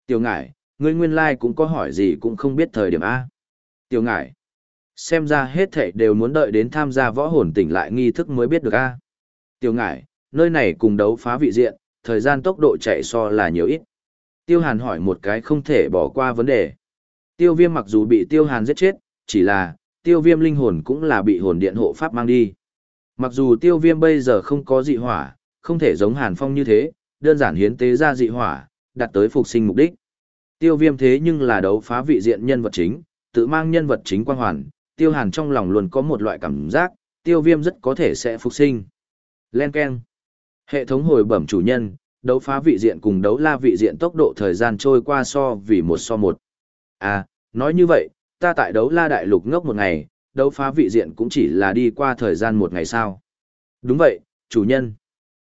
Tiểu ngải, ngươi nguyên lai cũng có hỏi gì cũng không biết thời điểm A. Tiểu ngải, xem ra hết thảy đều muốn đợi đến tham gia võ hồn tỉnh lại nghi thức mới biết được A. Tiểu ngải, nơi này cùng đấu phá vị diện, thời gian tốc độ chạy so là nhiều ít. Tiêu hàn hỏi một cái không thể bỏ qua vấn đề. Tiêu viêm mặc dù bị tiêu hàn giết chết, chỉ là, tiêu viêm linh hồn cũng là bị hồn điện hộ pháp mang đi. Mặc dù tiêu viêm bây giờ không có dị hỏa, không thể giống hàn phong như thế, đơn giản hiến tế ra dị hỏa, đạt tới phục sinh mục đích. Tiêu viêm thế nhưng là đấu phá vị diện nhân vật chính, tự mang nhân vật chính quan hoàn, tiêu hàn trong lòng luôn có một loại cảm giác, tiêu viêm rất có thể sẽ phục sinh. Len keng. Hệ thống hồi bẩm chủ nhân, đấu phá vị diện cùng đấu la vị diện tốc độ thời gian trôi qua so vì một so một. À, nói như vậy, ta tại đấu la đại lục ngốc một ngày, đấu phá vị diện cũng chỉ là đi qua thời gian một ngày sao. Đúng vậy, chủ nhân.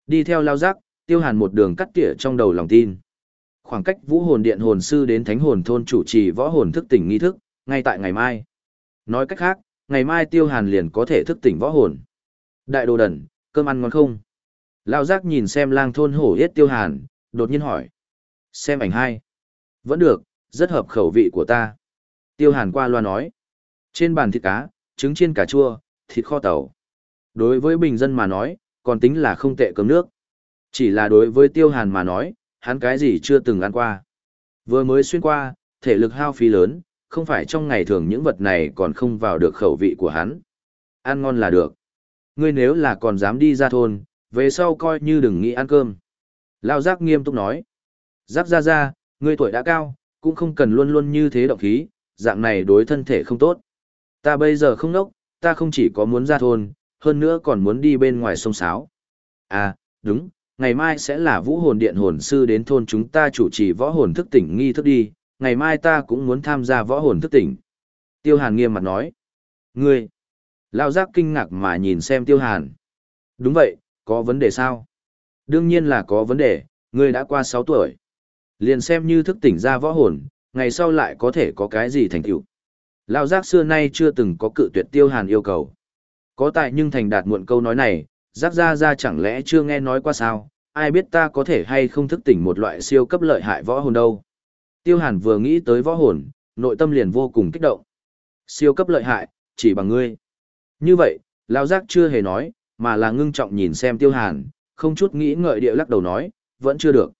Đi theo lao giác, tiêu hàn một đường cắt tỉa trong đầu lòng tin. Khoảng cách vũ hồn điện hồn sư đến thánh hồn thôn chủ trì võ hồn thức tỉnh nghi thức, ngay tại ngày mai. Nói cách khác, ngày mai tiêu hàn liền có thể thức tỉnh võ hồn. Đại đồ đần, cơm ăn ngon không? Lao giác nhìn xem lang thôn hổ yết tiêu hàn, đột nhiên hỏi. Xem ảnh hai. Vẫn được, rất hợp khẩu vị của ta. Tiêu hàn qua loa nói. Trên bàn thịt cá, trứng chiên cà chua, thịt kho tàu. Đối với bình dân mà nói, còn tính là không tệ cơm nước. Chỉ là đối với tiêu hàn mà nói, hắn cái gì chưa từng ăn qua. Vừa mới xuyên qua, thể lực hao phí lớn, không phải trong ngày thường những vật này còn không vào được khẩu vị của hắn. Ăn ngon là được. Ngươi nếu là còn dám đi ra thôn, về sau coi như đừng nghĩ ăn cơm. Lao giác nghiêm túc nói. Giác ra ra, ngươi tuổi đã cao, cũng không cần luôn luôn như thế động khí, dạng này đối thân thể không tốt. Ta bây giờ không nốc, ta không chỉ có muốn ra thôn, hơn nữa còn muốn đi bên ngoài sông Sáo. À, đúng, ngày mai sẽ là vũ hồn điện hồn sư đến thôn chúng ta chủ trì võ hồn thức tỉnh nghi thức đi, ngày mai ta cũng muốn tham gia võ hồn thức tỉnh. Tiêu Hàn nghiêm mặt nói. Ngươi! Lao giác kinh ngạc mà nhìn xem Tiêu Hàn. Đúng vậy, có vấn đề sao? Đương nhiên là có vấn đề, ngươi đã qua 6 tuổi. Liền xem như thức tỉnh ra võ hồn, ngày sau lại có thể có cái gì thành tựu. Lao giác xưa nay chưa từng có cự tuyệt Tiêu Hàn yêu cầu. Có tại nhưng thành đạt muộn câu nói này, giác ra ra chẳng lẽ chưa nghe nói qua sao, ai biết ta có thể hay không thức tỉnh một loại siêu cấp lợi hại võ hồn đâu. Tiêu Hàn vừa nghĩ tới võ hồn, nội tâm liền vô cùng kích động. Siêu cấp lợi hại, chỉ bằng ngươi. Như vậy, Lão Giác chưa hề nói, mà là ngưng trọng nhìn xem Tiêu Hàn, không chút nghĩ ngợi địa lắc đầu nói, vẫn chưa được.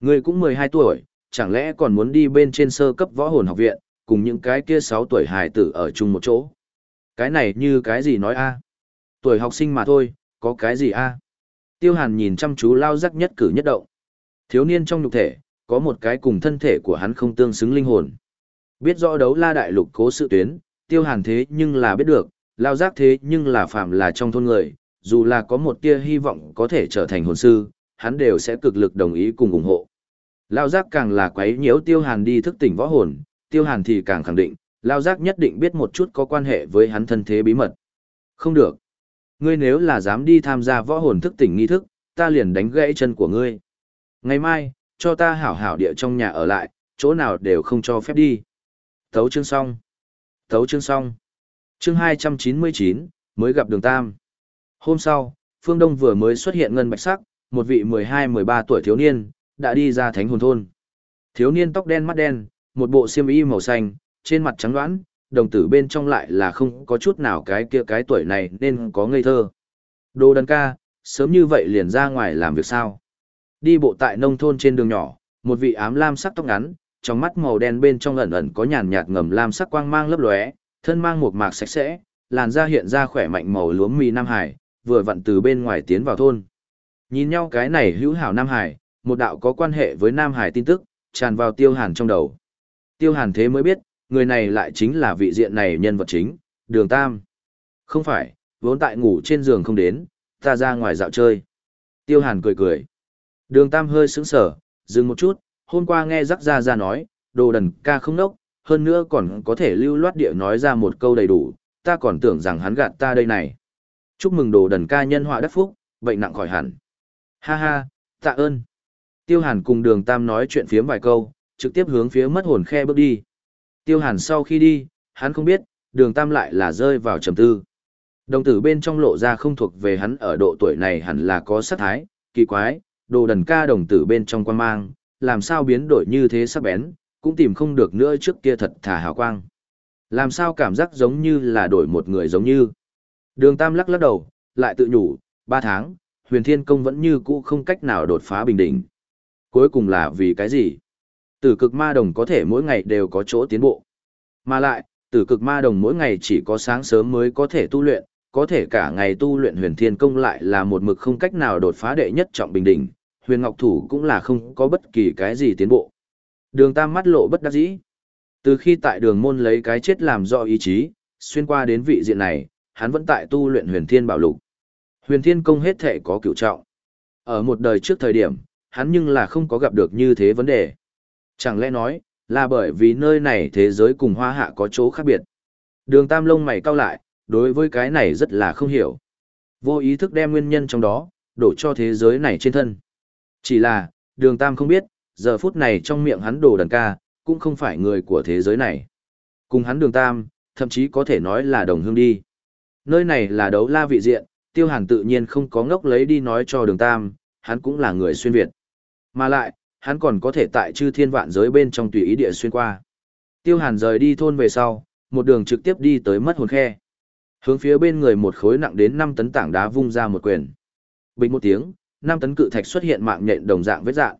Ngươi cũng 12 tuổi, chẳng lẽ còn muốn đi bên trên sơ cấp võ hồn học viện, cùng những cái kia 6 tuổi hài tử ở chung một chỗ. Cái này như cái gì nói a? Tuổi học sinh mà thôi, có cái gì a? Tiêu Hàn nhìn chăm chú Lao Giác nhất cử nhất động. Thiếu niên trong nhục thể, có một cái cùng thân thể của hắn không tương xứng linh hồn. Biết rõ đấu la đại lục cố sự tuyến, tiêu hàn thế nhưng là biết được, lao giác thế nhưng là phạm là trong thôn người, dù là có một tia hy vọng có thể trở thành hồn sư, hắn đều sẽ cực lực đồng ý cùng ủng hộ. Lao giác càng là quấy nhiễu tiêu hàn đi thức tỉnh võ hồn, tiêu hàn thì càng khẳng định, lao giác nhất định biết một chút có quan hệ với hắn thân thế bí mật. Không được. Ngươi nếu là dám đi tham gia võ hồn thức tỉnh nghi thức, ta liền đánh gãy chân của ngươi. Ngày mai, cho ta hảo hảo địa trong nhà ở lại, chỗ nào đều không cho phép đi. Thấu chương xong. Thấu chương xong. Chương 299, mới gặp đường Tam. Hôm sau, Phương Đông vừa mới xuất hiện ngân bạch sắc, một vị 12-13 tuổi thiếu niên, đã đi ra thánh hồn thôn. Thiếu niên tóc đen mắt đen, một bộ xiêm y màu xanh, trên mặt trắng đoán, đồng tử bên trong lại là không có chút nào cái kia cái tuổi này nên có ngây thơ. Đồ đần ca, sớm như vậy liền ra ngoài làm việc sao? Đi bộ tại nông thôn trên đường nhỏ, một vị ám lam sắc tóc ngắn, trong mắt màu đen bên trong ẩn ẩn có nhàn nhạt ngầm lam sắc quang mang lấp lóe, thân mang một mạc sạch sẽ, làn da hiện ra khỏe mạnh màu lúa mì Nam Hải, vừa vặn từ bên ngoài tiến vào thôn. Nhìn nhau cái này hữu hảo Nam Hải, một đạo có quan hệ với Nam Hải tin tức, tràn vào Tiêu Hàn trong đầu. Tiêu Hàn thế mới biết, người này lại chính là vị diện này nhân vật chính, Đường Tam. Không phải, vốn tại ngủ trên giường không đến, ta ra ngoài dạo chơi. Tiêu Hàn cười cười. Đường Tam hơi sững sở dừng một chút, hôm qua nghe rắc ra ra nói, đồ đần ca không nốc, hơn nữa còn có thể lưu loát địa nói ra một câu đầy đủ, ta còn tưởng rằng hắn gạt ta đây này. Chúc mừng đồ đần ca nhân họa đắc phúc, bệnh nặng khỏi hẳn. Ha ha, tạ ơn. Tiêu Hàn cùng đường Tam nói chuyện phiếm vài câu, trực tiếp hướng phía mất hồn khe bước đi. Tiêu Hàn sau khi đi, hắn không biết, đường Tam lại là rơi vào trầm tư. Đồng tử bên trong lộ ra không thuộc về hắn ở độ tuổi này hẳn là có sát thái, kỳ quái, đồ đần ca đồng tử bên trong quan mang, làm sao biến đổi như thế sắc bén, cũng tìm không được nữa trước kia thật thả hào quang. Làm sao cảm giác giống như là đổi một người giống như. Đường Tam lắc lắc đầu, lại tự nhủ, ba tháng, huyền thiên công vẫn như cũ không cách nào đột phá bình đỉnh. Cuối cùng là vì cái gì? Tử cực ma đồng có thể mỗi ngày đều có chỗ tiến bộ. Mà lại, tử cực ma đồng mỗi ngày chỉ có sáng sớm mới có thể tu luyện, có thể cả ngày tu luyện huyền thiên công lại là một mực không cách nào đột phá đệ nhất trọng bình đỉnh, huyền ngọc thủ cũng là không có bất kỳ cái gì tiến bộ. Đường tam mắt lộ bất đắc dĩ. Từ khi tại đường môn lấy cái chết làm do ý chí, xuyên qua đến vị diện này, hắn vẫn tại tu luyện huyền thiên bảo lục. Huyền thiên công hết thể có cựu trọng. Ở một đời trước thời điểm, hắn nhưng là không có gặp được như thế vấn đề. Chẳng lẽ nói, là bởi vì nơi này thế giới cùng hoa hạ có chỗ khác biệt. Đường tam lông mày cau lại, đối với cái này rất là không hiểu. Vô ý thức đem nguyên nhân trong đó, đổ cho thế giới này trên thân. Chỉ là, đường tam không biết, giờ phút này trong miệng hắn đồ đần ca, cũng không phải người của thế giới này. Cùng hắn đường tam, thậm chí có thể nói là đồng hương đi. Nơi này là đấu la vị diện, tiêu hàn tự nhiên không có ngốc lấy đi nói cho đường tam, hắn cũng là người xuyên Việt. Mà lại, hắn còn có thể tại chư thiên vạn giới bên trong tùy ý địa xuyên qua. Tiêu hàn rời đi thôn về sau, một đường trực tiếp đi tới mất hồn khe. Hướng phía bên người một khối nặng đến 5 tấn tảng đá vung ra một quyền. Bình một tiếng, 5 tấn cự thạch xuất hiện mạng nhện đồng dạng vết dạng.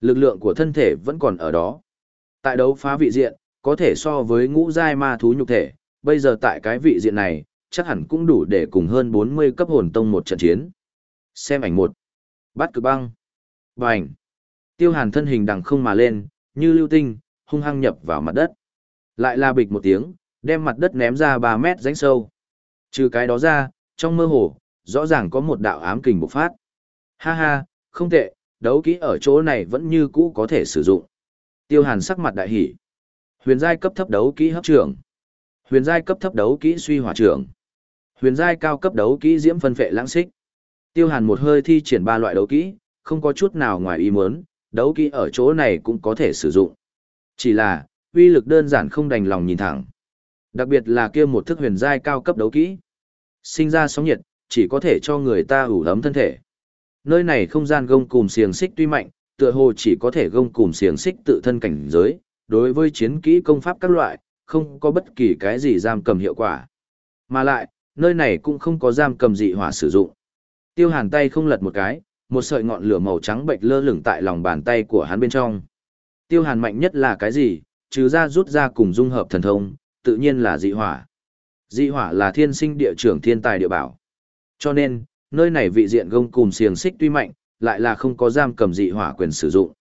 Lực lượng của thân thể vẫn còn ở đó. Tại đấu phá vị diện, có thể so với ngũ giai ma thú nhục thể, bây giờ tại cái vị diện này, chắc hẳn cũng đủ để cùng hơn 40 cấp hồn tông một trận chiến. Xem ảnh một. Bắt cực băng. Bành. Tiêu hàn thân hình đằng không mà lên, như lưu tinh, hung hăng nhập vào mặt đất. Lại la bịch một tiếng, đem mặt đất ném ra ba mét rãnh sâu. Trừ cái đó ra, trong mơ hồ, rõ ràng có một đạo ám kình bộc phát. Ha ha, không tệ, đấu kỹ ở chỗ này vẫn như cũ có thể sử dụng. Tiêu hàn sắc mặt đại hỉ. Huyền giai cấp thấp đấu kỹ hấp trưởng. Huyền giai cấp thấp đấu kỹ suy hỏa trưởng. Huyền giai cao cấp đấu kỹ diễm phân phệ lãng xích. Tiêu Hàn một hơi thi triển ba loại đấu kỹ, không có chút nào ngoài ý muốn, đấu kỹ ở chỗ này cũng có thể sử dụng. Chỉ là, uy lực đơn giản không đành lòng nhìn thẳng. Đặc biệt là kia một thức huyền giai cao cấp đấu kỹ. Sinh ra sóng nhiệt, chỉ có thể cho người ta ủ ấm thân thể. Nơi này không gian gông cùm xiềng xích tuy mạnh, tựa hồ chỉ có thể gông cùm xiềng xích tự thân cảnh giới, đối với chiến kỹ công pháp các loại, không có bất kỳ cái gì giam cầm hiệu quả. Mà lại, nơi này cũng không có giam cầm dị hỏa sử dụng. Tiêu hàn tay không lật một cái, một sợi ngọn lửa màu trắng bệnh lơ lửng tại lòng bàn tay của hắn bên trong. Tiêu hàn mạnh nhất là cái gì, trừ ra rút ra cùng dung hợp thần thông, tự nhiên là dị hỏa. Dị hỏa là thiên sinh địa trưởng thiên tài địa bảo. Cho nên, nơi này vị diện gông cùng xiềng xích tuy mạnh, lại là không có giam cầm dị hỏa quyền sử dụng.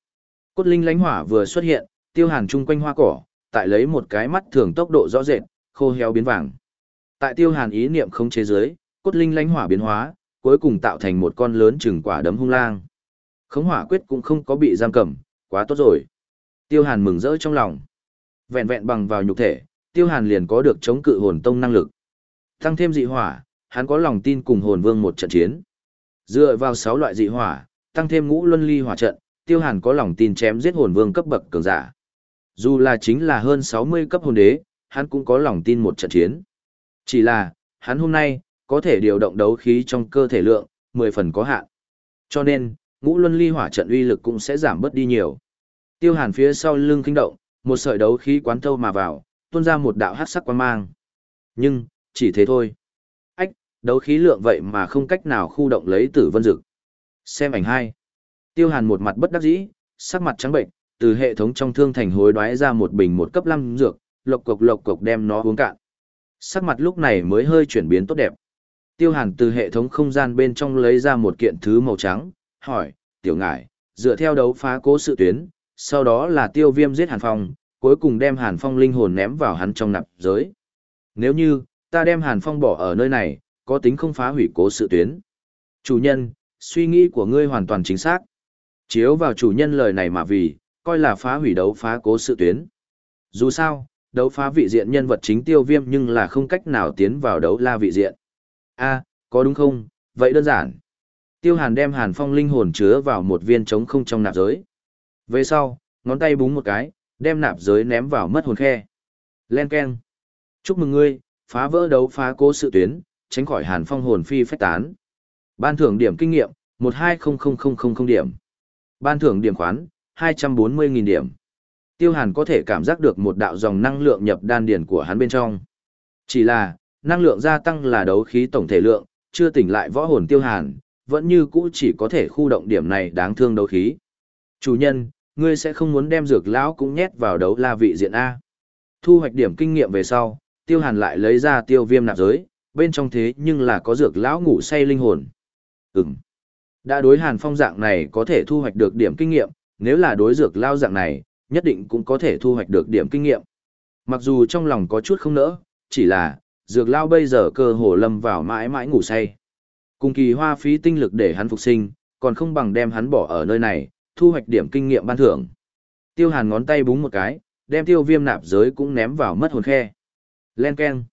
Cốt linh lánh hỏa vừa xuất hiện, tiêu hàn chung quanh hoa cỏ, tại lấy một cái mắt thường tốc độ rõ rệt, khô héo biến vàng. Tại tiêu hàn ý niệm không chế giới, cốt linh lánh hỏa biến hóa, cuối cùng tạo thành một con lớn chừng quả đấm hung lang. Khống hỏa quyết cũng không có bị giam cầm, quá tốt rồi. Tiêu hàn mừng rỡ trong lòng. Vẹn vẹn bằng vào nhục thể, tiêu hàn liền có được chống cự hồn tông năng lực. Tăng thêm dị hỏa, hắn có lòng tin cùng hồn vương một trận chiến. Dựa vào 6 loại dị hỏa, tăng thêm ngũ luân ly hỏa trận, tiêu hàn có lòng tin chém giết hồn vương cấp bậc cường giả. Dù là chính là hơn 60 cấp hồn đế, hắn cũng có lòng tin một trận chiến. Chỉ là, hắn hôm nay, có thể điều động đấu khí trong cơ thể lượng, 10 phần có hạn. Cho nên, ngũ luân ly hỏa trận uy lực cũng sẽ giảm bớt đi nhiều. Tiêu hàn phía sau lưng kinh động, một sợi đấu khí quán thâu mà vào, tuôn ra một đạo hắc sắc quang mang. Nhưng, chỉ thế thôi. Ách, đấu khí lượng vậy mà không cách nào khu động lấy tử vân dực. Xem ảnh hai. Tiêu hàn một mặt bất đắc dĩ, sắc mặt trắng bệnh, từ hệ thống trong thương thành hối đoái ra một bình một cấp 5 dược, lộc cục lộc cục đem nó uống cạn. Sắc mặt lúc này mới hơi chuyển biến tốt đẹp. Tiêu hàn từ hệ thống không gian bên trong lấy ra một kiện thứ màu trắng, hỏi, tiểu ngải, dựa theo đấu phá cố sự tuyến, sau đó là tiêu viêm giết hàn phong, cuối cùng đem hàn phong linh hồn ném vào hắn trong nạp giới. Nếu như, ta đem hàn phong bỏ ở nơi này, có tính không phá hủy cố sự tuyến. Chủ nhân, suy nghĩ của ngươi hoàn toàn chính xác. Chiếu vào chủ nhân lời này mà vì, coi là phá hủy đấu phá cố sự tuyến. Dù sao, đấu phá vị diện nhân vật chính tiêu viêm nhưng là không cách nào tiến vào đấu la vị diện a có đúng không, vậy đơn giản. Tiêu hàn đem hàn phong linh hồn chứa vào một viên trống không trong nạp giới. Về sau, ngón tay búng một cái, đem nạp giới ném vào mất hồn khe. Len Ken. Chúc mừng ngươi, phá vỡ đấu phá cố sự tuyến, tránh khỏi hàn phong hồn phi phách tán. Ban thưởng điểm kinh nghiệm, 120000 điểm. Ban thưởng điểm khoán, 240.000 điểm. Tiêu Hàn có thể cảm giác được một đạo dòng năng lượng nhập đan điển của hắn bên trong. Chỉ là, năng lượng gia tăng là đấu khí tổng thể lượng, chưa tỉnh lại võ hồn Tiêu Hàn, vẫn như cũ chỉ có thể khu động điểm này đáng thương đấu khí. Chủ nhân, ngươi sẽ không muốn đem dược lão cũng nhét vào đấu la vị diện A. Thu hoạch điểm kinh nghiệm về sau, Tiêu Hàn lại lấy ra tiêu viêm nạp giới, bên trong thế nhưng là có dược lão ngủ say linh hồn. Ừm. Đã đối Hàn Phong dạng này có thể thu hoạch được điểm kinh nghiệm, nếu là đối dược lao dạng này, nhất định cũng có thể thu hoạch được điểm kinh nghiệm. Mặc dù trong lòng có chút không nỡ, chỉ là, dược lao bây giờ cơ hồ lâm vào mãi mãi ngủ say. Cùng kỳ hoa phí tinh lực để hắn phục sinh, còn không bằng đem hắn bỏ ở nơi này, thu hoạch điểm kinh nghiệm ban thưởng. Tiêu hàn ngón tay búng một cái, đem tiêu viêm nạp giới cũng ném vào mất hồn khe. Len keng.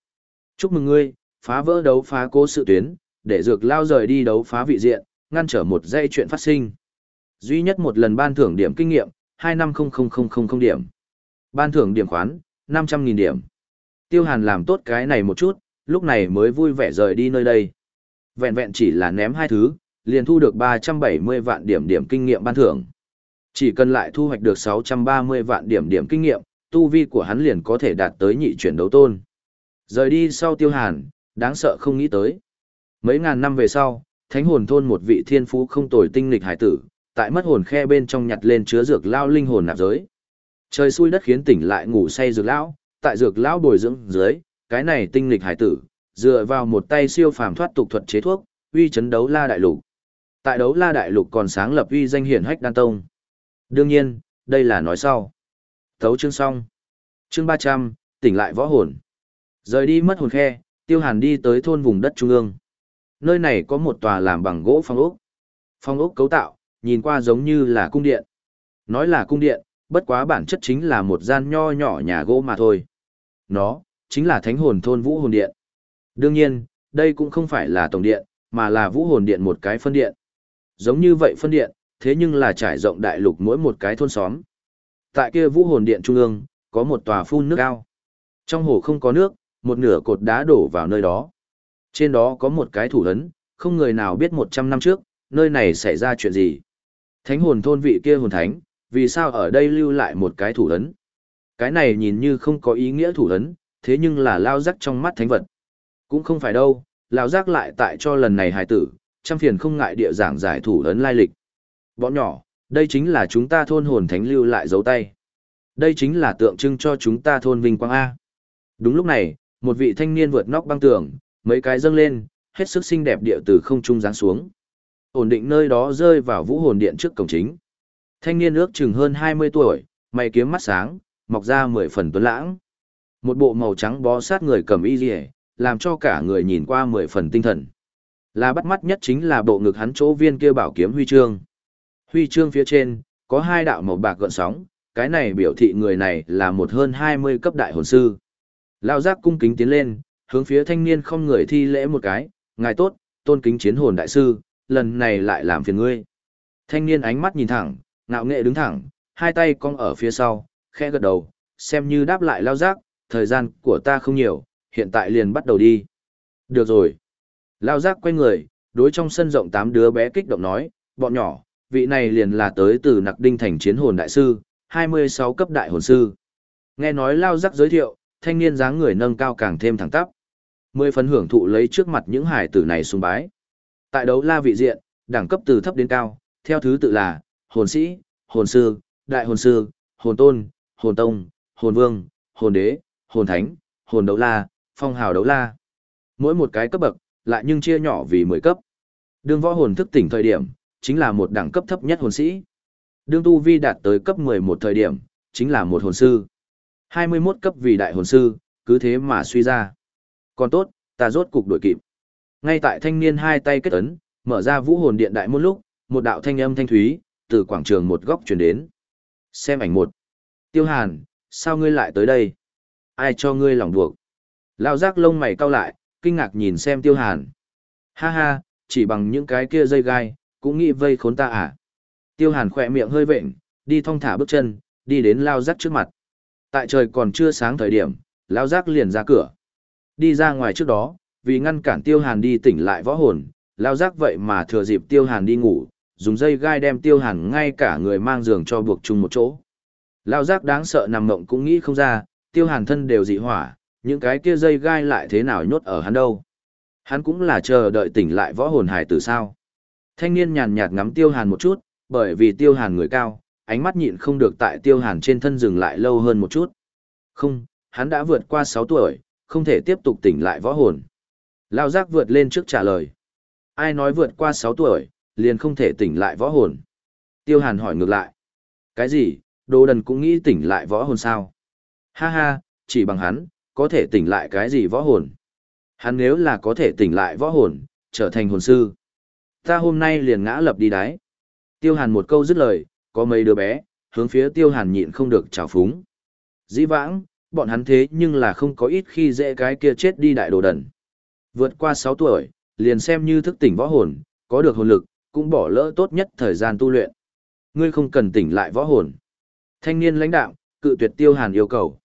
Chúc mừng ngươi, phá vỡ đấu phá cố sự tuyến, để dược lao rời đi đấu phá vị diện, ngăn trở một dây chuyện phát sinh. Duy nhất một lần ban thưởng điểm kinh nghiệm, 250000 điểm. Ban thưởng điểm khoán, 500.000 điểm. Tiêu Hàn làm tốt cái này một chút, lúc này mới vui vẻ rời đi nơi đây. Vẹn vẹn chỉ là ném hai thứ, liền thu được 370 vạn điểm điểm kinh nghiệm ban thưởng. Chỉ cần lại thu hoạch được 630 vạn điểm điểm kinh nghiệm, tu vi của hắn liền có thể đạt tới nhị chuyển đấu tôn. Rời đi sau tiêu hàn, đáng sợ không nghĩ tới. Mấy ngàn năm về sau, thánh hồn thôn một vị thiên phú không tồi tinh lịch hải tử, tại mất hồn khe bên trong nhặt lên chứa dược lao linh hồn nạp giới. Trời xui đất khiến tỉnh lại ngủ say dược lão, tại dược lão bồi dưỡng dưới, cái này tinh lịch hải tử, dựa vào một tay siêu phàm thoát tục thuật chế thuốc, uy chấn đấu la đại lục. Tại đấu la đại lục còn sáng lập uy danh hiển hách đan tông. Đương nhiên, đây là nói sau. Thấu chương xong. Chương ba trăm tỉnh lại võ hồn. Rời đi mất hồn khe, tiêu hàn đi tới thôn vùng đất trung ương. Nơi này có một tòa làm bằng gỗ phong ốc. Phong ốc cấu tạo, nhìn qua giống như là cung điện. Nói là cung điện, bất quá bản chất chính là một gian nho nhỏ nhà gỗ mà thôi. Nó, chính là thánh hồn thôn vũ hồn điện. Đương nhiên, đây cũng không phải là tổng điện, mà là vũ hồn điện một cái phân điện. Giống như vậy phân điện, thế nhưng là trải rộng đại lục mỗi một cái thôn xóm. Tại kia vũ hồn điện trung ương, có một tòa phun nước cao. Trong hồ không có nước, một nửa cột đá đổ vào nơi đó. Trên đó có một cái thủ ấn, không người nào biết 100 năm trước, nơi này xảy ra chuyện gì. Thánh hồn thôn vị kia hồn thánh, vì sao ở đây lưu lại một cái thủ ấn? Cái này nhìn như không có ý nghĩa thủ ấn, thế nhưng là lao rắc trong mắt thánh vật. Cũng không phải đâu, lao rắc lại tại cho lần này hài tử, trăm phiền không ngại địa giảng giải thủ ấn lai lịch. Bọn nhỏ, đây chính là chúng ta thôn hồn thánh lưu lại dấu tay. Đây chính là tượng trưng cho chúng ta thôn vinh quang A. Đúng lúc này, một vị thanh niên vượt nóc băng tường, mấy cái dâng lên, hết sức xinh đẹp địa từ không trung giáng xuống. Ổn định nơi đó rơi vào vũ hồn điện trước cổng chính. Thanh niên ước chừng hơn 20 tuổi, mày kiếm mắt sáng, mọc ra 10 phần tuấn lãng. Một bộ màu trắng bó sát người cầm y rìa, làm cho cả người nhìn qua 10 phần tinh thần. Là bắt mắt nhất chính là bộ ngực hắn chỗ viên kia bảo kiếm huy chương. Huy chương phía trên, có hai đạo màu bạc gợn sóng, cái này biểu thị người này là một hơn 20 cấp đại hồn sư. Lao giác cung kính tiến lên, hướng phía thanh niên không người thi lễ một cái, ngài tốt, tôn kính chiến hồn đại sư, lần này lại làm phiền ngươi. Thanh niên ánh mắt nhìn thẳng, ngạo nghệ đứng thẳng, hai tay cong ở phía sau, khẽ gật đầu, xem như đáp lại lao giác, thời gian của ta không nhiều, hiện tại liền bắt đầu đi. Được rồi. Lao giác quay người, đối trong sân rộng tám đứa bé kích động nói, bọn nhỏ, vị này liền là tới từ nặc đinh thành chiến hồn đại sư, 26 cấp đại hồn sư. Nghe nói Lao giác giới thiệu, thanh niên dáng người nâng cao càng thêm thẳng tắp. Mười phần hưởng thụ lấy trước mặt những hải tử này sùng bái. Tại đấu la vị diện, đẳng cấp từ thấp đến cao, theo thứ tự là hồn sĩ, hồn sư, đại hồn sư, hồn tôn, hồn tông, hồn vương, hồn đế, hồn thánh, hồn đấu la, phong hào đấu la. Mỗi một cái cấp bậc, lại nhưng chia nhỏ vì 10 cấp. Đương võ hồn thức tỉnh thời điểm, chính là một đẳng cấp thấp nhất hồn sĩ. Đương tu vi đạt tới cấp 11 thời điểm, chính là một hồn sư. 21 cấp vì đại hồn sư, cứ thế mà suy ra. Còn tốt, ta rốt cục đuổi kịp. Ngay tại thanh niên hai tay kết ấn, mở ra vũ hồn điện đại môn lúc, một đạo thanh âm thanh thúy, từ quảng trường một góc chuyển đến. Xem ảnh một. Tiêu Hàn, sao ngươi lại tới đây? Ai cho ngươi lòng buộc? Lao giác lông mày cau lại, kinh ngạc nhìn xem Tiêu Hàn. Ha ha, chỉ bằng những cái kia dây gai, cũng nghĩ vây khốn ta à? Tiêu Hàn khỏe miệng hơi vện, đi thong thả bước chân, đi đến Lao giác trước mặt. Tại trời còn chưa sáng thời điểm, Lao giác liền ra cửa. Đi ra ngoài trước đó, vì ngăn cản Tiêu Hàn đi tỉnh lại võ hồn, Lao giác vậy mà thừa dịp Tiêu Hàn đi ngủ, dùng dây gai đem tiêu hàn ngay cả người mang giường cho buộc chung một chỗ. Lao giác đáng sợ nằm mộng cũng nghĩ không ra, tiêu hàn thân đều dị hỏa, những cái kia dây gai lại thế nào nhốt ở hắn đâu. Hắn cũng là chờ đợi tỉnh lại võ hồn hải từ sao. Thanh niên nhàn nhạt ngắm tiêu hàn một chút, bởi vì tiêu hàn người cao, ánh mắt nhịn không được tại tiêu hàn trên thân dừng lại lâu hơn một chút. Không, hắn đã vượt qua sáu tuổi, không thể tiếp tục tỉnh lại võ hồn. Lao giác vượt lên trước trả lời. Ai nói vượt qua sáu tuổi, liền không thể tỉnh lại võ hồn. Tiêu Hàn hỏi ngược lại. Cái gì, đồ đần cũng nghĩ tỉnh lại võ hồn sao? Ha ha, chỉ bằng hắn, có thể tỉnh lại cái gì võ hồn? Hắn nếu là có thể tỉnh lại võ hồn, trở thành hồn sư. Ta hôm nay liền ngã lập đi đáy. Tiêu Hàn một câu dứt lời, có mấy đứa bé, hướng phía Tiêu Hàn nhịn không được trào phúng. Dĩ vãng, bọn hắn thế nhưng là không có ít khi dễ cái kia chết đi đại đồ đần. Vượt qua 6 tuổi, liền xem như thức tỉnh võ hồn, có được hồn lực, cũng bỏ lỡ tốt nhất thời gian tu luyện. Ngươi không cần tỉnh lại võ hồn. Thanh niên lãnh đạo, cự tuyệt tiêu hàn yêu cầu.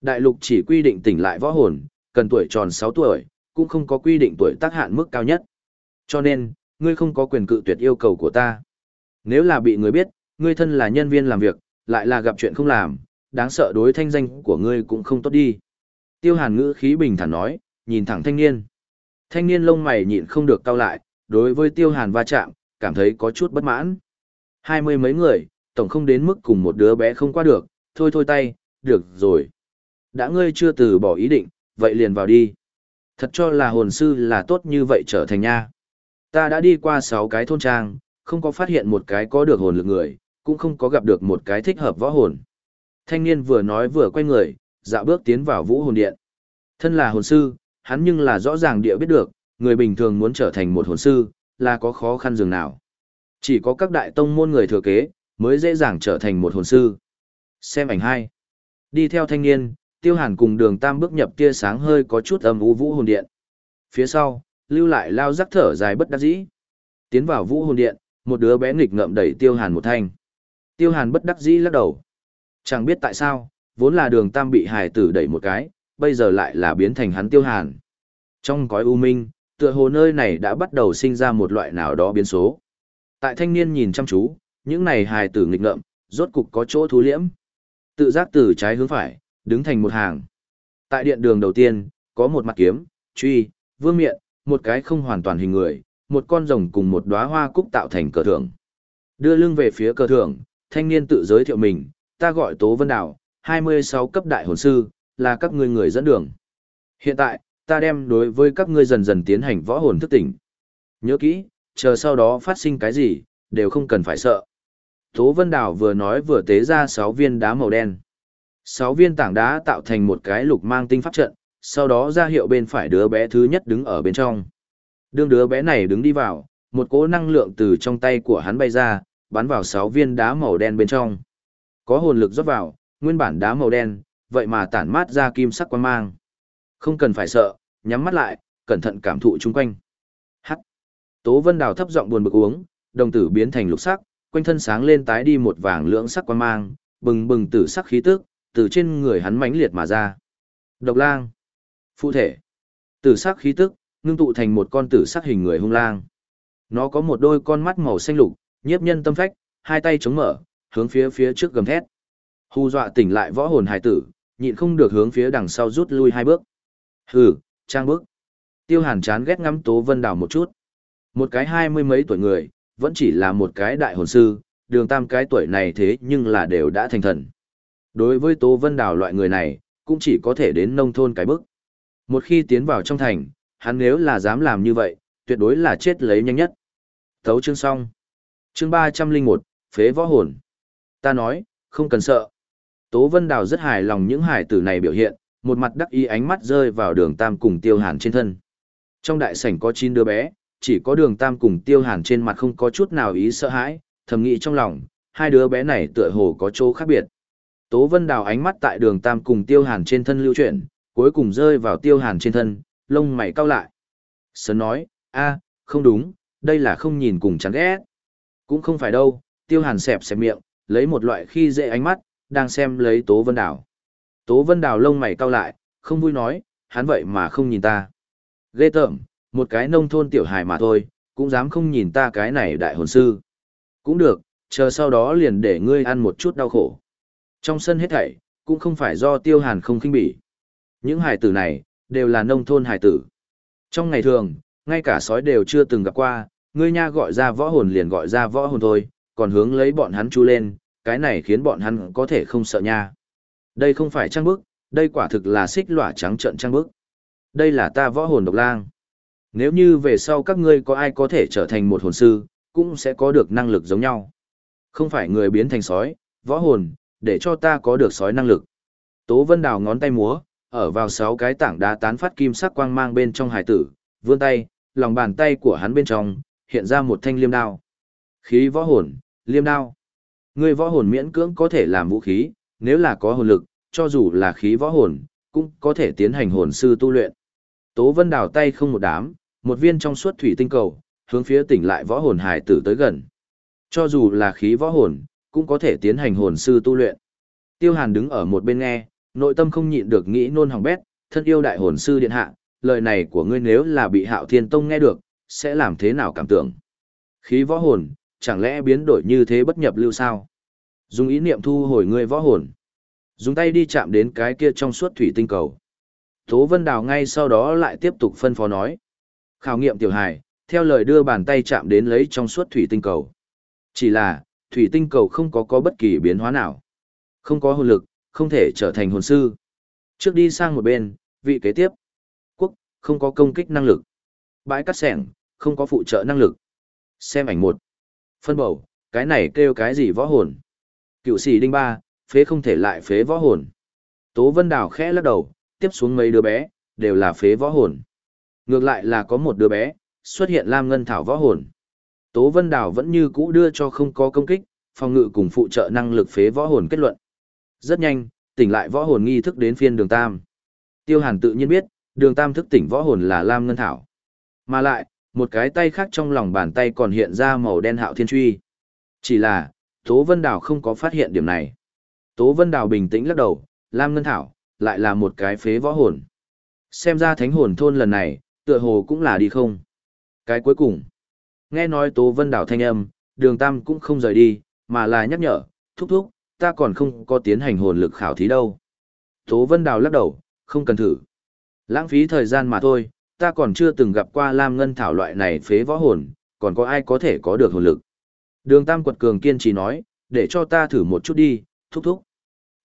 Đại lục chỉ quy định tỉnh lại võ hồn, cần tuổi tròn 6 tuổi, cũng không có quy định tuổi tác hạn mức cao nhất. Cho nên, ngươi không có quyền cự tuyệt yêu cầu của ta. Nếu là bị người biết, ngươi thân là nhân viên làm việc, lại là gặp chuyện không làm, đáng sợ đối thanh danh của ngươi cũng không tốt đi. Tiêu hàn ngữ khí bình thản nói, nhìn thẳng thanh niên. Thanh niên lông mày nhịn không được cau lại, đối với tiêu hàn va chạm, cảm thấy có chút bất mãn. Hai mươi mấy người, tổng không đến mức cùng một đứa bé không qua được, thôi thôi tay, được rồi. Đã ngươi chưa từ bỏ ý định, vậy liền vào đi. Thật cho là hồn sư là tốt như vậy trở thành nha. Ta đã đi qua sáu cái thôn trang, không có phát hiện một cái có được hồn lực người, cũng không có gặp được một cái thích hợp võ hồn. Thanh niên vừa nói vừa quay người, dạo bước tiến vào vũ hồn điện. Thân là hồn sư, hắn nhưng là rõ ràng địa biết được, người bình thường muốn trở thành một hồn sư, là có khó khăn dường nào. Chỉ có các đại tông môn người thừa kế, mới dễ dàng trở thành một hồn sư. Xem ảnh hai. Đi theo thanh niên, tiêu hàn cùng đường tam bước nhập tia sáng hơi có chút âm u vũ hồn điện. Phía sau, lưu lại lao rắc thở dài bất đắc dĩ. Tiến vào vũ hồn điện, một đứa bé nghịch ngợm đẩy tiêu hàn một thanh. Tiêu hàn bất đắc dĩ lắc đầu. Chẳng biết tại sao, vốn là đường tam bị hài tử đẩy một cái, bây giờ lại là biến thành hắn tiêu hàn. Trong cõi u minh, tựa hồ nơi này đã bắt đầu sinh ra một loại nào đó biến số. Tại thanh niên nhìn chăm chú, những này hài tử nghịch ngợm, rốt cục có chỗ thú liễm. Tự giác từ trái hướng phải, đứng thành một hàng. Tại điện đường đầu tiên, có một mặt kiếm, truy, vương miện, một cái không hoàn toàn hình người, một con rồng cùng một đóa hoa cúc tạo thành cờ thưởng. Đưa lưng về phía cờ thưởng, thanh niên tự giới thiệu mình, ta gọi Tố Vân Đào, 26 cấp đại hồn sư, là các ngươi người dẫn đường. Hiện tại, ta đem đối với các ngươi dần dần tiến hành võ hồn thức tỉnh. Nhớ kỹ, chờ sau đó phát sinh cái gì, đều không cần phải sợ. Tố Vân Đào vừa nói vừa tế ra 6 viên đá màu đen. 6 viên tảng đá tạo thành một cái lục mang tinh pháp trận, sau đó ra hiệu bên phải đứa bé thứ nhất đứng ở bên trong. Đương đứa bé này đứng đi vào, một cỗ năng lượng từ trong tay của hắn bay ra, bắn vào 6 viên đá màu đen bên trong. Có hồn lực rót vào, nguyên bản đá màu đen, vậy mà tản mát ra kim sắc quang mang. Không cần phải sợ, nhắm mắt lại, cẩn thận cảm thụ chung quanh. Hắc. Tố Vân Đào thấp giọng buồn bực uống, đồng tử biến thành lục sắc, quanh thân sáng lên tái đi một vàng lưỡng sắc quang mang, bừng bừng tử sắc khí tức, từ trên người hắn mãnh liệt mà ra. Độc lang. Phụ thể. Tử sắc khí tức, ngưng tụ thành một con tử sắc hình người hung lang. Nó có một đôi con mắt màu xanh lục, nhiếp nhân tâm phách, hai tay chống mở, hướng phía phía trước gầm thét. Hù dọa tỉnh lại võ hồn hài tử, nhịn không được hướng phía đằng sau rút lui hai bước. Hừ, trang bức. Tiêu hàn chán ghét ngắm Tố Vân Đào một chút. Một cái hai mươi mấy tuổi người, vẫn chỉ là một cái đại hồn sư, đường tam cái tuổi này thế nhưng là đều đã thành thần. Đối với Tố Vân Đào loại người này, cũng chỉ có thể đến nông thôn cái bức. Một khi tiến vào trong thành, hắn nếu là dám làm như vậy, tuyệt đối là chết lấy nhanh nhất. Thấu chương xong. Chương ba trăm linh một phế võ hồn. Ta nói, không cần sợ. Tố Vân Đào rất hài lòng những hài tử này biểu hiện, một mặt đắc ý ánh mắt rơi vào đường tam cùng tiêu hàn trên thân. Trong đại sảnh có chín đứa bé, chỉ có đường tam cùng tiêu hàn trên mặt không có chút nào ý sợ hãi, thầm nghĩ trong lòng, hai đứa bé này tựa hồ có chỗ khác biệt. Tố Vân Đào ánh mắt tại đường tam cùng tiêu hàn trên thân lưu chuyển, cuối cùng rơi vào tiêu hàn trên thân, lông mày cau lại. sớm nói, a, không đúng, đây là không nhìn cùng chán ghét. Cũng không phải đâu, tiêu hàn xẹp xẹp miệng, lấy một loại khi dễ ánh mắt, đang xem lấy Tố Vân Đào. Tố Vân Đào lông mày cau lại, không vui nói, hắn vậy mà không nhìn ta. Ghê tởm, một cái nông thôn tiểu hài mà thôi, cũng dám không nhìn ta cái này đại hồn sư. Cũng được, chờ sau đó liền để ngươi ăn một chút đau khổ. Trong sân hết thảy, cũng không phải do tiêu hàn không khinh bỉ. Những hài tử này, đều là nông thôn hài tử. Trong ngày thường, ngay cả sói đều chưa từng gặp qua, ngươi nha gọi ra võ hồn liền gọi ra võ hồn thôi, còn hướng lấy bọn hắn chú lên, cái này khiến bọn hắn có thể không sợ nha. Đây không phải trang bức, đây quả thực là xích lỏa trắng trận trang bức. Đây là ta võ hồn độc lang. Nếu như về sau các ngươi có ai có thể trở thành một hồn sư, cũng sẽ có được năng lực giống nhau. Không phải người biến thành sói, võ hồn, để cho ta có được sói năng lực. Tố Vân Đào ngón tay múa, ở vào sáu cái tảng đá tán phát kim sắc quang mang bên trong hải tử, vươn tay, lòng bàn tay của hắn bên trong, hiện ra một thanh liêm đao. Khí võ hồn, liêm đao. Người võ hồn miễn cưỡng có thể làm vũ khí, nếu là có hồn lực, cho dù là khí võ hồn, cũng có thể tiến hành hồn sư tu luyện. Tố Vân đào tay không một đám, một viên trong suốt thủy tinh cầu, hướng phía tỉnh lại võ hồn hải tử tới gần. Cho dù là khí võ hồn, cũng có thể tiến hành hồn sư tu luyện. Tiêu Hàn đứng ở một bên nghe, nội tâm không nhịn được nghĩ nôn hỏng bét, thân yêu đại hồn sư điện hạ, lời này của ngươi nếu là bị Hạo Thiên Tông nghe được, sẽ làm thế nào cảm tưởng? Khí võ hồn, chẳng lẽ biến đổi như thế bất nhập lưu sao? Dùng ý niệm thu hồi ngươi võ hồn. Dùng tay đi chạm đến cái kia trong suốt thủy tinh cầu. Tố Vân Đào ngay sau đó lại tiếp tục phân phó nói. Khảo nghiệm tiểu hài, theo lời đưa bàn tay chạm đến lấy trong suốt thủy tinh cầu. Chỉ là, thủy tinh cầu không có có bất kỳ biến hóa nào. Không có hồn lực, không thể trở thành hồn sư. Trước đi sang một bên, vị kế tiếp. Quốc, không có công kích năng lực. Bãi cắt sẻng, không có phụ trợ năng lực. Xem ảnh một. Phân bầu, cái này kêu cái gì võ hồn. Cựu sĩ đinh ba, phế không thể lại phế võ hồn. Tố Vân Đào khẽ lắc đầu, tiếp xuống mấy đứa bé, đều là phế võ hồn. Ngược lại là có một đứa bé, xuất hiện Lam Ngân Thảo võ hồn. Tố Vân Đào vẫn như cũ đưa cho không có công kích, phòng ngự cùng phụ trợ năng lực phế võ hồn kết luận. Rất nhanh, tỉnh lại võ hồn nghi thức đến phiên đường Tam. Tiêu Hàn tự nhiên biết, đường Tam thức tỉnh võ hồn là Lam Ngân Thảo. Mà lại, một cái tay khác trong lòng bàn tay còn hiện ra màu đen hạo thiên truy. Chỉ là, Tố Vân Đào không có phát hiện điểm này. Tố Vân Đào bình tĩnh lắc đầu, Lam Ngân Thảo, lại là một cái phế võ hồn. Xem ra thánh hồn thôn lần này, tựa hồ cũng là đi không. Cái cuối cùng, nghe nói Tố Vân Đào thanh âm, đường Tam cũng không rời đi, mà là nhắc nhở, thúc thúc, ta còn không có tiến hành hồn lực khảo thí đâu. Tố Vân Đào lắc đầu, không cần thử. Lãng phí thời gian mà thôi, ta còn chưa từng gặp qua Lam Ngân Thảo loại này phế võ hồn, còn có ai có thể có được hồn lực. Đường Tam quật cường kiên trì nói, để cho ta thử một chút đi, thúc thúc.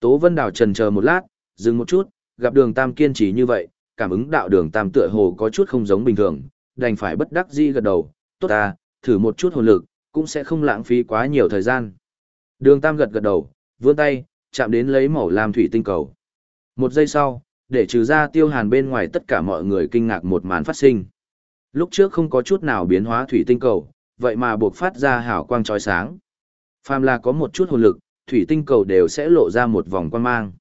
Tố Vân Đào trần chờ một lát, dừng một chút, gặp đường Tam kiên trì như vậy, cảm ứng đạo đường Tam tựa hồ có chút không giống bình thường, đành phải bất đắc dĩ gật đầu, tốt ta, thử một chút hồn lực, cũng sẽ không lãng phí quá nhiều thời gian. Đường Tam gật gật đầu, vươn tay, chạm đến lấy màu lam thủy tinh cầu. Một giây sau, để trừ ra tiêu hàn bên ngoài tất cả mọi người kinh ngạc một màn phát sinh. Lúc trước không có chút nào biến hóa thủy tinh cầu, vậy mà buộc phát ra hào quang trói sáng. Phàm là có một chút hồn lực, thủy tinh cầu đều sẽ lộ ra một vòng quang mang.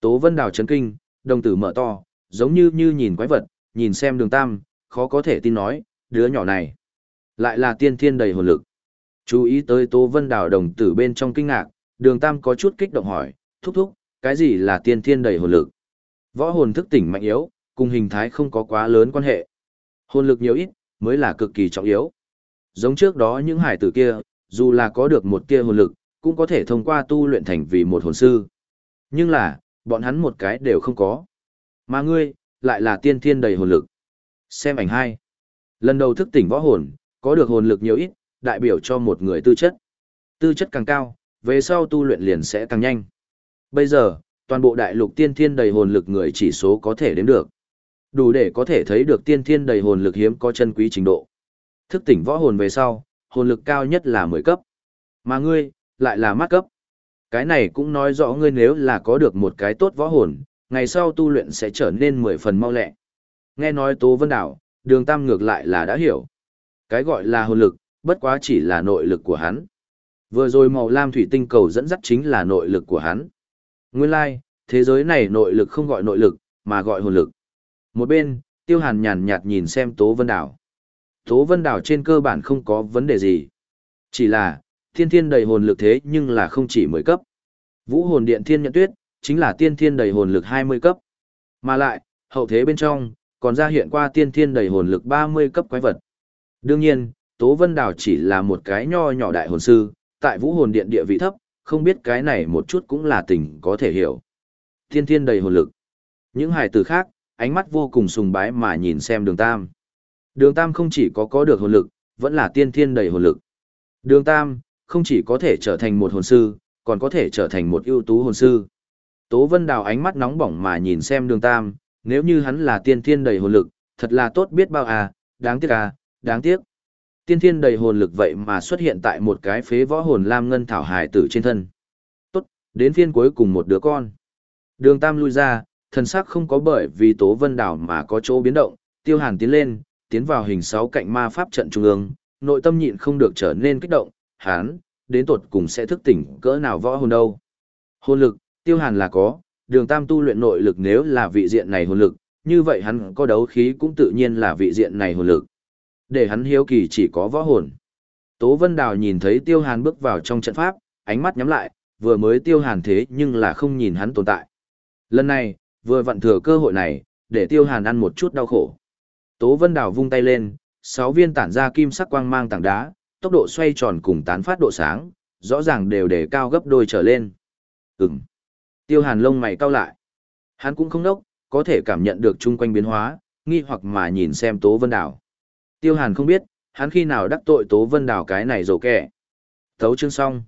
Tố Vân Đào chấn kinh, đồng tử mở to, giống như như nhìn quái vật, nhìn xem đường tam, khó có thể tin nói, đứa nhỏ này, lại là tiên thiên đầy hồn lực. Chú ý tới Tố Vân Đào đồng tử bên trong kinh ngạc, đường tam có chút kích động hỏi, thúc thúc, cái gì là tiên thiên đầy hồn lực? Võ hồn thức tỉnh mạnh yếu, cùng hình thái không có quá lớn quan hệ. Hồn lực nhiều ít, mới là cực kỳ trọng yếu. Giống trước đó những hải tử kia, dù là có được một tia hồn lực, cũng có thể thông qua tu luyện thành vì một hồn sư. Nhưng là, bọn hắn một cái đều không có. Mà ngươi, lại là tiên thiên đầy hồn lực. Xem ảnh hai. Lần đầu thức tỉnh võ hồn, có được hồn lực nhiều ít, đại biểu cho một người tư chất. Tư chất càng cao, về sau tu luyện liền sẽ càng nhanh. Bây giờ, toàn bộ đại lục tiên thiên đầy hồn lực người chỉ số có thể đếm được. Đủ để có thể thấy được tiên thiên đầy hồn lực hiếm có chân quý trình độ. Thức tỉnh võ hồn về sau, hồn lực cao nhất là 10 cấp. Mà ngươi, lại là mắt cấp. Cái này cũng nói rõ ngươi nếu là có được một cái tốt võ hồn, ngày sau tu luyện sẽ trở nên 10 phần mau lẹ. Nghe nói Tố Vân Đảo, đường tam ngược lại là đã hiểu. Cái gọi là hồn lực, bất quá chỉ là nội lực của hắn. Vừa rồi màu lam thủy tinh cầu dẫn dắt chính là nội lực của hắn. Nguyên lai, like, thế giới này nội lực không gọi nội lực, mà gọi hồn lực. Một bên, Tiêu Hàn nhàn nhạt nhìn xem Tố Vân Đảo. Tố Vân Đảo trên cơ bản không có vấn đề gì. Chỉ là, thiên thiên đầy hồn lực thế nhưng là không chỉ 10 cấp. Vũ hồn điện thiên nhận tuyết, chính là tiên thiên đầy hồn lực 20 cấp. Mà lại, hậu thế bên trong, còn ra hiện qua tiên thiên đầy hồn lực 30 cấp quái vật. Đương nhiên, Tố Vân Đảo chỉ là một cái nho nhỏ đại hồn sư, tại vũ hồn điện địa vị thấp, không biết cái này một chút cũng là tình có thể hiểu. Thiên thiên đầy hồn lực. Những hài tử khác, ánh mắt vô cùng sùng bái mà nhìn xem đường tam. Đường tam không chỉ có có được hồn lực, vẫn là tiên thiên đầy hồn lực. Đường tam, không chỉ có thể trở thành một hồn sư, còn có thể trở thành một ưu tú hồn sư. Tố Vân Đào ánh mắt nóng bỏng mà nhìn xem đường tam, nếu như hắn là tiên thiên đầy hồn lực, thật là tốt biết bao à, đáng tiếc à, đáng tiếc. Tiên thiên đầy hồn lực vậy mà xuất hiện tại một cái phế võ hồn lam ngân thảo hài tử trên thân. Tốt, đến phiên cuối cùng một đứa con. Đường tam lui ra, thần sắc không có bởi vì tố vân Đào mà có chỗ biến động, tiêu hàn tiến lên, tiến vào hình sáu cạnh ma pháp trận trung ương, nội tâm nhịn không được trở nên kích động, hán, đến tuột cùng sẽ thức tỉnh cỡ nào võ hồn đâu. Hồn lực, tiêu hàn là có, đường tam tu luyện nội lực nếu là vị diện này hồn lực, như vậy hắn có đấu khí cũng tự nhiên là vị diện này hồn lực. Để hắn hiếu kỳ chỉ có võ hồn. Tố Vân Đào nhìn thấy Tiêu Hàn bước vào trong trận pháp, ánh mắt nhắm lại, vừa mới Tiêu Hàn thế nhưng là không nhìn hắn tồn tại. Lần này, vừa vặn thừa cơ hội này, để Tiêu Hàn ăn một chút đau khổ. Tố Vân Đào vung tay lên, sáu viên tản ra kim sắc quang mang tảng đá, tốc độ xoay tròn cùng tán phát độ sáng, rõ ràng đều để cao gấp đôi trở lên. Ừm. Tiêu Hàn lông mày cau lại. Hắn cũng không đốc, có thể cảm nhận được chung quanh biến hóa, nghi hoặc mà nhìn xem Tố Vân Đào. Tiêu Hàn không biết, hắn khi nào đắc tội Tố Vân Đào cái này rồ kẻ. Thấu chương xong.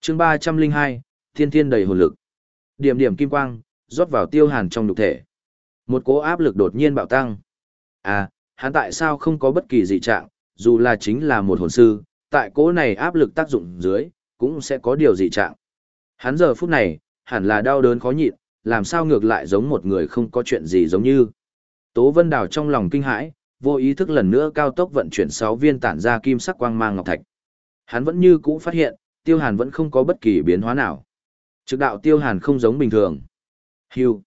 Chương 302, Thiên Thiên đầy hồn lực. Điểm điểm kim quang, rót vào Tiêu Hàn trong nhục thể. Một cỗ áp lực đột nhiên bạo tăng. À, hắn tại sao không có bất kỳ dị trạng, dù là chính là một hồn sư, tại cỗ này áp lực tác dụng dưới, cũng sẽ có điều dị trạng. Hắn giờ phút này, hẳn là đau đớn khó nhịn, làm sao ngược lại giống một người không có chuyện gì giống như. Tố Vân Đào trong lòng kinh hãi, vô ý thức lần nữa cao tốc vận chuyển 6 viên tản ra kim sắc quang mang ngọc thạch. Hắn vẫn như cũ phát hiện, Tiêu Hàn vẫn không có bất kỳ biến hóa nào. Trực đạo Tiêu Hàn không giống bình thường. Hưu.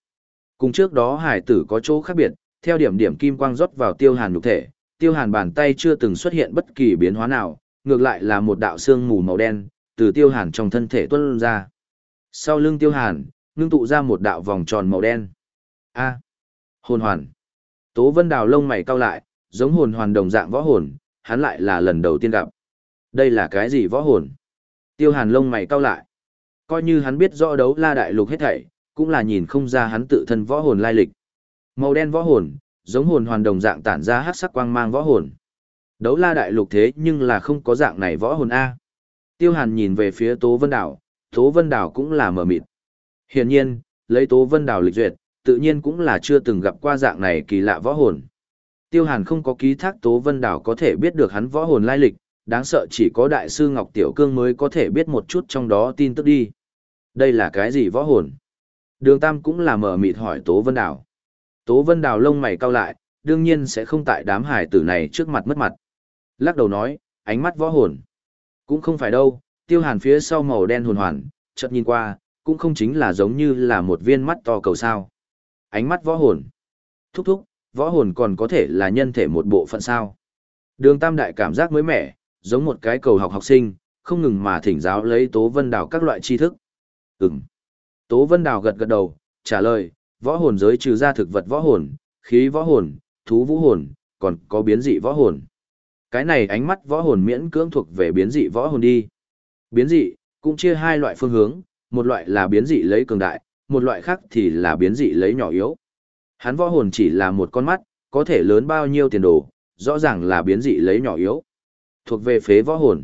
Cùng trước đó hải tử có chỗ khác biệt, theo điểm điểm kim quang rót vào Tiêu Hàn nhục thể, Tiêu Hàn bàn tay chưa từng xuất hiện bất kỳ biến hóa nào, ngược lại là một đạo xương mù màu đen, từ Tiêu Hàn trong thân thể tuôn ra. Sau lưng Tiêu Hàn, ngưng tụ ra một đạo vòng tròn màu đen. A. hồn hoàn. Tố Vân Đào lông mày cau lại, giống hồn hoàn đồng dạng võ hồn, hắn lại là lần đầu tiên gặp. Đây là cái gì võ hồn? Tiêu Hàn lông mày cau lại. Coi như hắn biết rõ đấu la đại lục hết thảy, cũng là nhìn không ra hắn tự thân võ hồn lai lịch. Màu đen võ hồn, giống hồn hoàn đồng dạng tản ra hắc sắc quang mang võ hồn. Đấu la đại lục thế nhưng là không có dạng này võ hồn A. Tiêu Hàn nhìn về phía Tố Vân Đảo, Tố Vân Đảo cũng là mở mịt. Hiển nhiên, lấy Tố Vân Đảo lịch duyệt, tự nhiên cũng là chưa từng gặp qua dạng này kỳ lạ võ hồn. Tiêu Hàn không có ký thác Tố Vân Đảo có thể biết được hắn võ hồn lai lịch, đáng sợ chỉ có đại sư Ngọc Tiểu Cương mới có thể biết một chút trong đó tin tức đi. Đây là cái gì võ hồn? Đường Tam cũng là mở mịt hỏi Tố Vân Đảo. Tố Vân Đào lông mày cau lại, đương nhiên sẽ không tại đám hải tử này trước mặt mất mặt. Lắc đầu nói, ánh mắt võ hồn. Cũng không phải đâu, tiêu hàn phía sau màu đen hồn hoàn, chợt nhìn qua, cũng không chính là giống như là một viên mắt to cầu sao. Ánh mắt võ hồn. Thúc thúc, võ hồn còn có thể là nhân thể một bộ phận sao. Đường Tam Đại cảm giác mới mẻ, giống một cái cầu học học sinh, không ngừng mà thỉnh giáo lấy Tố Vân Đào các loại tri thức. Ừm. Tố Vân Đào gật gật đầu, trả lời, võ hồn giới trừ ra thực vật võ hồn, khí võ hồn, thú vũ hồn, còn có biến dị võ hồn. Cái này ánh mắt võ hồn miễn cưỡng thuộc về biến dị võ hồn đi. Biến dị, cũng chia hai loại phương hướng, một loại là biến dị lấy cường đại, một loại khác thì là biến dị lấy nhỏ yếu. Hắn võ hồn chỉ là một con mắt, có thể lớn bao nhiêu tiền đồ, rõ ràng là biến dị lấy nhỏ yếu. Thuộc về phế võ hồn.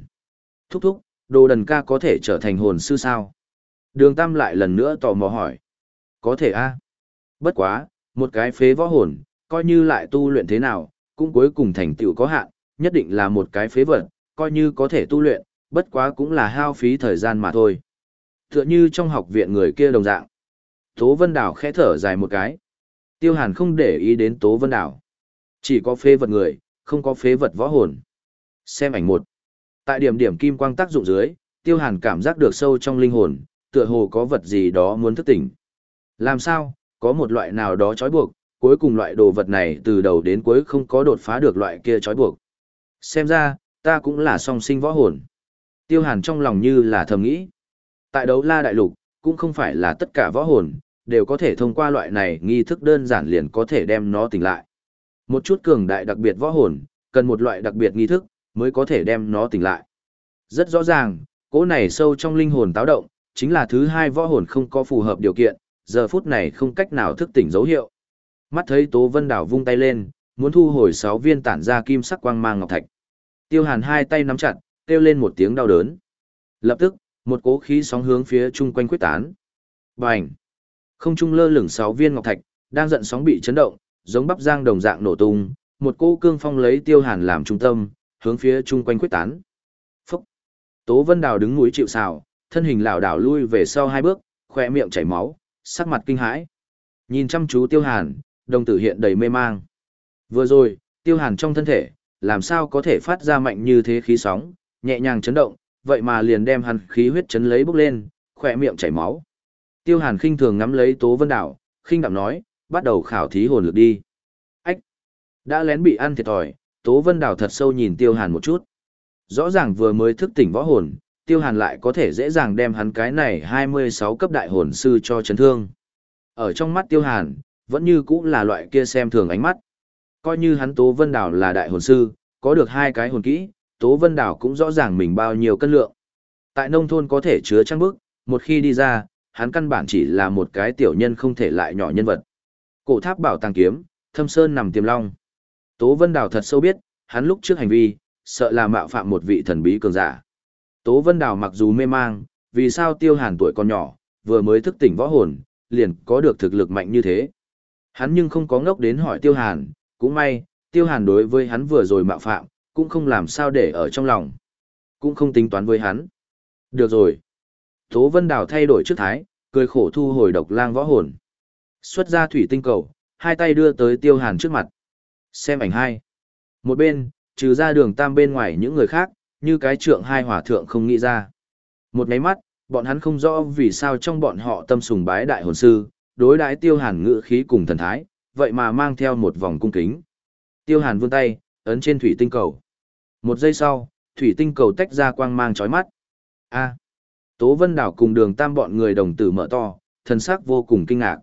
Thúc thúc, đồ đần ca có thể trở thành hồn sư sao? Đường Tam lại lần nữa tò mò hỏi. Có thể a Bất quá, một cái phế võ hồn, coi như lại tu luyện thế nào, cũng cuối cùng thành tựu có hạn, nhất định là một cái phế vật, coi như có thể tu luyện, bất quá cũng là hao phí thời gian mà thôi. Tựa như trong học viện người kia đồng dạng. Tố Vân Đảo khẽ thở dài một cái. Tiêu Hàn không để ý đến Tố Vân Đảo. Chỉ có phế vật người, không có phế vật võ hồn. Xem ảnh một. Tại điểm điểm kim quang tác dụng dưới, Tiêu Hàn cảm giác được sâu trong linh hồn, tựa hồ có vật gì đó muốn thức tỉnh. Làm sao, có một loại nào đó trói buộc, cuối cùng loại đồ vật này từ đầu đến cuối không có đột phá được loại kia trói buộc. Xem ra, ta cũng là song sinh võ hồn. Tiêu hàn trong lòng như là thầm nghĩ. Tại đấu la đại lục, cũng không phải là tất cả võ hồn, đều có thể thông qua loại này nghi thức đơn giản liền có thể đem nó tỉnh lại. Một chút cường đại đặc biệt võ hồn, cần một loại đặc biệt nghi thức, mới có thể đem nó tỉnh lại. Rất rõ ràng, cỗ này sâu trong linh hồn táo động, chính là thứ hai võ hồn không có phù hợp điều kiện, giờ phút này không cách nào thức tỉnh dấu hiệu. Mắt thấy Tố Vân Đảo vung tay lên, muốn thu hồi sáu viên tản ra kim sắc quang mang ngọc thạch. Tiêu Hàn hai tay nắm chặt, kêu lên một tiếng đau đớn. Lập tức, một cỗ khí sóng hướng phía chung quanh quyết tán. Bành! Không trung lơ lửng sáu viên ngọc thạch, đang giận sóng bị chấn động, giống bắp giang đồng dạng nổ tung, một cỗ cương phong lấy Tiêu Hàn làm trung tâm, hướng phía chung quanh quyết tán. Phúc! Tố Vân Đào đứng núi chịu sào, thân hình lảo đảo lui về sau hai bước, khỏe miệng chảy máu, sắc mặt kinh hãi. Nhìn chăm chú Tiêu Hàn, đồng tử hiện đầy mê mang. Vừa rồi, Tiêu Hàn trong thân thể, làm sao có thể phát ra mạnh như thế khí sóng, nhẹ nhàng chấn động, vậy mà liền đem hắn khí huyết chấn lấy bốc lên, khỏe miệng chảy máu. Tiêu Hàn khinh thường ngắm lấy Tố Vân Đảo, khinh đạm nói, bắt đầu khảo thí hồn lực đi. Ách! Đã lén bị ăn thiệt thòi, Tố Vân Đảo thật sâu nhìn Tiêu Hàn một chút. Rõ ràng vừa mới thức tỉnh võ hồn, Tiêu Hàn lại có thể dễ dàng đem hắn cái này 26 cấp đại hồn sư cho chấn thương. Ở trong mắt Tiêu Hàn, vẫn như cũng là loại kia xem thường ánh mắt. Coi như hắn Tố Vân Đảo là đại hồn sư, có được hai cái hồn kỹ, Tố Vân Đảo cũng rõ ràng mình bao nhiêu cân lượng. Tại nông thôn có thể chứa trang bức, một khi đi ra, hắn căn bản chỉ là một cái tiểu nhân không thể lại nhỏ nhân vật. Cổ tháp bảo tàng kiếm, thâm sơn nằm tiềm long. Tố Vân Đảo thật sâu biết, hắn lúc trước hành vi, sợ là mạo phạm một vị thần bí cường giả. Tố Vân Đào mặc dù mê mang, vì sao Tiêu Hàn tuổi còn nhỏ, vừa mới thức tỉnh võ hồn, liền có được thực lực mạnh như thế. Hắn nhưng không có ngốc đến hỏi Tiêu Hàn, cũng may, Tiêu Hàn đối với hắn vừa rồi mạo phạm, cũng không làm sao để ở trong lòng. Cũng không tính toán với hắn. Được rồi. Tố Vân Đào thay đổi trước thái, cười khổ thu hồi độc lang võ hồn. Xuất ra thủy tinh cầu, hai tay đưa tới Tiêu Hàn trước mặt. Xem ảnh hai. Một bên, trừ ra đường tam bên ngoài những người khác, như cái trượng hai hỏa thượng không nghĩ ra. Một máy mắt, bọn hắn không rõ vì sao trong bọn họ tâm sùng bái đại hồn sư, đối đãi tiêu hàn ngự khí cùng thần thái, vậy mà mang theo một vòng cung kính. Tiêu hàn vươn tay, ấn trên thủy tinh cầu. Một giây sau, thủy tinh cầu tách ra quang mang chói mắt. A. Tố Vân Đảo cùng đường tam bọn người đồng tử mở to, thần sắc vô cùng kinh ngạc.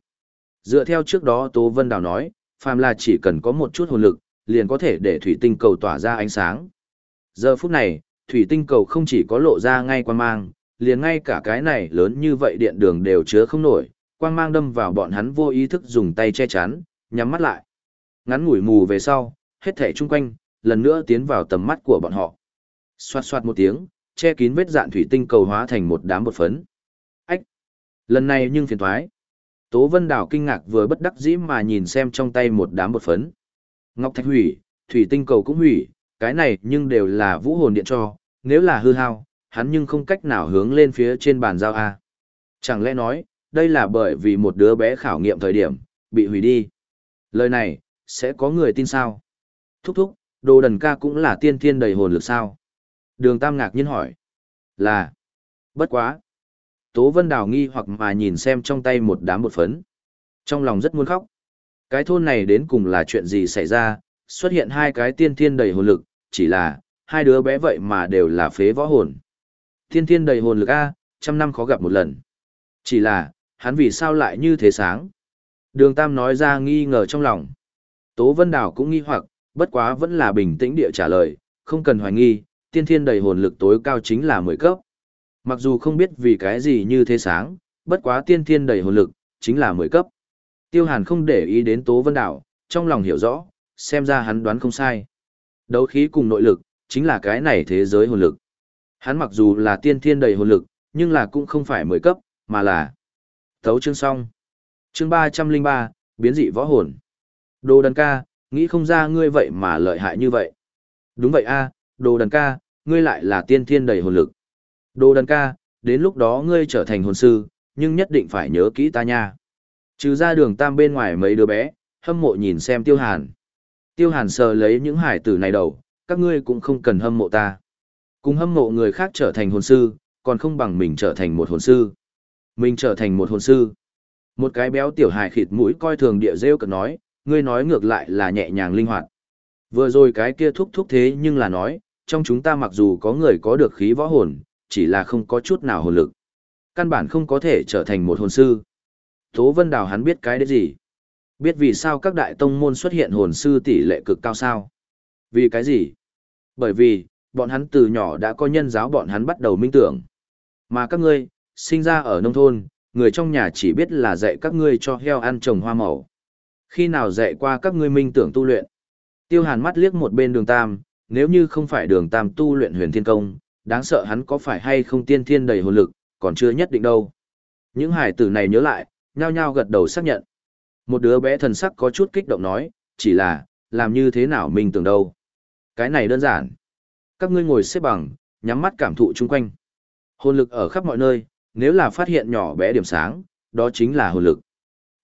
Dựa theo trước đó Tố Vân Đảo nói, phàm là chỉ cần có một chút hồn lực, liền có thể để thủy tinh cầu tỏa ra ánh sáng. Giờ phút này, thủy tinh cầu không chỉ có lộ ra ngay quan mang, liền ngay cả cái này lớn như vậy điện đường đều chứa không nổi, quang mang đâm vào bọn hắn vô ý thức dùng tay che chắn, nhắm mắt lại. Ngắn ngủi mù về sau, hết thảy chung quanh, lần nữa tiến vào tầm mắt của bọn họ. Xoát xoát một tiếng, che kín vết dạn thủy tinh cầu hóa thành một đám bột phấn. Ách! Lần này nhưng phiền thoái. Tố Vân Đảo kinh ngạc vừa bất đắc dĩ mà nhìn xem trong tay một đám bột phấn. Ngọc Thạch hủy, thủy tinh cầu cũng hủy, cái này nhưng đều là vũ hồn điện cho, nếu là hư hao, hắn nhưng không cách nào hướng lên phía trên bàn giao A. Chẳng lẽ nói, đây là bởi vì một đứa bé khảo nghiệm thời điểm, bị hủy đi. Lời này, sẽ có người tin sao? Thúc thúc, đồ đần ca cũng là tiên thiên đầy hồn lực sao? Đường Tam ngạc nhiên hỏi. Là. Bất quá. Tố Vân Đào nghi hoặc mà nhìn xem trong tay một đám bột phấn. Trong lòng rất muốn khóc. Cái thôn này đến cùng là chuyện gì xảy ra, xuất hiện hai cái tiên thiên đầy hồn lực, chỉ là, hai đứa bé vậy mà đều là phế võ hồn. Tiên thiên đầy hồn lực A, trăm năm khó gặp một lần. Chỉ là, hắn vì sao lại như thế sáng? Đường Tam nói ra nghi ngờ trong lòng. Tố Vân Đào cũng nghi hoặc, bất quá vẫn là bình tĩnh địa trả lời, không cần hoài nghi, tiên thiên đầy hồn lực tối cao chính là 10 cấp. Mặc dù không biết vì cái gì như thế sáng, bất quá tiên thiên đầy hồn lực, chính là 10 cấp. Tiêu Hàn không để ý đến Tố Vân Đảo, trong lòng hiểu rõ, xem ra hắn đoán không sai. Đấu khí cùng nội lực, chính là cái này thế giới hồn lực. Hắn mặc dù là tiên thiên đầy hồn lực, nhưng là cũng không phải 10 cấp, mà là Thấu chương xong. Chương 303, biến dị võ hồn. Đồ đần ca, nghĩ không ra ngươi vậy mà lợi hại như vậy. Đúng vậy a, đồ đần ca, ngươi lại là tiên thiên đầy hồn lực. Đồ đần ca, đến lúc đó ngươi trở thành hồn sư, nhưng nhất định phải nhớ kỹ ta nha. Trừ ra đường tam bên ngoài mấy đứa bé, hâm mộ nhìn xem tiêu hàn. Tiêu hàn sờ lấy những hải tử này đầu, các ngươi cũng không cần hâm mộ ta. Cùng hâm mộ người khác trở thành hồn sư, còn không bằng mình trở thành một hồn sư. Mình trở thành một hồn sư. Một cái béo tiểu hài khịt mũi coi thường địa rêu cực nói, ngươi nói ngược lại là nhẹ nhàng linh hoạt. Vừa rồi cái kia thúc thúc thế nhưng là nói, trong chúng ta mặc dù có người có được khí võ hồn, chỉ là không có chút nào hồn lực. Căn bản không có thể trở thành một hồn sư. Tố Vân Đào hắn biết cái đấy gì? Biết vì sao các đại tông môn xuất hiện hồn sư tỷ lệ cực cao sao? Vì cái gì? Bởi vì, bọn hắn từ nhỏ đã có nhân giáo bọn hắn bắt đầu minh tưởng. Mà các ngươi, sinh ra ở nông thôn, người trong nhà chỉ biết là dạy các ngươi cho heo ăn trồng hoa màu. Khi nào dạy qua các ngươi minh tưởng tu luyện? Tiêu hàn mắt liếc một bên đường tam, nếu như không phải đường tam tu luyện huyền thiên công, đáng sợ hắn có phải hay không tiên thiên đầy hồn lực, còn chưa nhất định đâu. Những hải tử này nhớ lại, nhao nhao gật đầu xác nhận. Một đứa bé thần sắc có chút kích động nói, chỉ là, làm như thế nào mình tưởng đâu. Cái này đơn giản. Các ngươi ngồi xếp bằng, nhắm mắt cảm thụ chung quanh. Hồn lực ở khắp mọi nơi, nếu là phát hiện nhỏ bé điểm sáng, đó chính là hồn lực.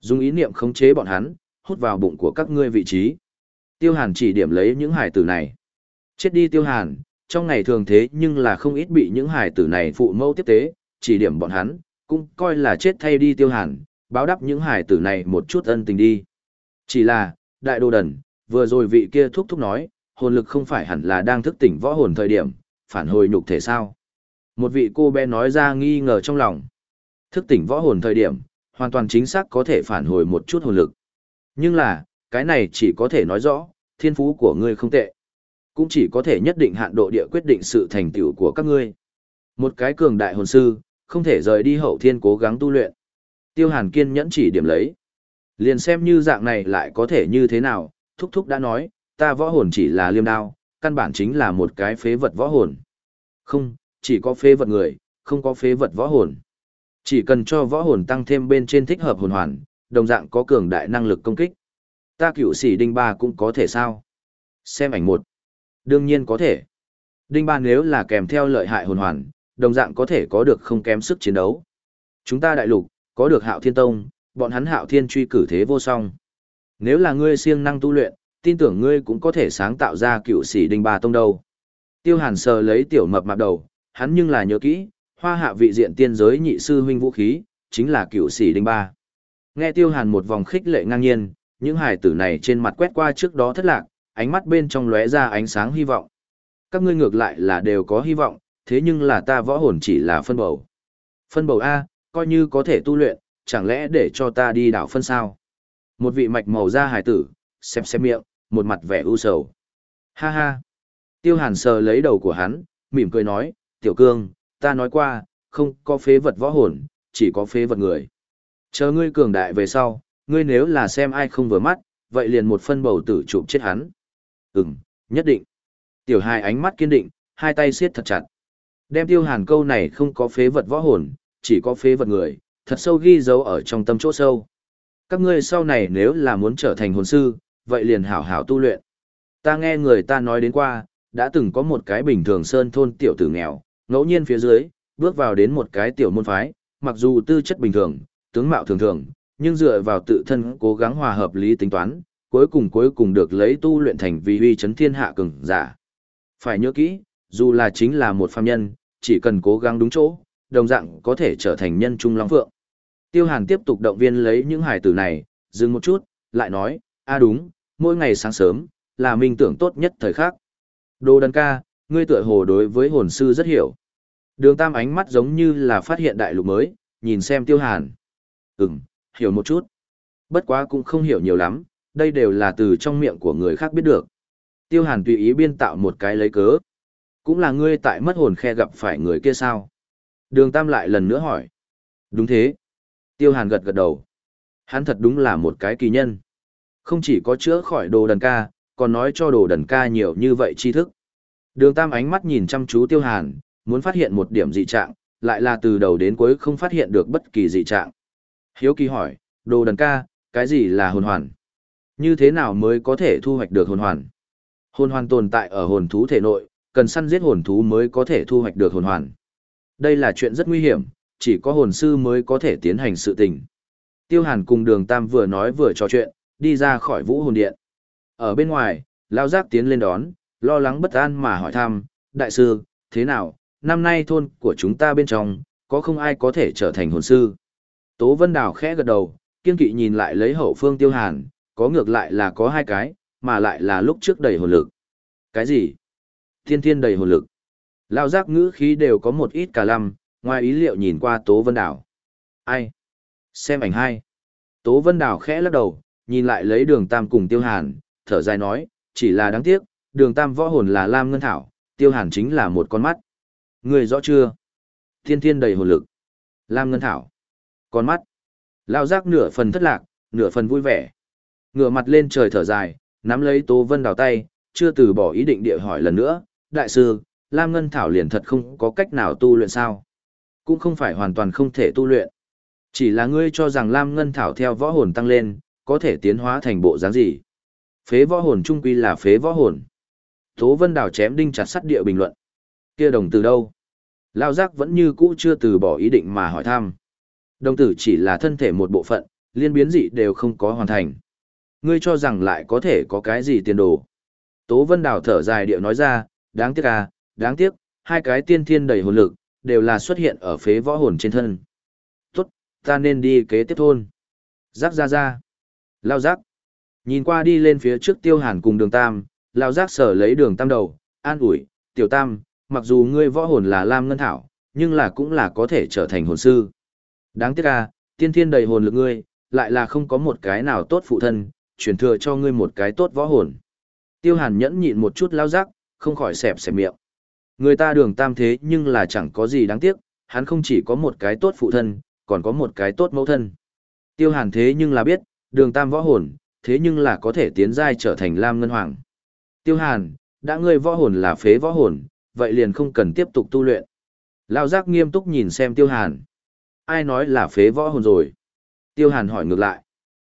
Dùng ý niệm khống chế bọn hắn, hút vào bụng của các ngươi vị trí. Tiêu Hàn chỉ điểm lấy những hải tử này. Chết đi Tiêu Hàn, trong ngày thường thế nhưng là không ít bị những hải tử này phụ mẫu tiếp tế, chỉ điểm bọn hắn, cũng coi là chết thay đi Tiêu Hàn, báo đáp những hải tử này một chút ân tình đi. Chỉ là, đại đồ đần, vừa rồi vị kia thúc thúc nói, hồn lực không phải hẳn là đang thức tỉnh võ hồn thời điểm, phản hồi nhục thể sao. Một vị cô bé nói ra nghi ngờ trong lòng. Thức tỉnh võ hồn thời điểm, hoàn toàn chính xác có thể phản hồi một chút hồn lực. Nhưng là, cái này chỉ có thể nói rõ, thiên phú của ngươi không tệ. Cũng chỉ có thể nhất định hạn độ địa quyết định sự thành tựu của các ngươi. Một cái cường đại hồn sư, không thể rời đi hậu thiên cố gắng tu luyện. Tiêu Hàn kiên nhẫn chỉ điểm lấy. Liền xem như dạng này lại có thể như thế nào, thúc thúc đã nói, ta võ hồn chỉ là liêm đao, căn bản chính là một cái phế vật võ hồn. Không, chỉ có phế vật người, không có phế vật võ hồn. Chỉ cần cho võ hồn tăng thêm bên trên thích hợp hồn hoàn, đồng dạng có cường đại năng lực công kích. Ta cựu sĩ đinh ba cũng có thể sao? Xem ảnh một. Đương nhiên có thể. Đinh ba nếu là kèm theo lợi hại hồn hoàn, đồng dạng có thể có được không kém sức chiến đấu. Chúng ta đại lục, có được hạo thiên tông, bọn hắn hạo thiên truy cử thế vô song. Nếu là ngươi siêng năng tu luyện, tin tưởng ngươi cũng có thể sáng tạo ra cựu sĩ đình ba tông đâu. Tiêu hàn sờ lấy tiểu mập mạp đầu, hắn nhưng là nhớ kỹ, hoa hạ vị diện tiên giới nhị sư huynh vũ khí, chính là cựu sĩ đình ba. Nghe tiêu hàn một vòng khích lệ ngang nhiên, những hải tử này trên mặt quét qua trước đó thất lạc, ánh mắt bên trong lóe ra ánh sáng hy vọng. Các ngươi ngược lại là đều có hy vọng, thế nhưng là ta võ hồn chỉ là phân bầu. Phân bầu A, coi như có thể tu luyện, chẳng lẽ để cho ta đi đảo phân sao? Một vị mạch màu da hải tử, xem xem miệng, một mặt vẻ u sầu. Ha ha. Tiêu hàn sờ lấy đầu của hắn, mỉm cười nói, tiểu cương, ta nói qua, không có phế vật võ hồn, chỉ có phế vật người. Chờ ngươi cường đại về sau, ngươi nếu là xem ai không vừa mắt, vậy liền một phân bầu tử chụp chết hắn. Ừm, nhất định. Tiểu hài ánh mắt kiên định, hai tay siết thật chặt. Đem tiêu hàn câu này không có phế vật võ hồn, chỉ có phế vật người, thật sâu ghi dấu ở trong tâm chỗ sâu. Các ngươi sau này nếu là muốn trở thành hồn sư, vậy liền hảo hảo tu luyện. Ta nghe người ta nói đến qua, đã từng có một cái bình thường sơn thôn tiểu tử nghèo, ngẫu nhiên phía dưới, bước vào đến một cái tiểu môn phái, mặc dù tư chất bình thường, tướng mạo thường thường, nhưng dựa vào tự thân cố gắng hòa hợp lý tính toán, cuối cùng cuối cùng được lấy tu luyện thành vi uy chấn thiên hạ cường giả. Phải nhớ kỹ, dù là chính là một phàm nhân, chỉ cần cố gắng đúng chỗ, đồng dạng có thể trở thành nhân trung long phượng. Tiêu Hàn tiếp tục động viên lấy những hài tử này, dừng một chút, lại nói, a đúng, mỗi ngày sáng sớm, là minh tưởng tốt nhất thời khắc. Đồ đần ca, ngươi tựa hồ đối với hồn sư rất hiểu. Đường tam ánh mắt giống như là phát hiện đại lục mới, nhìn xem tiêu hàn. Ừm, hiểu một chút. Bất quá cũng không hiểu nhiều lắm, đây đều là từ trong miệng của người khác biết được. Tiêu hàn tùy ý biên tạo một cái lấy cớ. Cũng là ngươi tại mất hồn khe gặp phải người kia sao? Đường tam lại lần nữa hỏi. Đúng thế. Tiêu hàn gật gật đầu. Hắn thật đúng là một cái kỳ nhân. Không chỉ có chữa khỏi đồ đần ca, còn nói cho đồ đần ca nhiều như vậy tri thức. Đường Tam ánh mắt nhìn chăm chú Tiêu Hàn, muốn phát hiện một điểm dị trạng, lại là từ đầu đến cuối không phát hiện được bất kỳ dị trạng. Hiếu kỳ hỏi, đồ đần ca, cái gì là hồn hoàn? Như thế nào mới có thể thu hoạch được hồn hoàn? Hồn hoàn tồn tại ở hồn thú thể nội, cần săn giết hồn thú mới có thể thu hoạch được hồn hoàn. Đây là chuyện rất nguy hiểm, chỉ có hồn sư mới có thể tiến hành sự tình. Tiêu Hàn cùng đường Tam vừa nói vừa trò chuyện, đi ra khỏi vũ hồn điện. Ở bên ngoài, Lao Giác tiến lên đón, lo lắng bất an mà hỏi thăm, đại sư, thế nào, năm nay thôn của chúng ta bên trong, có không ai có thể trở thành hồn sư? Tố Vân Đào khẽ gật đầu, kiên kỵ nhìn lại lấy hậu phương tiêu hàn, có ngược lại là có hai cái, mà lại là lúc trước đầy hồn lực. Cái gì? Thiên thiên đầy hồn lực. Lao giác ngữ khí đều có một ít cả lăm, ngoài ý liệu nhìn qua Tố Vân đảo. Ai? Xem ảnh hai. Tố Vân đảo khẽ lắc đầu, nhìn lại lấy đường tam cùng tiêu hàn, thở dài nói, chỉ là đáng tiếc, đường tam võ hồn là Lam Ngân Thảo, tiêu hàn chính là một con mắt. Người rõ chưa? Thiên thiên đầy hồn lực. Lam Ngân Thảo. Con mắt. Lao giác nửa phần thất lạc, nửa phần vui vẻ. Ngửa mặt lên trời thở dài, nắm lấy Tố Vân đào tay, chưa từ bỏ ý định địa hỏi lần nữa. Đại sư, Lam Ngân Thảo liền thật không có cách nào tu luyện sao? Cũng không phải hoàn toàn không thể tu luyện. Chỉ là ngươi cho rằng Lam Ngân Thảo theo võ hồn tăng lên, có thể tiến hóa thành bộ dáng gì? Phế võ hồn trung quy là phế võ hồn. Tố Vân Đào chém đinh chặt sắt địa bình luận. Kia đồng từ đâu? Lao giác vẫn như cũ chưa từ bỏ ý định mà hỏi thăm. Đồng tử chỉ là thân thể một bộ phận, liên biến dị đều không có hoàn thành. Ngươi cho rằng lại có thể có cái gì tiền đồ. Tố Vân Đào thở dài điệu nói ra, đáng tiếc à, đáng tiếc, hai cái tiên thiên đầy hồn lực, đều là xuất hiện ở phế võ hồn trên thân. Tốt, ta nên đi kế tiếp thôn. Giác ra ra. Lao giác. Nhìn qua đi lên phía trước tiêu hàn cùng đường tam, lao giác sở lấy đường tam đầu, an ủi, tiểu tam, mặc dù ngươi võ hồn là lam ngân thảo, nhưng là cũng là có thể trở thành hồn sư. Đáng tiếc à, tiên thiên đầy hồn lực ngươi, lại là không có một cái nào tốt phụ thân, truyền thừa cho ngươi một cái tốt võ hồn. Tiêu hàn nhẫn nhịn một chút lao giác, không khỏi xẹp xẹp miệng. Người ta đường tam thế nhưng là chẳng có gì đáng tiếc, hắn không chỉ có một cái tốt phụ thân, còn có một cái tốt mẫu thân. Tiêu hàn thế nhưng là biết, đường tam võ hồn, thế nhưng là có thể tiến giai trở thành Lam Ngân Hoàng. Tiêu Hàn, đã ngươi võ hồn là phế võ hồn, vậy liền không cần tiếp tục tu luyện. Lao giác nghiêm túc nhìn xem Tiêu Hàn. Ai nói là phế võ hồn rồi? Tiêu Hàn hỏi ngược lại.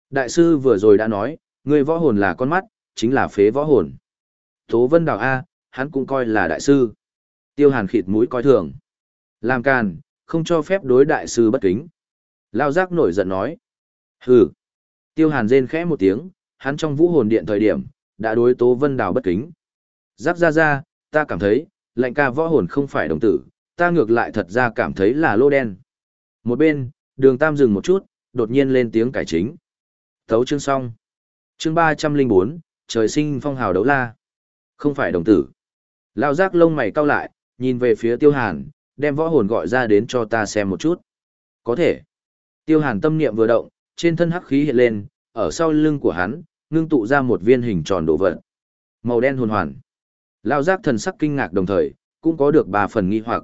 Đại sư vừa rồi đã nói, ngươi võ hồn là con mắt, chính là phế võ hồn. Tố Vân Đào A, hắn cũng coi là đại sư. Tiêu Hàn khịt mũi coi thường. Làm càn, không cho phép đối đại sư bất kính. Lao giác nổi giận nói. Hừ. Tiêu Hàn rên khẽ một tiếng, hắn trong vũ hồn điện thời điểm, đã đối Tố Vân Đào bất kính. Giáp ra ra, ta cảm thấy, lệnh ca võ hồn không phải đồng tử, ta ngược lại thật ra cảm thấy là lô đen. Một bên, đường tam dừng một chút, đột nhiên lên tiếng cải chính. Thấu chương xong. Chương ba trăm linh bốn, trời sinh phong hào đấu la. Không phải đồng tử. Lao giác lông mày cau lại, nhìn về phía tiêu hàn, đem võ hồn gọi ra đến cho ta xem một chút. Có thể. Tiêu hàn tâm niệm vừa động, trên thân hắc khí hiện lên, ở sau lưng của hắn, ngưng tụ ra một viên hình tròn đồ vật. Màu đen hồn hoàn. Lao giác thần sắc kinh ngạc đồng thời, cũng có được ba phần nghi hoặc.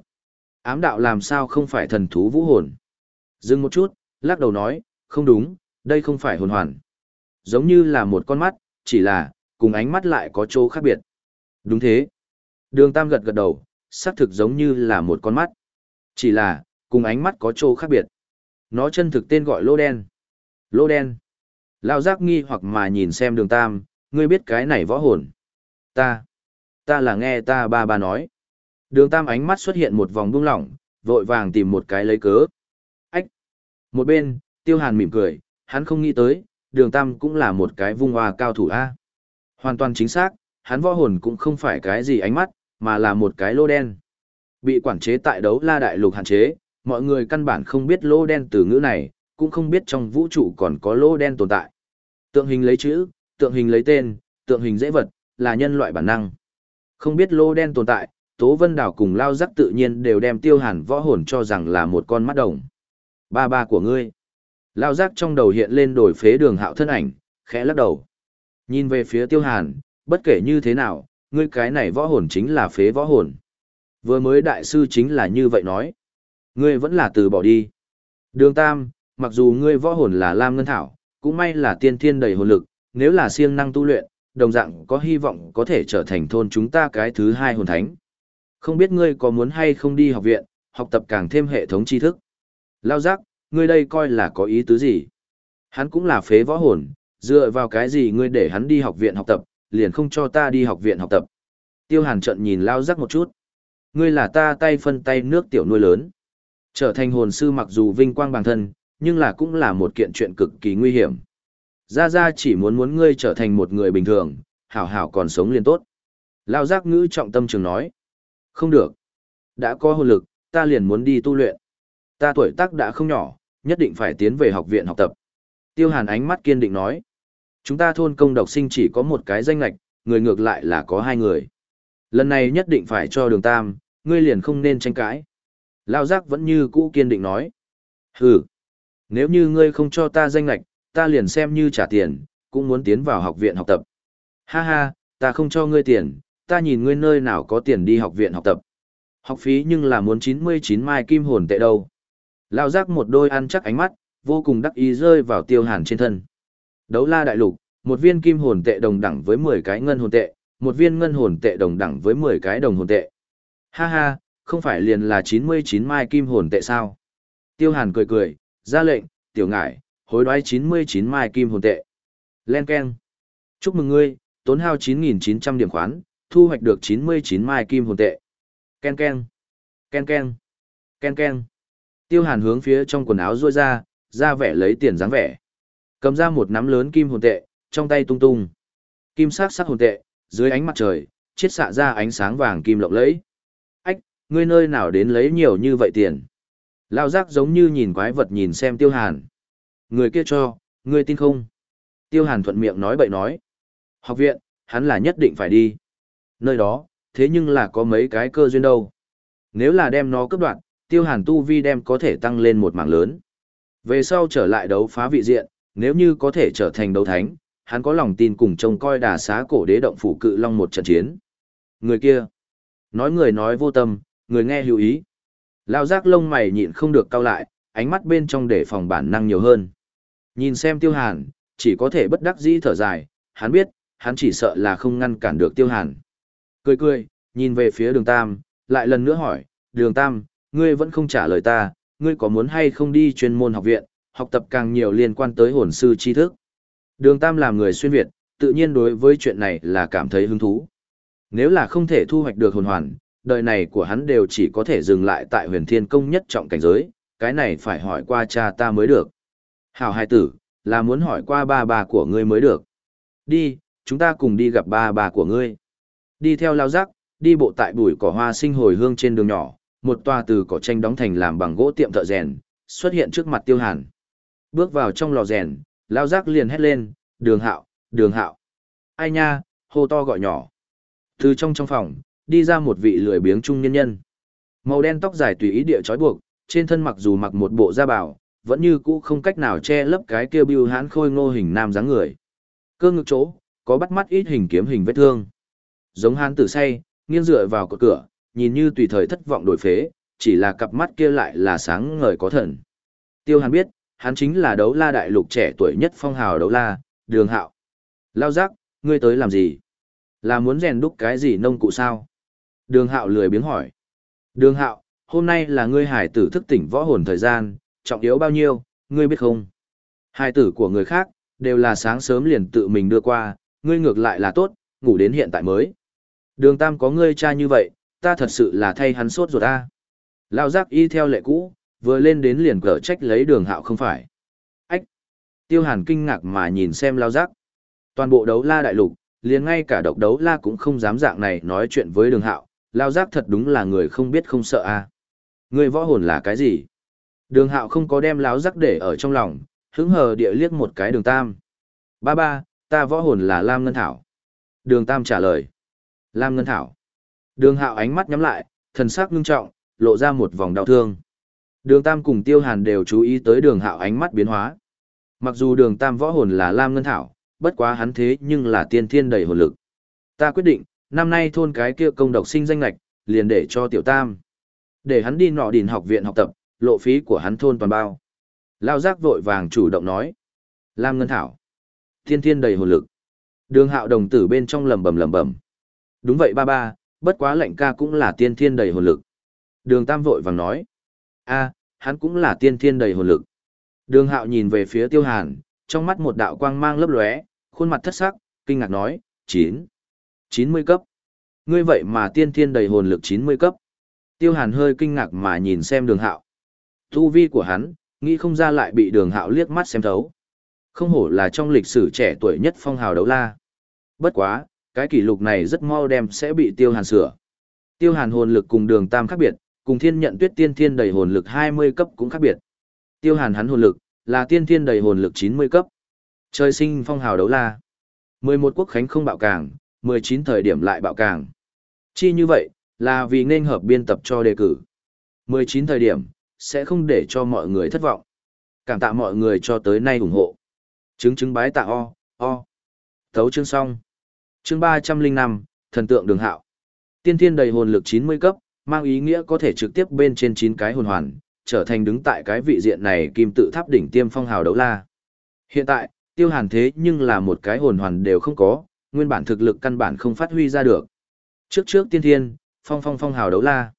Ám đạo làm sao không phải thần thú vũ hồn. Dừng một chút, lắc đầu nói, không đúng, đây không phải hồn hoàn. Giống như là một con mắt, chỉ là, cùng ánh mắt lại có chỗ khác biệt. Đúng thế. Đường Tam gật gật đầu, xác thực giống như là một con mắt. Chỉ là, cùng ánh mắt có chỗ khác biệt. Nó chân thực tên gọi lô đen. Lô đen. Lao giác nghi hoặc mà nhìn xem đường Tam, ngươi biết cái này võ hồn. Ta. Ta là nghe ta ba ba nói. Đường Tam ánh mắt xuất hiện một vòng buông lỏng, vội vàng tìm một cái lấy cớ. Ách! Một bên, Tiêu Hàn mỉm cười, hắn không nghĩ tới, đường Tam cũng là một cái vung hoa cao thủ A. Hoàn toàn chính xác, hắn võ hồn cũng không phải cái gì ánh mắt, mà là một cái lô đen. Bị quản chế tại đấu la đại lục hạn chế, mọi người căn bản không biết lô đen từ ngữ này, cũng không biết trong vũ trụ còn có lô đen tồn tại. Tượng hình lấy chữ, tượng hình lấy tên, tượng hình dễ vật, là nhân loại bản năng. Không biết lô đen tồn tại, Tố Vân Đảo cùng Lao Giác tự nhiên đều đem tiêu hàn võ hồn cho rằng là một con mắt đồng. Ba ba của ngươi. Lao Giác trong đầu hiện lên đổi phế đường hạo thân ảnh, khẽ lắc đầu. Nhìn về phía tiêu hàn, bất kể như thế nào, ngươi cái này võ hồn chính là phế võ hồn. Vừa mới đại sư chính là như vậy nói. Ngươi vẫn là từ bỏ đi. Đường Tam, mặc dù ngươi võ hồn là Lam Ngân Thảo, cũng may là tiên thiên đầy hồn lực, nếu là siêng năng tu luyện, đồng dạng có hy vọng có thể trở thành thôn chúng ta cái thứ hai hồn thánh. Không biết ngươi có muốn hay không đi học viện, học tập càng thêm hệ thống tri thức. Lao giác, ngươi đây coi là có ý tứ gì? Hắn cũng là phế võ hồn, dựa vào cái gì ngươi để hắn đi học viện học tập, liền không cho ta đi học viện học tập. Tiêu hàn trận nhìn Lao giác một chút. Ngươi là ta tay phân tay nước tiểu nuôi lớn. Trở thành hồn sư mặc dù vinh quang bản thân, nhưng là cũng là một kiện chuyện cực kỳ nguy hiểm. Gia Gia chỉ muốn muốn ngươi trở thành một người bình thường, hảo hảo còn sống liền tốt. Lao giác ngữ trọng tâm trường nói. Không được. Đã có hồn lực, ta liền muốn đi tu luyện. Ta tuổi tác đã không nhỏ, nhất định phải tiến về học viện học tập. Tiêu hàn ánh mắt kiên định nói. Chúng ta thôn công độc sinh chỉ có một cái danh lạch, người ngược lại là có hai người. Lần này nhất định phải cho đường tam, ngươi liền không nên tranh cãi. Lao giác vẫn như cũ kiên định nói. Hừ, nếu như ngươi không cho ta danh lạch, ta liền xem như trả tiền, cũng muốn tiến vào học viện học tập. Ha ha, ta không cho ngươi tiền, ta nhìn ngươi nơi nào có tiền đi học viện học tập. Học phí nhưng là muốn 99 mai kim hồn tệ đâu. Lao giác một đôi ăn chắc ánh mắt, vô cùng đắc ý rơi vào tiêu hàn trên thân. Đấu la đại lục, một viên kim hồn tệ đồng đẳng với 10 cái ngân hồn tệ, một viên ngân hồn tệ đồng đẳng với 10 cái đồng hồn tệ. Ha ha, không phải liền là 99 mai kim hồn tệ sao? Tiêu hàn cười cười, ra lệnh, tiểu ngải, hối đoái 99 mai kim hồn tệ. Len Ken. Chúc mừng ngươi, tốn hao 9.900 điểm khoán, thu hoạch được 99 mai kim hồn tệ. Ken Ken. Ken Ken. Ken Ken. Tiêu hàn hướng phía trong quần áo ruôi ra, ra vẻ lấy tiền dáng vẻ. Cầm ra một nắm lớn kim hồn tệ, trong tay tung tung. Kim sắc sắc hồn tệ, dưới ánh mặt trời, chiết xạ ra ánh sáng vàng kim lộng lẫy. Ách, ngươi nơi nào đến lấy nhiều như vậy tiền? Lao giác giống như nhìn quái vật nhìn xem tiêu hàn. Người kia cho, ngươi tin không? Tiêu hàn thuận miệng nói bậy nói. Học viện, hắn là nhất định phải đi. Nơi đó, thế nhưng là có mấy cái cơ duyên đâu. Nếu là đem nó cấp đoạn, tiêu hàn tu vi đem có thể tăng lên một mảng lớn. Về sau trở lại đấu phá vị diện, nếu như có thể trở thành đấu thánh, hắn có lòng tin cùng trông coi đà xá cổ đế động phủ cự long một trận chiến. Người kia, nói người nói vô tâm, người nghe hữu ý. Lao giác lông mày nhịn không được cao lại, ánh mắt bên trong để phòng bản năng nhiều hơn. Nhìn xem tiêu hàn, chỉ có thể bất đắc dĩ thở dài, hắn biết, hắn chỉ sợ là không ngăn cản được tiêu hàn. Cười cười, nhìn về phía đường Tam, lại lần nữa hỏi, đường Tam, ngươi vẫn không trả lời ta, ngươi có muốn hay không đi chuyên môn học viện, học tập càng nhiều liên quan tới hồn sư tri thức. Đường Tam làm người xuyên Việt, tự nhiên đối với chuyện này là cảm thấy hứng thú. Nếu là không thể thu hoạch được hồn hoàn, đời này của hắn đều chỉ có thể dừng lại tại huyền thiên công nhất trọng cảnh giới, cái này phải hỏi qua cha ta mới được. Hảo hai tử, là muốn hỏi qua ba bà của ngươi mới được. Đi, chúng ta cùng đi gặp ba bà của ngươi. Đi theo lao rắc, đi bộ tại bụi cỏ hoa sinh hồi hương trên đường nhỏ, một tòa từ cỏ tranh đóng thành làm bằng gỗ tiệm thợ rèn, xuất hiện trước mặt tiêu hàn. Bước vào trong lò rèn, lao giác liền hét lên, đường hạo, đường hạo. Ai nha, hô to gọi nhỏ. Từ trong trong phòng, đi ra một vị lười biếng trung nhân nhân. Màu đen tóc dài tùy ý địa trói buộc, trên thân mặc dù mặc một bộ da bảo, vẫn như cũ không cách nào che lấp cái kia bưu hãn khôi ngô hình nam dáng người. Cơ ngực chỗ, có bắt mắt ít hình kiếm hình vết thương. Giống hán tử say, nghiêng dựa vào cột cửa, nhìn như tùy thời thất vọng đổi phế, chỉ là cặp mắt kia lại là sáng ngời có thần. Tiêu Hàn biết, hắn chính là đấu la đại lục trẻ tuổi nhất phong hào đấu la, đường hạo. Lao giác, ngươi tới làm gì? Là muốn rèn đúc cái gì nông cụ sao? Đường hạo lười biếng hỏi. Đường hạo, hôm nay là ngươi hải tử thức tỉnh võ hồn thời gian, trọng yếu bao nhiêu, ngươi biết không? Hải tử của người khác, đều là sáng sớm liền tự mình đưa qua, ngươi ngược lại là tốt, ngủ đến hiện tại mới. Đường tam có ngươi cha như vậy, ta thật sự là thay hắn sốt ruột ta. Lao giác y theo lệ cũ, vừa lên đến liền cở trách lấy đường hạo không phải. Ách! Tiêu hàn kinh ngạc mà nhìn xem lao giác. Toàn bộ đấu la đại lục, liền ngay cả độc đấu la cũng không dám dạng này nói chuyện với đường hạo, lao giác thật đúng là người không biết không sợ a à. Người võ hồn là cái gì? Đường hạo không có đem láo giác để ở trong lòng, hứng hờ địa liếc một cái đường tam. Ba ba, ta võ hồn là Lam Ngân Thảo. Đường tam trả lời. Lam Ngân Thảo. Đường hạo ánh mắt nhắm lại, thần sắc ngưng trọng, lộ ra một vòng đau thương. Đường tam cùng tiêu hàn đều chú ý tới đường hạo ánh mắt biến hóa. Mặc dù đường tam võ hồn là Lam Ngân Thảo, bất quá hắn thế nhưng là tiên thiên đầy hồn lực. Ta quyết định, năm nay thôn cái kia công độc sinh danh lạch, liền để cho tiểu tam. Để hắn đi nọ đìn học viện học tập, lộ phí của hắn thôn toàn bao. Lao giác vội vàng chủ động nói. Lam Ngân Thảo. Thiên thiên đầy hồn lực. Đường hạo đồng tử bên trong lầm bầm lầm bầm. Đúng vậy ba ba, bất quá lệnh ca cũng là tiên thiên đầy hồn lực. Đường tam vội vàng nói a hắn cũng là tiên thiên đầy hồn lực. Đường hạo nhìn về phía tiêu hàn, trong mắt một đạo quang mang lấp lóe, khuôn mặt thất sắc, kinh ngạc nói, chín, chín mươi cấp. Ngươi vậy mà tiên thiên đầy hồn lực chín mươi cấp. Tiêu hàn hơi kinh ngạc mà nhìn xem đường hạo. Tu vi của hắn, nghĩ không ra lại bị đường hạo liếc mắt xem thấu. Không hổ là trong lịch sử trẻ tuổi nhất phong hào đấu la. Bất quá, cái kỷ lục này rất mau đem sẽ bị tiêu hàn sửa. Tiêu hàn hồn lực cùng đường tam khác biệt, cùng thiên nhận tuyết tiên thiên đầy hồn lực 20 cấp cũng khác biệt. Tiêu hàn hắn hồn lực, là tiên thiên đầy hồn lực 90 cấp. Trời sinh phong hào đấu la. 11 quốc khánh không bạo càng, 19 thời điểm lại bạo càng. Chi như vậy, là vì nên hợp biên tập cho đề cử. 19 thời điểm, sẽ không để cho mọi người thất vọng. Cảm tạ mọi người cho tới nay ủng hộ. Chứng chứng bái tạ o, o. Thấu chương xong. Chương 305, thần tượng đường hạo. Tiên thiên đầy hồn lực 90 cấp, mang ý nghĩa có thể trực tiếp bên trên 9 cái hồn hoàn, trở thành đứng tại cái vị diện này kim tự tháp đỉnh tiêm phong hào đấu la. Hiện tại, tiêu hàn thế nhưng là một cái hồn hoàn đều không có, nguyên bản thực lực căn bản không phát huy ra được. Trước trước tiên thiên, phong phong phong hào đấu la.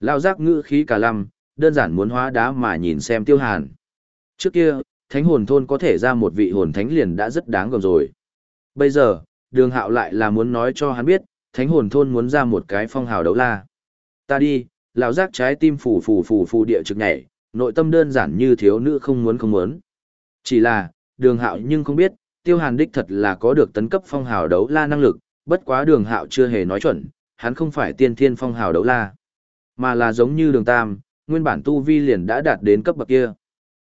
Lao giác ngữ khí cả lăm, đơn giản muốn hóa đá mà nhìn xem tiêu hàn. Trước kia, thánh hồn thôn có thể ra một vị hồn thánh liền đã rất đáng gờm rồi. Bây giờ, đường hạo lại là muốn nói cho hắn biết, thánh hồn thôn muốn ra một cái phong hào đấu la. Ta đi, lão giác trái tim phủ phủ phủ phủ địa trực nhảy, nội tâm đơn giản như thiếu nữ không muốn không muốn. Chỉ là, đường hạo nhưng không biết, tiêu hàn đích thật là có được tấn cấp phong hào đấu la năng lực, bất quá đường hạo chưa hề nói chuẩn, hắn không phải tiên thiên phong hào đấu la, mà là giống như đường tam, nguyên bản tu vi liền đã đạt đến cấp bậc kia.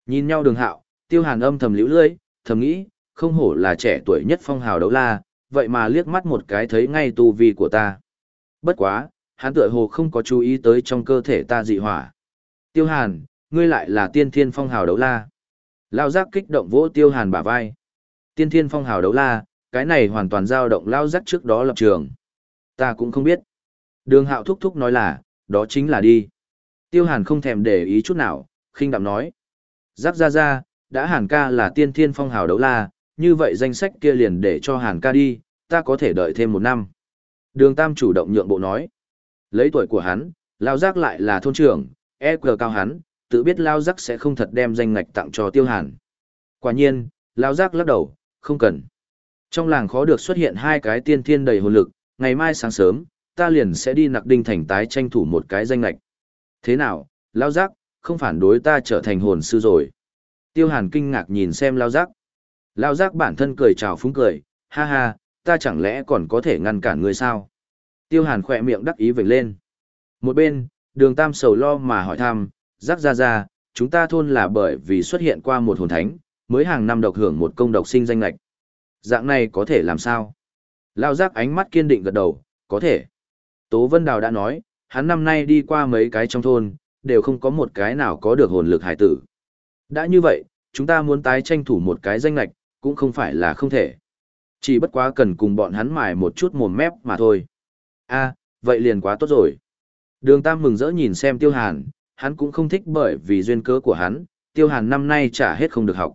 Nhìn nhau đường hạo, tiêu hàn âm thầm liễu lưỡi, thầm nghĩ, không hổ là trẻ tuổi nhất phong hào đấu la, vậy mà liếc mắt một cái thấy ngay tu vi của ta. Bất quá, hắn tựa hồ không có chú ý tới trong cơ thể ta dị hỏa. Tiêu hàn, ngươi lại là tiên thiên phong hào đấu la. Lao giác kích động vỗ tiêu hàn bả vai. Tiên thiên phong hào đấu la, cái này hoàn toàn dao động lao giác trước đó lập trường. Ta cũng không biết. Đường hạo thúc thúc nói là, đó chính là đi. Tiêu hàn không thèm để ý chút nào, khinh đạm nói. Giác ra ra, đã hàn ca là tiên thiên phong hào đấu la, như vậy danh sách kia liền để cho Hàn ca đi, ta có thể đợi thêm một năm. Đường Tam chủ động nhượng bộ nói. Lấy tuổi của hắn, Lao Giác lại là thôn trưởng, EQ cao hắn, tự biết Lao Giác sẽ không thật đem danh ngạch tặng cho Tiêu Hàn. Quả nhiên, Lao Giác lắc đầu, không cần. Trong làng khó được xuất hiện hai cái tiên thiên đầy hồn lực, ngày mai sáng sớm, ta liền sẽ đi nặc đinh thành tái tranh thủ một cái danh ngạch. Thế nào, Lao Giác, không phản đối ta trở thành hồn sư rồi. Tiêu Hàn kinh ngạc nhìn xem Lao Giác. Lao Giác bản thân cười chào phúng cười, ha ha, ta chẳng lẽ còn có thể ngăn cản ngươi sao? Tiêu Hàn khỏe miệng đắc ý vểnh lên. Một bên, đường tam sầu lo mà hỏi thăm, Giác ra ra, chúng ta thôn là bởi vì xuất hiện qua một hồn thánh, mới hàng năm độc hưởng một công độc sinh danh lạch. Dạng này có thể làm sao? Lao Giác ánh mắt kiên định gật đầu, có thể. Tố Vân Đào đã nói, hắn năm nay đi qua mấy cái trong thôn, đều không có một cái nào có được hồn lực hải tử. Đã như vậy, chúng ta muốn tái tranh thủ một cái danh lạch, cũng không phải là không thể. Chỉ bất quá cần cùng bọn hắn mài một chút mồm mép mà thôi a vậy liền quá tốt rồi. Đường Tam mừng rỡ nhìn xem Tiêu Hàn, hắn cũng không thích bởi vì duyên cớ của hắn, Tiêu Hàn năm nay trả hết không được học.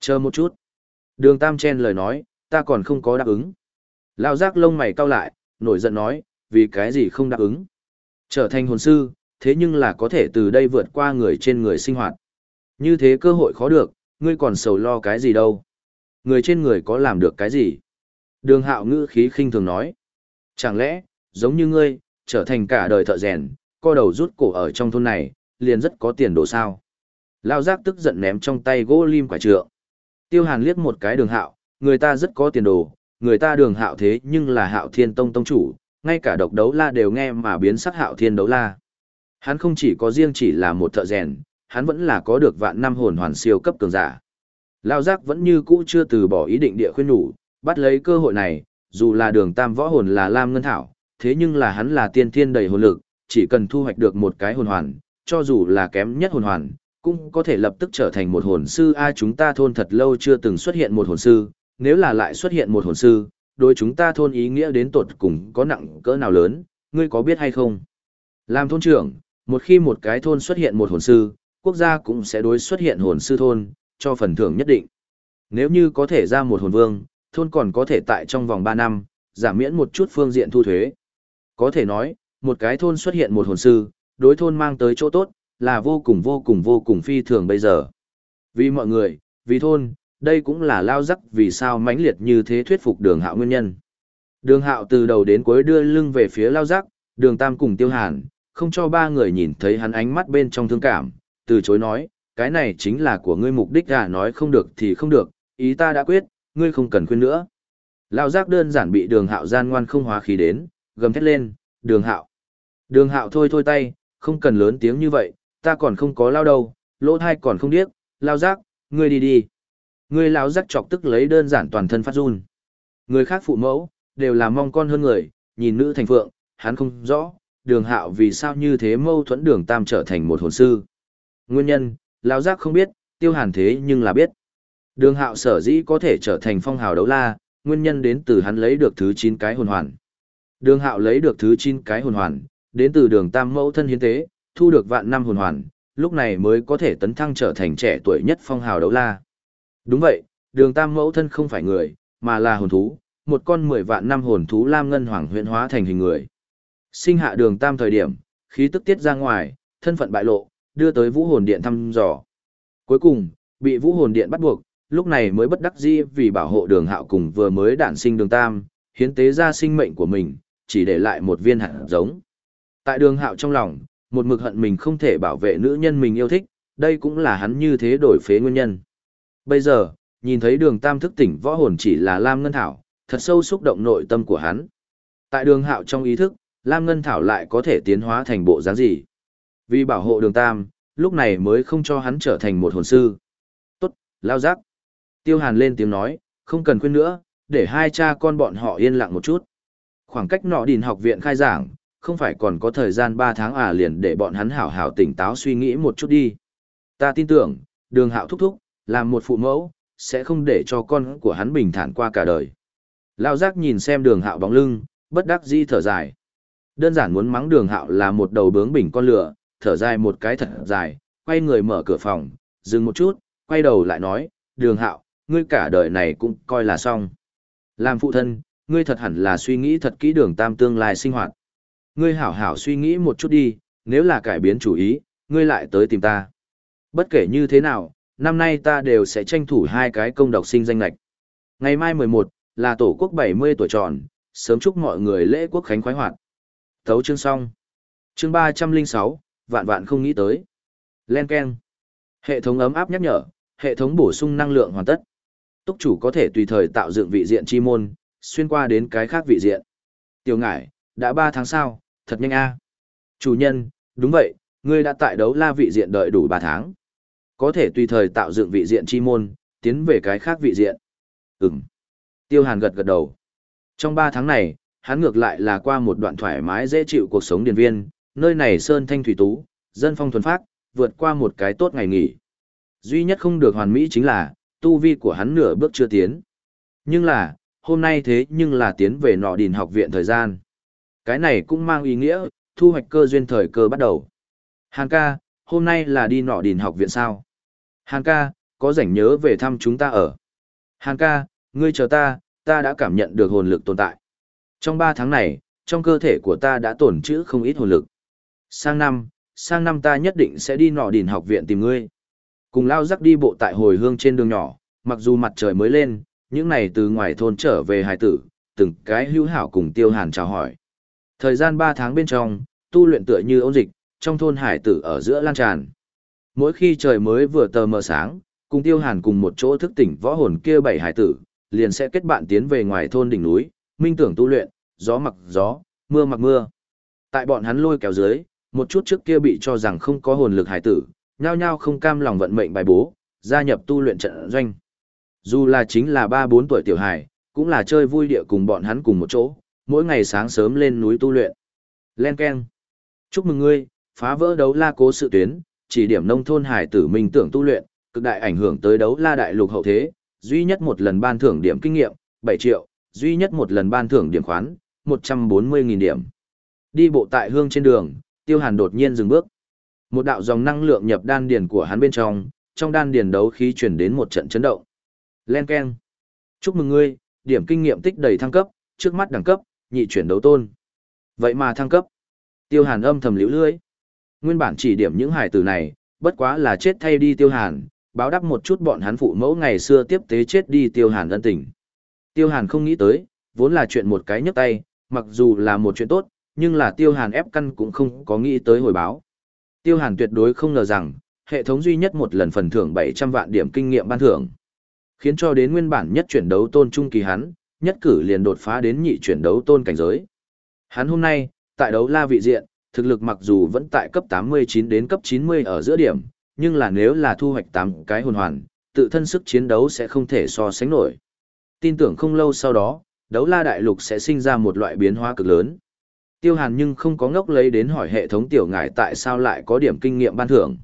Chờ một chút. Đường Tam chen lời nói, ta còn không có đáp ứng. Lao giác lông mày cau lại, nổi giận nói, vì cái gì không đáp ứng. Trở thành hồn sư, thế nhưng là có thể từ đây vượt qua người trên người sinh hoạt. Như thế cơ hội khó được, ngươi còn sầu lo cái gì đâu. Người trên người có làm được cái gì? Đường hạo ngữ khí khinh thường nói. Chẳng lẽ, giống như ngươi, trở thành cả đời thợ rèn, co đầu rút cổ ở trong thôn này, liền rất có tiền đồ sao. Lao giác tức giận ném trong tay gỗ lim quả trượng. Tiêu hàn liếc một cái đường hạo, người ta rất có tiền đồ, người ta đường hạo thế nhưng là hạo thiên tông tông chủ, ngay cả độc đấu la đều nghe mà biến sắc hạo thiên đấu la. Hắn không chỉ có riêng chỉ là một thợ rèn, hắn vẫn là có được vạn năm hồn hoàn siêu cấp cường giả. Lao giác vẫn như cũ chưa từ bỏ ý định địa khuyên nhủ, bắt lấy cơ hội này, dù là đường tam võ hồn là Lam Ngân Thảo, thế nhưng là hắn là tiên thiên đầy hồn lực, chỉ cần thu hoạch được một cái hồn hoàn, cho dù là kém nhất hồn hoàn, cũng có thể lập tức trở thành một hồn sư. A chúng ta thôn thật lâu chưa từng xuất hiện một hồn sư, nếu là lại xuất hiện một hồn sư, đối chúng ta thôn ý nghĩa đến tột cùng có nặng cỡ nào lớn, ngươi có biết hay không? Làm thôn trưởng, một khi một cái thôn xuất hiện một hồn sư, quốc gia cũng sẽ đối xuất hiện hồn sư thôn, cho phần thưởng nhất định. Nếu như có thể ra một hồn vương, thôn còn có thể tại trong vòng 3 năm, giảm miễn một chút phương diện thu thuế. Có thể nói, một cái thôn xuất hiện một hồn sư, đối thôn mang tới chỗ tốt, là vô cùng vô cùng vô cùng phi thường bây giờ. Vì mọi người, vì thôn, đây cũng là lao rắc vì sao mãnh liệt như thế thuyết phục đường hạo nguyên nhân. Đường hạo từ đầu đến cuối đưa lưng về phía lao rắc, đường tam cùng tiêu hàn, không cho ba người nhìn thấy hắn ánh mắt bên trong thương cảm, từ chối nói, cái này chính là của ngươi mục đích à nói không được thì không được, ý ta đã quyết, ngươi không cần khuyên nữa. Lao giác đơn giản bị đường hạo gian ngoan không hóa khí đến, gầm thét lên, đường hạo. Đường hạo thôi thôi tay, không cần lớn tiếng như vậy, ta còn không có lao đâu, lỗ thai còn không điếc, lao giác, ngươi đi đi. Ngươi lao giác chọc tức lấy đơn giản toàn thân phát run. Người khác phụ mẫu, đều là mong con hơn người, nhìn nữ thành phượng, hắn không rõ, đường hạo vì sao như thế mâu thuẫn đường tam trở thành một hồn sư. Nguyên nhân, lao giác không biết, tiêu hàn thế nhưng là biết. Đường hạo sở dĩ có thể trở thành phong hào đấu la, nguyên nhân đến từ hắn lấy được thứ 9 cái hồn hoàn. Đường hạo lấy được thứ 9 cái hồn hoàn, đến từ đường tam mẫu thân hiến tế, thu được vạn năm hồn hoàn, lúc này mới có thể tấn thăng trở thành trẻ tuổi nhất phong hào đấu la. Đúng vậy, đường tam mẫu thân không phải người, mà là hồn thú, một con 10 vạn năm hồn thú lam ngân hoàng huyện hóa thành hình người. Sinh hạ đường tam thời điểm, khí tức tiết ra ngoài, thân phận bại lộ, đưa tới vũ hồn điện thăm dò. Cuối cùng, bị vũ hồn điện bắt buộc, lúc này mới bất đắc dĩ vì bảo hộ đường hạo cùng vừa mới đản sinh đường tam, hiến tế ra sinh mệnh của mình, chỉ để lại một viên hạt giống. Tại đường hạo trong lòng, một mực hận mình không thể bảo vệ nữ nhân mình yêu thích, đây cũng là hắn như thế đổi phế nguyên nhân. Bây giờ, nhìn thấy đường tam thức tỉnh võ hồn chỉ là Lam Ngân Thảo, thật sâu xúc động nội tâm của hắn. Tại đường hạo trong ý thức, Lam Ngân Thảo lại có thể tiến hóa thành bộ dáng gì? Vì bảo hộ đường tam, lúc này mới không cho hắn trở thành một hồn sư. Tốt, lao giác. Tiêu Hàn lên tiếng nói, không cần khuyên nữa, để hai cha con bọn họ yên lặng một chút. Khoảng cách nọ đìn học viện khai giảng, không phải còn có thời gian 3 tháng à liền để bọn hắn hảo hảo tỉnh táo suy nghĩ một chút đi. Ta tin tưởng, đường hạo thúc thúc, làm một phụ mẫu, sẽ không để cho con của hắn bình thản qua cả đời. Lao giác nhìn xem đường hạo bóng lưng, bất đắc dĩ thở dài. Đơn giản muốn mắng đường hạo là một đầu bướng bỉnh con lửa, thở dài một cái thật dài, quay người mở cửa phòng, dừng một chút, quay đầu lại nói, đường hạo, ngươi cả đời này cũng coi là xong. Làm phụ thân, ngươi thật hẳn là suy nghĩ thật kỹ đường tam tương lai sinh hoạt. Ngươi hảo hảo suy nghĩ một chút đi, nếu là cải biến chủ ý, ngươi lại tới tìm ta. Bất kể như thế nào, năm nay ta đều sẽ tranh thủ hai cái công độc sinh danh lạch. Ngày mai 11, là tổ quốc 70 tuổi tròn, sớm chúc mọi người lễ quốc khánh khoái hoạt. Thấu chương xong. Chương 306, vạn vạn không nghĩ tới. Len Ken. Hệ thống ấm áp nhắc nhở, hệ thống bổ sung năng lượng hoàn tất. Túc chủ có thể tùy thời tạo dựng vị diện chi môn, xuyên qua đến cái khác vị diện. Tiểu ngải, đã 3 tháng sau, thật nhanh a. Chủ nhân, đúng vậy, ngươi đã tại đấu la vị diện đợi đủ 3 tháng. Có thể tùy thời tạo dựng vị diện chi môn, tiến về cái khác vị diện. Ừm. Tiêu Hàn gật gật đầu. Trong 3 tháng này, hắn ngược lại là qua một đoạn thoải mái dễ chịu cuộc sống điền viên, nơi này sơn thanh thủy tú, dân phong thuần phát, vượt qua một cái tốt ngày nghỉ. Duy nhất không được hoàn mỹ chính là, tu vi của hắn nửa bước chưa tiến. Nhưng là, hôm nay thế nhưng là tiến về nọ đìn học viện thời gian. Cái này cũng mang ý nghĩa, thu hoạch cơ duyên thời cơ bắt đầu. Hàng ca, hôm nay là đi nọ đìn học viện sao? Hàng ca, có rảnh nhớ về thăm chúng ta ở. Hàng ca, ngươi chờ ta, ta đã cảm nhận được hồn lực tồn tại. Trong 3 tháng này, trong cơ thể của ta đã tổn trữ không ít hồn lực. Sang năm, sang năm ta nhất định sẽ đi nọ đìn học viện tìm ngươi. Cùng lao rắc đi bộ tại hồi hương trên đường nhỏ, mặc dù mặt trời mới lên, những này từ ngoài thôn trở về Hải tử, từng cái hữu hảo cùng tiêu hàn chào hỏi. Thời gian 3 tháng bên trong, tu luyện tựa như ôn dịch, trong thôn hải tử ở giữa lan tràn. Mỗi khi trời mới vừa tờ mờ sáng, cùng tiêu hàn cùng một chỗ thức tỉnh võ hồn kia bảy hải tử, liền sẽ kết bạn tiến về ngoài thôn đỉnh núi, minh tưởng tu luyện, gió mặc gió, mưa mặc mưa. Tại bọn hắn lôi kéo dưới, một chút trước kia bị cho rằng không có hồn lực hải tử, nhao nhao không cam lòng vận mệnh bài bố, gia nhập tu luyện trận doanh. Dù là chính là 3-4 tuổi tiểu hải, cũng là chơi vui địa cùng bọn hắn cùng một chỗ, mỗi ngày sáng sớm lên núi tu luyện. Len Ken. Chúc mừng ngươi, phá vỡ đấu la cố sự tuyến, chỉ điểm nông thôn hải tử minh tưởng tu luyện, cực đại ảnh hưởng tới đấu la đại lục hậu thế, duy nhất một lần ban thưởng điểm kinh nghiệm, 7 triệu, duy nhất một lần ban thưởng điểm khoán, 140.000 điểm. Đi bộ tại hương trên đường, tiêu hàn đột nhiên dừng bước. Một đạo dòng năng lượng nhập đan điền của hắn bên trong, trong đan điền đấu khí chuyển đến một trận chấn động. Len Ken. Chúc mừng ngươi, điểm kinh nghiệm tích đầy thăng cấp, trước mắt đẳng cấp, nhị chuyển đấu tôn. Vậy mà thăng cấp. Tiêu hàn âm thầm liễu lưới. Nguyên bản chỉ điểm những hải tử này, bất quá là chết thay đi tiêu hàn, báo đáp một chút bọn hắn phụ mẫu ngày xưa tiếp tế chết đi tiêu hàn ân tình. Tiêu hàn không nghĩ tới, vốn là chuyện một cái nhấc tay, mặc dù là một chuyện tốt, nhưng là tiêu hàn ép căn cũng không có nghĩ tới hồi báo. Tiêu hàn tuyệt đối không ngờ rằng, hệ thống duy nhất một lần phần thưởng 700 vạn điểm kinh nghiệm ban thưởng. Khiến cho đến nguyên bản nhất chuyển đấu tôn trung kỳ hắn, nhất cử liền đột phá đến nhị chuyển đấu tôn cảnh giới. Hắn hôm nay, tại đấu la vị diện, thực lực mặc dù vẫn tại cấp 89 đến cấp 90 ở giữa điểm, nhưng là nếu là thu hoạch 8 cái hồn hoàn, tự thân sức chiến đấu sẽ không thể so sánh nổi. Tin tưởng không lâu sau đó, đấu la đại lục sẽ sinh ra một loại biến hóa cực lớn. Tiêu Hàn nhưng không có ngốc lấy đến hỏi hệ thống tiểu ngải tại sao lại có điểm kinh nghiệm ban thưởng.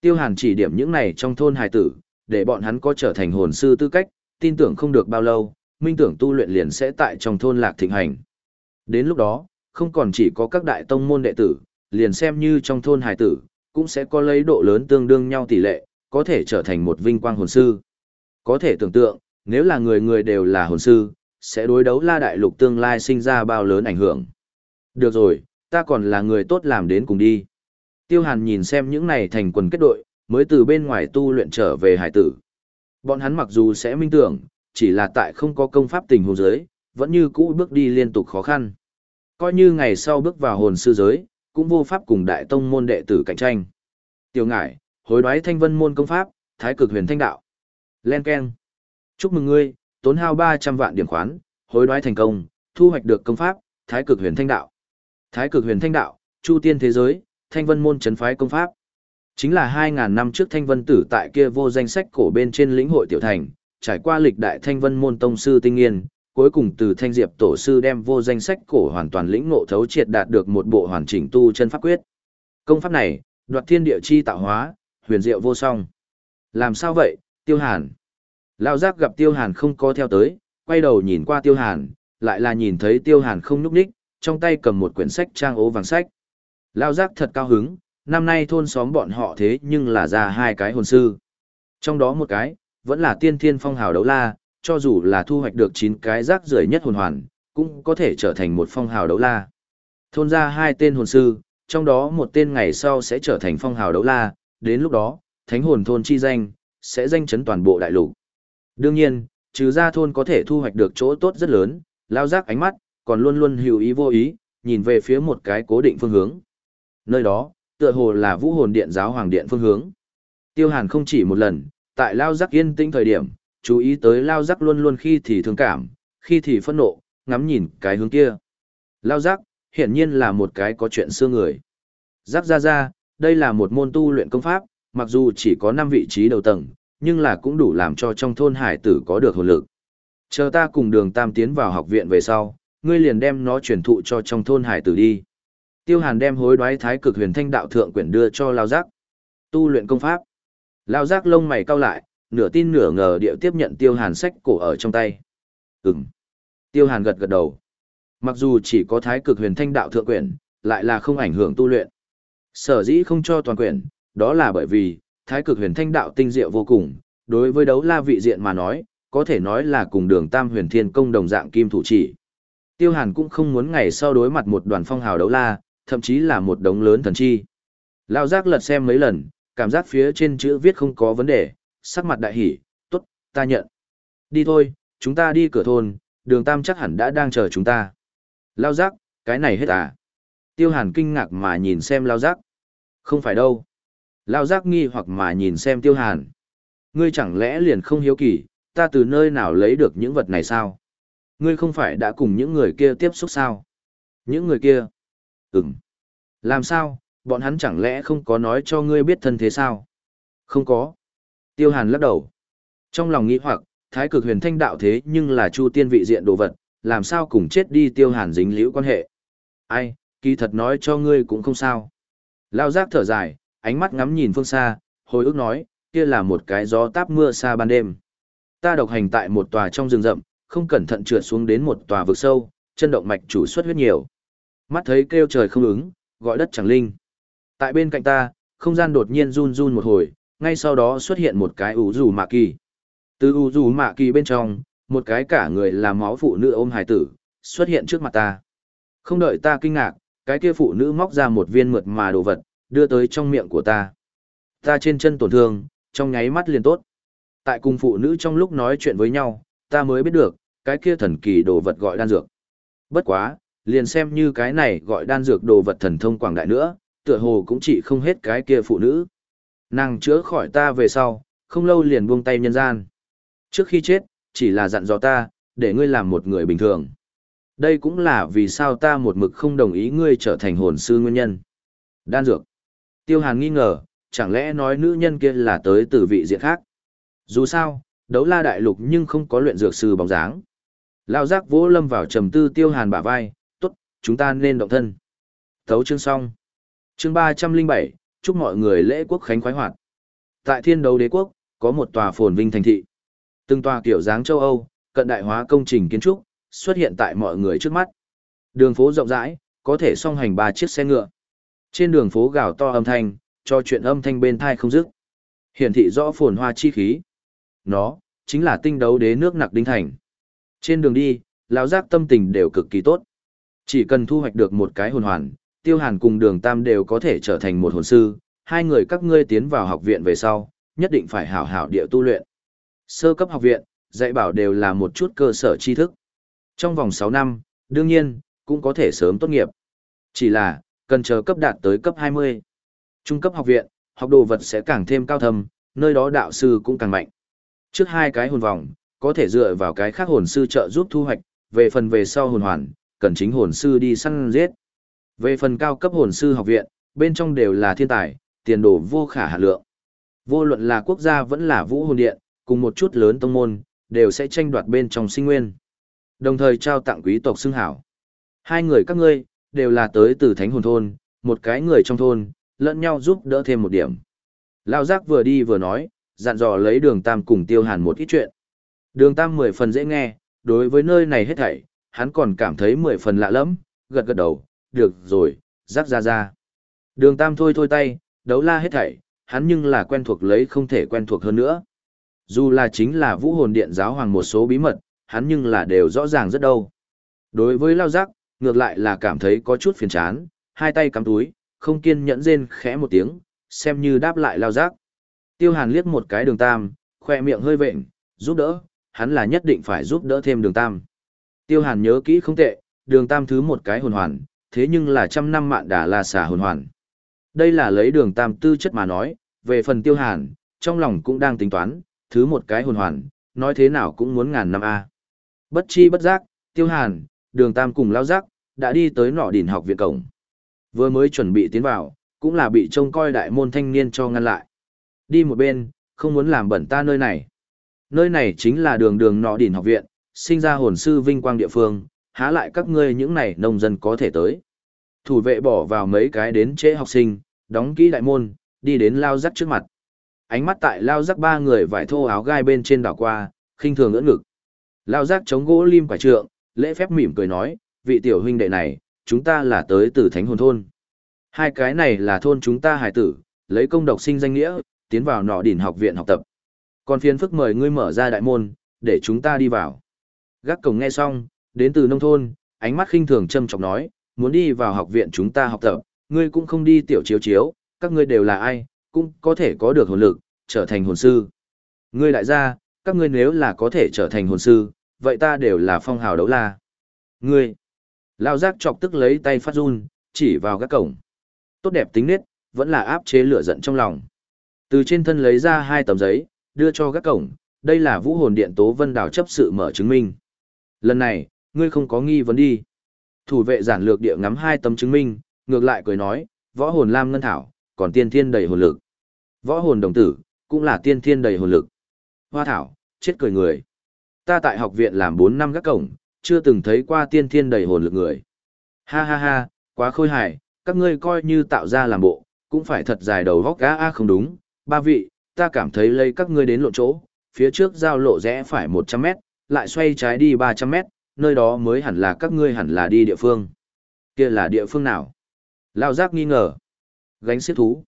Tiêu Hàn chỉ điểm những này trong thôn hài tử, để bọn hắn có trở thành hồn sư tư cách, tin tưởng không được bao lâu, minh tưởng tu luyện liền sẽ tại trong thôn lạc thịnh hành. Đến lúc đó, không còn chỉ có các đại tông môn đệ tử, liền xem như trong thôn hài tử, cũng sẽ có lấy độ lớn tương đương nhau tỷ lệ, có thể trở thành một vinh quang hồn sư. Có thể tưởng tượng, nếu là người người đều là hồn sư, sẽ đối đấu la đại lục tương lai sinh ra bao lớn ảnh hưởng. Được rồi, ta còn là người tốt làm đến cùng đi. Tiêu Hàn nhìn xem những này thành quần kết đội, mới từ bên ngoài tu luyện trở về hải tử. Bọn hắn mặc dù sẽ minh tưởng, chỉ là tại không có công pháp tình hồn giới, vẫn như cũ bước đi liên tục khó khăn. Coi như ngày sau bước vào hồn sư giới, cũng vô pháp cùng đại tông môn đệ tử cạnh tranh. Tiểu ngải, hối đoái thanh vân môn công pháp, thái cực huyền thanh đạo. Len Ken. Chúc mừng ngươi, tốn hao 300 vạn điểm khoán, hối đoái thành công, thu hoạch được công pháp, thái cực huyền thanh đạo. Thái cực huyền thanh đạo, chu tiên thế giới, thanh vân môn chấn phái công pháp. Chính là 2.000 năm trước thanh vân tử tại kia vô danh sách cổ bên trên lĩnh hội tiểu thành, trải qua lịch đại thanh vân môn tông sư tinh nghiên, cuối cùng từ thanh diệp tổ sư đem vô danh sách cổ hoàn toàn lĩnh ngộ thấu triệt đạt được một bộ hoàn chỉnh tu chân pháp quyết. Công pháp này, đoạt thiên địa chi tạo hóa, huyền diệu vô song. Làm sao vậy, tiêu hàn? Lao giác gặp tiêu hàn không có theo tới, quay đầu nhìn qua tiêu hàn, lại là nhìn thấy tiêu hàn không núp đích, trong tay cầm một quyển sách trang ố vàng sách. Lao giác thật cao hứng, năm nay thôn xóm bọn họ thế nhưng là ra hai cái hồn sư. Trong đó một cái, vẫn là tiên thiên phong hào đấu la, cho dù là thu hoạch được 9 cái rác rưởi nhất hồn hoàn, cũng có thể trở thành một phong hào đấu la. Thôn ra hai tên hồn sư, trong đó một tên ngày sau sẽ trở thành phong hào đấu la, đến lúc đó, thánh hồn thôn chi danh, sẽ danh chấn toàn bộ đại lục. Đương nhiên, trừ ra thôn có thể thu hoạch được chỗ tốt rất lớn, lao rác ánh mắt, còn luôn luôn hữu ý vô ý, nhìn về phía một cái cố định phương hướng. Nơi đó, tựa hồ là vũ hồn điện giáo hoàng điện phương hướng. Tiêu hàn không chỉ một lần, tại lao giác yên tĩnh thời điểm, chú ý tới lao giác luôn luôn khi thì thương cảm, khi thì phẫn nộ, ngắm nhìn cái hướng kia. Lao giác, hiển nhiên là một cái có chuyện xưa người. Giác ra ra, đây là một môn tu luyện công pháp, mặc dù chỉ có 5 vị trí đầu tầng, nhưng là cũng đủ làm cho trong thôn hải tử có được hồn lực. Chờ ta cùng đường tam tiến vào học viện về sau, ngươi liền đem nó truyền thụ cho trong thôn hải tử đi. Tiêu hàn đem hối đoái thái cực huyền thanh đạo thượng quyển đưa cho Lao Giác. Tu luyện công pháp. Lao Giác lông mày cau lại, nửa tin nửa ngờ điệu tiếp nhận tiêu hàn sách cổ ở trong tay. Ừm. Tiêu hàn gật gật đầu. Mặc dù chỉ có thái cực huyền thanh đạo thượng quyển, lại là không ảnh hưởng tu luyện. Sở dĩ không cho toàn quyển, đó là bởi vì, thái cực huyền thanh đạo tinh diệu vô cùng, đối với đấu la vị diện mà nói, có thể nói là cùng đường tam huyền thiên công đồng dạng kim thủ chỉ. Tiêu hàn cũng không muốn ngày sau đối mặt một đoàn phong hào đấu la, thậm chí là một đống lớn thần chi. Lao giác lật xem mấy lần, cảm giác phía trên chữ viết không có vấn đề, sắc mặt đại hỉ, tốt, ta nhận. Đi thôi, chúng ta đi cửa thôn, đường tam chắc hẳn đã đang chờ chúng ta. Lao giác, cái này hết à? Tiêu hàn kinh ngạc mà nhìn xem lao giác. Không phải đâu. Lao giác nghi hoặc mà nhìn xem tiêu hàn. Ngươi chẳng lẽ liền không hiếu kỳ, ta từ nơi nào lấy được những vật này sao? Ngươi không phải đã cùng những người kia tiếp xúc sao? Những người kia? Ừm. Làm sao, bọn hắn chẳng lẽ không có nói cho ngươi biết thân thế sao? Không có. Tiêu hàn lắc đầu. Trong lòng nghĩ hoặc, thái cực huyền thanh đạo thế nhưng là chu tiên vị diện đồ vật, làm sao cùng chết đi tiêu hàn dính liễu quan hệ? Ai, kỳ thật nói cho ngươi cũng không sao. Lao giác thở dài, ánh mắt ngắm nhìn phương xa, hồi ức nói, kia là một cái gió táp mưa xa ban đêm. Ta độc hành tại một tòa trong rừng rậm, không cẩn thận trượt xuống đến một tòa vực sâu, chân động mạch chủ xuất huyết nhiều. Mắt thấy kêu trời không ứng, gọi đất chẳng linh. Tại bên cạnh ta, không gian đột nhiên run run một hồi, ngay sau đó xuất hiện một cái ủ rủ mạ kỳ. Từ ủ rủ mạ kỳ bên trong, một cái cả người là máu phụ nữ ôm hài tử, xuất hiện trước mặt ta. Không đợi ta kinh ngạc, cái kia phụ nữ móc ra một viên mượt mà đồ vật, đưa tới trong miệng của ta. Ta trên chân tổn thương, trong nháy mắt liền tốt. Tại cùng phụ nữ trong lúc nói chuyện với nhau, ta mới biết được, cái kia thần kỳ đồ vật gọi đan dược. Bất quá, liền xem như cái này gọi đan dược đồ vật thần thông quảng đại nữa, tựa hồ cũng chỉ không hết cái kia phụ nữ. Nàng chữa khỏi ta về sau, không lâu liền buông tay nhân gian. Trước khi chết, chỉ là dặn dò ta, để ngươi làm một người bình thường. Đây cũng là vì sao ta một mực không đồng ý ngươi trở thành hồn sư nguyên nhân. Đan dược. Tiêu Hàn nghi ngờ, chẳng lẽ nói nữ nhân kia là tới từ vị diện khác. Dù sao, đấu la đại lục nhưng không có luyện dược sư bóng dáng. Lao giác vỗ lâm vào trầm tư Tiêu Hàn bả vai, chúng ta nên động thân. Thấu chương xong. Chương ba trăm linh bảy, chúc mọi người lễ quốc khánh khoái hoạt. Tại thiên đấu đế quốc, có một tòa phồn vinh thành thị. Từng tòa kiểu dáng châu Âu, cận đại hóa công trình kiến trúc, xuất hiện tại mọi người trước mắt. Đường phố rộng rãi, có thể song hành ba chiếc xe ngựa. Trên đường phố gào to âm thanh, cho chuyện âm thanh bên thai không dứt. Hiển thị rõ phồn hoa chi khí. Nó, chính là tinh đấu đế nước nặc đinh thành. Trên đường đi, lão giác tâm tình đều cực kỳ tốt. Chỉ cần thu hoạch được một cái hồn hoàn, tiêu hàn cùng đường tam đều có thể trở thành một hồn sư. Hai người các ngươi tiến vào học viện về sau, nhất định phải hảo hảo địa tu luyện. Sơ cấp học viện, dạy bảo đều là một chút cơ sở tri thức. Trong vòng 6 năm, đương nhiên, cũng có thể sớm tốt nghiệp. Chỉ là, cần chờ cấp đạt tới cấp 20. Trung cấp học viện, học đồ vật sẽ càng thêm cao thâm, nơi đó đạo sư cũng càng mạnh. Trước hai cái hồn vòng, có thể dựa vào cái khác hồn sư trợ giúp thu hoạch, về phần về sau hồn hoàn, cần chính hồn sư đi săn giết. Về phần cao cấp hồn sư học viện, bên trong đều là thiên tài, tiền đồ vô khả hạn lượng. Vô luận là quốc gia vẫn là vũ hồn điện, cùng một chút lớn tông môn, đều sẽ tranh đoạt bên trong sinh nguyên. Đồng thời trao tặng quý tộc xưng hảo. Hai người các ngươi, đều là tới từ thánh hồn thôn, một cái người trong thôn, lẫn nhau giúp đỡ thêm một điểm. Lao giác vừa đi vừa nói, dặn dò lấy đường tam cùng tiêu hàn một ít chuyện. Đường tam mười phần dễ nghe, đối với nơi này hết thảy, hắn còn cảm thấy mười phần lạ lẫm, gật gật đầu, được rồi, rắc ra ra. Đường tam thôi thôi tay, đấu la hết thảy, hắn nhưng là quen thuộc lấy không thể quen thuộc hơn nữa. Dù là chính là vũ hồn điện giáo hoàng một số bí mật, hắn nhưng là đều rõ ràng rất đâu. Đối với lao giác, ngược lại là cảm thấy có chút phiền chán, hai tay cắm túi, không kiên nhẫn rên khẽ một tiếng, xem như đáp lại lao giác. Tiêu hàn liếc một cái đường tam, khoe miệng hơi vệnh, giúp đỡ, hắn là nhất định phải giúp đỡ thêm đường tam. Tiêu hàn nhớ kỹ không tệ, đường tam thứ một cái hồn hoàn, thế nhưng là trăm năm mạn đà là xả hồn hoàn. Đây là lấy đường tam tư chất mà nói, về phần tiêu hàn, trong lòng cũng đang tính toán, thứ một cái hồn hoàn, nói thế nào cũng muốn ngàn năm A. Bất chi bất giác, tiêu hàn, đường tam cùng lao giác, đã đi tới nọ đỉnh học viện cổng. Vừa mới chuẩn bị tiến vào, cũng là bị trông coi đại môn thanh niên cho ngăn lại. Đi một bên, không muốn làm bẩn ta nơi này. Nơi này chính là đường đường nọ đỉnh học viện, sinh ra hồn sư vinh quang địa phương, há lại các ngươi những này nông dân có thể tới. Thủ vệ bỏ vào mấy cái đến trễ học sinh, đóng kỹ đại môn, đi đến lao rắc trước mặt. Ánh mắt tại lao rắc ba người vải thô áo gai bên trên đảo qua, khinh thường ưỡn ngực. Lao rắc chống gỗ lim quả trượng, lễ phép mỉm cười nói, vị tiểu huynh đệ này, chúng ta là tới từ thánh hồn thôn. Hai cái này là thôn chúng ta hải tử, lấy công độc sinh danh nghĩa, tiến vào nọ đỉnh học viện học tập. Còn phiền phức mời ngươi mở ra đại môn, để chúng ta đi vào. Gác cổng nghe xong, đến từ nông thôn, ánh mắt khinh thường châm chọc nói, muốn đi vào học viện chúng ta học tập, ngươi cũng không đi tiểu chiếu chiếu, các ngươi đều là ai, cũng có thể có được hồn lực, trở thành hồn sư. Ngươi đại gia, các ngươi nếu là có thể trở thành hồn sư, vậy ta đều là phong hào đấu la. Ngươi, lao giác chọc tức lấy tay phát run, chỉ vào gác cổng. Tốt đẹp tính nết, vẫn là áp chế lửa giận trong lòng. Từ trên thân lấy ra hai tấm giấy, đưa cho gác cổng, đây là vũ hồn điện tố vân đảo chấp sự mở chứng minh. Lần này, ngươi không có nghi vấn đi. Thủ vệ giản lược địa ngắm hai tấm chứng minh, ngược lại cười nói, võ hồn lam ngân thảo, còn tiên thiên đầy hồn lực. Võ hồn đồng tử, cũng là tiên thiên đầy hồn lực. Hoa thảo, chết cười người. Ta tại học viện làm 4 năm gác cổng, chưa từng thấy qua tiên thiên đầy hồn lực người. Ha ha ha, quá khôi hài, các ngươi coi như tạo ra làm bộ, cũng phải thật dài đầu vóc gã a không đúng. Ba vị, ta cảm thấy lấy các ngươi đến lộ chỗ, phía trước giao lộ rẽ phải 100 mét, lại xoay trái đi 300 mét, nơi đó mới hẳn là các ngươi hẳn là đi địa phương. Kia là địa phương nào? Lao giác nghi ngờ. Gánh xiết thú.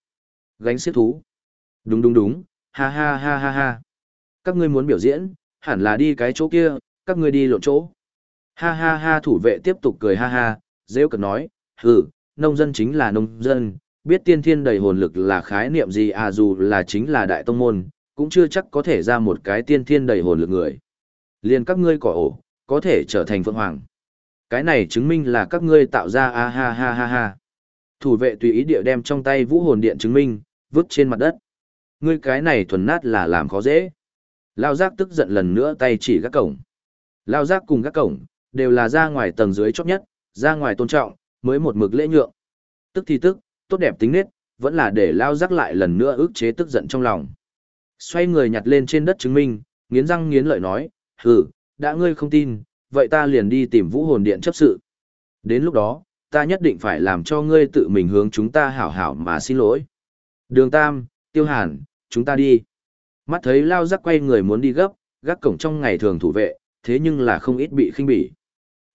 Gánh xiết thú. Đúng đúng đúng, ha ha ha ha ha. Các ngươi muốn biểu diễn, hẳn là đi cái chỗ kia, các ngươi đi lộn chỗ. Ha ha ha thủ vệ tiếp tục cười ha ha, dễ cực nói, hừ, nông dân chính là nông dân, biết tiên thiên đầy hồn lực là khái niệm gì à dù là chính là đại tông môn, cũng chưa chắc có thể ra một cái tiên thiên đầy hồn lực người. Liền các ngươi cỏ ổ, có thể trở thành phượng hoàng. Cái này chứng minh là các ngươi tạo ra a ha ha ha ha. Thủ vệ tùy ý địa đem trong tay vũ hồn điện chứng minh, vứt trên mặt đất. Ngươi cái này thuần nát là làm khó dễ. Lao giác tức giận lần nữa tay chỉ các cổng. Lao giác cùng các cổng, đều là ra ngoài tầng dưới chót nhất, ra ngoài tôn trọng, mới một mực lễ nhượng. Tức thì tức, tốt đẹp tính nết, vẫn là để Lao giác lại lần nữa ức chế tức giận trong lòng. Xoay người nhặt lên trên đất chứng minh, nghiến răng nghiến lợi nói, hừ, đã ngươi không tin, vậy ta liền đi tìm vũ hồn điện chấp sự. Đến lúc đó, ta nhất định phải làm cho ngươi tự mình hướng chúng ta hảo hảo mà xin lỗi. Đường Tam, Tiêu Hàn, chúng ta đi. Mắt thấy lao giác quay người muốn đi gấp, gác cổng trong ngày thường thủ vệ, thế nhưng là không ít bị khinh bỉ.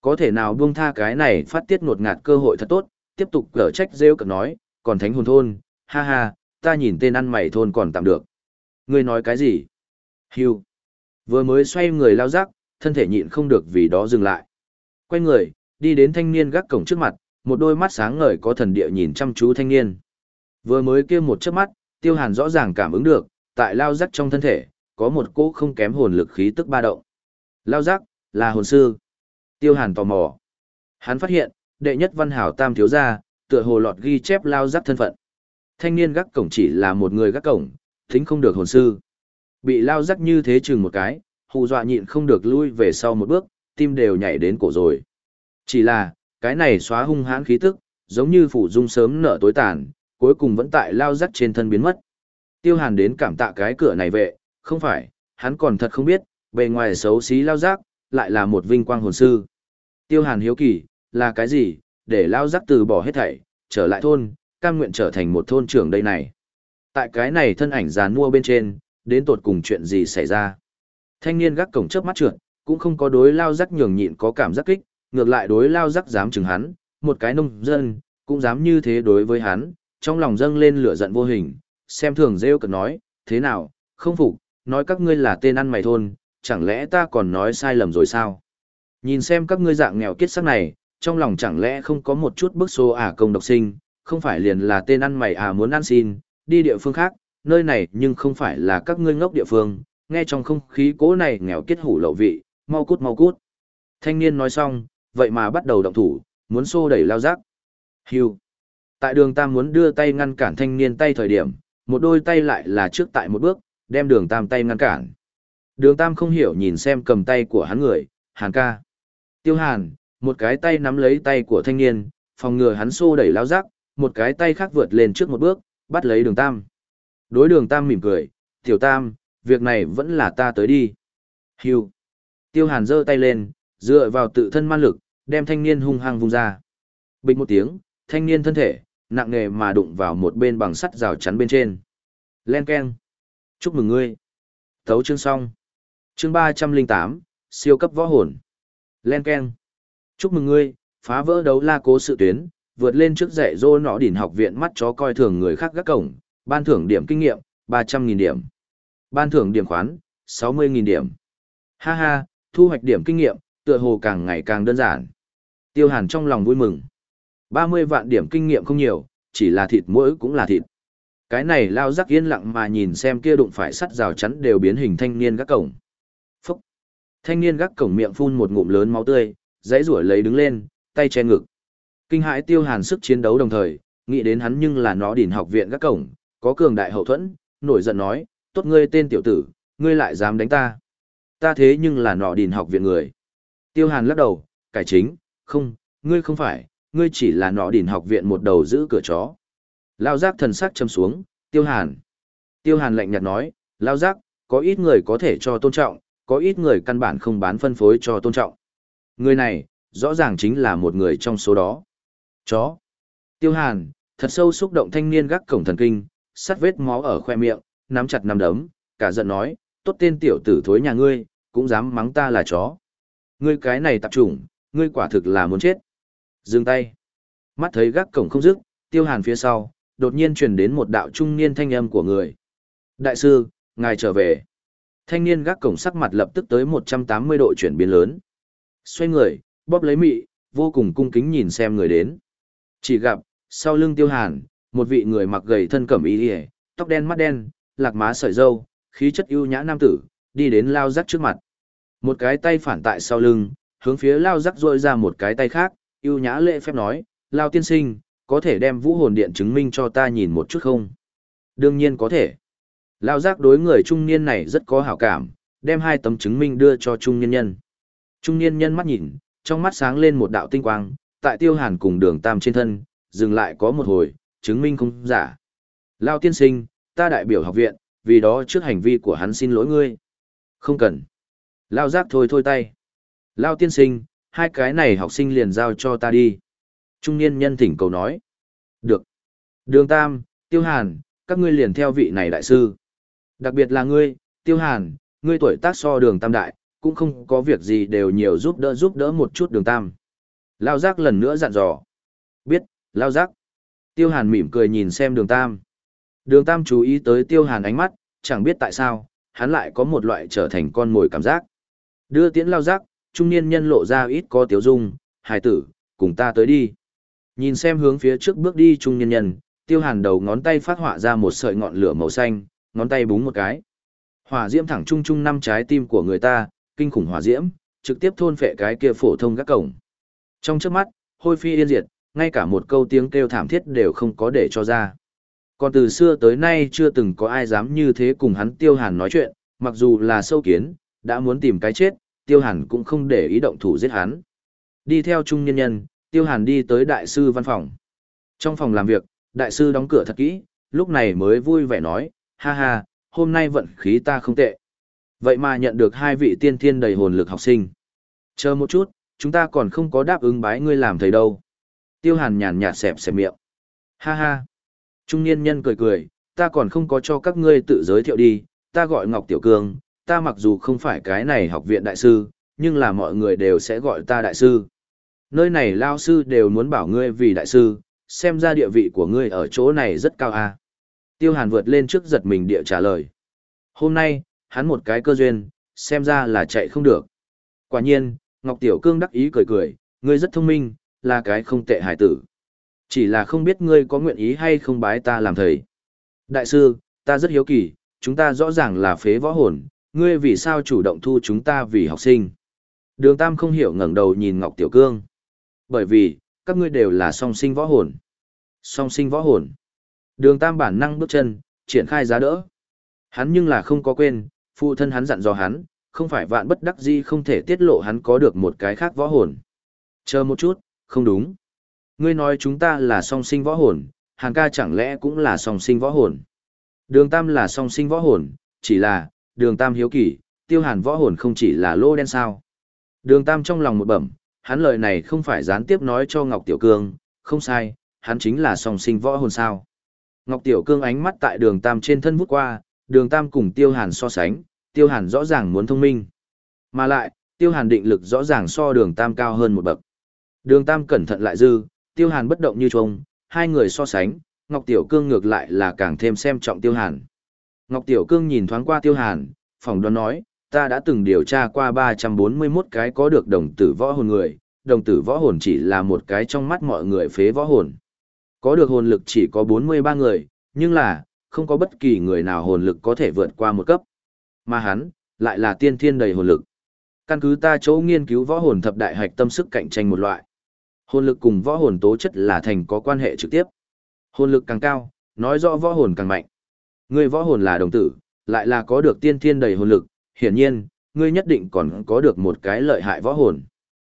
Có thể nào buông tha cái này phát tiết ngột ngạt cơ hội thật tốt, tiếp tục cở trách rêu cực nói, còn thánh hồn thôn, ha ha, ta nhìn tên ăn mày thôn còn tạm được. Ngươi nói cái gì? Hưu. Vừa mới xoay người lao rắc, thân thể nhịn không được vì đó dừng lại. Quay người, đi đến thanh niên gác cổng trước mặt, một đôi mắt sáng ngời có thần địa nhìn chăm chú thanh niên. Vừa mới kia một chớp mắt, Tiêu Hàn rõ ràng cảm ứng được, tại lao rắc trong thân thể, có một cỗ không kém hồn lực khí tức ba động. Lao rắc, là hồn sư. Tiêu Hàn tò mò. Hắn phát hiện, đệ nhất văn hảo tam thiếu gia, tựa hồ lọt ghi chép lao rắc thân phận. Thanh niên gác cổng chỉ là một người gác cổng, tính không được hồn sư. Bị lao rắc như thế chừng một cái, hù dọa nhịn không được lui về sau một bước, tim đều nhảy đến cổ rồi. Chỉ là, cái này xóa hung hãn khí tức, giống như phủ dung sớm nở tối tàn, cuối cùng vẫn tại lao rắc trên thân biến mất. Tiêu hàn đến cảm tạ cái cửa này vệ, không phải, hắn còn thật không biết, bề ngoài xấu xí lao rắc, lại là một vinh quang hồn sư. Tiêu hàn hiếu kỳ, là cái gì, để lao rắc từ bỏ hết thảy, trở lại thôn, cam nguyện trở thành một thôn trưởng đây này. Tại cái này thân ảnh già mua bên trên, đến tột cùng chuyện gì xảy ra. Thanh niên gác cổng chớp mắt trượt, cũng không có đối lao rắc nhường nhịn có cảm giác kích, ngược lại đối lao rắc dám chừng hắn, một cái nông dân, cũng dám như thế đối với hắn, trong lòng dâng lên lửa giận vô hình, xem thường rêu cực nói, thế nào, không phục, nói các ngươi là tên ăn mày thôn, chẳng lẽ ta còn nói sai lầm rồi sao? Nhìn xem các ngươi dạng nghèo kiết sắc này, trong lòng chẳng lẽ không có một chút bức xô à công độc sinh, không phải liền là tên ăn mày à muốn ăn xin, đi địa phương khác, nơi này nhưng không phải là các ngươi ngốc địa phương, nghe trong không khí cố này nghèo kết hủ lậu vị, mau cút mau cút. Thanh niên nói xong, vậy mà bắt đầu động thủ, muốn xô đẩy lao rác. Hưu. Tại đường Tam muốn đưa tay ngăn cản thanh niên tay thời điểm, một đôi tay lại là trước tại một bước, đem đường Tam tay ngăn cản. Đường Tam không hiểu nhìn xem cầm tay của hắn người, Hàn ca. Tiêu Hàn, một cái tay nắm lấy tay của thanh niên, phòng ngừa hắn xô đẩy lao rác, một cái tay khác vượt lên trước một bước, bắt lấy đường Tam. Đối đường Tam mỉm cười, tiểu Tam, việc này vẫn là ta tới đi. Hiu, Tiêu Hàn giơ tay lên, dựa vào tự thân man lực, đem thanh niên hung hăng vung ra. Bình một tiếng, thanh niên thân thể, nặng nề mà đụng vào một bên bằng sắt rào chắn bên trên. Len keng. Chúc mừng ngươi. Thấu chương xong. Chương ba trăm linh tám, siêu cấp võ hồn. Len keng. Chúc mừng ngươi, phá vỡ đấu la cố sự tuyến, vượt lên trước dạy dô nọ đỉnh học viện mắt chó coi thường người khác gác cổng, ban thưởng điểm kinh nghiệm, ba trăm nghìn điểm. Ban thưởng điểm khoán, sáu mươi nghìn điểm. Ha ha, thu hoạch điểm kinh nghiệm, tựa hồ càng ngày càng đơn giản. Tiêu Hàn trong lòng vui mừng. 30 vạn điểm kinh nghiệm không nhiều, chỉ là thịt mỗi cũng là thịt. Cái này lao rắc yên lặng mà nhìn xem kia đụng phải sắt rào chắn đều biến hình thanh niên gác cổng. Phúc! Thanh niên gác cổng miệng phun một ngụm lớn máu tươi, dãy rủa lấy đứng lên, tay che ngực. Kinh hãi tiêu hàn sức chiến đấu đồng thời, nghĩ đến hắn nhưng là nó đỉnh học viện gác cổng, có cường đại hậu thuẫn, nổi giận nói, tốt ngươi tên tiểu tử, ngươi lại dám đánh ta. Ta thế nhưng là nọ đìn học viện người. Tiêu hàn lắc đầu, cải chính, không, ngươi không phải, ngươi chỉ là nọ đìn học viện một đầu giữ cửa chó. Lao giác thần sắc châm xuống, tiêu hàn. Tiêu hàn lạnh nhạt nói, lao giác, có ít người có thể cho tôn trọng, có ít người căn bản không bán phân phối cho tôn trọng. Người này, rõ ràng chính là một người trong số đó. Chó. Tiêu hàn, thật sâu xúc động thanh niên gác cổng thần kinh, sắt vết máu ở khoe miệng, nắm chặt nắm đấm, cả giận nói, tốt tên tiểu tử thối nhà ngươi, cũng dám mắng ta là chó. Ngươi cái này tạp chủng, ngươi quả thực là muốn chết. Dừng tay. Mắt thấy gác cổng không dứt, tiêu hàn phía sau, đột nhiên truyền đến một đạo trung niên thanh âm của người. Đại sư, ngài trở về. Thanh niên gác cổng sắc mặt lập tức tới 180 độ chuyển biến lớn. Xoay người, bóp lấy mị, vô cùng cung kính nhìn xem người đến. Chỉ gặp, sau lưng tiêu hàn, một vị người mặc gầy thân cẩm y điề, tóc đen mắt đen, lạc má sợi dâu, khí chất ưu nhã nam tử, đi đến lao rắc trước mặt. Một cái tay phản tại sau lưng, hướng phía lao rắc rôi ra một cái tay khác, ưu nhã lễ phép nói, lao tiên sinh, có thể đem vũ hồn điện chứng minh cho ta nhìn một chút không? Đương nhiên có thể. Lao giác đối người trung niên này rất có hảo cảm, đem hai tấm chứng minh đưa cho trung niên nhân. Trung niên nhân mắt nhìn, trong mắt sáng lên một đạo tinh quang, tại tiêu hàn cùng đường tam trên thân, dừng lại có một hồi, chứng minh không giả. Lao tiên sinh, ta đại biểu học viện, vì đó trước hành vi của hắn xin lỗi ngươi. Không cần. Lao giác thôi thôi tay. Lao tiên sinh, hai cái này học sinh liền giao cho ta đi. Trung niên nhân thỉnh cầu nói. Được. Đường Tam, Tiêu Hàn, các ngươi liền theo vị này đại sư. Đặc biệt là ngươi, Tiêu Hàn, ngươi tuổi tác so đường Tam đại, cũng không có việc gì đều nhiều giúp đỡ giúp đỡ một chút đường Tam. Lao giác lần nữa dặn dò. Biết, Lao giác. Tiêu Hàn mỉm cười nhìn xem đường Tam. Đường Tam chú ý tới Tiêu Hàn ánh mắt, chẳng biết tại sao, hắn lại có một loại trở thành con mồi cảm giác. Đưa tiễn Lao giác, trung niên nhân lộ ra ít có tiếu dung, hài tử, cùng ta tới đi. Nhìn xem hướng phía trước bước đi trung niên nhân, tiêu hàn đầu ngón tay phát họa ra một sợi ngọn lửa màu xanh, ngón tay búng một cái. Hỏa diễm thẳng trung trung năm trái tim của người ta, kinh khủng hỏa diễm, trực tiếp thôn phệ cái kia phổ thông các cổng. Trong trước mắt, hôi phi yên diệt, ngay cả một câu tiếng kêu thảm thiết đều không có để cho ra. Còn từ xưa tới nay chưa từng có ai dám như thế cùng hắn tiêu hàn nói chuyện, mặc dù là sâu kiến, đã muốn tìm cái chết, tiêu hàn cũng không để ý động thủ giết hắn. Đi theo trung nhân nhân, tiêu hàn đi tới đại sư văn phòng. Trong phòng làm việc, đại sư đóng cửa thật kỹ, lúc này mới vui vẻ nói, ha ha, hôm nay vận khí ta không tệ. Vậy mà nhận được hai vị tiên thiên đầy hồn lực học sinh. Chờ một chút, chúng ta còn không có đáp ứng bái ngươi làm thầy đâu. Tiêu hàn nhàn nhạt xẹp xẹp miệng. Ha ha. Trung niên nhân cười cười, ta còn không có cho các ngươi tự giới thiệu đi, ta gọi Ngọc Tiểu Cương, ta mặc dù không phải cái này học viện đại sư, nhưng là mọi người đều sẽ gọi ta đại sư. Nơi này lao sư đều muốn bảo ngươi vì đại sư, xem ra địa vị của ngươi ở chỗ này rất cao à. Tiêu Hàn vượt lên trước giật mình địa trả lời. Hôm nay, hắn một cái cơ duyên, xem ra là chạy không được. Quả nhiên, Ngọc Tiểu Cương đắc ý cười cười, ngươi rất thông minh, là cái không tệ hải tử. Chỉ là không biết ngươi có nguyện ý hay không bái ta làm thầy. Đại sư, ta rất hiếu kỳ, chúng ta rõ ràng là phế võ hồn, ngươi vì sao chủ động thu chúng ta vì học sinh. Đường Tam không hiểu ngẩng đầu nhìn Ngọc Tiểu Cương. Bởi vì, các ngươi đều là song sinh võ hồn. Song sinh võ hồn. Đường Tam bản năng bước chân, triển khai giá đỡ. Hắn nhưng là không có quên, phụ thân hắn dặn dò hắn, không phải vạn bất đắc di không thể tiết lộ hắn có được một cái khác võ hồn. Chờ một chút, không đúng. Ngươi nói chúng ta là song sinh võ hồn, hàng ca chẳng lẽ cũng là song sinh võ hồn. Đường Tam là song sinh võ hồn, chỉ là, đường Tam hiếu kỳ, tiêu hàn võ hồn không chỉ là lô đen sao. Đường Tam trong lòng một bẩm, hắn lời này không phải gián tiếp nói cho Ngọc Tiểu Cương, không sai, hắn chính là song sinh võ hồn sao. Ngọc Tiểu Cương ánh mắt tại đường Tam trên thân vút qua, đường Tam cùng Tiêu Hàn so sánh, Tiêu Hàn rõ ràng muốn thông minh. Mà lại, Tiêu Hàn định lực rõ ràng so đường Tam cao hơn một bậc. Đường Tam cẩn thận lại dư, Tiêu Hàn bất động như trông, hai người so sánh, Ngọc Tiểu Cương ngược lại là càng thêm xem trọng Tiêu Hàn. Ngọc Tiểu Cương nhìn thoáng qua Tiêu Hàn, phòng đoán nói, ta đã từng điều tra qua 341 cái có được đồng tử võ hồn người, đồng tử võ hồn chỉ là một cái trong mắt mọi người phế võ hồn. Có được hồn lực chỉ có 43 người, nhưng là, không có bất kỳ người nào hồn lực có thể vượt qua một cấp. Mà hắn, lại là tiên thiên đầy hồn lực. Căn cứ ta chỗ nghiên cứu võ hồn thập đại hạch tâm sức cạnh tranh một loại. Hồn lực cùng võ hồn tố chất là thành có quan hệ trực tiếp. Hồn lực càng cao, nói rõ võ hồn càng mạnh. Ngươi võ hồn là đồng tử, lại là có được tiên thiên đầy hồn lực, hiển nhiên, ngươi nhất định còn có được một cái lợi hại võ hồn.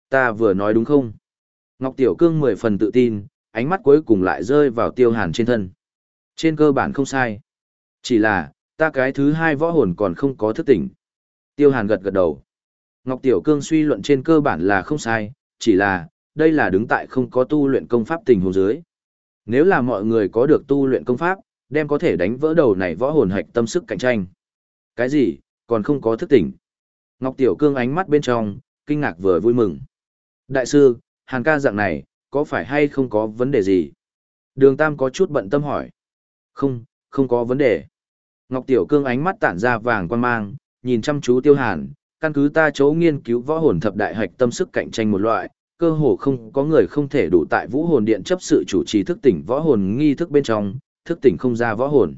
Ta vừa nói đúng không? Ngọc Tiểu Cương mười phần tự tin, ánh mắt cuối cùng lại rơi vào tiêu hàn trên thân. Trên cơ bản không sai. Chỉ là, ta cái thứ hai võ hồn còn không có thức tỉnh. Tiêu hàn gật gật đầu. Ngọc Tiểu Cương suy luận trên cơ bản là không sai, chỉ là, đây là đứng tại không có tu luyện công pháp tình huống dưới. Nếu là mọi người có được tu luyện công pháp, đem có thể đánh vỡ đầu này võ hồn hạch tâm sức cạnh tranh. Cái gì, còn không có thức tỉnh. Ngọc Tiểu Cương ánh mắt bên trong, kinh ngạc vừa vui mừng. Đại sư, hàng ca dạng này, có phải hay không có vấn đề gì? Đường Tam có chút bận tâm hỏi. Không, không có vấn đề. Ngọc Tiểu Cương ánh mắt tản ra vàng quan mang, nhìn chăm chú Tiêu Hàn, căn cứ ta chỗ nghiên cứu võ hồn thập đại hạch tâm sức cạnh tranh một loại, cơ hồ không có người không thể đủ tại vũ hồn điện chấp sự chủ trì thức tỉnh võ hồn nghi thức bên trong, thức tỉnh không ra võ hồn.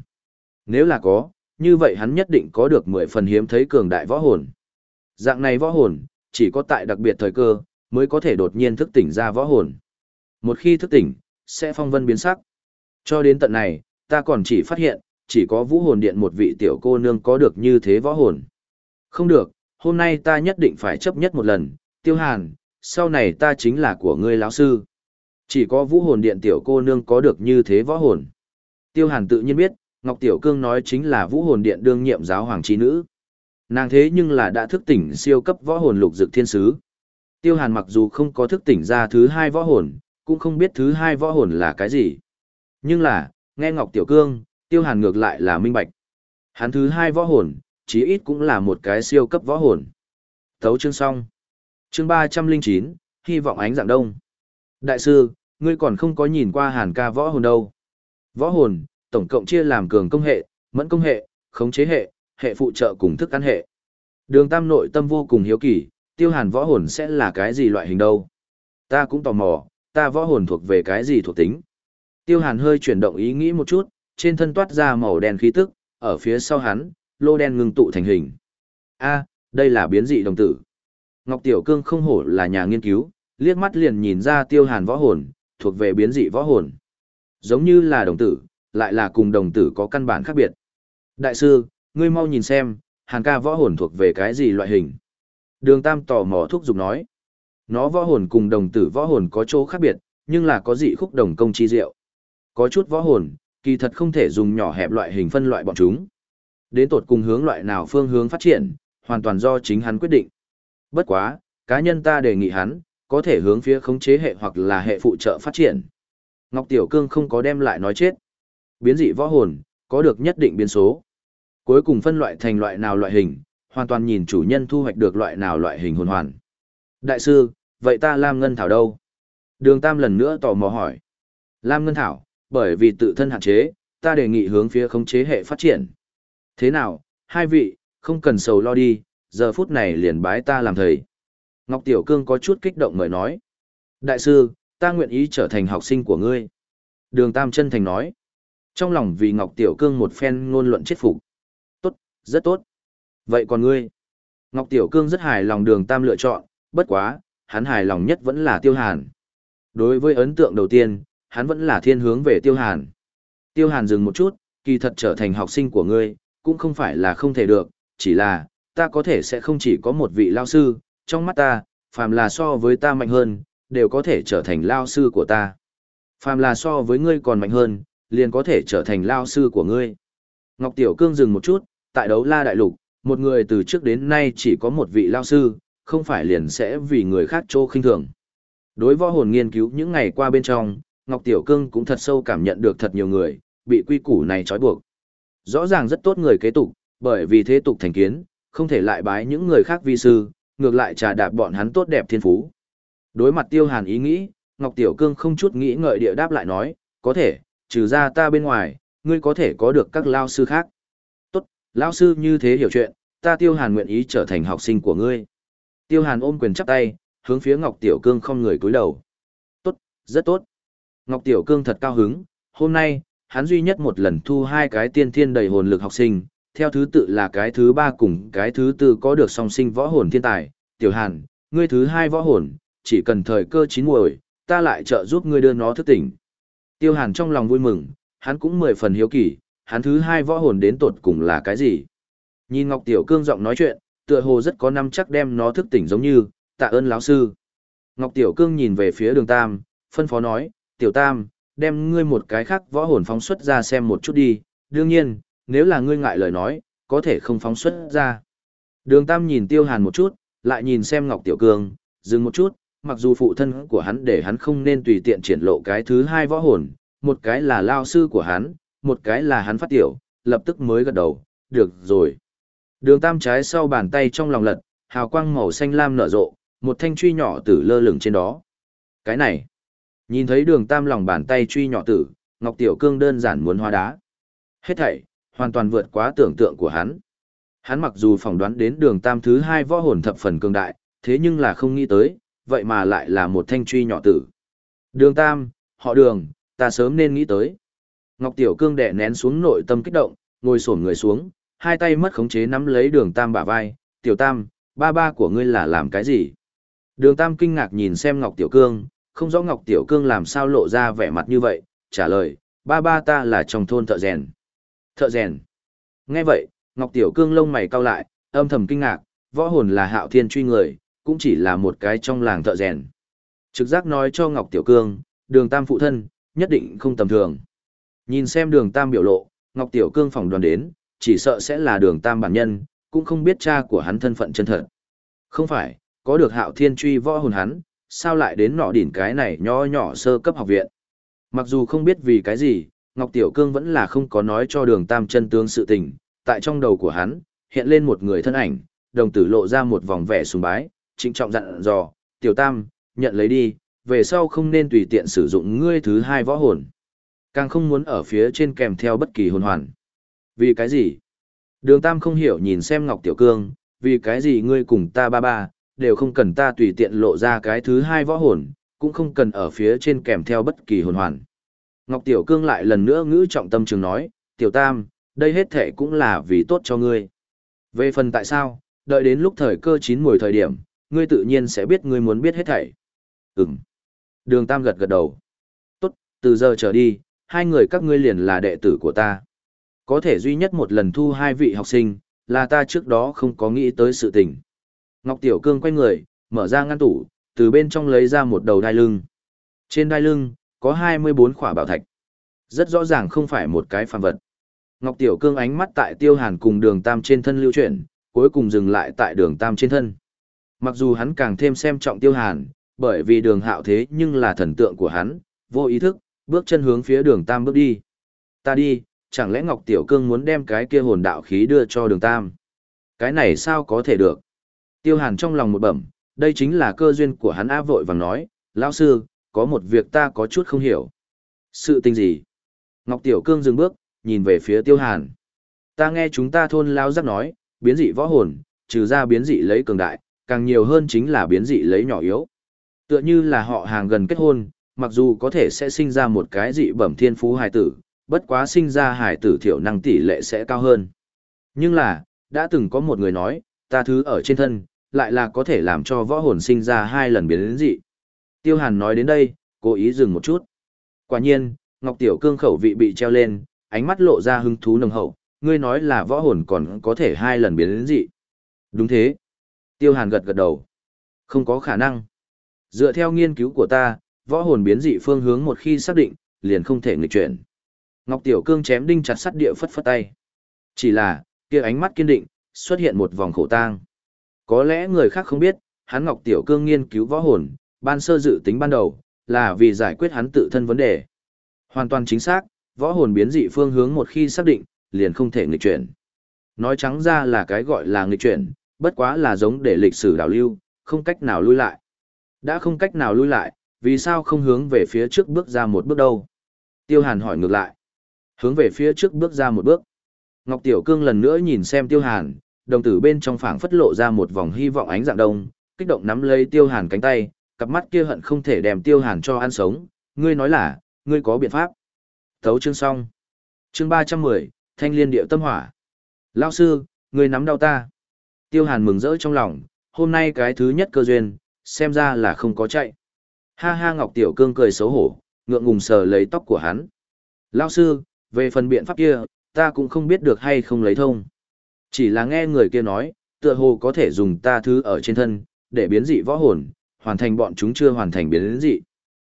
Nếu là có, như vậy hắn nhất định có được 10 phần hiếm thấy cường đại võ hồn. Dạng này võ hồn, chỉ có tại đặc biệt thời cơ, mới có thể đột nhiên thức tỉnh ra võ hồn. Một khi thức tỉnh, sẽ phong vân biến sắc. Cho đến tận này, ta còn chỉ phát hiện, chỉ có vũ hồn điện một vị tiểu cô nương có được như thế võ hồn. Không được, hôm nay ta nhất định phải chấp nhất một lần, tiêu hàn, sau này ta chính là của ngươi lão sư. Chỉ có vũ hồn điện tiểu cô nương có được như thế võ hồn. Tiêu hàn tự nhiên biết, Ngọc Tiểu Cương nói chính là vũ hồn điện đương nhiệm giáo hoàng trí nữ. Nàng thế nhưng là đã thức tỉnh siêu cấp võ hồn lục dực thiên sứ. Tiêu hàn mặc dù không có thức tỉnh ra thứ hai võ hồn, cũng không biết thứ hai võ hồn là cái gì. Nhưng là, nghe Ngọc Tiểu Cương, tiêu hàn ngược lại là minh bạch. Hắn thứ hai võ hồn, chí ít cũng là một cái siêu cấp võ hồn. Thấu chương xong. Chương ba trăm linh chín, hy vọng ánh dạng đông. Đại sư, ngươi còn không có nhìn qua hàn ca võ hồn đâu. Võ hồn, tổng cộng chia làm cường công hệ, mẫn công hệ, khống chế hệ, hệ phụ trợ cùng thức ăn hệ. Đường Tam nội tâm vô cùng hiếu kỳ, tiêu hàn võ hồn sẽ là cái gì loại hình đâu. Ta cũng tò mò, ta võ hồn thuộc về cái gì thuộc tính. Tiêu hàn hơi chuyển động ý nghĩ một chút, trên thân toát ra màu đen khí tức, ở phía sau hắn, lô đen ngưng tụ thành hình. A, đây là biến dị đồng tử. Ngọc Tiểu Cương không hổ là nhà nghiên cứu, liếc mắt liền nhìn ra tiêu hàn võ hồn, thuộc về biến dị võ hồn. Giống như là đồng tử, lại là cùng đồng tử có căn bản khác biệt. Đại sư, ngươi mau nhìn xem, hàn ca võ hồn thuộc về cái gì loại hình. Đường Tam tò mò thúc giục nói. Nó võ hồn cùng đồng tử võ hồn có chỗ khác biệt, nhưng là có dị khúc đồng công chi diệu. Có chút võ hồn, kỳ thật không thể dùng nhỏ hẹp loại hình phân loại bọn chúng. Đến tột cùng hướng loại nào phương hướng phát triển, hoàn toàn do chính hắn quyết định. Bất quá, cá nhân ta đề nghị hắn, có thể hướng phía khống chế hệ hoặc là hệ phụ trợ phát triển. Ngọc Tiểu Cương không có đem lại nói chết. Biến dị võ hồn, có được nhất định biến số. Cuối cùng phân loại thành loại nào loại hình, hoàn toàn nhìn chủ nhân thu hoạch được loại nào loại hình hồn hoàn. Đại sư, vậy ta Lam Ngân Thảo đâu? Đường Tam lần nữa tò mò hỏi. Lam Ngân Thảo, bởi vì tự thân hạn chế, ta đề nghị hướng phía khống chế hệ phát triển. Thế nào, hai vị, không cần sầu lo đi, giờ phút này liền bái ta làm thầy. Ngọc Tiểu Cương có chút kích động mời nói. Đại sư, ta nguyện ý trở thành học sinh của ngươi. Đường Tam chân thành nói. Trong lòng vì Ngọc Tiểu Cương một phen ngôn luận chết phục. Tốt, rất tốt. Vậy còn ngươi? Ngọc Tiểu Cương rất hài lòng đường Tam lựa chọn, bất quá, hắn hài lòng nhất vẫn là Tiêu Hàn. Đối với ấn tượng đầu tiên, hắn vẫn là thiên hướng về Tiêu Hàn. Tiêu Hàn dừng một chút, kỳ thật trở thành học sinh của ngươi, cũng không phải là không thể được, chỉ là, ta có thể sẽ không chỉ có một vị lao sư, trong mắt ta, phàm là so với ta mạnh hơn, đều có thể trở thành lao sư của ta. Phàm là so với ngươi còn mạnh hơn, liền có thể trở thành lao sư của ngươi. Ngọc Tiểu Cương dừng một chút, tại đấu la đại lục, một người từ trước đến nay chỉ có một vị lao sư, không phải liền sẽ vì người khác trô khinh thường. Đối võ hồn nghiên cứu những ngày qua bên trong, Ngọc Tiểu Cương cũng thật sâu cảm nhận được thật nhiều người, bị quy củ này trói buộc. Rõ ràng rất tốt người kế tục, bởi vì thế tục thành kiến, không thể lại bái những người khác vi sư, ngược lại trà đạp bọn hắn tốt đẹp thiên phú. Đối mặt Tiêu Hàn ý nghĩ, Ngọc Tiểu Cương không chút nghĩ ngợi địa đáp lại nói, có thể, trừ ra ta bên ngoài, ngươi có thể có được các lao sư khác. Tốt, lao sư như thế hiểu chuyện, ta Tiêu Hàn nguyện ý trở thành học sinh của ngươi. Tiêu Hàn ôm quyền chắp tay, hướng phía Ngọc Tiểu Cương không người cúi đầu. Tốt, rất tốt. Ngọc Tiểu Cương thật cao hứng, hôm nay, hắn duy nhất một lần thu hai cái tiên thiên đầy hồn lực học sinh, theo thứ tự là cái thứ ba cùng cái thứ tư có được song sinh võ hồn thiên tài. Tiểu Hàn, ngươi thứ hai võ hồn, chỉ cần thời cơ chín muồi, ta lại trợ giúp ngươi đưa nó thức tỉnh. Tiêu Hàn trong lòng vui mừng, hắn cũng mười phần hiếu kỳ, hắn thứ hai võ hồn đến tột cùng là cái gì. Nhìn Ngọc Tiểu Cương giọng nói chuyện, tựa hồ rất có năm chắc đem nó thức tỉnh giống như, tạ ơn lão sư. Ngọc Tiểu Cương nhìn về phía đường Tam, phân phó nói, Tiểu Tam, đem ngươi một cái khác võ hồn phóng xuất ra xem một chút đi, đương nhiên, nếu là ngươi ngại lời nói, có thể không phóng xuất ra. Đường Tam nhìn Tiêu Hàn một chút, lại nhìn xem Ngọc Tiểu Cương, dừng một chút, mặc dù phụ thân của hắn để hắn không nên tùy tiện triển lộ cái thứ hai võ hồn, một cái là lao sư của hắn, một cái là hắn phát tiểu, lập tức mới gật đầu, được rồi. Đường Tam trái sau bàn tay trong lòng lật, hào quang màu xanh lam nở rộ, một thanh truy nhỏ tử lơ lửng trên đó. Cái này, nhìn thấy đường Tam lòng bàn tay truy nhỏ tử, Ngọc Tiểu Cương đơn giản muốn hóa đá. Hết thảy, hoàn toàn vượt quá tưởng tượng của hắn. Hắn mặc dù phỏng đoán đến đường tam thứ hai võ hồn thập phần cường đại, thế nhưng là không nghĩ tới, vậy mà lại là một thanh truy nhỏ tử. Đường tam, họ đường, ta sớm nên nghĩ tới. Ngọc Tiểu Cương đè nén xuống nội tâm kích động, ngồi xổm người xuống, hai tay mất khống chế nắm lấy đường tam bả vai. Tiểu tam, ba ba của ngươi là làm cái gì? Đường tam kinh ngạc nhìn xem Ngọc Tiểu Cương, không rõ Ngọc Tiểu Cương làm sao lộ ra vẻ mặt như vậy, trả lời, ba ba ta là trong thôn thợ rèn. Thợ rèn. Nghe vậy, Ngọc Tiểu Cương lông mày cau lại, âm thầm kinh ngạc, võ hồn là hạo thiên truy người, cũng chỉ là một cái trong làng thợ rèn. Trực giác nói cho Ngọc Tiểu Cương, đường tam phụ thân, nhất định không tầm thường. Nhìn xem đường tam biểu lộ, Ngọc Tiểu Cương phỏng đoàn đến, chỉ sợ sẽ là đường tam bản nhân, cũng không biết cha của hắn thân phận chân thật. Không phải, có được hạo thiên truy võ hồn hắn, sao lại đến nọ đỉnh cái này nho nhỏ sơ cấp học viện. Mặc dù không biết vì cái gì, Ngọc Tiểu Cương vẫn là không có nói cho đường tam chân tướng sự tình, tại trong đầu của hắn, hiện lên một người thân ảnh, đồng tử lộ ra một vòng vẻ sùng bái, trịnh trọng dặn dò, Tiểu Tam, nhận lấy đi, về sau không nên tùy tiện sử dụng ngươi thứ hai võ hồn. Càng không muốn ở phía trên kèm theo bất kỳ hồn hoàn. Vì cái gì? Đường Tam không hiểu nhìn xem Ngọc Tiểu Cương, vì cái gì ngươi cùng ta ba ba, đều không cần ta tùy tiện lộ ra cái thứ hai võ hồn, cũng không cần ở phía trên kèm theo bất kỳ hồn hoàn. Ngọc Tiểu Cương lại lần nữa ngữ trọng tâm trường nói, Tiểu Tam, đây hết thể cũng là vì tốt cho ngươi. Về phần tại sao, đợi đến lúc thời cơ chín mùi thời điểm, ngươi tự nhiên sẽ biết ngươi muốn biết hết thảy. Ừm. Đường Tam gật gật đầu. Tốt, từ giờ trở đi, hai người các ngươi liền là đệ tử của ta. Có thể duy nhất một lần thu hai vị học sinh, là ta trước đó không có nghĩ tới sự tình. Ngọc Tiểu Cương quay người, mở ra ngăn tủ, từ bên trong lấy ra một đầu đai lưng. Trên đai lưng, có 24 khỏa bảo thạch. Rất rõ ràng không phải một cái phàm vật. Ngọc Tiểu Cương ánh mắt tại Tiêu Hàn cùng đường Tam trên thân lưu chuyển, cuối cùng dừng lại tại đường Tam trên thân. Mặc dù hắn càng thêm xem trọng Tiêu Hàn, bởi vì đường hạo thế nhưng là thần tượng của hắn, vô ý thức, bước chân hướng phía đường Tam bước đi. Ta đi, chẳng lẽ Ngọc Tiểu Cương muốn đem cái kia hồn đạo khí đưa cho đường Tam? Cái này sao có thể được? Tiêu Hàn trong lòng một bẩm, đây chính là cơ duyên của hắn áp vội vàng nói, lão sư, có một việc ta có chút không hiểu. Sự tình gì? Ngọc Tiểu Cương dừng bước, nhìn về phía Tiêu Hàn. Ta nghe chúng ta thôn lao giác nói, biến dị võ hồn, trừ ra biến dị lấy cường đại, càng nhiều hơn chính là biến dị lấy nhỏ yếu. Tựa như là họ hàng gần kết hôn, mặc dù có thể sẽ sinh ra một cái dị bẩm thiên phú hài tử, bất quá sinh ra hài tử thiểu năng tỷ lệ sẽ cao hơn. Nhưng là, đã từng có một người nói, ta thứ ở trên thân, lại là có thể làm cho võ hồn sinh ra hai lần biến dị. Tiêu Hàn nói đến đây, cố ý dừng một chút. Quả nhiên, Ngọc Tiểu Cương khẩu vị bị treo lên, ánh mắt lộ ra hứng thú nồng hậu, ngươi nói là võ hồn còn có thể hai lần biến đến dị. Đúng thế. Tiêu Hàn gật gật đầu. Không có khả năng. Dựa theo nghiên cứu của ta, võ hồn biến dị phương hướng một khi xác định, liền không thể nghịch chuyển. Ngọc Tiểu Cương chém đinh chặt sắt địa phất phất tay. Chỉ là, kia ánh mắt kiên định, xuất hiện một vòng khổ tang. Có lẽ người khác không biết, hắn Ngọc Tiểu Cương nghiên cứu võ hồn, ban sơ dự tính ban đầu, là vì giải quyết hắn tự thân vấn đề. Hoàn toàn chính xác, võ hồn biến dị phương hướng một khi xác định, liền không thể nghịch chuyển. Nói trắng ra là cái gọi là nghịch chuyển, bất quá là giống để lịch sử đảo lưu, không cách nào lui lại. Đã không cách nào lui lại, vì sao không hướng về phía trước bước ra một bước đâu? Tiêu Hàn hỏi ngược lại. Hướng về phía trước bước ra một bước. Ngọc Tiểu Cương lần nữa nhìn xem Tiêu Hàn, đồng tử bên trong phảng phất lộ ra một vòng hy vọng ánh dạng đông, kích động nắm lấy Tiêu Hàn cánh tay, cặp mắt kia hận không thể đem Tiêu Hàn cho ăn sống, ngươi nói là, ngươi có biện pháp. Thấu chương xong. Chương ba trăm mười, Thanh Liên Điệu Tâm Hỏa. Lão sư, ngươi nắm đau ta. Tiêu Hàn mừng rỡ trong lòng, hôm nay cái thứ nhất cơ duyên, xem ra là không có chạy. Ha ha Ngọc Tiểu Cương cười xấu hổ, ngượng ngùng sờ lấy tóc của hắn. Lão sư, về phần biện pháp kia, ta cũng không biết được hay không lấy thông. Chỉ là nghe người kia nói, tựa hồ có thể dùng ta thứ ở trên thân, để biến dị võ hồn, hoàn thành bọn chúng chưa hoàn thành biến dị.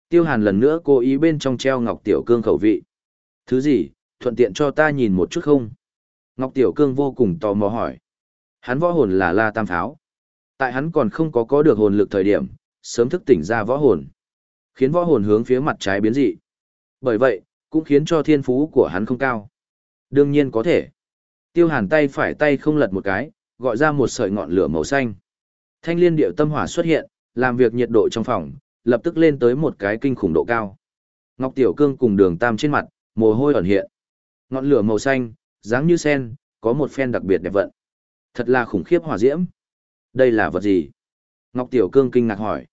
Tiêu Hàn lần nữa cố ý bên trong treo Ngọc Tiểu Cương khẩu vị. Thứ gì, thuận tiện cho ta nhìn một chút không? Ngọc Tiểu Cương vô cùng tò mò hỏi. Hắn võ hồn là La Tam Pháo. Tại hắn còn không có có được hồn lực thời điểm, sớm thức tỉnh ra võ hồn. Khiến võ hồn hướng phía mặt trái biến dị. Bởi vậy, cũng khiến cho thiên phú của hắn không cao. Đương nhiên có thể. Tiêu hàn tay phải tay không lật một cái, gọi ra một sợi ngọn lửa màu xanh. Thanh liên điệu tâm hỏa xuất hiện, làm việc nhiệt độ trong phòng, lập tức lên tới một cái kinh khủng độ cao. Ngọc Tiểu Cương cùng đường tam trên mặt, mồ hôi ẩn hiện. Ngọn lửa màu xanh, dáng như sen, có một phen đặc biệt đẹp vận. Thật là khủng khiếp hỏa diễm. Đây là vật gì? Ngọc Tiểu Cương kinh ngạc hỏi.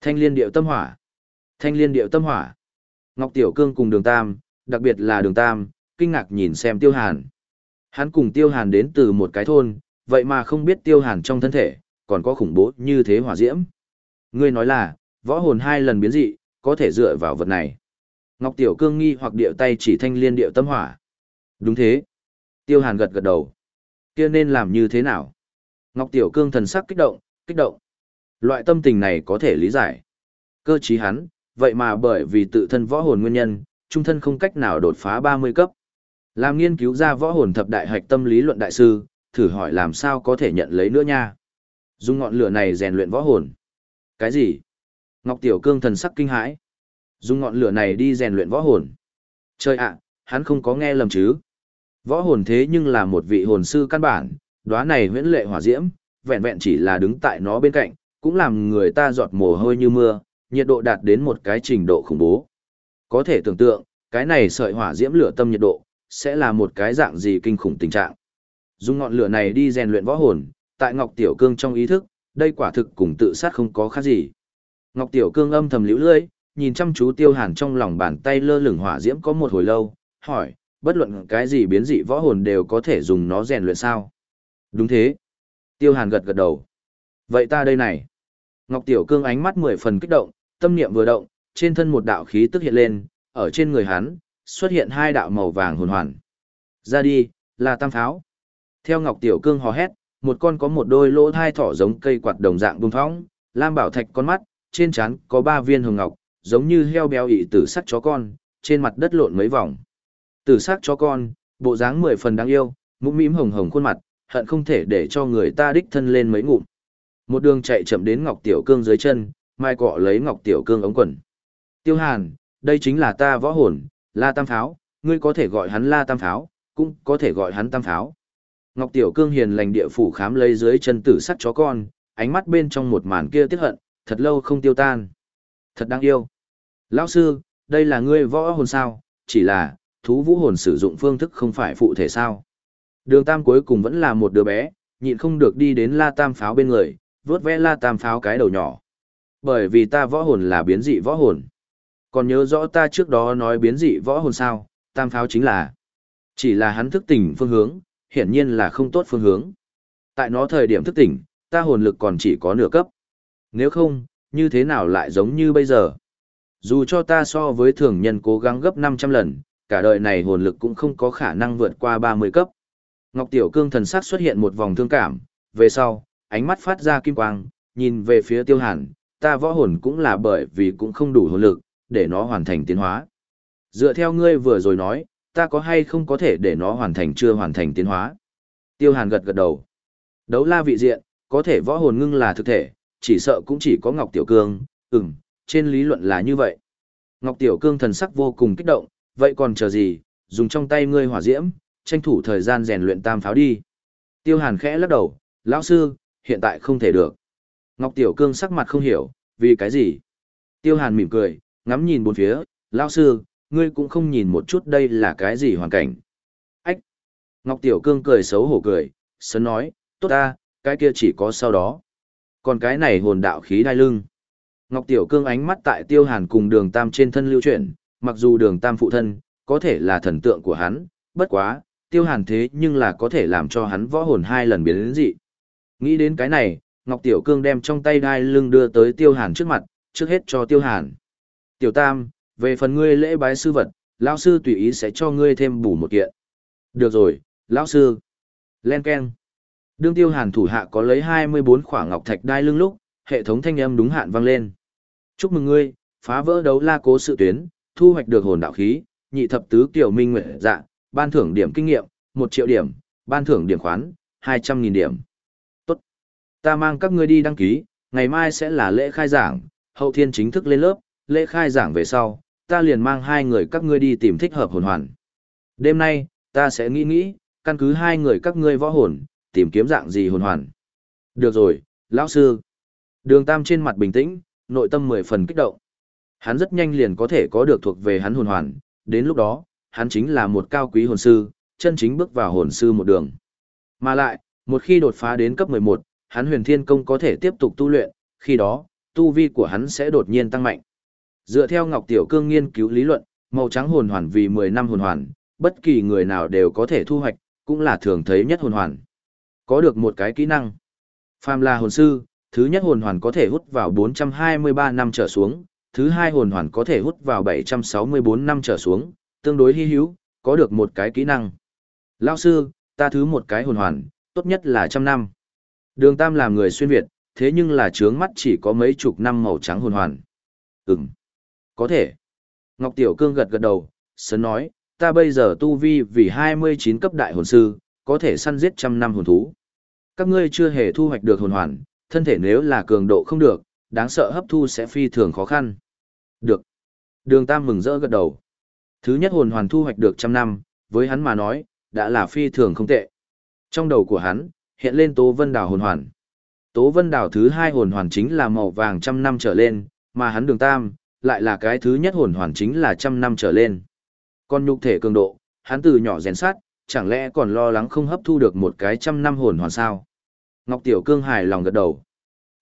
Thanh liên điệu tâm hỏa. Thanh liên điệu tâm hỏa. Ngọc Tiểu Cương cùng đường tam, đặc biệt là đường tam, kinh ngạc nhìn xem Tiêu Hàn. Hắn cùng Tiêu Hàn đến từ một cái thôn, vậy mà không biết Tiêu Hàn trong thân thể, còn có khủng bố như thế hỏa diễm. Ngươi nói là, võ hồn hai lần biến dị, có thể dựa vào vật này. Ngọc Tiểu Cương nghi hoặc điệu tay chỉ thanh liên điệu tâm hỏa. Đúng thế. Tiêu Hàn gật gật đầu. Kia nên làm như thế nào? Ngọc Tiểu Cương thần sắc kích động, kích động. Loại tâm tình này có thể lý giải. Cơ trí hắn, vậy mà bởi vì tự thân võ hồn nguyên nhân, trung thân không cách nào đột phá 30 cấp. Làm nghiên cứu ra võ hồn thập đại hạch tâm lý luận đại sư, thử hỏi làm sao có thể nhận lấy nữa nha. Dùng ngọn lửa này rèn luyện võ hồn. Cái gì? Ngọc Tiểu Cương thần sắc kinh hãi. Dùng ngọn lửa này đi rèn luyện võ hồn. Trời ạ, hắn không có nghe lầm chứ. Võ hồn thế nhưng là một vị hồn sư căn bản, đóa này huyễn lệ hỏa diễm, vẹn vẹn chỉ là đứng tại nó bên cạnh, cũng làm người ta giọt mồ hôi như mưa, nhiệt độ đạt đến một cái trình độ khủng bố. Có thể tưởng tượng, cái này sợi hỏa diễm lửa tâm nhiệt độ, sẽ là một cái dạng gì kinh khủng tình trạng. Dùng ngọn lửa này đi rèn luyện võ hồn, tại Ngọc Tiểu Cương trong ý thức, đây quả thực cùng tự sát không có khác gì. Ngọc Tiểu Cương âm thầm liễu lưỡi, nhìn chăm chú Tiêu Hàn trong lòng bàn tay lơ lửng hỏa diễm có một hồi lâu, hỏi, bất luận cái gì biến dị võ hồn đều có thể dùng nó rèn luyện sao? Đúng thế. Tiêu Hàn gật gật đầu. Vậy ta đây này. Ngọc Tiểu Cương ánh mắt mười phần kích động, tâm niệm vừa động, trên thân một đạo khí tức hiện lên, ở trên người hắn, xuất hiện hai đạo màu vàng hồn hoàn. Ra đi, là tam pháo. Theo Ngọc Tiểu Cương hò hét, một con có một đôi lỗ thai thỏ giống cây quạt đồng dạng bung phóng, lam bảo thạch con mắt, trên trán có ba viên hồng ngọc, giống như heo béo ị tử sắc chó con, trên mặt đất lộn mấy vòng. Tử sắc chó con, bộ dáng mười phần đáng yêu, mũm mĩm hồng hồng khuôn mặt, hận không thể để cho người ta đích thân lên mấy ngụm. Một đường chạy chậm đến Ngọc Tiểu Cương dưới chân, mai cọ lấy Ngọc Tiểu Cương ống quần. Tiêu Hàn, đây chính là ta võ hồn, La Tam Pháo, ngươi có thể gọi hắn La Tam Pháo, cũng có thể gọi hắn Tam Pháo. Ngọc Tiểu Cương hiền lành địa phủ khám lấy dưới chân tử sắt chó con, ánh mắt bên trong một màn kia tiếc hận, thật lâu không tiêu tan. Thật đáng yêu. Lão sư, đây là ngươi võ hồn sao, chỉ là, thú vũ hồn sử dụng phương thức không phải phụ thể sao. Đường Tam cuối cùng vẫn là một đứa bé, nhịn không được đi đến la tam pháo bên người, vuốt ve la tam pháo cái đầu nhỏ. Bởi vì ta võ hồn là biến dị võ hồn. Còn nhớ rõ ta trước đó nói biến dị võ hồn sao, tam pháo chính là. Chỉ là hắn thức tỉnh phương hướng, hiển nhiên là không tốt phương hướng. Tại nó thời điểm thức tỉnh, ta hồn lực còn chỉ có nửa cấp. Nếu không, như thế nào lại giống như bây giờ? Dù cho ta so với thường nhân cố gắng gấp 500 lần, cả đời này hồn lực cũng không có khả năng vượt qua 30 cấp. Ngọc Tiểu Cương thần sắc xuất hiện một vòng thương cảm, về sau, ánh mắt phát ra kim quang, nhìn về phía Tiêu Hàn, ta võ hồn cũng là bởi vì cũng không đủ hồn lực, để nó hoàn thành tiến hóa. Dựa theo ngươi vừa rồi nói, ta có hay không có thể để nó hoàn thành chưa hoàn thành tiến hóa? Tiêu Hàn gật gật đầu. Đấu la vị diện, có thể võ hồn ngưng là thực thể, chỉ sợ cũng chỉ có Ngọc Tiểu Cương, ừm, trên lý luận là như vậy. Ngọc Tiểu Cương thần sắc vô cùng kích động, vậy còn chờ gì, dùng trong tay ngươi hỏa diễm, tranh thủ thời gian rèn luyện tam pháo đi. Tiêu Hàn khẽ lắc đầu, lão sư, hiện tại không thể được. Ngọc Tiểu Cương sắc mặt không hiểu, vì cái gì? Tiêu Hàn mỉm cười, ngắm nhìn bốn phía, lão sư, ngươi cũng không nhìn một chút đây là cái gì hoàn cảnh. Ách! Ngọc Tiểu Cương cười xấu hổ cười, sớm nói, tốt ta, cái kia chỉ có sau đó. Còn cái này hồn đạo khí đai lưng. Ngọc Tiểu Cương ánh mắt tại Tiêu Hàn cùng đường Tam trên thân lưu chuyển, mặc dù đường Tam phụ thân, có thể là thần tượng của hắn, bất quá, Tiêu Hàn thế nhưng là có thể làm cho hắn võ hồn hai lần biến đến dị. Nghĩ đến cái này, Ngọc Tiểu Cương đem trong tay đai lưng đưa tới Tiêu Hàn trước mặt, trước hết cho Tiêu Hàn. Tiểu Tam, về phần ngươi lễ bái sư vật, lão sư tùy ý sẽ cho ngươi thêm bù một kiện. Được rồi, lão sư. Len Ken. Đương Tiêu Hàn thủ hạ có lấy 24 khỏa ngọc thạch đai lưng lúc, hệ thống thanh âm đúng hạn vang lên. Chúc mừng ngươi, phá vỡ đấu la cố sự tuyến, thu hoạch được hồn đạo khí, nhị thập tứ kiểu minh nguyện dạ, ban thưởng điểm kinh nghiệm, 1 triệu điểm, ban thưởng điểm khoán, 200.000 điểm. Tốt. Ta mang các ngươi đi đăng ký, ngày mai sẽ là lễ khai giảng, hậu thiên chính thức lên lớp, lễ khai giảng về sau, ta liền mang hai người các ngươi đi tìm thích hợp hồn hoàn. Đêm nay, ta sẽ nghĩ nghĩ, căn cứ hai người các ngươi võ hồn, tìm kiếm dạng gì hồn hoàn. Được rồi, lão sư. Đường Tam trên mặt bình tĩnh, nội tâm mười phần kích động. Hắn rất nhanh liền có thể có được thuộc về hắn hồn hoàn, đến lúc đó, hắn chính là một cao quý hồn sư, chân chính bước vào hồn sư một đường. Mà lại, một khi đột phá đến cấp 11, hắn huyền thiên công có thể tiếp tục tu luyện, khi đó, tu vi của hắn sẽ đột nhiên tăng mạnh. Dựa theo Ngọc Tiểu Cương nghiên cứu lý luận, màu trắng hồn hoàn vì 10 năm hồn hoàn, bất kỳ người nào đều có thể thu hoạch, cũng là thường thấy nhất hồn hoàn. Có được một cái kỹ năng. Phàm là hồn sư, thứ nhất hồn hoàn có thể hút vào 423 năm trở xuống, thứ hai hồn hoàn có thể hút vào 764 năm trở xuống, tương đối hy hữu, có được một cái kỹ năng. Lao sư, ta thứ một cái hồn hoàn, tốt nhất là trăm năm. Đường Tam làm người xuyên Việt, thế nhưng là trướng mắt chỉ có mấy chục năm màu trắng hồn hoàn. Ừm, có thể. Ngọc Tiểu Cương gật gật đầu, sớm nói, ta bây giờ tu vi vì 29 cấp đại hồn sư, có thể săn giết trăm năm hồn thú. Các ngươi chưa hề thu hoạch được hồn hoàn, thân thể nếu là cường độ không được, đáng sợ hấp thu sẽ phi thường khó khăn. Được. Đường Tam mừng rỡ gật đầu. Thứ nhất hồn hoàn thu hoạch được trăm năm, với hắn mà nói, đã là phi thường không tệ. Trong đầu của hắn, hiện lên Tố Vân Đào hồn hoàn. Tố Vân Đào thứ hai hồn hoàn chính là màu vàng trăm năm trở lên, mà hắn đường Tam, lại là cái thứ nhất hồn hoàn chính là trăm năm trở lên. Còn nhục thể cường độ, hắn từ nhỏ rèn sát, chẳng lẽ còn lo lắng không hấp thu được một cái trăm năm hồn hoàn sao? Ngọc Tiểu Cương hài lòng gật đầu.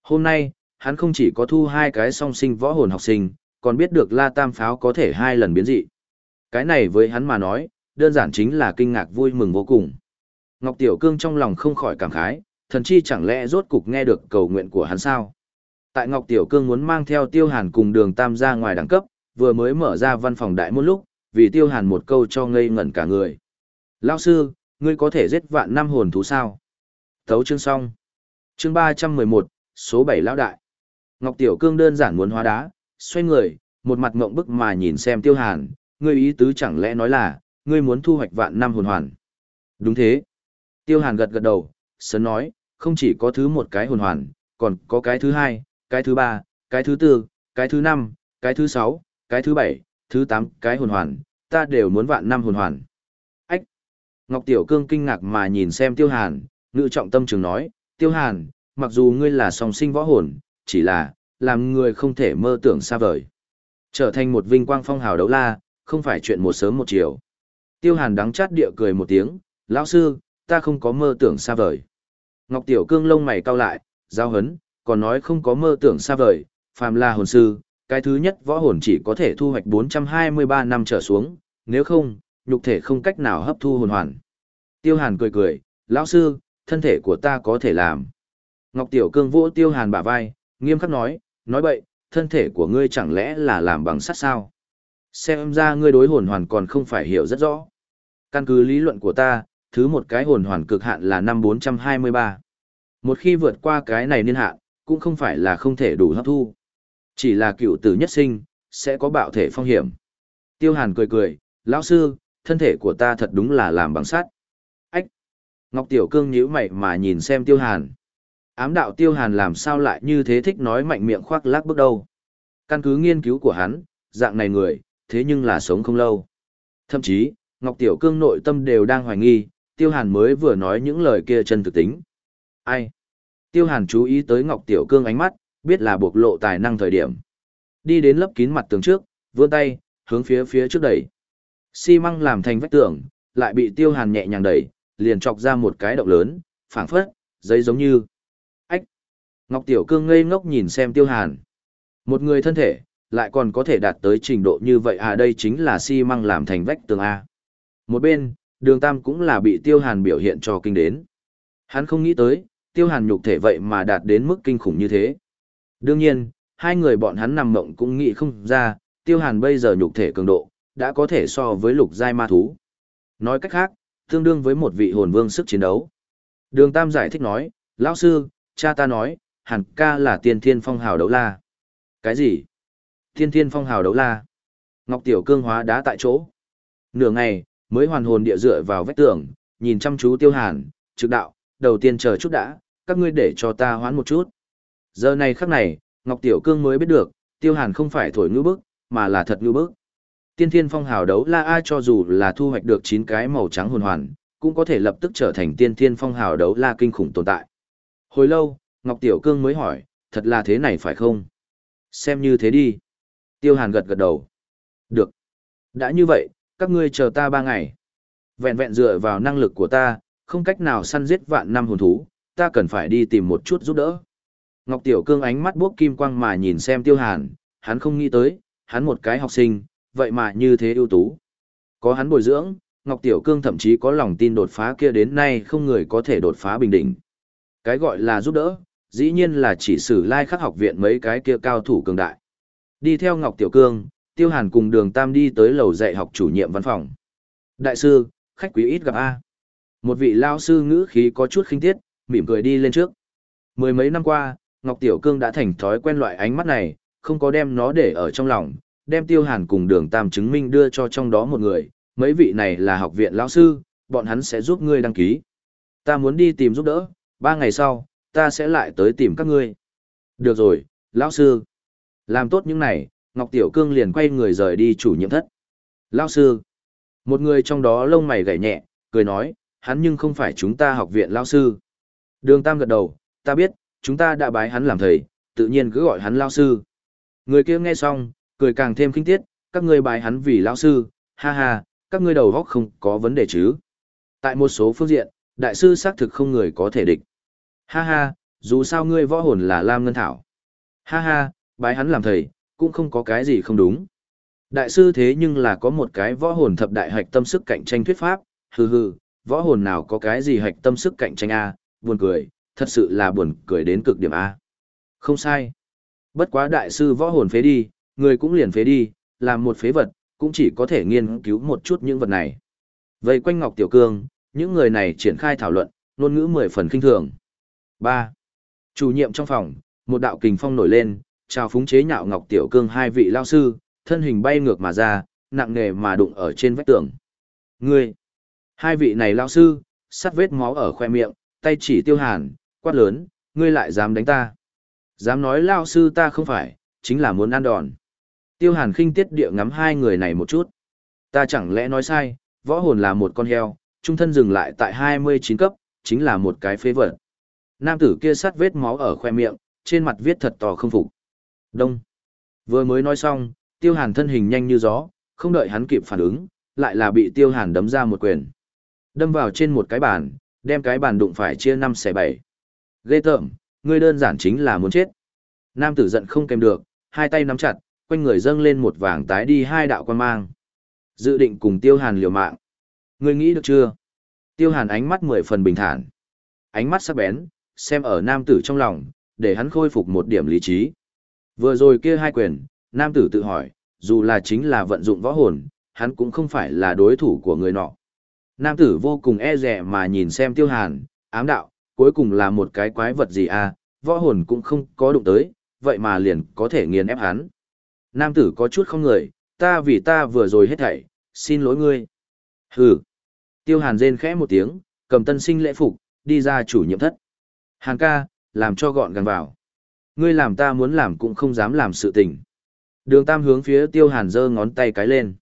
Hôm nay, hắn không chỉ có thu hai cái song sinh võ hồn học sinh, còn biết được La Tam Pháo có thể hai lần biến dị. Cái này với hắn mà nói, đơn giản chính là kinh ngạc vui mừng vô cùng. Ngọc Tiểu Cương trong lòng không khỏi cảm khái, thần chi chẳng lẽ rốt cục nghe được cầu nguyện của hắn sao? Tại Ngọc Tiểu Cương muốn mang theo Tiêu Hàn cùng đường Tam ra ngoài đẳng cấp, vừa mới mở ra văn phòng đại môn lúc, vì Tiêu Hàn một câu cho ngây ngẩn cả người. Lao sư, ngươi có thể giết vạn năm hồn thú sao? Thấu chương xong. Chương ba trăm mười một, số bảy lão đại. Ngọc Tiểu Cương đơn giản muốn hóa đá, xoay người, một mặt mộng bức mà nhìn xem Tiêu Hàn, ngươi ý tứ chẳng lẽ nói là, ngươi muốn thu hoạch vạn năm hồn hoàn. Đúng thế. Tiêu Hàn gật gật đầu, sớm nói, không chỉ có thứ một cái hồn hoàn, còn có cái thứ hai, cái thứ ba, cái thứ tư, cái thứ năm, cái thứ sáu, cái thứ bảy, thứ tám, cái hồn hoàn, ta đều muốn vạn năm hồn hoàn. Ách! Ngọc Tiểu Cương kinh ngạc mà nhìn xem Tiêu Hàn, ngự trọng tâm trường nói, Tiêu Hàn, mặc dù ngươi là song sinh võ hồn, chỉ là, làm người không thể mơ tưởng xa vời. Trở thành một vinh quang phong hào đấu la, không phải chuyện một sớm một chiều. Tiêu Hàn đắng chát địa cười một tiếng, lão sư, ta không có mơ tưởng xa vời. Ngọc Tiểu Cương lông mày cau lại, giao hấn, còn nói không có mơ tưởng xa vời, phàm là hồn sư, cái thứ nhất võ hồn chỉ có thể thu hoạch 423 năm trở xuống, nếu không, nhục thể không cách nào hấp thu hồn hoàn. Tiêu Hàn cười cười, lão sư, thân thể của ta có thể làm. Ngọc Tiểu Cương vỗ Tiêu Hàn bả vai, nghiêm khắc nói, nói bậy, thân thể của ngươi chẳng lẽ là làm bằng sắt sao? Xem ra ngươi đối hồn hoàn còn không phải hiểu rất rõ. Căn cứ lý luận của ta, thứ một cái hồn hoàn cực hạn là năm 423. Một khi vượt qua cái này niên hạn, cũng không phải là không thể đủ hấp thu. Chỉ là cựu tử nhất sinh, sẽ có bạo thể phong hiểm. Tiêu Hàn cười cười, lão sư, thân thể của ta thật đúng là làm bằng sắt. Ách! Ngọc Tiểu Cương nhíu mày mà nhìn xem Tiêu Hàn. Ám đạo Tiêu Hàn làm sao lại như thế thích nói mạnh miệng khoác lác bước đầu. Căn cứ nghiên cứu của hắn, dạng này người, thế nhưng là sống không lâu. Thậm chí, Ngọc Tiểu Cương nội tâm đều đang hoài nghi, Tiêu Hàn mới vừa nói những lời kia chân thực tính. Ai? Tiêu Hàn chú ý tới Ngọc Tiểu Cương ánh mắt, biết là bộc lộ tài năng thời điểm. Đi đến lấp kín mặt tường trước, vươn tay, hướng phía phía trước đẩy. Xi măng làm thành vách tường, lại bị Tiêu Hàn nhẹ nhàng đẩy, liền chọc ra một cái động lớn, phảng phất, giấy giống như. Ách! Ngọc Tiểu Cương ngây ngốc nhìn xem Tiêu Hàn. Một người thân thể, lại còn có thể đạt tới trình độ như vậy à đây chính là xi măng làm thành vách tường A. Một bên, đường tam cũng là bị tiêu hàn biểu hiện cho kinh đến. Hắn không nghĩ tới, tiêu hàn nhục thể vậy mà đạt đến mức kinh khủng như thế. Đương nhiên, hai người bọn hắn nằm mộng cũng nghĩ không ra, tiêu hàn bây giờ nhục thể cường độ, đã có thể so với lục giai ma thú. Nói cách khác, tương đương với một vị hồn vương sức chiến đấu. Đường Tam giải thích nói, lão sư, cha ta nói, hàn ca là tiên thiên phong hào đấu la. Cái gì? Tiên thiên phong hào đấu la. Ngọc Tiểu Cương hóa đá tại chỗ. Nửa ngày, mới hoàn hồn địa dựa vào vách tường, nhìn chăm chú tiêu hàn, trực đạo, đầu tiên chờ chút đã, các ngươi để cho ta hoán một chút. Giờ này khắc này, Ngọc Tiểu Cương mới biết được, tiêu hàn không phải thổi ngư bức, mà là thật ngư bức. Tiên thiên phong hào đấu la A cho dù là thu hoạch được 9 cái màu trắng hồn hoàn, cũng có thể lập tức trở thành tiên thiên phong hào đấu la kinh khủng tồn tại. Hồi lâu, Ngọc Tiểu Cương mới hỏi, thật là thế này phải không? Xem như thế đi. Tiêu Hàn gật gật đầu. Được. Đã như vậy, các ngươi chờ ta ba ngày. Vẹn vẹn dựa vào năng lực của ta, không cách nào săn giết vạn năm hồn thú, ta cần phải đi tìm một chút giúp đỡ. Ngọc Tiểu Cương ánh mắt buốc kim quang mà nhìn xem Tiêu Hàn, hắn không nghĩ tới, hắn một cái học sinh, vậy mà như thế ưu tú. Có hắn bồi dưỡng, Ngọc Tiểu Cương thậm chí có lòng tin đột phá kia đến nay không người có thể đột phá bình định. Cái gọi là giúp đỡ, dĩ nhiên là chỉ sử lai khắc học viện mấy cái kia cao thủ cường đại. Đi theo Ngọc Tiểu Cương, Tiêu Hàn cùng đường Tam đi tới lầu dạy học chủ nhiệm văn phòng. Đại sư, khách quý ít gặp A. Một vị lao sư ngữ khí có chút khinh tiết, mỉm cười đi lên trước. Mười mấy năm qua, Ngọc Tiểu Cương đã thành thói quen loại ánh mắt này, không có đem nó để ở trong lòng, đem Tiêu Hàn cùng đường Tam chứng minh đưa cho trong đó một người. Mấy vị này là học viện lão sư, bọn hắn sẽ giúp ngươi đăng ký. Ta muốn đi tìm giúp đỡ, ba ngày sau, ta sẽ lại tới tìm các ngươi. Được rồi, lão sư. Làm tốt những này, Ngọc Tiểu Cương liền quay người rời đi chủ nhiệm thất. lão sư. Một người trong đó lông mày gảy nhẹ, cười nói, hắn nhưng không phải chúng ta học viện lão sư. Đường Tam gật đầu, ta biết, chúng ta đã bái hắn làm thầy, tự nhiên cứ gọi hắn Lao sư. Người kia nghe xong, cười càng thêm kinh tiết, các ngươi bái hắn vì Lao sư, ha ha, các ngươi đầu góc không có vấn đề chứ. Tại một số phương diện, đại sư xác thực không người có thể địch. Ha ha, dù sao ngươi võ hồn là Lam Ngân Thảo. Ha ha, bái hắn làm thầy, cũng không có cái gì không đúng. Đại sư thế nhưng là có một cái võ hồn thập đại hạch tâm sức cạnh tranh thuyết pháp, hừ hừ, võ hồn nào có cái gì hạch tâm sức cạnh tranh A, buồn cười, thật sự là buồn cười đến cực điểm A. Không sai. Bất quá đại sư võ hồn phế đi, người cũng liền phế đi, làm một phế vật, cũng chỉ có thể nghiên cứu một chút những vật này. Vây quanh Ngọc Tiểu Cương, những người này triển khai thảo luận, ngôn ngữ mười phần kinh thường. 3. Chủ nhiệm trong phòng, một đạo kình phong nổi lên, chào phúng chế nhạo Ngọc Tiểu Cương hai vị lao sư, thân hình bay ngược mà ra, nặng nề mà đụng ở trên vách tường. Ngươi! Hai vị này lao sư, sắt vết máu ở khoe miệng, tay chỉ tiêu hàn, quát lớn, ngươi lại dám đánh ta. Dám nói lao sư ta không phải, chính là muốn ăn đòn. Tiêu hàn khinh tiết địa ngắm hai người này một chút. Ta chẳng lẽ nói sai, võ hồn là một con heo, trung thân dừng lại tại 29 cấp, chính là một cái phế vật. Nam tử kia sát vết máu ở khoe miệng, trên mặt viết thật to không phục. Đông. Vừa mới nói xong, tiêu hàn thân hình nhanh như gió, không đợi hắn kịp phản ứng, lại là bị tiêu hàn đấm ra một quyền. Đâm vào trên một cái bàn, đem cái bàn đụng phải chia năm xẻ bảy, Ghê tởm, ngươi đơn giản chính là muốn chết. Nam tử giận không kèm được, hai tay nắm chặt, quanh người dâng lên một vàng tái đi hai đạo quan mang. Dự định cùng tiêu hàn liều mạng. Ngươi nghĩ được chưa? Tiêu hàn ánh mắt mười phần bình thản. Ánh mắt sắc bén, xem ở nam tử trong lòng, để hắn khôi phục một điểm lý trí. Vừa rồi kia hai quyền, nam tử tự hỏi, dù là chính là vận dụng võ hồn, hắn cũng không phải là đối thủ của người nọ. Nam tử vô cùng e rẻ mà nhìn xem tiêu hàn, ám đạo, cuối cùng là một cái quái vật gì à, võ hồn cũng không có đụng tới, vậy mà liền có thể nghiền ép hắn. Nam tử có chút không người, ta vì ta vừa rồi hết thảy, xin lỗi ngươi. Hừ. Tiêu hàn rên khẽ một tiếng, cầm tân sinh lễ phục, đi ra chủ nhiệm thất. Hàn ca, làm cho gọn gàng vào. Ngươi làm ta muốn làm cũng không dám làm sự tình. Đường Tam hướng phía Tiêu Hàn giơ ngón tay cái lên.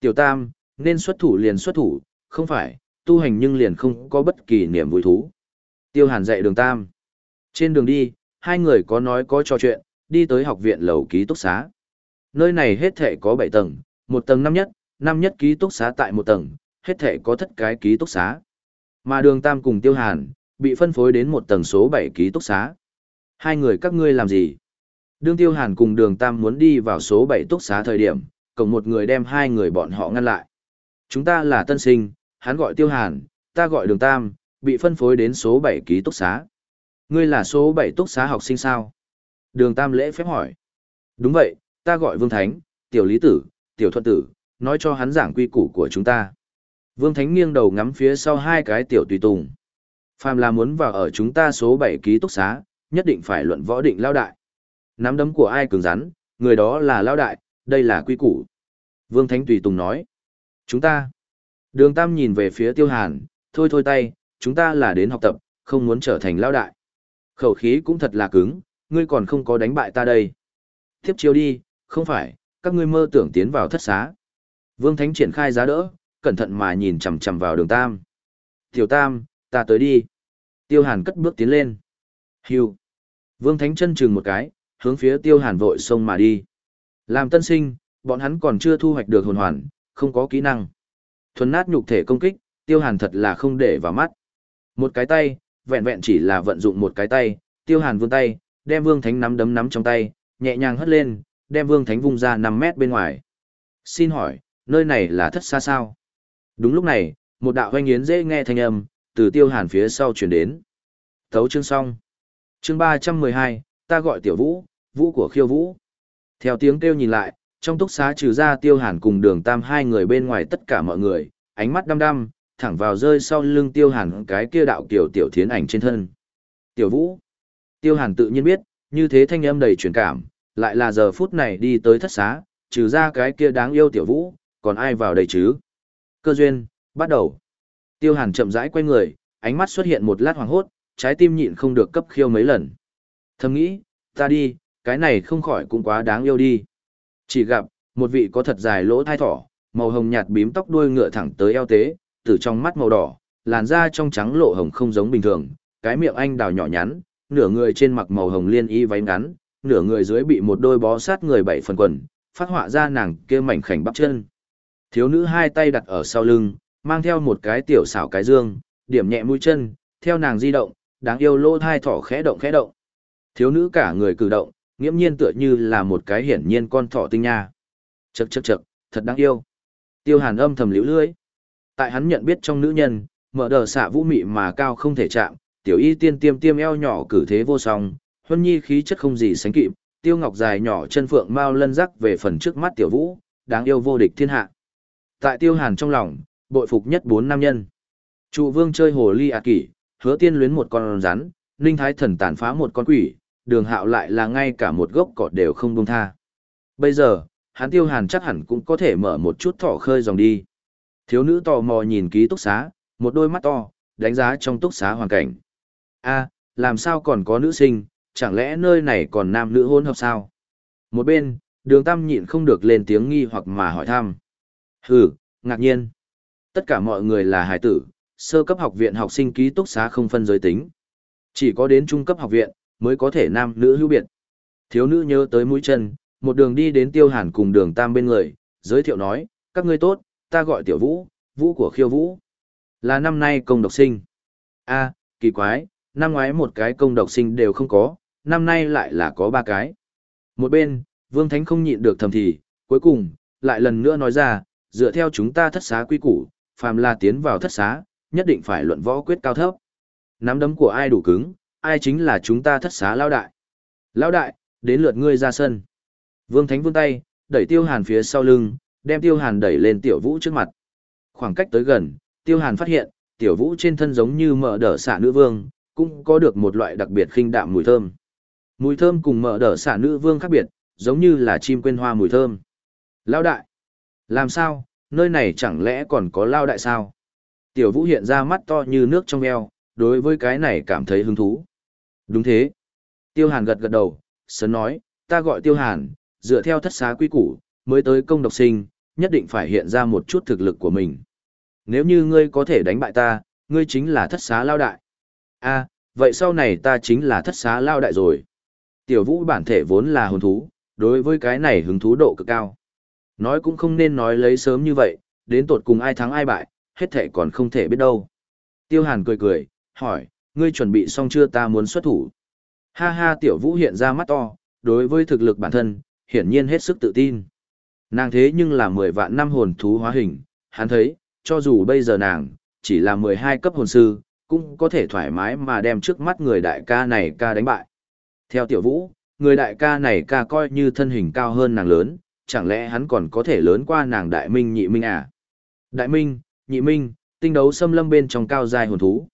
Tiểu Tam, nên xuất thủ liền xuất thủ, không phải, tu hành nhưng liền không có bất kỳ niềm vui thú. Tiêu Hàn dạy đường Tam. Trên đường đi, hai người có nói có trò chuyện, đi tới học viện lầu ký túc xá. Nơi này hết thể có 7 tầng, một tầng năm nhất, năm nhất ký túc xá tại một tầng, hết thể có thất cái ký túc xá. Mà đường Tam cùng Tiêu Hàn, bị phân phối đến một tầng số 7 ký túc xá. Hai người các ngươi làm gì? Đương Tiêu Hàn cùng đường Tam muốn đi vào số 7 túc xá thời điểm, cộng một người đem hai người bọn họ ngăn lại. Chúng ta là tân sinh, hắn gọi Tiêu Hàn, ta gọi đường Tam, bị phân phối đến số 7 ký túc xá. Ngươi là số 7 túc xá học sinh sao? Đường Tam lễ phép hỏi. Đúng vậy, ta gọi Vương Thánh, tiểu lý tử, tiểu thuận tử, nói cho hắn giảng quy củ của chúng ta. Vương Thánh nghiêng đầu ngắm phía sau hai cái tiểu tùy tùng. Phàm là muốn vào ở chúng ta số 7 ký túc xá, nhất định phải luận võ định lao đại. Nắm đấm của ai cứng rắn, người đó là lao đại, đây là quy củ. Vương Thánh tùy tùng nói. Chúng ta. Đường Tam nhìn về phía Tiêu Hàn, thôi thôi tay, chúng ta là đến học tập, không muốn trở thành lao đại. Khẩu khí cũng thật là cứng, ngươi còn không có đánh bại ta đây. Tiếp chiêu đi, không phải, các ngươi mơ tưởng tiến vào thất xá. Vương Thánh triển khai giá đỡ, cẩn thận mà nhìn chằm chằm vào đường Tam. Tiểu Tam, ta tới đi. Tiêu Hàn cất bước tiến lên. Hưu. Vương Thánh chân chừng một cái, hướng phía Tiêu Hàn vội xông mà đi. Làm tân sinh, bọn hắn còn chưa thu hoạch được hồn hoàn, không có kỹ năng. Thuần nát nhục thể công kích, Tiêu Hàn thật là không để vào mắt. Một cái tay, vẹn vẹn chỉ là vận dụng một cái tay, Tiêu Hàn vươn tay, đem Vương Thánh nắm đấm nắm trong tay, nhẹ nhàng hất lên, đem Vương Thánh vung ra 5 mét bên ngoài. Xin hỏi, nơi này là thất xa sao? Đúng lúc này, một đạo hoanh yến dễ nghe thanh âm, từ Tiêu Hàn phía sau chuyển đến. Thấu chương xong. Chương 312, ta gọi Tiểu Vũ, Vũ của khiêu Vũ. Theo tiếng kêu nhìn lại, trong túc xá trừ ra Tiêu Hàn cùng đường tam hai người bên ngoài tất cả mọi người, ánh mắt đăm đăm, thẳng vào rơi sau lưng Tiêu Hàn cái kia đạo kiểu tiểu thiến ảnh trên thân. Tiểu Vũ. Tiêu Hàn tự nhiên biết, như thế thanh âm đầy truyền cảm, lại là giờ phút này đi tới thất xá, trừ ra cái kia đáng yêu Tiểu Vũ, còn ai vào đây chứ? Cơ duyên, bắt đầu. Tiêu Hàn chậm rãi quay người, ánh mắt xuất hiện một lát hoàng hốt, trái tim nhịn không được cấp khiêu mấy lần. Thầm nghĩ, ta đi, cái này không khỏi cũng quá đáng yêu đi. Chỉ gặp, một vị có thật dài lỗ thai thỏ, màu hồng nhạt bím tóc đuôi ngựa thẳng tới eo tế, từ trong mắt màu đỏ, làn da trong trắng lộ hồng không giống bình thường, cái miệng anh đào nhỏ nhắn, nửa người trên mặc màu hồng liên y váy ngắn, nửa người dưới bị một đôi bó sát người bảy phần quần, phát họa ra nàng kia mảnh khảnh bắp chân. Thiếu nữ hai tay đặt ở sau lưng, mang theo một cái tiểu xảo cái dương, điểm nhẹ mũi chân, theo nàng di động, đáng yêu lỗ thai thỏ khẽ động khẽ động. Thiếu nữ cả người cử động, nghiễm nhiên tựa như là một cái hiển nhiên con thỏ tinh nha. Chậc chậc chậc, thật đáng yêu. Tiêu Hàn âm thầm liễu lưỡi. Tại hắn nhận biết trong nữ nhân, mở đờ xạ vũ mị mà cao không thể chạm, tiểu y tiên tiêm tiêm eo nhỏ cử thế vô song, huân nhi khí chất không gì sánh kịp, tiêu ngọc dài nhỏ chân phượng mau lân rắc về phần trước mắt tiểu vũ, đáng yêu vô địch thiên hạ. Tại tiêu hàn trong lòng, bội phục nhất bốn nam nhân. Trụ vương chơi hồ ly ạt kỷ, hứa tiên luyến một con rắn, ninh thái thần tàn phá một con quỷ, đường hạo lại là ngay cả một gốc cỏ đều không buông tha. Bây giờ, hắn tiêu hàn chắc hẳn cũng có thể mở một chút thỏ khơi dòng đi. Thiếu nữ tò mò nhìn ký túc xá, một đôi mắt to, đánh giá trong túc xá hoàn cảnh. a làm sao còn có nữ sinh, chẳng lẽ nơi này còn nam nữ hôn hợp sao? Một bên, đường tam nhịn không được lên tiếng nghi hoặc mà hỏi thăm. Hừ, ngạc nhiên. Tất cả mọi người là hải tử, sơ cấp học viện học sinh ký túc xá không phân giới tính. Chỉ có đến trung cấp học viện, mới có thể nam nữ hữu biệt. Thiếu nữ nhớ tới mũi chân, một đường đi đến tiêu hàn cùng đường tam bên người, giới thiệu nói, các ngươi tốt, ta gọi tiểu vũ, vũ của khiêu vũ. Là năm nay công độc sinh. a kỳ quái, năm ngoái một cái công độc sinh đều không có, năm nay lại là có ba cái. Một bên, Vương Thánh không nhịn được thầm thì, cuối cùng, lại lần nữa nói ra, dựa theo chúng ta thất xá quy củ, phàm là tiến vào thất xá, nhất định phải luận võ quyết cao thấp. Nắm đấm của ai đủ cứng, ai chính là chúng ta thất xá lão đại. lão đại, đến lượt ngươi ra sân. Vương Thánh vươn tay, đẩy Tiêu Hàn phía sau lưng, đem Tiêu Hàn đẩy lên Tiểu Vũ trước mặt. Khoảng cách tới gần, Tiêu Hàn phát hiện, Tiểu Vũ trên thân giống như mở đỡ xả nữ vương, cũng có được một loại đặc biệt khinh đạm mùi thơm. Mùi thơm cùng mở đỡ xả nữ vương khác biệt, giống như là chim quên hoa mùi thơm. Lao đại! Làm sao, nơi này chẳng lẽ còn có lao đại sao? Tiểu Vũ hiện ra mắt to như nước trong eo, đối với cái này cảm thấy hứng thú. Đúng thế. Tiêu Hàn gật gật đầu, sớm nói, ta gọi Tiêu Hàn, dựa theo thất xá quy củ, mới tới công độc sinh, nhất định phải hiện ra một chút thực lực của mình. Nếu như ngươi có thể đánh bại ta, ngươi chính là thất xá lao đại. a vậy sau này ta chính là thất xá lao đại rồi. Tiểu vũ bản thể vốn là hồn thú, đối với cái này hứng thú độ cực cao. Nói cũng không nên nói lấy sớm như vậy, đến tột cùng ai thắng ai bại, hết thể còn không thể biết đâu. Tiêu hàn cười cười, hỏi, ngươi chuẩn bị xong chưa ta muốn xuất thủ. Ha ha tiểu vũ hiện ra mắt to, đối với thực lực bản thân, hiển nhiên hết sức tự tin. Nàng thế nhưng là 10 vạn năm hồn thú hóa hình, hắn thấy, cho dù bây giờ nàng, chỉ là 12 cấp hồn sư, cũng có thể thoải mái mà đem trước mắt người đại ca này ca đánh bại. Theo tiểu vũ, người đại ca này ca coi như thân hình cao hơn nàng lớn, chẳng lẽ hắn còn có thể lớn qua nàng đại minh nhị minh à? Đại minh, nhị minh, tinh đấu xâm lâm bên trong cao dài hồn thú.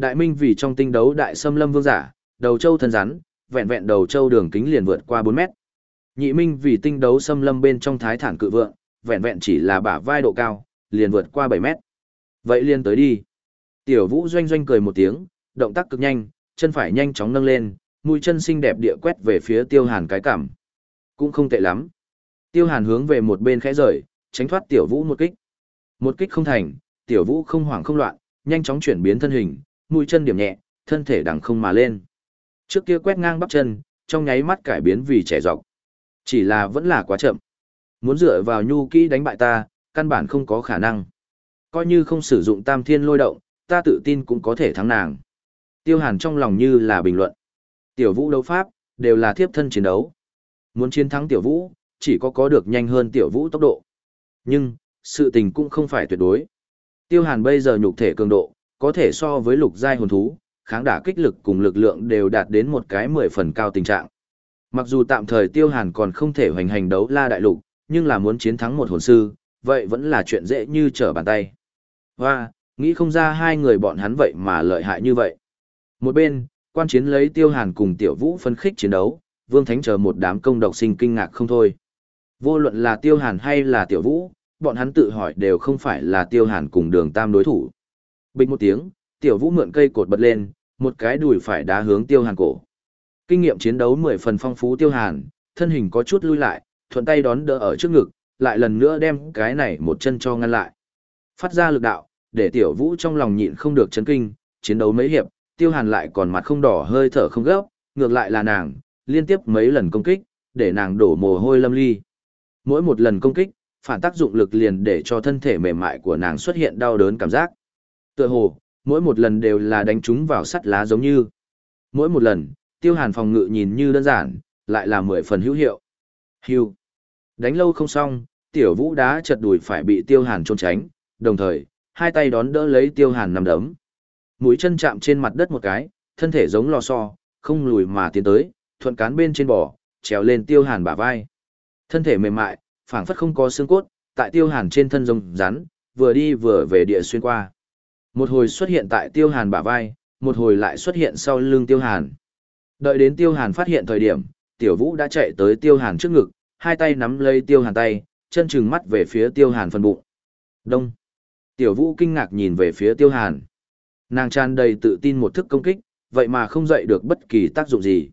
Đại minh vì trong tinh đấu đại xâm lâm vương giả, đầu châu thân rắn, vẹn vẹn đầu châu đường kính liền vượt qua 4 mét. Nhị minh vì tinh đấu xâm lâm bên trong thái thản cự vượng, vẹn vẹn chỉ là bả vai độ cao, liền vượt qua 7 mét. Vậy liền tới đi. Tiểu vũ doanh doanh cười một tiếng, động tác cực nhanh, chân phải nhanh chóng nâng lên, mũi chân xinh đẹp địa quét về phía tiêu hàn cái cảm. Cũng không tệ lắm. Tiêu hàn hướng về một bên khẽ rời, tránh thoát tiểu vũ một kích. Một kích không thành, tiểu vũ không hoảng không loạn, nhanh chóng chuyển biến thân hình, mũi chân điểm nhẹ, thân thể đằng không mà lên. Trước kia quét ngang bắp chân, trong nháy mắt cải biến vì trẻ dọc. Chỉ là vẫn là quá chậm. Muốn dựa vào nhu kỹ đánh bại ta, căn bản không có khả năng. Coi như không sử dụng tam thiên lôi động, ta tự tin cũng có thể thắng nàng. Tiêu hàn trong lòng như là bình luận. Tiểu vũ đấu pháp, đều là thiếp thân chiến đấu. Muốn chiến thắng tiểu vũ, chỉ có có được nhanh hơn tiểu vũ tốc độ. Nhưng, sự tình cũng không phải tuyệt đối. Tiêu hàn bây giờ nhục thể cường độ, có thể so với lục giai hồn thú, kháng đả kích lực cùng lực lượng đều đạt đến một cái mười phần cao tình trạng. Mặc dù tạm thời tiêu hàn còn không thể hoành hành đấu la đại lục, nhưng là muốn chiến thắng một hồn sư, vậy vẫn là chuyện dễ như trở bàn tay. Và, nghĩ không ra hai người bọn hắn vậy mà lợi hại như vậy. Một bên, quan chiến lấy tiêu hàn cùng tiểu vũ phân khích chiến đấu, vương thánh chờ một đám công độc sinh kinh ngạc không thôi. Vô luận là tiêu hàn hay là tiểu vũ, bọn hắn tự hỏi đều không phải là tiêu hàn cùng đường tam đối thủ. Bình một tiếng, tiểu vũ mượn cây cột bật lên, một cái đùi phải đá hướng tiêu hàn cổ. Kinh nghiệm chiến đấu mười phần phong phú tiêu hàn, thân hình có chút lui lại, thuận tay đón đỡ ở trước ngực, lại lần nữa đem cái này một chân cho ngăn lại. Phát ra lực đạo, để tiểu vũ trong lòng nhịn không được chấn kinh, chiến đấu mấy hiệp, tiêu hàn lại còn mặt không đỏ hơi thở không gấp, ngược lại là nàng, liên tiếp mấy lần công kích, để nàng đổ mồ hôi lâm ly. Mỗi một lần công kích, phản tác dụng lực liền để cho thân thể mềm mại của nàng xuất hiện đau đớn cảm giác. Tựa hồ, mỗi một lần đều là đánh chúng vào sắt lá giống như. Mỗi một lần, tiêu hàn phòng ngự nhìn như đơn giản, lại là mười phần hữu hiệu. Hưu. Đánh lâu không xong, tiểu vũ đá chật đùi phải bị tiêu hàn trôn tránh, đồng thời, hai tay đón đỡ lấy tiêu hàn nằm đấm. Mũi chân chạm trên mặt đất một cái, thân thể giống lò xo, không lùi mà tiến tới, thuận cán bên trên bò, trèo lên tiêu hàn bả vai. Thân thể mềm mại, phảng phất không có xương cốt, tại tiêu hàn trên thân rồng rắn, vừa đi vừa về địa xuyên qua. Một hồi xuất hiện tại tiêu hàn bả vai, một hồi lại xuất hiện sau lưng tiêu hàn. Đợi đến tiêu hàn phát hiện thời điểm, tiểu vũ đã chạy tới tiêu hàn trước ngực, hai tay nắm lấy tiêu hàn tay, chân trừng mắt về phía tiêu hàn phần bụng. Đông. Tiểu vũ kinh ngạc nhìn về phía tiêu hàn. Nàng tràn đầy tự tin một thức công kích, vậy mà không dậy được bất kỳ tác dụng gì.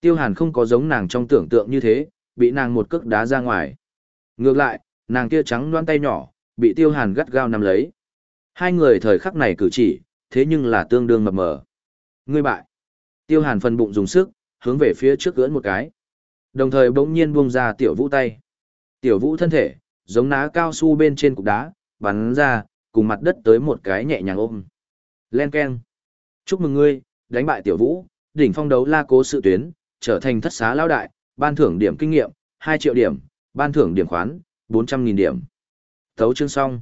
Tiêu hàn không có giống nàng trong tưởng tượng như thế, bị nàng một cước đá ra ngoài. Ngược lại, nàng kia trắng loan tay nhỏ, bị tiêu hàn gắt gao nắm lấy. Hai người thời khắc này cử chỉ, thế nhưng là tương đương mập mờ. Ngươi bại. Tiêu hàn phần bụng dùng sức, hướng về phía trước gỡn một cái. Đồng thời bỗng nhiên buông ra tiểu vũ tay. Tiểu vũ thân thể, giống ná cao su bên trên cục đá, bắn ra, cùng mặt đất tới một cái nhẹ nhàng ôm. Len keng. Chúc mừng ngươi, đánh bại tiểu vũ, đỉnh phong đấu la cố sự tuyến, trở thành thất xá lao đại, ban thưởng điểm kinh nghiệm, 2 triệu điểm, ban thưởng điểm khoán, 400.000 điểm. Thấu chương xong.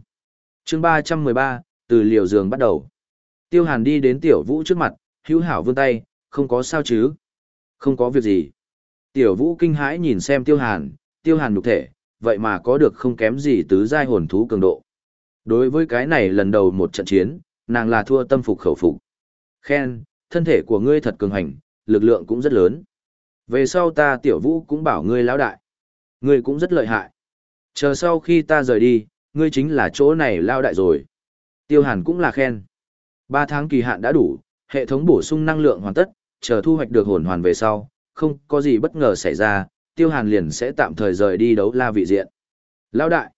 Chương 313, từ liều giường bắt đầu. Tiêu Hàn đi đến tiểu vũ trước mặt, hữu hảo vươn tay, không có sao chứ. Không có việc gì. Tiểu vũ kinh hãi nhìn xem Tiêu Hàn, Tiêu Hàn nhục thể, vậy mà có được không kém gì tứ giai hồn thú cường độ. Đối với cái này lần đầu một trận chiến, nàng là thua tâm phục khẩu phục. Khen, thân thể của ngươi thật cường hành, lực lượng cũng rất lớn. Về sau ta tiểu vũ cũng bảo ngươi lão đại. Ngươi cũng rất lợi hại. Chờ sau khi ta rời đi, ngươi chính là chỗ này lao đại rồi. Tiêu hàn cũng là khen. Ba tháng kỳ hạn đã đủ, hệ thống bổ sung năng lượng hoàn tất, chờ thu hoạch được hồn hoàn về sau, không có gì bất ngờ xảy ra, tiêu hàn liền sẽ tạm thời rời đi đấu la vị diện. Lao đại.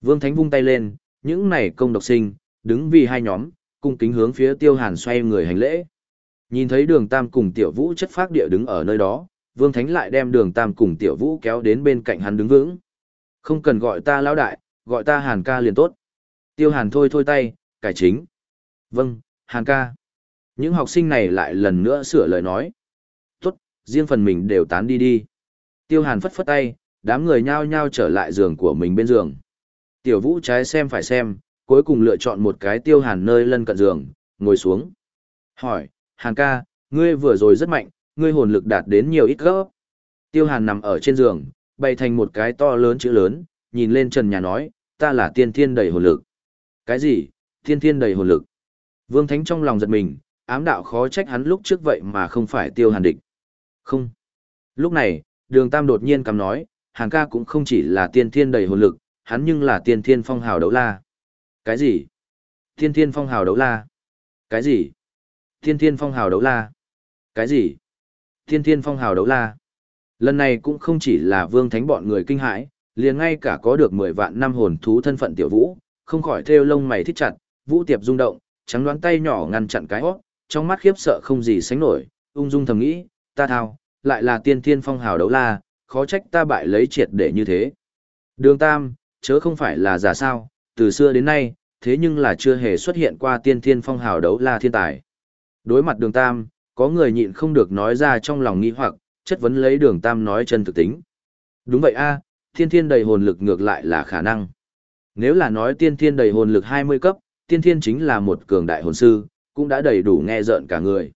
Vương Thánh vung tay lên, những này công độc sinh, đứng vì hai nhóm, cung kính hướng phía tiêu hàn xoay người hành lễ. Nhìn thấy đường Tam cùng tiểu vũ chất phác địa đứng ở nơi đó, Vương Thánh lại đem đường Tam cùng tiểu vũ kéo đến bên cạnh hắn đứng vững. Không cần gọi ta lão đại, gọi ta hàn ca liền tốt. Tiêu hàn thôi thôi tay, cải chính. Vâng, hàn ca. Những học sinh này lại lần nữa sửa lời nói. Tốt, riêng phần mình đều tán đi đi. Tiêu hàn phất phất tay, đám người nhao nhao trở lại giường của mình bên giường. Tiểu vũ trái xem phải xem, cuối cùng lựa chọn một cái tiêu hàn nơi lân cận giường, ngồi xuống. Hỏi, hàn ca, ngươi vừa rồi rất mạnh, ngươi hồn lực đạt đến nhiều ít gấp. Tiêu hàn nằm ở trên giường, bày thành một cái to lớn chữ lớn, nhìn lên trần nhà nói, ta là tiên thiên đầy hồn lực. Cái gì, Thiên thiên đầy hồn lực? Vương Thánh trong lòng giật mình, ám đạo khó trách hắn lúc trước vậy mà không phải tiêu hàn địch. Không. Lúc này, đường tam đột nhiên cầm nói, hàng ca cũng không chỉ là tiên thiên đầy hồn lực, hắn nhưng là tiên thiên phong hào đấu la. Cái gì? Tiên thiên phong hào đấu la? Cái gì? Tiên thiên phong hào đấu la? Cái gì? Tiên thiên phong hào đấu la? Lần này cũng không chỉ là vương thánh bọn người kinh hãi, liền ngay cả có được 10 vạn năm hồn thú thân phận tiểu vũ, không khỏi theo lông mày thích chặt, vũ tiệp rung động, trắng đoán tay nhỏ ngăn chặn cái hót, trong mắt khiếp sợ không gì sánh nổi, ung dung thầm nghĩ, ta thao, lại là tiên thiên phong hào đấu la, khó trách ta bại lấy triệt để như thế. Đường Tam, chớ không phải là giả sao, từ xưa đến nay, thế nhưng là chưa hề xuất hiện qua tiên thiên phong hào đấu la thiên tài. Đối mặt đường Tam, có người nhịn không được nói ra trong lòng nghi hoặc, chất vấn lấy đường Tam nói chân thực tính. Đúng vậy a, thiên thiên đầy hồn lực ngược lại là khả năng. Nếu là nói tiên thiên đầy hồn lực 20 cấp, tiên thiên chính là một cường đại hồn sư, cũng đã đầy đủ nghe rợn cả người.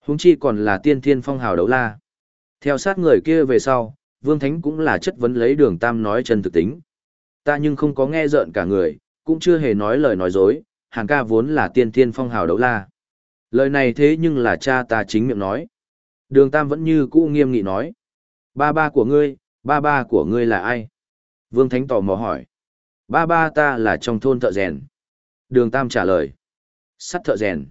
Húng chi còn là tiên thiên phong hào đấu la. Theo sát người kia về sau, Vương Thánh cũng là chất vấn lấy đường Tam nói chân thực tính. Ta nhưng không có nghe rợn cả người, cũng chưa hề nói lời nói dối, hàng ca vốn là tiên thiên phong hào đấu la. Lời này thế nhưng là cha ta chính miệng nói. Đường Tam vẫn như cũ nghiêm nghị nói. Ba ba của ngươi, ba ba của ngươi là ai? Vương Thánh tò mò hỏi. Ba ba ta là trong thôn thợ rèn. Đường Tam trả lời. Sắt thợ rèn.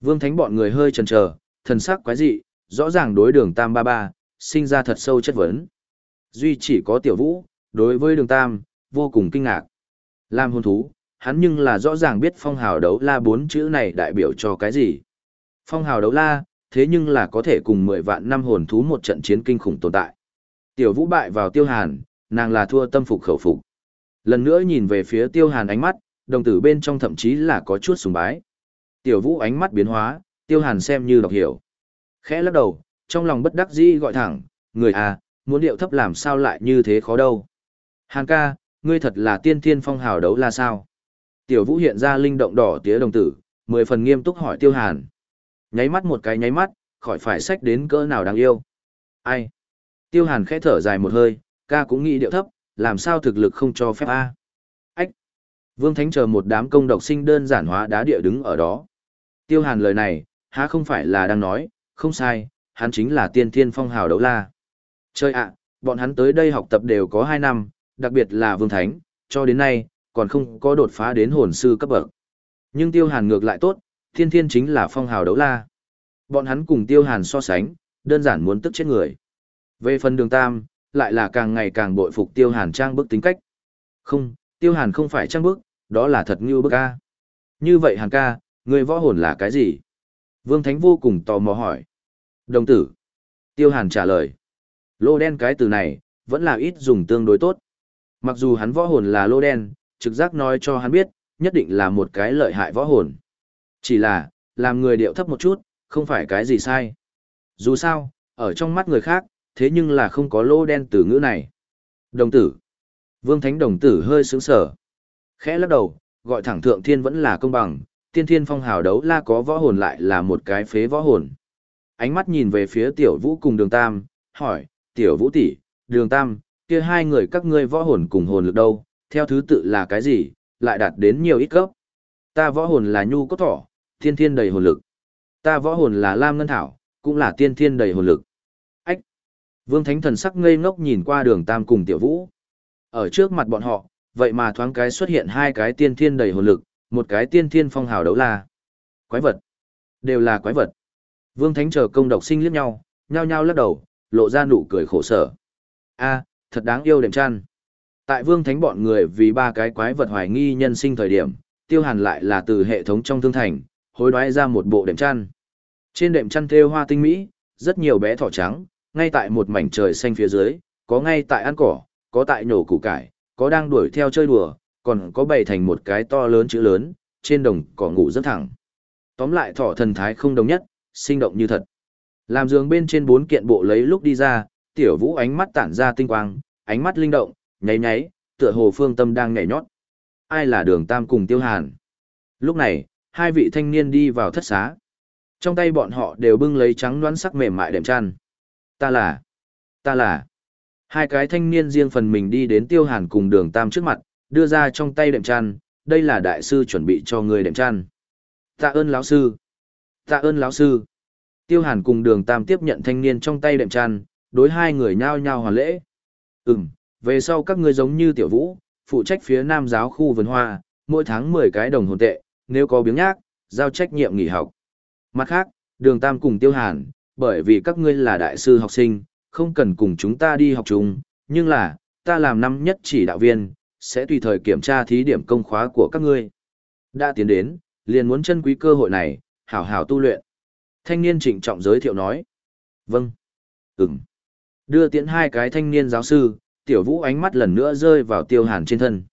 Vương Thánh bọn người hơi chần chờ, thần sắc quái dị, rõ ràng đối đường Tam ba ba, sinh ra thật sâu chất vấn. Duy chỉ có tiểu vũ, đối với đường Tam, vô cùng kinh ngạc. Làm hôn thú, hắn nhưng là rõ ràng biết phong hào đấu la bốn chữ này đại biểu cho cái gì. Phong hào đấu la, thế nhưng là có thể cùng 10 vạn năm hồn thú một trận chiến kinh khủng tồn tại. Tiểu vũ bại vào tiêu hàn, nàng là thua tâm phục khẩu phục. Lần nữa nhìn về phía tiêu hàn ánh mắt, đồng tử bên trong thậm chí là có chút sùng bái. Tiểu vũ ánh mắt biến hóa, tiêu hàn xem như đọc hiểu. Khẽ lắc đầu, trong lòng bất đắc dĩ gọi thẳng, người à, muốn điệu thấp làm sao lại như thế khó đâu. Hàn ca, ngươi thật là tiên thiên phong hào đấu là sao? Tiểu vũ hiện ra linh động đỏ tía đồng tử, mười phần nghiêm túc hỏi tiêu hàn. Nháy mắt một cái nháy mắt, khỏi phải sách đến cỡ nào đáng yêu. Ai? Tiêu hàn khẽ thở dài một hơi, ca cũng nghĩ điệu thấp, làm sao thực lực không cho phép a? Vương Thánh chờ một đám công độc sinh đơn giản hóa đá địa đứng ở đó. Tiêu hàn lời này, há không phải là đang nói, không sai, hắn chính là tiên thiên phong hào đấu la. Chơi ạ, bọn hắn tới đây học tập đều có 2 năm, đặc biệt là Vương Thánh, cho đến nay, còn không có đột phá đến hồn sư cấp bậc. Nhưng Tiêu Hàn ngược lại tốt, thiên thiên chính là phong hào đấu la. Bọn hắn cùng Tiêu Hàn so sánh, đơn giản muốn tức chết người. Về phần đường tam, lại là càng ngày càng bội phục Tiêu Hàn trang bức tính cách. Không, Tiêu Hàn không phải trang bức, đó là thật như bức ca. Như vậy Hàn ca, người võ hồn là cái gì? Vương Thánh vô cùng tò mò hỏi. Đồng tử. Tiêu Hàn trả lời. Lô đen cái từ này, vẫn là ít dùng tương đối tốt. Mặc dù hắn võ hồn là lô đen, trực giác nói cho hắn biết, nhất định là một cái lợi hại võ hồn. Chỉ là, làm người điệu thấp một chút, Không phải cái gì sai. Dù sao, ở trong mắt người khác, thế nhưng là không có lô đen từ ngữ này. Đồng tử. Vương Thánh đồng tử hơi sướng sở. Khẽ lắc đầu, gọi thẳng thượng thiên vẫn là công bằng, tiên thiên phong hào đấu la có võ hồn lại là một cái phế võ hồn. Ánh mắt nhìn về phía tiểu vũ cùng đường tam, hỏi, tiểu vũ tỷ, đường tam, kia hai người các ngươi võ hồn cùng hồn lực đâu, theo thứ tự là cái gì, lại đạt đến nhiều ít cấp. Ta võ hồn là nhu cốt thỏ, tiên thiên đầy hồn lực. Ta võ hồn là lam ngân thảo, cũng là tiên thiên đầy hồn lực. Ách! Vương Thánh Thần sắc ngây ngốc nhìn qua đường tam cùng tiểu vũ. Ở trước mặt bọn họ, vậy mà thoáng cái xuất hiện hai cái tiên thiên đầy hồn lực, một cái tiên thiên phong hào đấu la. Quái vật. Đều là quái vật. Vương Thánh chờ công độc sinh liếc nhau, nhao nhao lắc đầu, lộ ra nụ cười khổ sở. A, thật đáng yêu đềm chăn. Tại Vương Thánh bọn người vì ba cái quái vật hoài nghi nhân sinh thời điểm, tiêu hàn lại là từ hệ thống trong thương thành, hối đoái ra một bộ đệm chăn. Trên đệm chăn thêu hoa tinh mỹ, rất nhiều bé thỏ trắng, ngay tại một mảnh trời xanh phía dưới, có ngay tại ăn cỏ, có tại nhổ củ cải, có đang đuổi theo chơi đùa, còn có bày thành một cái to lớn chữ lớn, trên đồng cỏ ngủ rất thẳng. Tóm lại thỏ thần thái không đồng nhất, sinh động như thật. Làm giường bên trên bốn kiện bộ lấy lúc đi ra, tiểu vũ ánh mắt tản ra tinh quang, ánh mắt linh động, nháy nháy, tựa hồ phương tâm đang nhảy nhót. Ai là đường tam cùng tiêu hàn? Lúc này, hai vị thanh niên đi vào thất xá. Trong tay bọn họ đều bưng lấy trắng đoán sắc mềm mại đệm chăn. Ta là, ta là. Hai cái thanh niên riêng phần mình đi đến tiêu hàn cùng đường tam trước mặt, đưa ra trong tay đệm chăn, đây là đại sư chuẩn bị cho người đệm chăn. Tạ ơn lão sư. Tạ ơn lão sư. Tiêu hàn cùng đường tam tiếp nhận thanh niên trong tay đệm chăn, đối hai người nhao nhao hoàn lễ. Ừm, về sau các ngươi giống như tiểu vũ, phụ trách phía nam giáo khu vườn hoa, mỗi tháng 10 cái đồng hồn tệ, nếu có biếng nhác, giao trách nhiệm nghỉ học. Mặt khác, đường tam cùng tiêu hàn, bởi vì các ngươi là đại sư học sinh, không cần cùng chúng ta đi học chung, nhưng là, ta làm năm nhất chỉ đạo viên, sẽ tùy thời kiểm tra thí điểm công khóa của các ngươi. Đã tiến đến, liền muốn chân quý cơ hội này, hảo hảo tu luyện. Thanh niên trịnh trọng giới thiệu nói. Vâng. Ừm. Đưa tiễn hai cái thanh niên giáo sư, tiểu vũ ánh mắt lần nữa rơi vào tiêu hàn trên thân.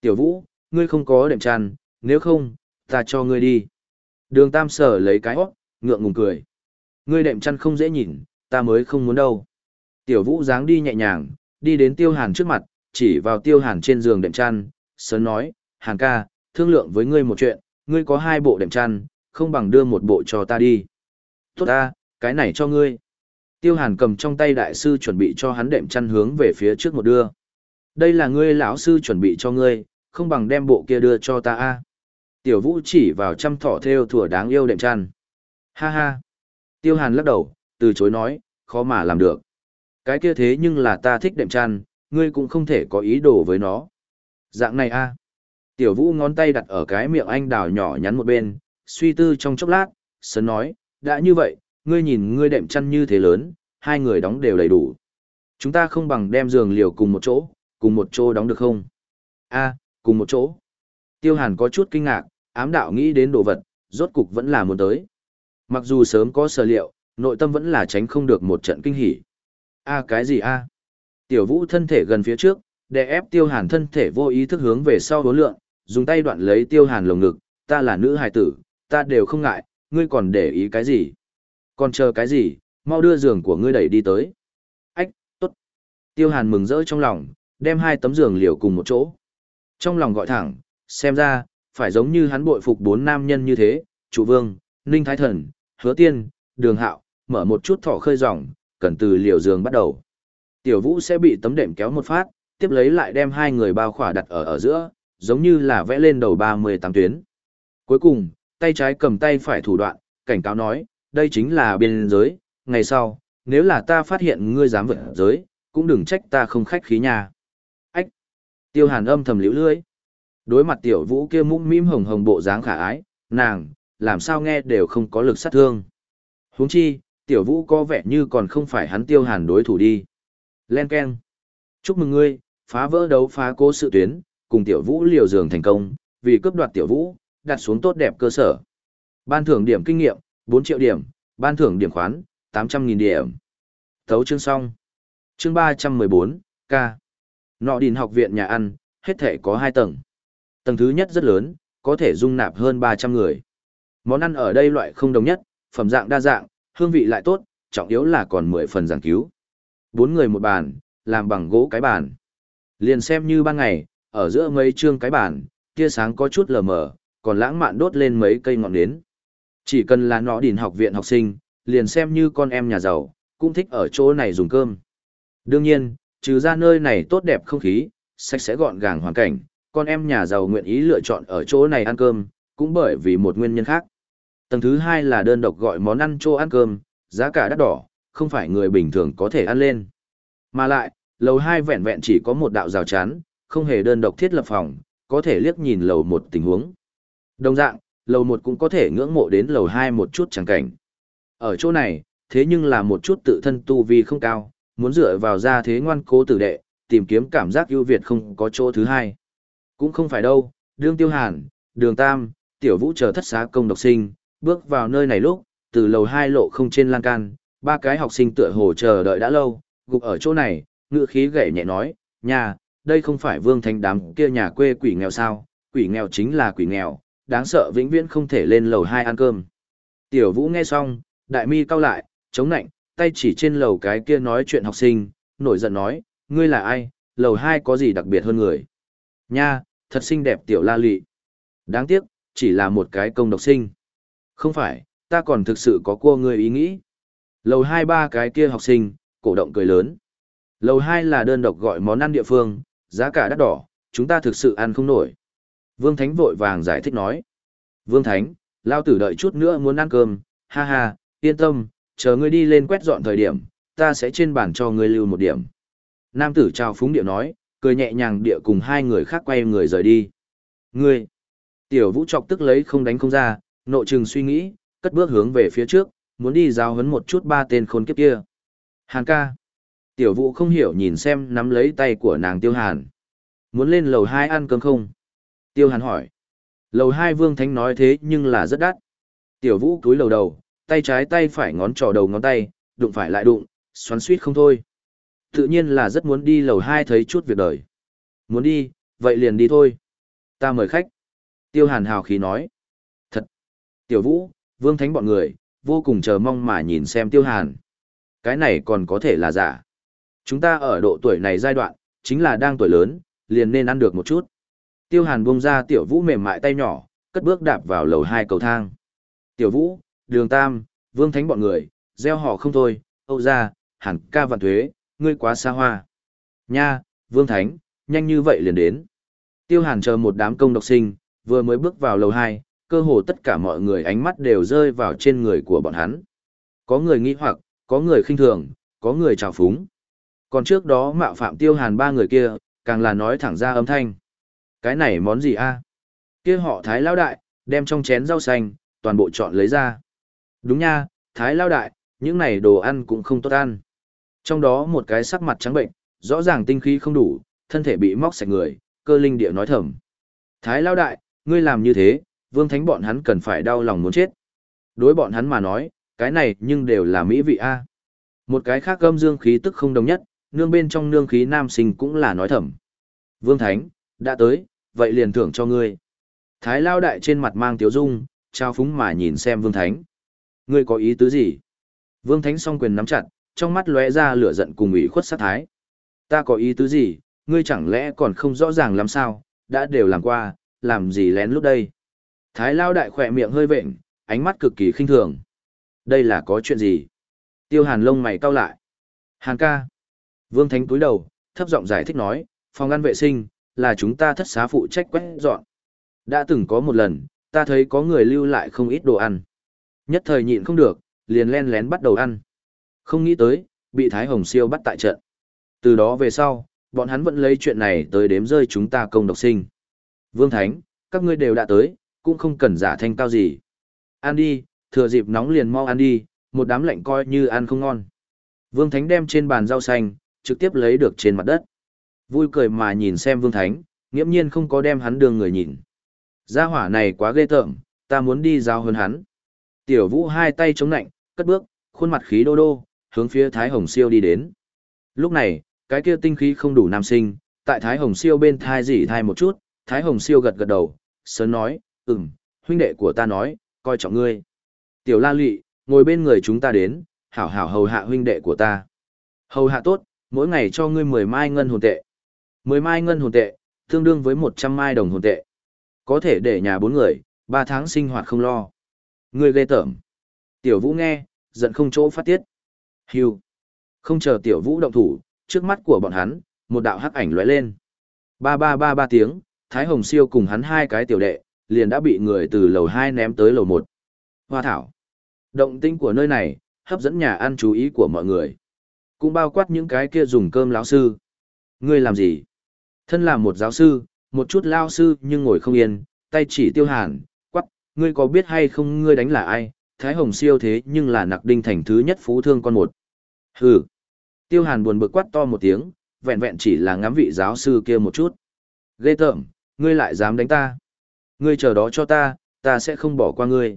Tiểu vũ, ngươi không có đệm tràn, nếu không, ta cho ngươi đi. Đường tam sở lấy cái hót, ngượng ngùng cười. Ngươi đệm chăn không dễ nhìn, ta mới không muốn đâu. Tiểu vũ dáng đi nhẹ nhàng, đi đến tiêu hàn trước mặt, chỉ vào tiêu hàn trên giường đệm chăn, sớm nói, hàn ca, thương lượng với ngươi một chuyện, ngươi có hai bộ đệm chăn, không bằng đưa một bộ cho ta đi. Tốt ta, cái này cho ngươi. Tiêu hàn cầm trong tay đại sư chuẩn bị cho hắn đệm chăn hướng về phía trước một đưa. Đây là ngươi lão sư chuẩn bị cho ngươi, không bằng đem bộ kia đưa cho ta a. Tiểu vũ chỉ vào trăm thỏ theo thủa đáng yêu đệm chăn. Ha ha. Tiêu hàn lắc đầu, từ chối nói, khó mà làm được. Cái kia thế nhưng là ta thích đệm chăn, ngươi cũng không thể có ý đồ với nó. Dạng này a. Tiểu vũ ngón tay đặt ở cái miệng anh đào nhỏ nhắn một bên, suy tư trong chốc lát, sớm nói, đã như vậy, ngươi nhìn ngươi đệm chăn như thế lớn, hai người đóng đều đầy đủ. Chúng ta không bằng đem giường liều cùng một chỗ, cùng một chỗ đóng được không? A, cùng một chỗ. Tiêu Hàn có chút kinh ngạc, ám đạo nghĩ đến đồ vật, rốt cục vẫn là muốn tới. Mặc dù sớm có sở liệu, nội tâm vẫn là tránh không được một trận kinh hỉ. A cái gì a? Tiểu Vũ thân thể gần phía trước, để ép Tiêu Hàn thân thể vô ý thức hướng về sau đối lượng, dùng tay đoạn lấy Tiêu Hàn lồng ngực, ta là nữ hài tử, ta đều không ngại, ngươi còn để ý cái gì? Còn chờ cái gì, mau đưa giường của ngươi đẩy đi tới. Ách, tốt. Tiêu Hàn mừng rỡ trong lòng, đem hai tấm giường liều cùng một chỗ. Trong lòng gọi thẳng, xem ra, phải giống như hắn bội phục bốn nam nhân như thế, chủ vương, ninh thái thần, hứa tiên, đường hạo, mở một chút thỏ khơi ròng, cần từ liều giường bắt đầu. Tiểu vũ sẽ bị tấm đệm kéo một phát, tiếp lấy lại đem hai người bao khỏa đặt ở ở giữa, giống như là vẽ lên đầu 38 tuyến. Cuối cùng, tay trái cầm tay phải thủ đoạn, cảnh cáo nói, đây chính là biên giới, ngày sau, nếu là ta phát hiện ngươi dám vượt giới, cũng đừng trách ta không khách khí nhà. Ách! Tiêu hàn âm thầm liễu lưỡi. Đối mặt tiểu vũ kia mũm mĩm hồng hồng bộ dáng khả ái, nàng, làm sao nghe đều không có lực sát thương. huống chi, tiểu vũ có vẻ như còn không phải hắn tiêu hàn đối thủ đi. Len Ken. Chúc mừng ngươi, phá vỡ đấu phá cố sự tuyến, cùng tiểu vũ liều giường thành công, vì cướp đoạt tiểu vũ, đặt xuống tốt đẹp cơ sở. Ban thưởng điểm kinh nghiệm, 4 triệu điểm, ban thưởng điểm khoán, 800.000 điểm. Thấu chương xong. Chương 314, K. Nọ đìn học viện nhà ăn, hết thể có 2 tầng. Tầng thứ nhất rất lớn, có thể dung nạp hơn 300 người. Món ăn ở đây loại không đồng nhất, phẩm dạng đa dạng, hương vị lại tốt, trọng yếu là còn 10 phần giảng cứu. Bốn người một bàn, làm bằng gỗ cái bàn. Liền xem như ban ngày, ở giữa mấy trương cái bàn, tia sáng có chút lờ mờ, còn lãng mạn đốt lên mấy cây ngọn nến. Chỉ cần là nọ đình học viện học sinh, liền xem như con em nhà giàu, cũng thích ở chỗ này dùng cơm. Đương nhiên, trừ ra nơi này tốt đẹp không khí, sạch sẽ gọn gàng hoàn cảnh, con em nhà giàu nguyện ý lựa chọn ở chỗ này ăn cơm, cũng bởi vì một nguyên nhân khác. Tầng thứ hai là đơn độc gọi món ăn chô ăn cơm, giá cả đắt đỏ, không phải người bình thường có thể ăn lên. Mà lại, lầu hai vẹn vẹn chỉ có một đạo rào chắn, không hề đơn độc thiết lập phòng, có thể liếc nhìn lầu một tình huống. Đồng dạng, lầu một cũng có thể ngưỡng mộ đến lầu hai một chút chẳng cảnh. Ở chỗ này, thế nhưng là một chút tự thân tu vi không cao, muốn dựa vào ra thế ngoan cố tử đệ, tìm kiếm cảm giác ưu việt không có chỗ thứ hai. Cũng không phải đâu, đương tiêu hàn, đường tam, tiểu vũ chờ thất xá công độc sinh, bước vào nơi này lúc, từ lầu hai lộ không trên lan can, ba cái học sinh tựa hồ chờ đợi đã lâu, gục ở chỗ này, ngựa khí gậy nhẹ nói, nhà, đây không phải vương thánh đám kia nhà quê quỷ nghèo sao, quỷ nghèo chính là quỷ nghèo, đáng sợ vĩnh viễn không thể lên lầu hai ăn cơm. Tiểu vũ nghe xong, đại mi cau lại, chống nạnh, tay chỉ trên lầu cái kia nói chuyện học sinh, nổi giận nói, ngươi là ai, lầu hai có gì đặc biệt hơn người. Nha, thật xinh đẹp tiểu la lị. Đáng tiếc, chỉ là một cái công độc sinh. Không phải, ta còn thực sự có cua người ý nghĩ. Lầu hai ba cái kia học sinh, cổ động cười lớn. Lầu hai là đơn độc gọi món ăn địa phương, giá cả đắt đỏ, chúng ta thực sự ăn không nổi. Vương Thánh vội vàng giải thích nói. Vương Thánh, lao tử đợi chút nữa muốn ăn cơm, ha ha, yên tâm, chờ ngươi đi lên quét dọn thời điểm, ta sẽ trên bàn cho ngươi lưu một điểm. Nam tử chào phúng điệu nói, cười nhẹ nhàng địa cùng hai người khác quay người rời đi. Ngươi, tiểu vũ chọc tức lấy không đánh không ra, nộ trừng suy nghĩ, cất bước hướng về phía trước, muốn đi giao hấn một chút ba tên khốn kiếp kia. Hàn ca. Tiểu vũ không hiểu nhìn xem nắm lấy tay của nàng tiêu hàn. Muốn lên lầu hai ăn cơm không? Tiêu hàn hỏi. Lầu hai vương thánh nói thế nhưng là rất đắt. Tiểu vũ cúi lầu đầu, tay trái tay phải ngón trỏ đầu ngón tay, đụng phải lại đụng, xoắn suýt không thôi. Tự nhiên là rất muốn đi lầu hai thấy chút việc đời. Muốn đi, vậy liền đi thôi. Ta mời khách. Tiêu hàn hào khí nói. Tiểu vũ, vương thánh bọn người, vô cùng chờ mong mà nhìn xem tiêu hàn. Cái này còn có thể là giả. Chúng ta ở độ tuổi này giai đoạn, chính là đang tuổi lớn, liền nên ăn được một chút. Tiêu hàn buông ra tiểu vũ mềm mại tay nhỏ, cất bước đạp vào lầu hai cầu thang. Tiểu vũ, đường tam, vương thánh bọn người, gieo họ không thôi, âu ra, hẳn ca vạn thuế, ngươi quá xa hoa. Nha, vương thánh, nhanh như vậy liền đến. Tiêu hàn chờ một đám công độc sinh, vừa mới bước vào lầu hai, cơ hồ tất cả mọi người ánh mắt đều rơi vào trên người của bọn hắn. Có người nghĩ hoặc, có người khinh thường, có người trào phúng. Còn trước đó mạo phạm tiêu hàn ba người kia, càng là nói thẳng ra âm thanh. Cái này món gì a? Kia họ thái lao đại, đem trong chén rau xanh, toàn bộ chọn lấy ra. Đúng nha, thái lao đại, những này đồ ăn cũng không tốt ăn. Trong đó một cái sắc mặt trắng bệnh, rõ ràng tinh khí không đủ, thân thể bị móc sạch người, cơ linh địa nói thầm. Thái lao đại, ngươi làm như thế, vương thánh bọn hắn cần phải đau lòng muốn chết. Đối bọn hắn mà nói, cái này nhưng đều là mỹ vị A. Một cái khác âm dương khí tức không đồng nhất, nương bên trong nương khí nam sinh cũng là nói thầm. Vương Thánh, đã tới, vậy liền thưởng cho ngươi. Thái lao đại trên mặt mang tiếu dung, trao phúng mà nhìn xem Vương Thánh. Ngươi có ý tứ gì? Vương Thánh song quyền nắm chặt, trong mắt lóe ra lửa giận cùng ủy khuất sát thái. Ta có ý tứ gì, ngươi chẳng lẽ còn không rõ ràng làm sao, đã đều làm qua, làm gì lén lúc đây. Thái lao đại khỏe miệng hơi vệnh, ánh mắt cực kỳ khinh thường. Đây là có chuyện gì? Tiêu hàn lông mày cau lại. Hàn ca. Vương Thánh túi đầu, thấp giọng giải thích nói, phòng ăn vệ sinh, là chúng ta thất xá phụ trách quét dọn. Đã từng có một lần, ta thấy có người lưu lại không ít đồ ăn. Nhất thời nhịn không được, liền len lén bắt đầu ăn. Không nghĩ tới, bị Thái Hồng Siêu bắt tại trận. Từ đó về sau, bọn hắn vẫn lấy chuyện này tới đếm rơi chúng ta công độc sinh. Vương Thánh, các ngươi đều đã tới, cũng không cần giả thanh cao gì. Ăn đi, thừa dịp nóng liền mau ăn đi, một đám lạnh coi như ăn không ngon. Vương Thánh đem trên bàn rau xanh, trực tiếp lấy được trên mặt đất. Vui cười mà nhìn xem Vương Thánh, nghiễm nhiên không có đem hắn đường người nhìn. Gia hỏa này quá ghê tởm, ta muốn đi giao hơn hắn. Tiểu Vũ hai tay chống nạnh, cất bước, khuôn mặt khí đô đô, hướng phía Thái Hồng Siêu đi đến. Lúc này, cái kia tinh khí không đủ nam sinh, tại Thái Hồng Siêu bên thai dỉ thai một chút, Thái Hồng Siêu gật gật đầu, sớm nói, ừm, huynh đệ của ta nói, coi trọng ngươi. Tiểu La Lị, ngồi bên người chúng ta đến, hảo hảo hầu hạ huynh đệ của ta. Hầu hạ tốt, mỗi ngày cho ngươi 10 mai ngân hồn tệ. 10 mai ngân hồn tệ, tương đương với 100 mai đồng hồn tệ. Có thể để nhà bốn người, 3 tháng sinh hoạt không lo. Ngươi ghê tởm. Tiểu Vũ nghe, giận không chỗ phát tiết. Hưu. Không chờ Tiểu Vũ động thủ, trước mắt của bọn hắn, một đạo hắc ảnh lóe lên. Ba ba ba ba tiếng, Thái Hồng Siêu cùng hắn hai cái tiểu đệ, liền đã bị người từ lầu 2 ném tới lầu 1. Hoa thảo. Động tĩnh của nơi này, hấp dẫn nhà ăn chú ý của mọi người. Cũng bao quát những cái kia dùng cơm lão sư. Ngươi làm gì? Thân là một giáo sư, một chút lao sư nhưng ngồi không yên, tay chỉ tiêu hàn, quắc, ngươi có biết hay không ngươi đánh là ai? Thái Hồng siêu thế nhưng là nặc đinh thành thứ nhất phú thương con một. Hừ. Tiêu hàn buồn bực quát to một tiếng, vẹn vẹn chỉ là ngắm vị giáo sư kia một chút. Ghê tởm, ngươi lại dám đánh ta. Ngươi chờ đó cho ta, ta sẽ không bỏ qua ngươi.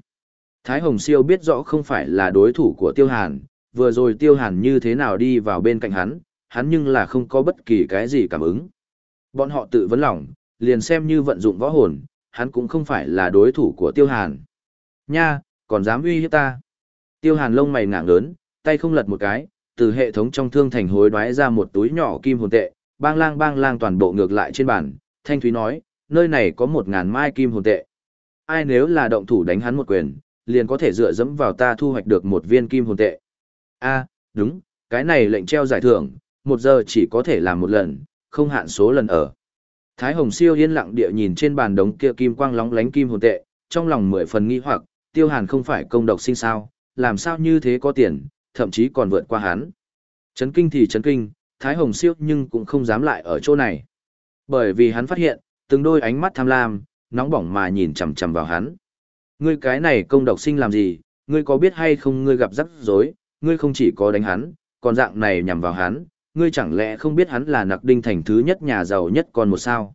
Thái Hồng Siêu biết rõ không phải là đối thủ của Tiêu Hàn, vừa rồi Tiêu Hàn như thế nào đi vào bên cạnh hắn, hắn nhưng là không có bất kỳ cái gì cảm ứng. Bọn họ tự vấn lòng, liền xem như vận dụng võ hồn, hắn cũng không phải là đối thủ của Tiêu Hàn. Nha, còn dám uy hiếp ta. Tiêu Hàn lông mày ngạng lớn, tay không lật một cái, từ hệ thống trong thương thành hối đoái ra một túi nhỏ kim hồn tệ, bang lang bang lang toàn bộ ngược lại trên bàn, Thanh Thúy nói, nơi này có một ngàn mai kim hồn tệ. Ai nếu là động thủ đánh hắn một quyền, liền có thể dựa dẫm vào ta thu hoạch được một viên kim hồn tệ. A, đúng, cái này lệnh treo giải thưởng, một giờ chỉ có thể làm một lần, không hạn số lần ở. Thái Hồng siêu yên lặng địa nhìn trên bàn đống kia kim quang lóng lánh kim hồn tệ, trong lòng mười phần nghi hoặc, tiêu hàn không phải công độc sinh sao, làm sao như thế có tiền, thậm chí còn vượt qua hắn. Chấn kinh thì chấn kinh, Thái Hồng siêu nhưng cũng không dám lại ở chỗ này. Bởi vì hắn phát hiện, từng đôi ánh mắt tham lam, nóng bỏng mà nhìn chằm chằm vào hắn. Ngươi cái này công độc sinh làm gì, ngươi có biết hay không ngươi gặp rắc rối, ngươi không chỉ có đánh hắn, còn dạng này nhằm vào hắn, ngươi chẳng lẽ không biết hắn là nặc đinh thành thứ nhất nhà giàu nhất còn một sao.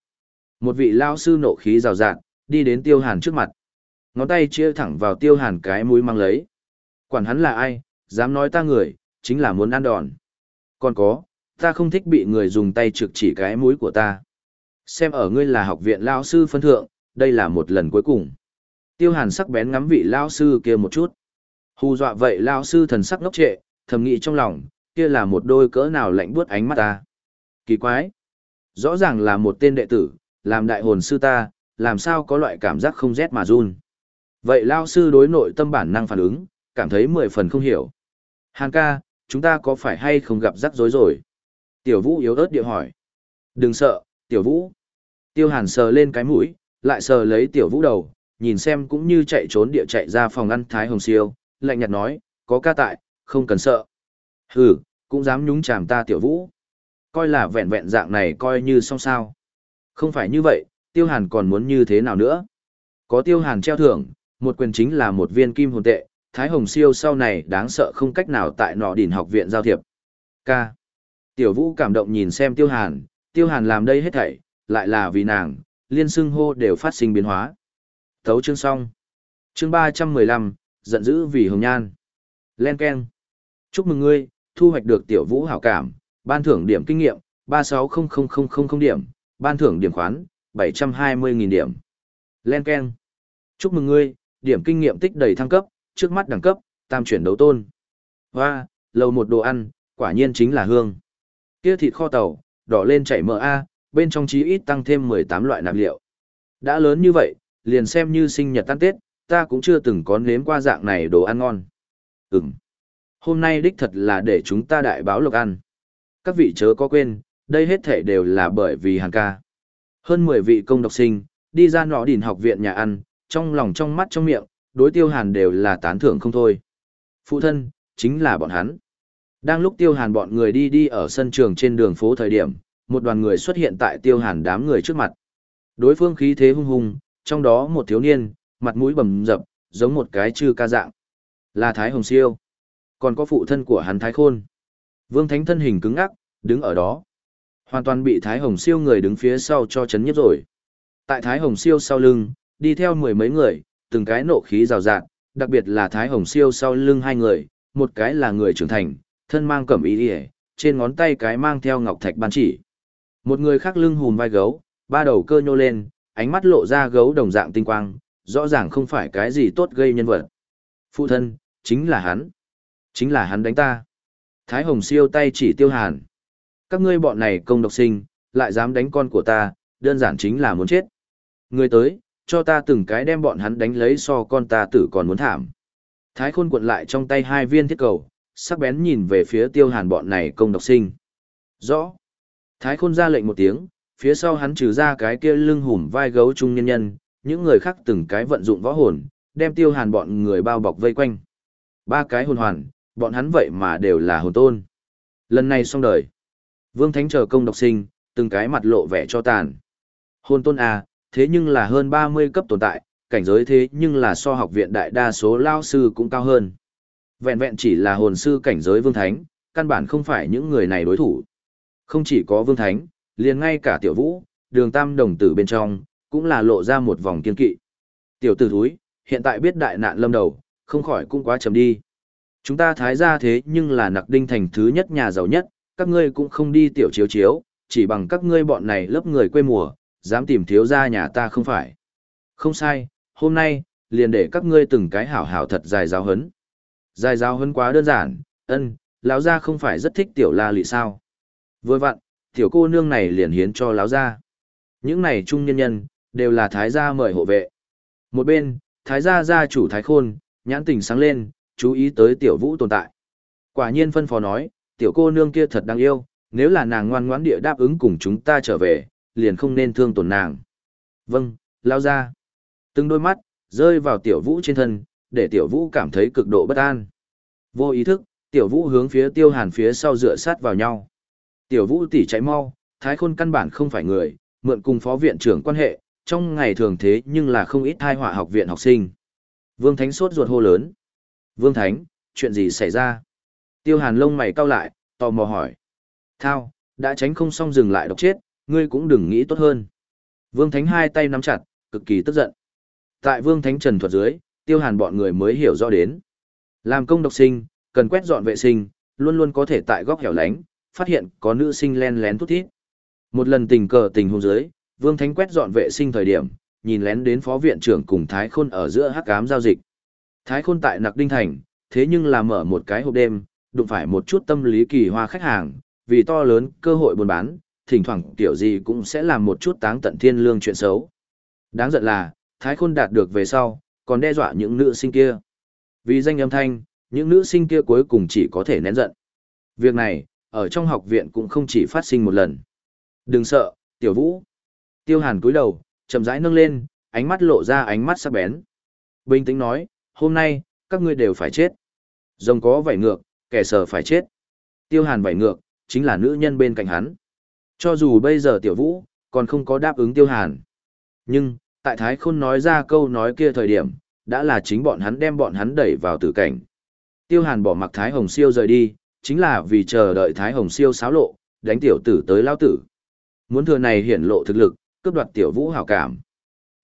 Một vị lao sư nộ khí rào rạt, đi đến tiêu hàn trước mặt. Ngón tay chia thẳng vào tiêu hàn cái mũi mang lấy. Quản hắn là ai, dám nói ta người, chính là muốn ăn đòn. Còn có, ta không thích bị người dùng tay trực chỉ cái mũi của ta. Xem ở ngươi là học viện lao sư phân thượng, đây là một lần cuối cùng. Tiêu hàn sắc bén ngắm vị lao sư kia một chút. Hù dọa vậy lao sư thần sắc ngốc trệ, thầm nghĩ trong lòng, kia là một đôi cỡ nào lạnh buốt ánh mắt ta. Kỳ quái. Rõ ràng là một tên đệ tử, làm đại hồn sư ta, làm sao có loại cảm giác không rét mà run. Vậy lao sư đối nội tâm bản năng phản ứng, cảm thấy mười phần không hiểu. Hàn ca, chúng ta có phải hay không gặp rắc rối rồi? Tiểu vũ yếu ớt địa hỏi. Đừng sợ, tiểu vũ. Tiêu hàn sờ lên cái mũi, lại sờ lấy tiểu vũ đầu, nhìn xem cũng như chạy trốn địa chạy ra phòng ăn Thái Hồng Siêu, lạnh nhạt nói, có ca tại, không cần sợ. Hừ, cũng dám nhúng chàm ta tiểu vũ. Coi là vẹn vẹn dạng này coi như xong sao. Không phải như vậy, tiêu hàn còn muốn như thế nào nữa. Có tiêu hàn treo thưởng, một quyền chính là một viên kim hồn tệ, Thái Hồng Siêu sau này đáng sợ không cách nào tại nọ đỉnh học viện giao thiệp. Ca. Tiểu vũ cảm động nhìn xem tiêu hàn, tiêu hàn làm đây hết thảy, lại là vì nàng, liên xưng hô đều phát sinh biến hóa. Thấu chương xong. Chương ba trăm mười lăm giận dữ vì hồng nhan. Len Ken. Chúc mừng ngươi, thu hoạch được tiểu vũ hảo cảm, ban thưởng điểm kinh nghiệm, ba sáu không không không không không điểm, ban thưởng điểm khoán, bảy trăm hai mươi nghìn điểm. Len Ken. Chúc mừng ngươi, điểm kinh nghiệm tích đầy thăng cấp, trước mắt đẳng cấp, tam chuyển đấu tôn. Hoa, lầu một đồ ăn, quả nhiên chính là hương. Kia thịt kho tàu, đỏ lên chảy mỡ A, bên trong chí ít tăng thêm mười tám loại nạp liệu. Đã lớn như vậy, liền xem như sinh nhật tan Tết, ta cũng chưa từng có nếm qua dạng này đồ ăn ngon. Ừm. Hôm nay đích thật là để chúng ta đại báo lộc ăn. Các vị chớ có quên, đây hết thể đều là bởi vì hàng ca. Hơn 10 vị công độc sinh, đi ra nọ đỉn học viện nhà ăn, trong lòng trong mắt trong miệng, đối tiêu hàn đều là tán thưởng không thôi. Phụ thân, chính là bọn hắn. Đang lúc tiêu hàn bọn người đi đi ở sân trường trên đường phố thời điểm, một đoàn người xuất hiện tại tiêu hàn đám người trước mặt. Đối phương khí thế hung hùng, trong đó một thiếu niên, mặt mũi bầm dập, giống một cái chư ca dạng. Là Thái Hồng Siêu. Còn có phụ thân của hắn Thái Khôn. Vương Thánh thân hình cứng ngắc, đứng ở đó. Hoàn toàn bị Thái Hồng Siêu người đứng phía sau cho chấn nhiếp rồi. Tại Thái Hồng Siêu sau lưng, đi theo mười mấy người, từng cái nộ khí rào rạt, đặc biệt là Thái Hồng Siêu sau lưng hai người, một cái là người trưởng thành, thân mang cẩm y ỉa trên ngón tay cái mang theo ngọc thạch ban chỉ. Một người khác lưng hùm vai gấu, ba đầu cơ nhô lên, ánh mắt lộ ra gấu đồng dạng tinh quang, rõ ràng không phải cái gì tốt gây nhân vật. Phụ thân, chính là hắn. Chính là hắn đánh ta. Thái Hồng siêu tay chỉ tiêu hàn. Các ngươi bọn này công độc sinh, lại dám đánh con của ta, đơn giản chính là muốn chết. Người tới, cho ta từng cái đem bọn hắn đánh lấy so con ta tử còn muốn thảm. Thái khôn cuộn lại trong tay hai viên thiết cầu, sắc bén nhìn về phía tiêu hàn bọn này công độc sinh. Rõ. Thái khôn ra lệnh một tiếng, phía sau hắn trừ ra cái kia lưng hùm vai gấu trung nhân nhân, những người khác từng cái vận dụng võ hồn, đem tiêu hàn bọn người bao bọc vây quanh. Ba cái hồn hoàn, bọn hắn vậy mà đều là hồn tôn. Lần này xong đời. Vương Thánh chờ công độc sinh, từng cái mặt lộ vẻ cho tàn. Hồn tôn à, thế nhưng là hơn 30 cấp tồn tại, cảnh giới thế nhưng là so học viện đại đa số lao sư cũng cao hơn. Vẹn vẹn chỉ là hồn sư cảnh giới Vương Thánh, căn bản không phải những người này đối thủ. Không chỉ có Vương Thánh, liền ngay cả Tiểu Vũ, đường tam đồng tử bên trong, cũng là lộ ra một vòng kiên kỵ. Tiểu tử thúi, hiện tại biết đại nạn lâm đầu, không khỏi cũng quá chầm đi. Chúng ta thái ra thế nhưng là nặc đinh thành thứ nhất nhà giàu nhất, các ngươi cũng không đi tiểu chiếu chiếu, chỉ bằng các ngươi bọn này lớp người quê mùa, dám tìm thiếu gia nhà ta không phải. Không sai, hôm nay, liền để các ngươi từng cái hảo hảo thật dài giáo hấn. Dài giáo hơn quá đơn giản, ân, lão gia không phải rất thích tiểu la lị sao. Vừa vặn, tiểu cô nương này liền hiến cho lão gia. Những này trung nhân nhân, đều là thái gia mời hộ vệ. Một bên, thái gia gia chủ thái khôn, nhãn tình sáng lên, chú ý tới tiểu vũ tồn tại. Quả nhiên phân phó nói, tiểu cô nương kia thật đáng yêu, nếu là nàng ngoan ngoãn địa đáp ứng cùng chúng ta trở về, liền không nên thương tổn nàng. Vâng, lao ra. Từng đôi mắt, rơi vào tiểu vũ trên thân, để tiểu vũ cảm thấy cực độ bất an. Vô ý thức, tiểu vũ hướng phía tiêu hàn phía sau dựa sát vào nhau. Tiểu vũ tỉ chạy mau, thái khôn căn bản không phải người, mượn cùng phó viện trưởng quan hệ, trong ngày thường thế nhưng là không ít thai họa học viện học sinh. Vương Thánh sốt ruột hô lớn. Vương Thánh, chuyện gì xảy ra? Tiêu hàn lông mày cau lại, tò mò hỏi. Thao, đã tránh không xong dừng lại độc chết, ngươi cũng đừng nghĩ tốt hơn. Vương Thánh hai tay nắm chặt, cực kỳ tức giận. Tại Vương Thánh trần thuật dưới, tiêu hàn bọn người mới hiểu rõ đến. Làm công độc sinh, cần quét dọn vệ sinh, luôn luôn có thể tại góc hẻo lánh, phát hiện có nữ sinh len lén thút thít. Một lần tình cờ tình hôn dưới, Vương Thánh quét dọn vệ sinh thời điểm, nhìn lén đến phó viện trưởng cùng Thái Khôn ở giữa hắc ám giao dịch. Thái Khôn tại Nặc Đinh Thành, thế nhưng là mở một cái hộp đêm, đụng phải một chút tâm lý kỳ hoa khách hàng, vì to lớn cơ hội buôn bán, thỉnh thoảng tiểu gì cũng sẽ làm một chút táng tận thiên lương chuyện xấu. Đáng giận là, Thái Khôn đạt được về sau, còn đe dọa những nữ sinh kia. Vì danh âm thanh, những nữ sinh kia cuối cùng chỉ có thể nén giận. Việc này, ở trong học viện cũng không chỉ phát sinh một lần. Đừng sợ, tiểu vũ. Tiêu hàn cúi đầu, chậm rãi nâng lên, ánh mắt lộ ra ánh mắt sắc bén. Bình tĩnh nói, hôm nay, các ngươi đều phải chết. Rồng có vảy ngược, kẻ sờ phải chết. Tiêu hàn vảy ngược, chính là nữ nhân bên cạnh hắn. Cho dù bây giờ tiểu vũ, còn không có đáp ứng tiêu hàn. Nhưng, tại Thái Khôn nói ra câu nói kia thời điểm, đã là chính bọn hắn đem bọn hắn đẩy vào tử cảnh. Tiêu hàn bỏ mặc Thái Hồng Siêu rời đi, chính là vì chờ đợi Thái Hồng Siêu xáo lộ, đánh tiểu tử tới lao tử. Muốn thừa này hiển lộ thực lực, cướp đoạt tiểu vũ hảo cảm.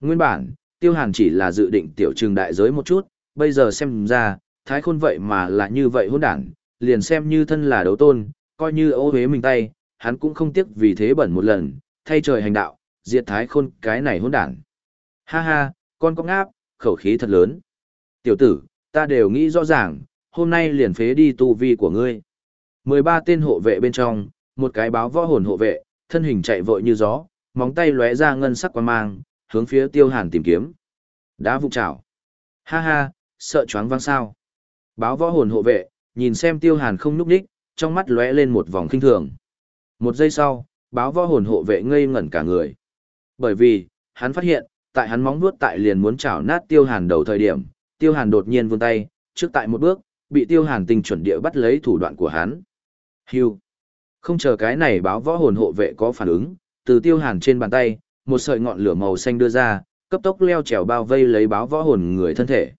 Nguyên bản, tiêu hàn chỉ là dự định tiểu trường đại giới một chút, bây giờ xem ra, Thái Khôn vậy mà là như vậy hôn đản, liền xem như thân là đấu tôn, coi như ô hế mình tay, hắn cũng không tiếc vì thế bẩn một lần, thay trời hành đạo, diệt thái khôn cái này hỗn đản. Ha ha, con có ngáp, khẩu khí thật lớn. Tiểu tử, ta đều nghĩ rõ ràng, hôm nay liền phế đi tu vi của ngươi. 13 tên hộ vệ bên trong, một cái báo võ hồn hộ vệ, thân hình chạy vội như gió, móng tay lóe ra ngân sắc quan mang, hướng phía tiêu hàn tìm kiếm. Đá vụng chảo. Ha ha, sợ choáng vang sao. Báo võ hồn hộ vệ, nhìn xem tiêu hàn không núp đích, trong mắt lóe lên một vòng kinh thường. Một giây sau, báo võ hồn hộ vệ ngây ngẩn cả người. Bởi vì, hắn phát hiện, tại hắn móng vuốt tại liền muốn chảo nát tiêu hàn đầu thời điểm, tiêu hàn đột nhiên vươn tay, trước tại một bước, bị tiêu hàn tình chuẩn địa bắt lấy thủ đoạn của hắn. Hưu. Không chờ cái này báo võ hồn hộ vệ có phản ứng, từ tiêu hàn trên bàn tay, một sợi ngọn lửa màu xanh đưa ra, cấp tốc leo trèo bao vây lấy báo võ hồn người thân thể.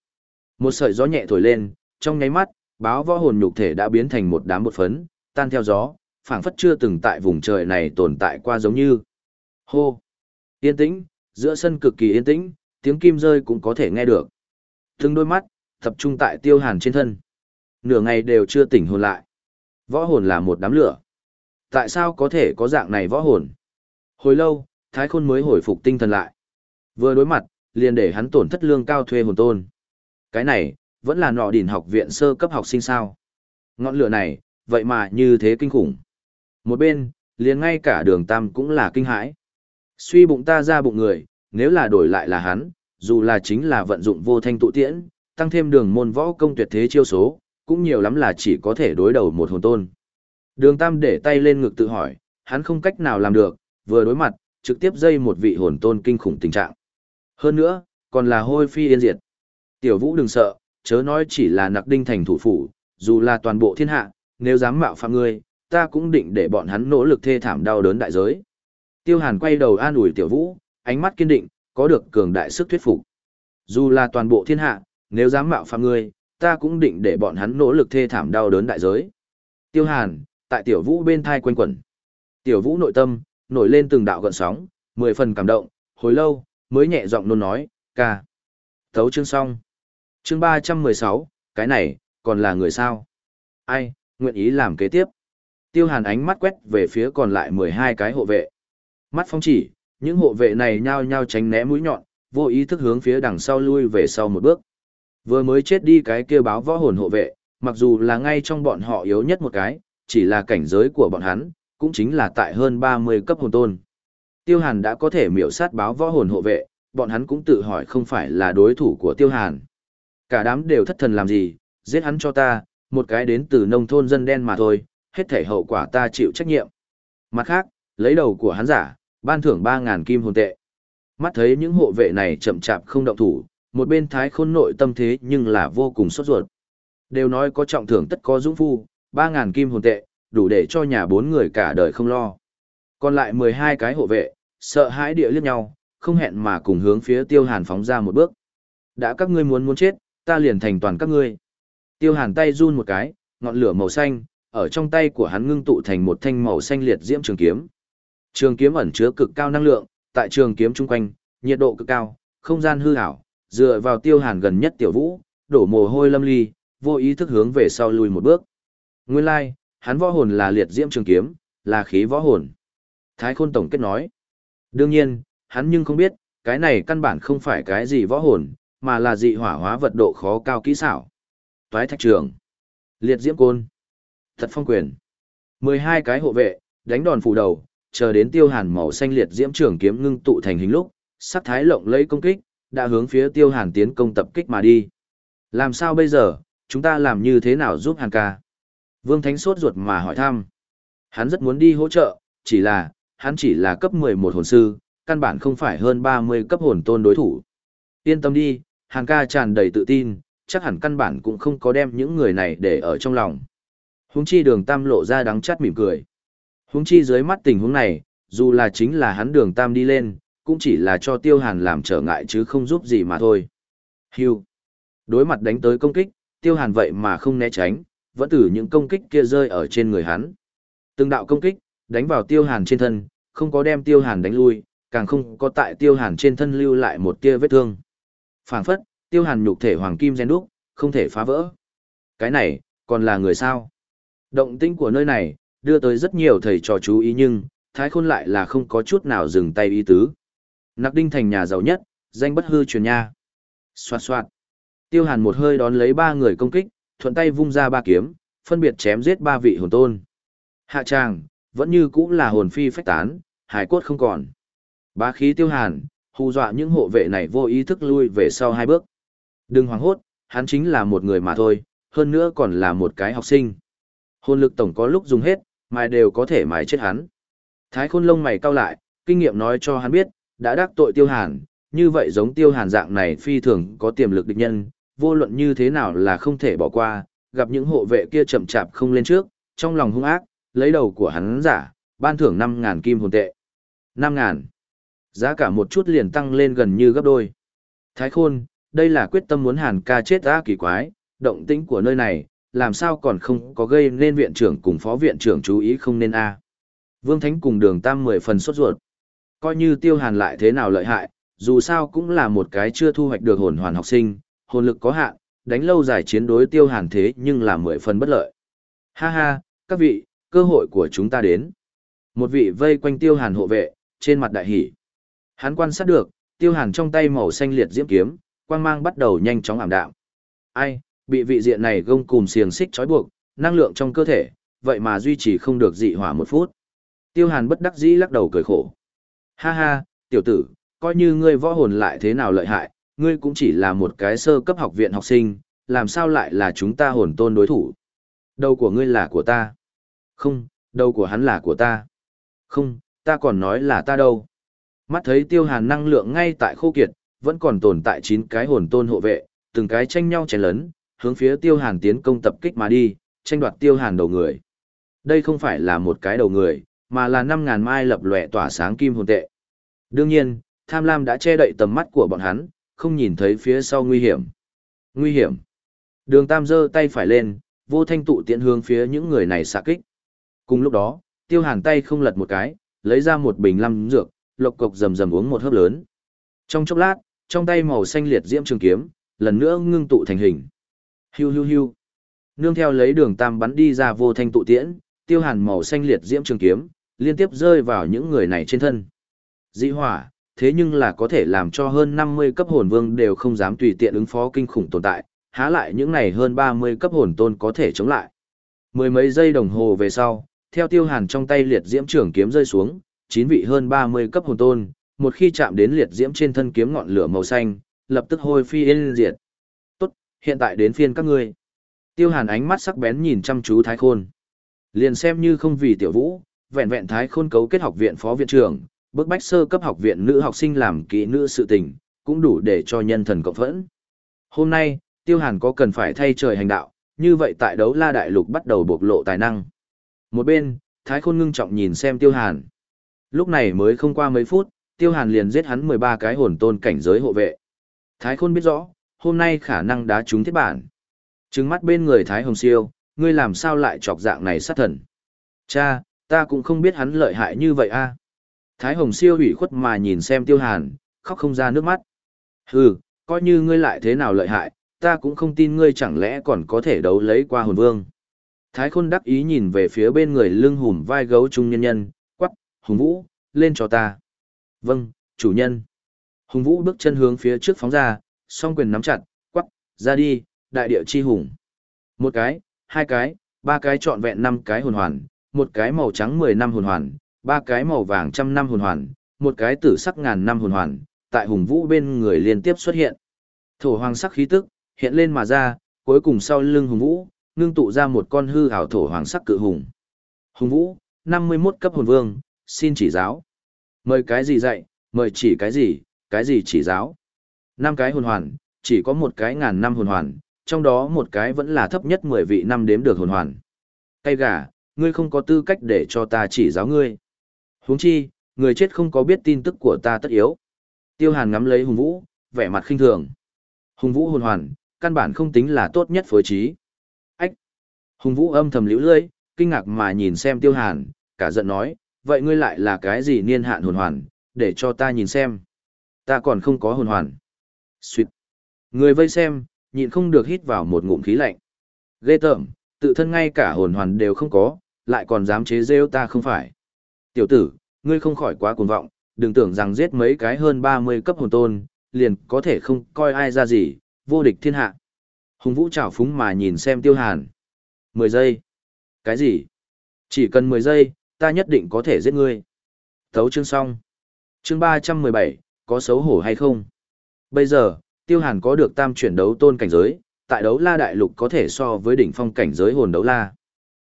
Một sợi gió nhẹ thổi lên, trong nháy mắt, báo võ hồn nhục thể đã biến thành một đám bột phấn, tan theo gió, phảng phất chưa từng tại vùng trời này tồn tại qua giống như. Hô! Yên tĩnh, giữa sân cực kỳ yên tĩnh, tiếng kim rơi cũng có thể nghe được. Từng đôi mắt, tập trung tại tiêu hàn trên thân. Nửa ngày đều chưa tỉnh hồn lại. Võ hồn là một đám lửa. Tại sao có thể có dạng này võ hồn? Hồi lâu, Thái Khôn mới hồi phục tinh thần lại. Vừa đối mặt, liền để hắn tổn thất lương cao thuê hồn tôn. Cái này, vẫn là nọ đỉnh học viện sơ cấp học sinh sao. Ngọn lửa này, vậy mà như thế kinh khủng. Một bên, liền ngay cả đường tam cũng là kinh hãi. Suy bụng ta ra bụng người, nếu là đổi lại là hắn, dù là chính là vận dụng vô thanh tụ tiễn, tăng thêm đường môn võ công tuyệt thế chiêu số, cũng nhiều lắm là chỉ có thể đối đầu một hồn tôn. Đường tam để tay lên ngực tự hỏi, hắn không cách nào làm được, vừa đối mặt, trực tiếp dây một vị hồn tôn kinh khủng tình trạng. Hơn nữa, còn là hôi phi yên diệt. Tiểu vũ đừng sợ, chớ nói chỉ là nặc đinh thành thủ phủ, dù là toàn bộ thiên hạ, nếu dám mạo phạm ngươi, ta cũng định để bọn hắn nỗ lực thê thảm đau đớn đại giới. Tiêu Hàn quay đầu an ủi Tiểu Vũ, ánh mắt kiên định, có được cường đại sức thuyết phục. Dù là toàn bộ thiên hạ, nếu dám mạo phạm ngươi, ta cũng định để bọn hắn nỗ lực thê thảm đau đớn đại giới. Tiêu Hàn, tại Tiểu Vũ bên thai quanh quẩn. Tiểu Vũ nội tâm, nổi lên từng đạo gợn sóng, mười phần cảm động, hồi lâu, mới nhẹ giọng nôn nói, ca. Thấu chương xong. Chương 316, cái này, còn là người sao? Ai, nguyện ý làm kế tiếp? Tiêu hàn ánh mắt quét về phía còn lại 12 cái hộ vệ. Mắt phong chỉ, những hộ vệ này nhao nhao tránh né mũi nhọn, vô ý thức hướng phía đằng sau lui về sau một bước. Vừa mới chết đi cái kia báo võ hồn hộ vệ, mặc dù là ngay trong bọn họ yếu nhất một cái, chỉ là cảnh giới của bọn hắn, cũng chính là tại hơn 30 cấp hồn tôn. Tiêu Hàn đã có thể miểu sát báo võ hồn hộ vệ, bọn hắn cũng tự hỏi không phải là đối thủ của Tiêu Hàn. Cả đám đều thất thần làm gì, giết hắn cho ta, một cái đến từ nông thôn dân đen mà thôi, hết thể hậu quả ta chịu trách nhiệm. Mặt khác, lấy đầu của hắn giả, ban thưởng 3.000 kim hồn tệ. Mắt thấy những hộ vệ này chậm chạp không động thủ, một bên thái khôn nội tâm thế nhưng là vô cùng sốt ruột. Đều nói có trọng thưởng tất có dũng phu, 3.000 kim hồn tệ, đủ để cho nhà bốn người cả đời không lo. Còn lại 12 cái hộ vệ, sợ hãi địa liếc nhau, không hẹn mà cùng hướng phía tiêu hàn phóng ra một bước. Đã các ngươi muốn muốn chết, ta liền thành toàn các ngươi. Tiêu hàn tay run một cái, ngọn lửa màu xanh, ở trong tay của hắn ngưng tụ thành một thanh màu xanh liệt diễm trường kiếm. Trường kiếm ẩn chứa cực cao năng lượng, tại trường kiếm trung quanh, nhiệt độ cực cao, không gian hư ảo, dựa vào tiêu hàn gần nhất tiểu vũ, đổ mồ hôi lâm ly, vô ý thức hướng về sau lùi một bước. Nguyên lai, like, hắn võ hồn là liệt diễm trường kiếm, là khí võ hồn. Thái khôn tổng kết nói. Đương nhiên, hắn nhưng không biết, cái này căn bản không phải cái gì võ hồn, mà là dị hỏa hóa vật độ khó cao kỹ xảo. Toái thạch trường. Liệt diễm côn. Thật phong quyền. 12 cái hộ vệ, đánh đòn phủ đầu, chờ đến tiêu hàn màu xanh liệt diễm trường kiếm ngưng tụ thành hình lúc, sắc thái lộng lấy công kích, đã hướng phía tiêu hàn tiến công tập kích mà đi. Làm sao bây giờ, chúng ta làm như thế nào giúp hàn ca? Vương Thánh sốt ruột mà hỏi thăm. Hắn rất muốn đi hỗ trợ, chỉ là, hắn chỉ là cấp 11 hồn sư, căn bản không phải hơn 30 cấp hồn tôn đối thủ. Yên tâm đi, Hàn ca tràn đầy tự tin, chắc hẳn căn bản cũng không có đem những người này để ở trong lòng. Huống chi đường tam lộ ra đắng chát mỉm cười. Huống chi dưới mắt tình huống này, dù là chính là hắn đường tam đi lên, cũng chỉ là cho tiêu hàn làm trở ngại chứ không giúp gì mà thôi. Hưu. Đối mặt đánh tới công kích, tiêu hàn vậy mà không né tránh, vẫn từ những công kích kia rơi ở trên người hắn. Từng đạo công kích, đánh vào tiêu hàn trên thân, không có đem tiêu hàn đánh lui, càng không có tại tiêu hàn trên thân lưu lại một tia vết thương. phảng phất, tiêu hàn nhục thể hoàng kim gen đúc, không thể phá vỡ. Cái này, còn là người sao? Động tĩnh của nơi này, đưa tới rất nhiều thầy trò chú ý nhưng, thái khôn lại là không có chút nào dừng tay ý tứ. Nặc đinh thành nhà giàu nhất, danh bất hư truyền nha. Xoạt xoạt. Tiêu hàn một hơi đón lấy ba người công kích, thuận tay vung ra ba kiếm, phân biệt chém giết ba vị hồn tôn. Hạ tràng, vẫn như cũ là hồn phi phách tán, hải cốt không còn. Ba khí tiêu hàn, hù dọa những hộ vệ này vô ý thức lui về sau hai bước. Đừng hoảng hốt, hắn chính là một người mà thôi, hơn nữa còn là một cái học sinh. Hồn lực tổng có lúc dùng hết, mài đều có thể mài chết hắn. Thái khôn lông mày cau lại, kinh nghiệm nói cho hắn biết, đã đắc tội tiêu hàn, như vậy giống tiêu hàn dạng này phi thường có tiềm lực địch nhân, vô luận như thế nào là không thể bỏ qua, gặp những hộ vệ kia chậm chạp không lên trước, trong lòng hung ác, lấy đầu của hắn giả, ban thưởng 5.000 kim hồn tệ. 5.000. Giá cả một chút liền tăng lên gần như gấp đôi. Thái khôn, đây là quyết tâm muốn hàn ca chết ra kỳ quái, động tĩnh của nơi này, làm sao còn không có gây nên viện trưởng cùng phó viện trưởng chú ý không nên a Vương Thánh cùng đường tam mười phần sốt ruột. Coi như tiêu hàn lại thế nào lợi hại, dù sao cũng là một cái chưa thu hoạch được hồn hoàn học sinh, hồn lực có hạn, đánh lâu dài chiến đối tiêu hàn thế nhưng là mười phần bất lợi. Ha ha, các vị, cơ hội của chúng ta đến. Một vị vây quanh tiêu hàn hộ vệ, trên mặt đại hỷ. Hắn quan sát được, tiêu hàn trong tay màu xanh liệt diễm kiếm, quang mang bắt đầu nhanh chóng ảm đạm. Ai, Bị vị diện này gông cùm xiềng xích trói buộc, năng lượng trong cơ thể, vậy mà duy trì không được dị hỏa một phút. Tiêu Hàn bất đắc dĩ lắc đầu cười khổ. Ha ha, tiểu tử, coi như ngươi võ hồn lại thế nào lợi hại, ngươi cũng chỉ là một cái sơ cấp học viện học sinh, làm sao lại là chúng ta hồn tôn đối thủ. Đầu của ngươi là của ta. Không, đầu của hắn là của ta. Không, ta còn nói là ta đâu. Mắt thấy tiêu hàn năng lượng ngay tại khô kiệt, vẫn còn tồn tại 9 cái hồn tôn hộ vệ, từng cái tranh nhau chén lớn, hướng phía tiêu hàn tiến công tập kích mà đi, tranh đoạt tiêu hàn đầu người. Đây không phải là một cái đầu người, mà là năm ngàn mai lập lòe tỏa sáng kim hồn tệ. Đương nhiên, tham lam đã che đậy tầm mắt của bọn hắn, không nhìn thấy phía sau nguy hiểm. Nguy hiểm. Đường Tam giơ tay phải lên, vô thanh tụ tiện hướng phía những người này xạ kích. Cùng lúc đó, tiêu hàn tay không lật một cái, lấy ra một bình lăm dược, lộc cộc rầm rầm uống một hớp lớn. Trong chốc lát, trong tay màu xanh liệt diễm trường kiếm, lần nữa ngưng tụ thành hình. Hiu hiu hiu. Nương theo lấy đường tam bắn đi ra vô thanh tụ tiễn, tiêu hàn màu xanh liệt diễm trường kiếm, liên tiếp rơi vào những người này trên thân. Dĩ hỏa, thế nhưng là có thể làm cho hơn 50 cấp hồn vương đều không dám tùy tiện ứng phó kinh khủng tồn tại, há lại những này hơn 30 cấp hồn tôn có thể chống lại. Mười mấy giây đồng hồ về sau, theo tiêu hàn trong tay liệt diễm trường kiếm rơi xuống, chín vị hơn 30 cấp hồn tôn, một khi chạm đến liệt diễm trên thân kiếm ngọn lửa màu xanh, lập tức hôi phi yên diệt. Hiện tại đến phiên các ngươi. Tiêu hàn ánh mắt sắc bén nhìn chăm chú thái khôn. Liền xem như không vì tiểu vũ, vẹn vẹn thái khôn cấu kết học viện phó viện trưởng, bức bách sơ cấp học viện nữ học sinh làm kỹ nữ sự tình, cũng đủ để cho nhân thần cộng phẫn. Hôm nay, tiêu hàn có cần phải thay trời hành đạo, như vậy tại đấu la đại lục bắt đầu bộc lộ tài năng. Một bên, thái khôn ngưng trọng nhìn xem tiêu hàn. Lúc này mới không qua mấy phút, tiêu hàn liền giết hắn 13 cái hồn tôn cảnh giới hộ vệ. Thái khôn biết rõ, hôm nay khả năng đá trúng thiết bản. Trừng mắt bên người Thái Hồng Siêu, ngươi làm sao lại chọc dạng này sát thần. Cha, ta cũng không biết hắn lợi hại như vậy a. À. Thái Hồng Siêu ủy khuất mà nhìn xem tiêu hàn, khóc không ra nước mắt. Hừ, coi như ngươi lại thế nào lợi hại, ta cũng không tin ngươi chẳng lẽ còn có thể đấu lấy qua hồn vương. Thái khôn đắc ý nhìn về phía bên người lưng hùm vai gấu trung nhân nhân, quắc, hùng vũ, lên cho ta. Vâng, chủ nhân. Hùng vũ bước chân hướng phía trước phóng ra, song quyền nắm chặt, quắc, ra đi, đại địa chi hùng. Một cái, hai cái, ba cái trọn vẹn năm cái hồn hoàn, một cái màu trắng mười năm hồn hoàn, ba cái màu vàng trăm năm hồn hoàn, một cái tử sắc ngàn năm hồn hoàn, tại hùng vũ bên người liên tiếp xuất hiện. Thổ hoàng sắc khí tức, hiện lên mà ra, cuối cùng sau lưng hùng vũ, ngưng tụ ra một con hư ảo thổ hoàng sắc cự hùng. Hùng vũ, 51 cấp hồn vương, xin chỉ giáo. Mời cái gì dạy, mời chỉ cái gì, cái gì chỉ giáo. Năm cái hồn hoàn, chỉ có một cái ngàn năm hồn hoàn, trong đó một cái vẫn là thấp nhất 10 vị năm đếm được hồn hoàn. Cây gà, ngươi không có tư cách để cho ta chỉ giáo ngươi. huống chi, người chết không có biết tin tức của ta tất yếu. Tiêu hàn ngắm lấy hùng vũ, vẻ mặt khinh thường. Hùng vũ hồn hoàn, căn bản không tính là tốt nhất phối trí. Ách! Hùng vũ âm thầm liễu lưỡi, kinh ngạc mà nhìn xem tiêu hàn, cả giận nói, vậy ngươi lại là cái gì niên hạn hồn hoàn, để cho ta nhìn xem. Ta còn không có hồn hoàn. Xuyệt! Người vây xem, nhịn không được hít vào một ngụm khí lạnh. Ghê tởm, tự thân ngay cả hồn hoàn đều không có, lại còn dám chế rêu ta không phải. Tiểu tử, ngươi không khỏi quá cuồng vọng, đừng tưởng rằng giết mấy cái hơn 30 cấp hồn tôn, liền có thể không coi ai ra gì, vô địch thiên hạ. Hùng Vũ trào phúng mà nhìn xem Tiêu Hàn. 10 giây. Cái gì? Chỉ cần 10 giây, ta nhất định có thể giết ngươi. Thấu chương xong. Chương 317, có xấu hổ hay không? Bây giờ, Tiêu Hàn có được tam chuyển đấu tôn cảnh giới, tại đấu la đại lục có thể so với đỉnh phong cảnh giới hồn đấu la.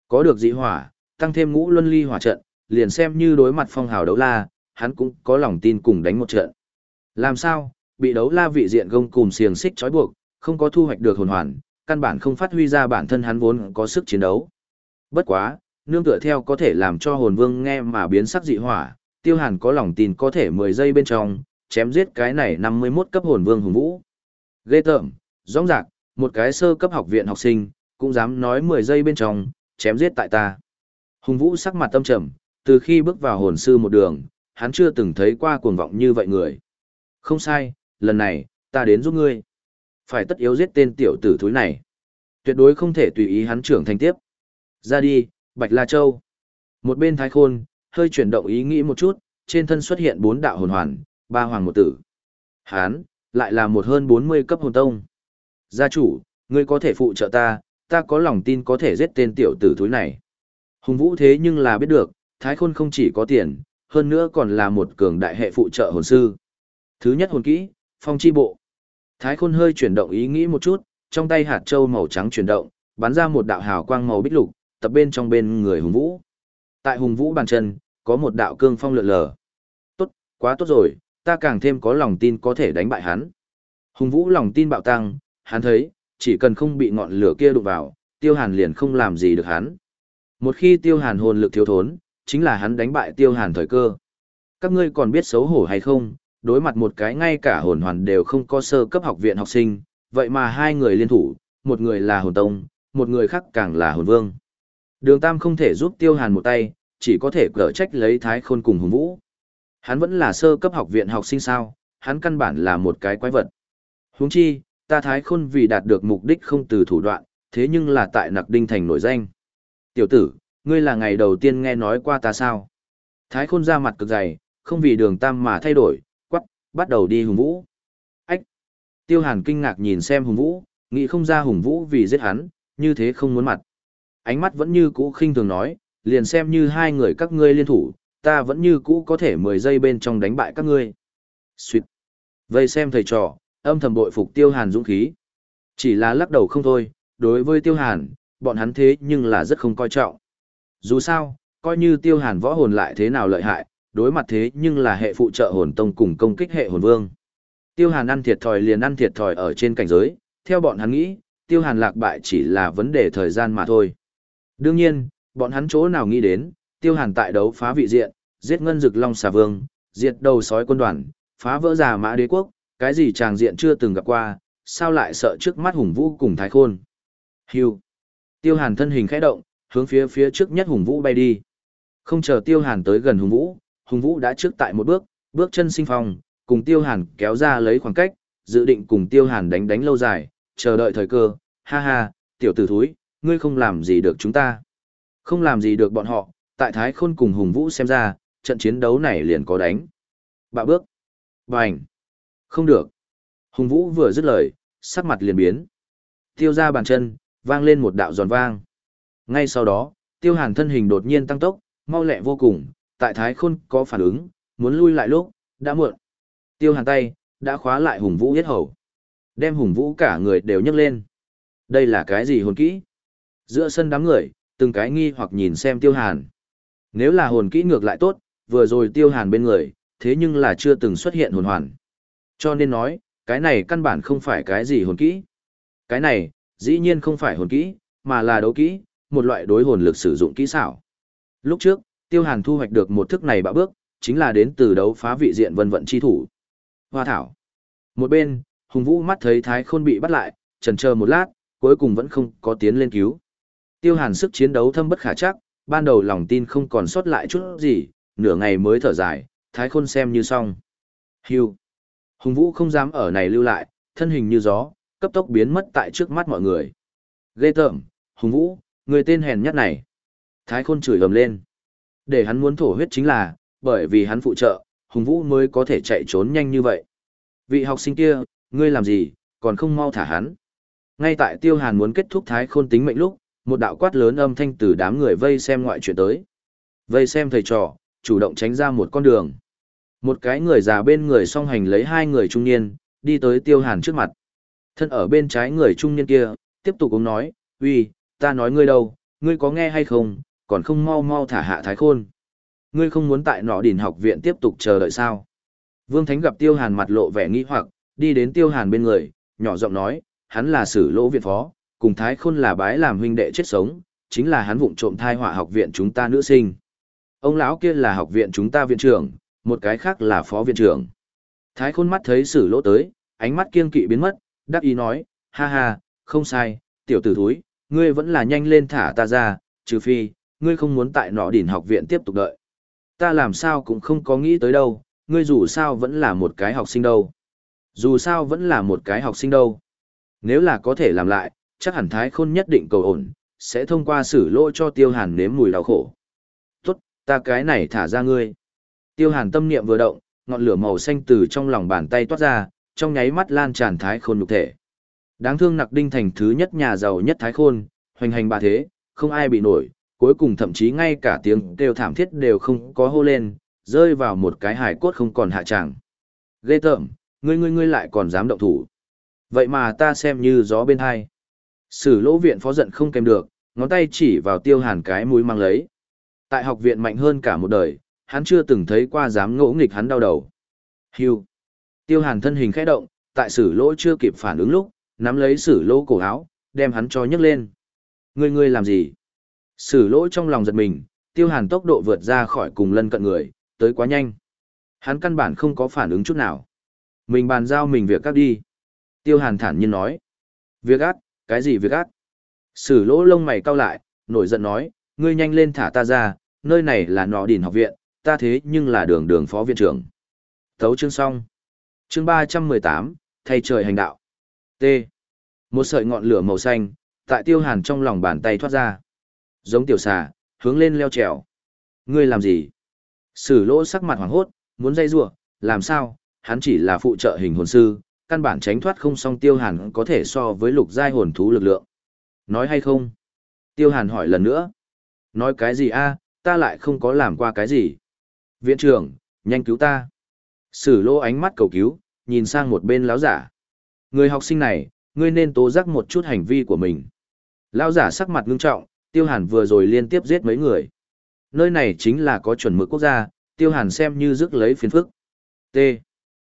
Có được dị hỏa, tăng thêm ngũ luân ly hỏa trận, liền xem như đối mặt phong hào đấu la, hắn cũng có lòng tin cùng đánh một trận. Làm sao, bị đấu la vị diện gông cùng xiềng xích trói buộc, không có thu hoạch được hồn hoàn, căn bản không phát huy ra bản thân hắn vốn có sức chiến đấu. Bất quá, nương tựa theo có thể làm cho hồn vương nghe mà biến sắc dị hỏa, tiêu hàn có lòng tin có thể 10 giây bên trong, chém giết cái này 51 cấp hồn vương hùng vũ. Ghê tởm, rõ rạc, một cái sơ cấp học viện học sinh, cũng dám nói 10 giây bên trong, chém giết tại ta. Hùng vũ sắc mặt tâm trầm, từ khi bước vào hồn sư một đường, hắn chưa từng thấy qua cuồng vọng như vậy người. Không sai, lần này, ta đến giúp ngươi. Phải tất yếu giết tên tiểu tử thúi này. Tuyệt đối không thể tùy ý hắn trưởng thành tiếp. Ra đi, Bạch La Châu. Một bên thái khôn, hơi chuyển động ý nghĩ một chút, trên thân xuất hiện bốn đạo hồn hoàn, ba hoàng một tử. Hán, lại là một hơn 40 cấp hồn tông. Gia chủ, Ngươi có thể phụ trợ ta, ta có lòng tin có thể giết tên tiểu tử thúi này. Hùng Vũ thế nhưng là biết được, Thái Khôn không chỉ có tiền, hơn nữa còn là một cường đại hệ phụ trợ hồn sư. Thứ nhất hồn kỹ, phong chi bộ. Thái Khôn hơi chuyển động ý nghĩ một chút, trong tay hạt châu màu trắng chuyển động, bắn ra một đạo hào quang màu bích lục, tập bên trong bên người Hùng Vũ. Tại Hùng Vũ bàn chân, có một đạo cương phong lượn lờ. Tốt, quá tốt rồi, ta càng thêm có lòng tin có thể đánh bại hắn. Hùng Vũ lòng tin bạo tăng, hắn thấy, chỉ cần không bị ngọn lửa kia đụng vào, Tiêu Hàn liền không làm gì được hắn. Một khi Tiêu Hàn hồn lực thiếu thốn, chính là hắn đánh bại Tiêu Hàn thời cơ. Các ngươi còn biết xấu hổ hay không, đối mặt một cái ngay cả hồn hoàn đều không có sơ cấp học viện học sinh, vậy mà hai người liên thủ, một người là hồn tông, một người khác càng là hồn vương. Đường Tam không thể giúp Tiêu Hàn một tay, chỉ có thể cở trách lấy Thái Khôn cùng Hùng Vũ. Hắn vẫn là sơ cấp học viện học sinh sao, hắn căn bản là một cái quái vật. Huống chi, ta Thái Khôn vì đạt được mục đích không từ thủ đoạn, thế nhưng là tại Nặc Đinh Thành nổi danh. Tiểu tử, ngươi là ngày đầu tiên nghe nói qua ta sao? Thái Khôn ra mặt cực dày, không vì đường Tam mà thay đổi, quắc, bắt đầu đi Hùng Vũ. Ách! Tiêu Hàn kinh ngạc nhìn xem Hùng Vũ, nghĩ không ra Hùng Vũ vì giết hắn, như thế không muốn mặt. Ánh mắt vẫn như cũ khinh thường nói, liền xem như hai người các ngươi liên thủ, ta vẫn như cũ có thể 10 giây bên trong đánh bại các ngươi. Xuyệt. Vây xem thầy trò, âm thầm bội phục Tiêu Hàn dũng khí. Chỉ là lắc đầu không thôi, đối với Tiêu Hàn, bọn hắn thế nhưng là rất không coi trọng. Dù sao, coi như Tiêu Hàn võ hồn lại thế nào lợi hại, đối mặt thế nhưng là hệ phụ trợ hồn tông cùng công kích hệ hồn vương. Tiêu Hàn ăn thiệt thòi liền ăn thiệt thòi ở trên cảnh giới, theo bọn hắn nghĩ, Tiêu Hàn lạc bại chỉ là vấn đề thời gian mà thôi. Đương nhiên, bọn hắn chỗ nào nghĩ đến, tiêu hàn tại đấu phá vị diện, giết ngân dực long xà vương, diệt đầu sói quân đoàn, phá vỡ già mã đế quốc, cái gì chàng diện chưa từng gặp qua, sao lại sợ trước mắt hùng vũ cùng thái khôn. Hưu. Tiêu hàn thân hình khẽ động, hướng phía phía trước nhất hùng vũ bay đi. Không chờ tiêu hàn tới gần hùng vũ, hùng vũ đã trước tại một bước, bước chân sinh phong, cùng tiêu hàn kéo ra lấy khoảng cách, dự định cùng tiêu hàn đánh đánh lâu dài, chờ đợi thời cơ, ha ha, tiểu tử thúi, ngươi không làm gì được chúng ta. Không làm gì được bọn họ, tại Thái Khôn cùng Hùng Vũ xem ra, trận chiến đấu này liền có đánh. Bạ bước. Bành. Không được. Hùng Vũ vừa dứt lời, sắc mặt liền biến. Tiêu ra bàn chân, vang lên một đạo giòn vang. Ngay sau đó, tiêu hàn thân hình đột nhiên tăng tốc, mau lẹ vô cùng, tại Thái Khôn có phản ứng, muốn lui lại lúc, đã muộn. Tiêu hàn tay, đã khóa lại Hùng Vũ yết hầu. Đem Hùng Vũ cả người đều nhấc lên. Đây là cái gì hồn kỹ? Giữa sân đám người, từng cái nghi hoặc nhìn xem tiêu hàn. Nếu là hồn kỹ ngược lại tốt, vừa rồi tiêu hàn bên người, thế nhưng là chưa từng xuất hiện hồn hoàn. Cho nên nói, cái này căn bản không phải cái gì hồn kỹ. Cái này, dĩ nhiên không phải hồn kỹ, mà là đấu kỹ, một loại đối hồn lực sử dụng kỹ xảo. Lúc trước, tiêu hàn thu hoạch được một thức này bạo bước, chính là đến từ đấu phá vị diện vân vận chi thủ. Hoa thảo. Một bên, hùng vũ mắt thấy thái khôn bị bắt lại, trần chờ một lát, cuối cùng vẫn không có tiến lên cứu. Tiêu Hàn sức chiến đấu thâm bất khả chắc, ban đầu lòng tin không còn sót lại chút gì, nửa ngày mới thở dài, thái khôn xem như xong. Hưu. Hùng Vũ không dám ở này lưu lại, thân hình như gió, cấp tốc biến mất tại trước mắt mọi người. Ghê tởm, Hùng Vũ, người tên hèn nhất này. Thái khôn chửi ầm lên. Để hắn muốn thổ huyết chính là, bởi vì hắn phụ trợ, Hùng Vũ mới có thể chạy trốn nhanh như vậy. Vị học sinh kia, ngươi làm gì, còn không mau thả hắn. Ngay tại Tiêu Hàn muốn kết thúc Thái khôn tính mệnh lúc, một đạo quát lớn âm thanh từ đám người vây xem ngoại chuyện tới. Vây xem thầy trò, chủ động tránh ra một con đường. Một cái người già bên người song hành lấy hai người trung niên, đi tới tiêu hàn trước mặt. Thân ở bên trái người trung niên kia, tiếp tục cũng nói, uy, ta nói ngươi đâu, ngươi có nghe hay không, còn không mau mau thả hạ thái khôn. Ngươi không muốn tại nọ đỉnh học viện tiếp tục chờ đợi sao. Vương Thánh gặp tiêu hàn mặt lộ vẻ nghi hoặc, đi đến tiêu hàn bên người, nhỏ giọng nói, hắn là sử lỗ viện phó, cùng Thái Khôn là bái làm huynh đệ chết sống, chính là hắn vụng trộm thai họa học viện chúng ta nữ sinh. Ông lão kia là học viện chúng ta viện trưởng, một cái khác là phó viện trưởng. Thái Khôn mắt thấy sử lỗ tới, ánh mắt kiên kỵ biến mất, đắc ý nói, ha ha, không sai, tiểu tử thúi, ngươi vẫn là nhanh lên thả ta ra, trừ phi, ngươi không muốn tại nọ đỉnh học viện tiếp tục đợi. Ta làm sao cũng không có nghĩ tới đâu, ngươi dù sao vẫn là một cái học sinh đâu. Dù sao vẫn là một cái học sinh đâu. Nếu là có thể làm lại, chắc hẳn thái khôn nhất định cầu ổn, sẽ thông qua xử lỗi cho tiêu hàn nếm mùi đau khổ. Tốt, ta cái này thả ra ngươi. Tiêu hàn tâm niệm vừa động, ngọn lửa màu xanh từ trong lòng bàn tay toát ra, trong nháy mắt lan tràn thái khôn nhục thể. Đáng thương nặc đinh thành thứ nhất nhà giàu nhất Thái Khôn, hoành hành bà thế, không ai bị nổi, cuối cùng thậm chí ngay cả tiếng kêu thảm thiết đều không có hô lên, rơi vào một cái hải cốt không còn hạ tràng. Ghê tởm, ngươi ngươi ngươi lại còn dám động thủ. Vậy mà ta xem như gió bên hai. Sử lỗ viện phó giận không kèm được, ngón tay chỉ vào tiêu hàn cái mũi mang lấy. Tại học viện mạnh hơn cả một đời, hắn chưa từng thấy qua dám ngỗ nghịch hắn đau đầu. Hưu. Tiêu hàn thân hình khẽ động, tại sử lỗ chưa kịp phản ứng lúc, nắm lấy sử lỗ cổ áo, đem hắn cho nhấc lên. Ngươi ngươi làm gì? Sử lỗ trong lòng giật mình, tiêu hàn tốc độ vượt ra khỏi cùng lân cận người, tới quá nhanh. Hắn căn bản không có phản ứng chút nào. Mình bàn giao mình việc các đi. Tiêu hàn thản nhiên nói. Việc ác, cái gì việc ác? Sử lỗ lông mày cau lại, nổi giận nói, ngươi nhanh lên thả ta ra, nơi này là nọ đỉn học viện, ta thế nhưng là đường đường phó viện trưởng. Thấu chương xong. Chương ba trăm mười tám, thay trời hành đạo. T. Một sợi ngọn lửa màu xanh, tại tiêu hàn trong lòng bàn tay thoát ra. Giống tiểu xà, hướng lên leo trèo. Ngươi làm gì? Sử lỗ sắc mặt hoảng hốt, muốn dây rủa làm sao, hắn chỉ là phụ trợ hình hồn sư, căn bản tránh thoát không song tiêu hàn có thể so với lục giai hồn thú lực lượng. Nói hay không? Tiêu hàn hỏi lần nữa. Nói cái gì a ta lại không có làm qua cái gì. Viện trưởng, nhanh cứu ta. Sử lô ánh mắt cầu cứu, nhìn sang một bên lão giả. Người học sinh này, ngươi nên tố giác một chút hành vi của mình. Lão giả sắc mặt ngưng trọng, tiêu hàn vừa rồi liên tiếp giết mấy người. Nơi này chính là có chuẩn mực quốc gia, tiêu hàn xem như rước lấy phiền phức. T.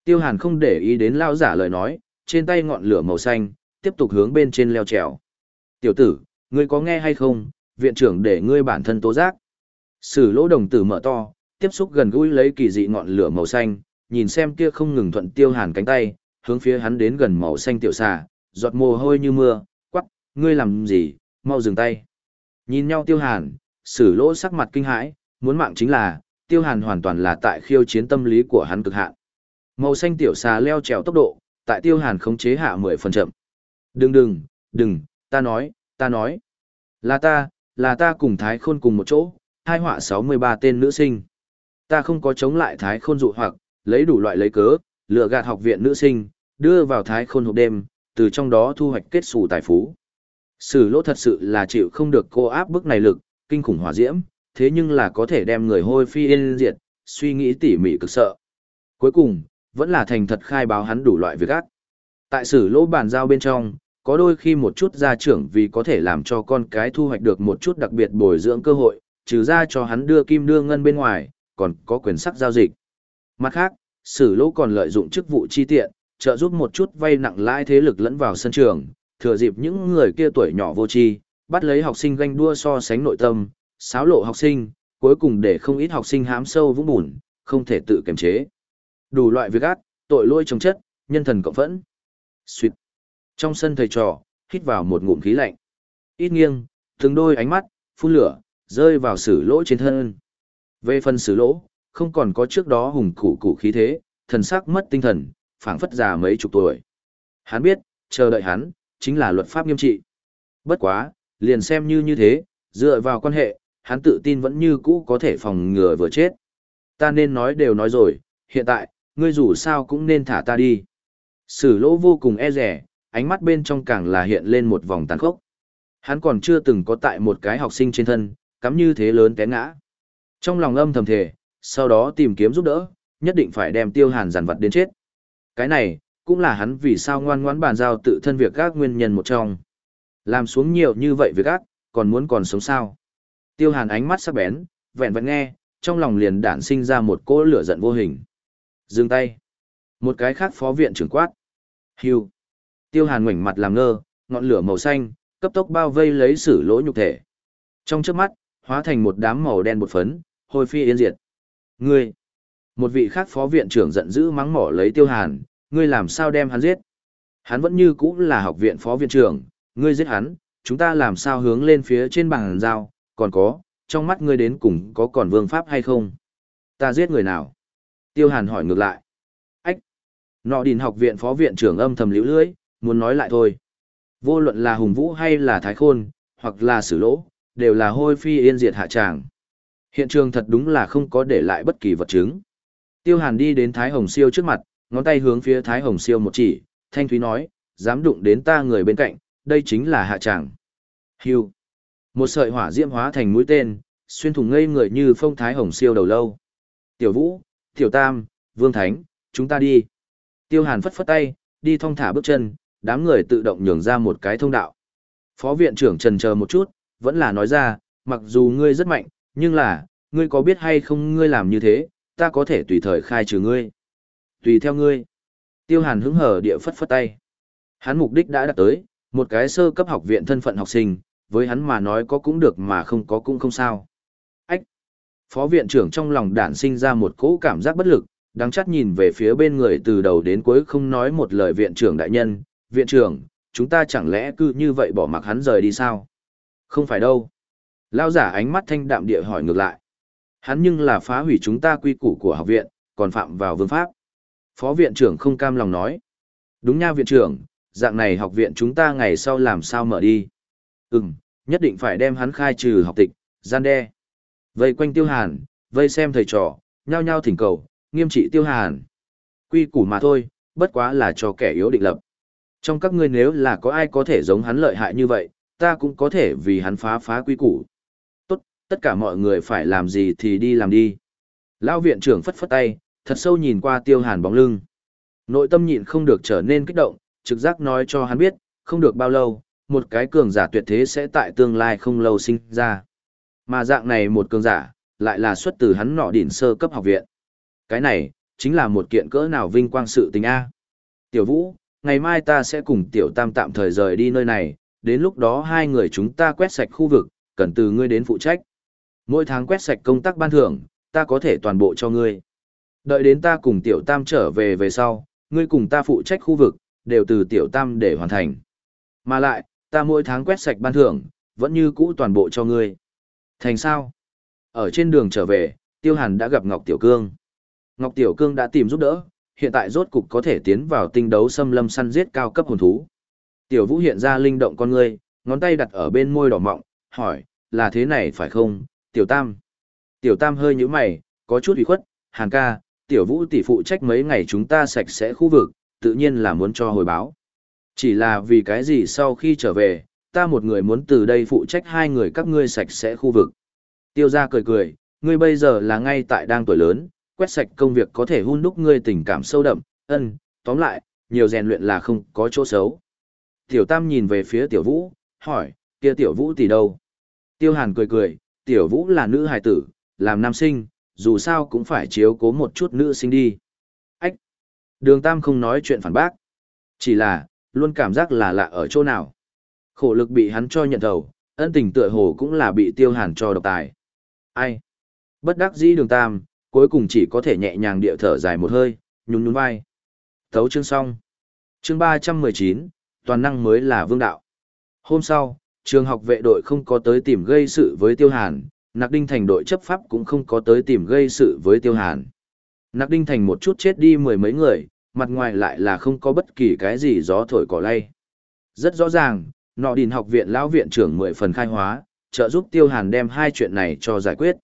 Tiêu hàn không để ý đến lão giả lời nói, trên tay ngọn lửa màu xanh, tiếp tục hướng bên trên leo trèo. Tiểu tử, ngươi có nghe hay không, viện trưởng để ngươi bản thân tố giác. Sử lỗ đồng tử mở to, tiếp xúc gần gũi lấy kỳ dị ngọn lửa màu xanh, nhìn xem kia không ngừng thuận tiêu hàn cánh tay, hướng phía hắn đến gần màu xanh tiểu xà, giọt mồ hôi như mưa, quắc, ngươi làm gì, mau dừng tay. Nhìn nhau tiêu hàn, sử lỗ sắc mặt kinh hãi, muốn mạng chính là, tiêu hàn hoàn toàn là tại khiêu chiến tâm lý của hắn cực hạn. Màu xanh tiểu xà leo trèo tốc độ, tại tiêu hàn khống chế hạ mười phần chậm. Đừng đừng, đừng, ta nói, ta nói. Là ta, là ta cùng Thái Khôn cùng một chỗ, hai họa 63 tên nữ sinh. Ta không có chống lại Thái Khôn dụ hoặc, lấy đủ loại lấy cớ, lừa gạt học viện nữ sinh, đưa vào Thái Khôn hộp đêm, từ trong đó thu hoạch kết xù tài phú. Sử lỗ thật sự là chịu không được cô áp bức này lực, kinh khủng hỏa diễm, thế nhưng là có thể đem người hôi phi yên diệt, suy nghĩ tỉ mỉ cực sợ. Cuối cùng, vẫn là thành thật khai báo hắn đủ loại việc ác. Tại sử lỗ bàn giao bên trong, có đôi khi một chút gia trưởng vì có thể làm cho con cái thu hoạch được một chút đặc biệt bồi dưỡng cơ hội, trừ ra cho hắn đưa kim đưa ngân bên ngoài, còn có quyền sắc giao dịch. Mặt khác, sử lỗ còn lợi dụng chức vụ chi tiện, trợ giúp một chút vay nặng lãi thế lực lẫn vào sân trường, thừa dịp những người kia tuổi nhỏ vô tri, bắt lấy học sinh ganh đua so sánh nội tâm, xáo lộ học sinh, cuối cùng để không ít học sinh hám sâu vũng bùn, không thể tự kiềm chế. Đủ loại việc ác, tội lỗi trồng chất, nhân thần cộng phẫn. Xuyệt. Trong sân thầy trò, hít vào một ngụm khí lạnh. Ít nghiêng, từng đôi ánh mắt, phun lửa, rơi vào sử lỗ trên thân. Về phần sử lỗ, không còn có trước đó hùng củ củ khí thế, thần sắc mất tinh thần, phảng phất già mấy chục tuổi. Hắn biết, chờ đợi hắn, chính là luật pháp nghiêm trị. Bất quá, liền xem như như thế, dựa vào quan hệ, hắn tự tin vẫn như cũ có thể phòng ngừa vừa chết. Ta nên nói đều nói rồi, hiện tại, ngươi dù sao cũng nên thả ta đi. Sử lỗ vô cùng e rẻ, ánh mắt bên trong càng là hiện lên một vòng tàn khốc. Hắn còn chưa từng có tại một cái học sinh trên thân, cắm như thế lớn té ngã. Trong lòng âm thầm thề, sau đó tìm kiếm giúp đỡ, nhất định phải đem tiêu hàn giàn vật đến chết. Cái này, cũng là hắn vì sao ngoan ngoãn bàn giao tự thân việc các nguyên nhân một trong. Làm xuống nhiều như vậy việc ác, còn muốn còn sống sao. Tiêu hàn ánh mắt sắc bén, vẹn vẹn nghe, trong lòng liền đản sinh ra một cỗ lửa giận vô hình. Dừng tay. Một cái khác phó viện trưởng quát. Hưu. Tiêu hàn ngoảnh mặt làm ngơ, ngọn lửa màu xanh, cấp tốc bao vây lấy sử lỗ nhục thể. Trong trước mắt, hóa thành một đám màu đen bột phấn, hôi phi yên diệt. Ngươi! Một vị khác phó viện trưởng giận dữ mắng mỏ lấy tiêu hàn, ngươi làm sao đem hắn giết? Hắn vẫn như cũ là học viện phó viện trưởng, ngươi giết hắn, chúng ta làm sao hướng lên phía trên bàn giao, còn có, trong mắt ngươi đến cùng có còn vương pháp hay không? Ta giết người nào? Tiêu hàn hỏi ngược lại. Ách! Nọ đình học viện phó viện trưởng âm thầm liễu lưới, muốn nói lại thôi. Vô luận là hùng vũ hay là thái khôn, hoặc là sử lỗ, đều là hôi phi yên diệt hạ tràng. Hiện trường thật đúng là không có để lại bất kỳ vật chứng. Tiêu Hàn đi đến Thái Hồng Siêu trước mặt, ngón tay hướng phía Thái Hồng Siêu một chỉ, thanh thúy nói, dám đụng đến ta người bên cạnh, đây chính là hạ tràng. Hưu. Một sợi hỏa diễm hóa thành mũi tên, xuyên thủng ngây người như phong thái hồng siêu đầu lâu. Tiểu Vũ, Tiểu Tam, Vương Thánh, chúng ta đi. Tiêu Hàn phất phất tay, đi thong thả bước chân, đám người tự động nhường ra một cái thông đạo. Phó viện trưởng trần chờ một chút, vẫn là nói ra, mặc dù ngươi rất mạnh, nhưng là, ngươi có biết hay không ngươi làm như thế, ta có thể tùy thời khai trừ ngươi. Tùy theo ngươi. Tiêu Hàn hứng hở địa phất phất tay. Hắn mục đích đã đạt tới, một cái sơ cấp học viện thân phận học sinh, với hắn mà nói có cũng được mà không có cũng không sao. Phó viện trưởng trong lòng đản sinh ra một cỗ cảm giác bất lực, đáng chắc nhìn về phía bên người từ đầu đến cuối không nói một lời viện trưởng đại nhân, viện trưởng, chúng ta chẳng lẽ cứ như vậy bỏ mặc hắn rời đi sao? Không phải đâu. Lao giả ánh mắt thanh đạm địa hỏi ngược lại. Hắn nhưng là phá hủy chúng ta quy củ của học viện, còn phạm vào vương pháp. Phó viện trưởng không cam lòng nói. Đúng nha viện trưởng, dạng này học viện chúng ta ngày sau làm sao mở đi. Ừm, nhất định phải đem hắn khai trừ học tịch, gian đe. Vây quanh tiêu hàn, vây xem thầy trò, nhao nhao thỉnh cầu, nghiêm trị tiêu hàn. Quy củ mà thôi, bất quá là cho kẻ yếu định lập. Trong các ngươi nếu là có ai có thể giống hắn lợi hại như vậy, ta cũng có thể vì hắn phá phá quy củ. Tốt, tất cả mọi người phải làm gì thì đi làm đi. Lão viện trưởng phất phất tay, thật sâu nhìn qua tiêu hàn bóng lưng. Nội tâm nhịn không được trở nên kích động, trực giác nói cho hắn biết, không được bao lâu, một cái cường giả tuyệt thế sẽ tại tương lai không lâu sinh ra. Mà dạng này một cường giả, lại là xuất từ hắn nọ đỉnh sơ cấp học viện. Cái này, chính là một kiện cỡ nào vinh quang sự tình A. Tiểu Vũ, ngày mai ta sẽ cùng Tiểu Tam tạm thời rời đi nơi này, đến lúc đó hai người chúng ta quét sạch khu vực, cần từ ngươi đến phụ trách. Mỗi tháng quét sạch công tác ban thưởng, ta có thể toàn bộ cho ngươi. Đợi đến ta cùng Tiểu Tam trở về về sau, ngươi cùng ta phụ trách khu vực, đều từ Tiểu Tam để hoàn thành. Mà lại, ta mỗi tháng quét sạch ban thưởng, vẫn như cũ toàn bộ cho ngươi. Thành sao? Ở trên đường trở về, Tiêu Hàn đã gặp Ngọc Tiểu Cương. Ngọc Tiểu Cương đã tìm giúp đỡ, hiện tại rốt cục có thể tiến vào tinh đấu xâm lâm săn giết cao cấp hồn thú. Tiểu Vũ hiện ra linh động con ngươi, ngón tay đặt ở bên môi đỏ mọng, hỏi, là thế này phải không, Tiểu Tam? Tiểu Tam hơi nhíu mày, có chút ủy khuất, Hàn ca, Tiểu Vũ tỷ phụ trách mấy ngày chúng ta sạch sẽ khu vực, tự nhiên là muốn cho hồi báo. Chỉ là vì cái gì sau khi trở về, ta một người muốn từ đây phụ trách hai người các ngươi sạch sẽ khu vực. Tiêu gia cười cười, ngươi bây giờ là ngay tại đang tuổi lớn, quét sạch công việc có thể hun đúc ngươi tình cảm sâu đậm, ân, tóm lại, nhiều rèn luyện là không có chỗ xấu. Tiểu Tam nhìn về phía Tiểu Vũ, hỏi, kia Tiểu Vũ tỷ đâu? Tiêu Hàn cười cười, Tiểu Vũ là nữ hài tử, làm nam sinh, dù sao cũng phải chiếu cố một chút nữ sinh đi. Ách! Đường Tam không nói chuyện phản bác. Chỉ là, luôn cảm giác là lạ ở chỗ nào. Khổ lực bị hắn cho nhận đầu, ân tình tựa hồ cũng là bị Tiêu Hàn cho độc tài. Ai? Bất đắc dĩ đường Tam, cuối cùng chỉ có thể nhẹ nhàng địa thở dài một hơi, nhún nhún vai. Thấu chương xong. Chương 319, toàn năng mới là vương đạo. Hôm sau, trường học vệ đội không có tới tìm gây sự với Tiêu Hàn, Nạc Đinh Thành đội chấp pháp cũng không có tới tìm gây sự với Tiêu Hàn. Nạc Đinh Thành một chút chết đi mười mấy người, mặt ngoài lại là không có bất kỳ cái gì gió thổi cỏ lay. Rất rõ ràng, nọ đình học viện lão viện trưởng mười phần khai hóa, trợ giúp Tiêu Hàn đem hai chuyện này cho giải quyết.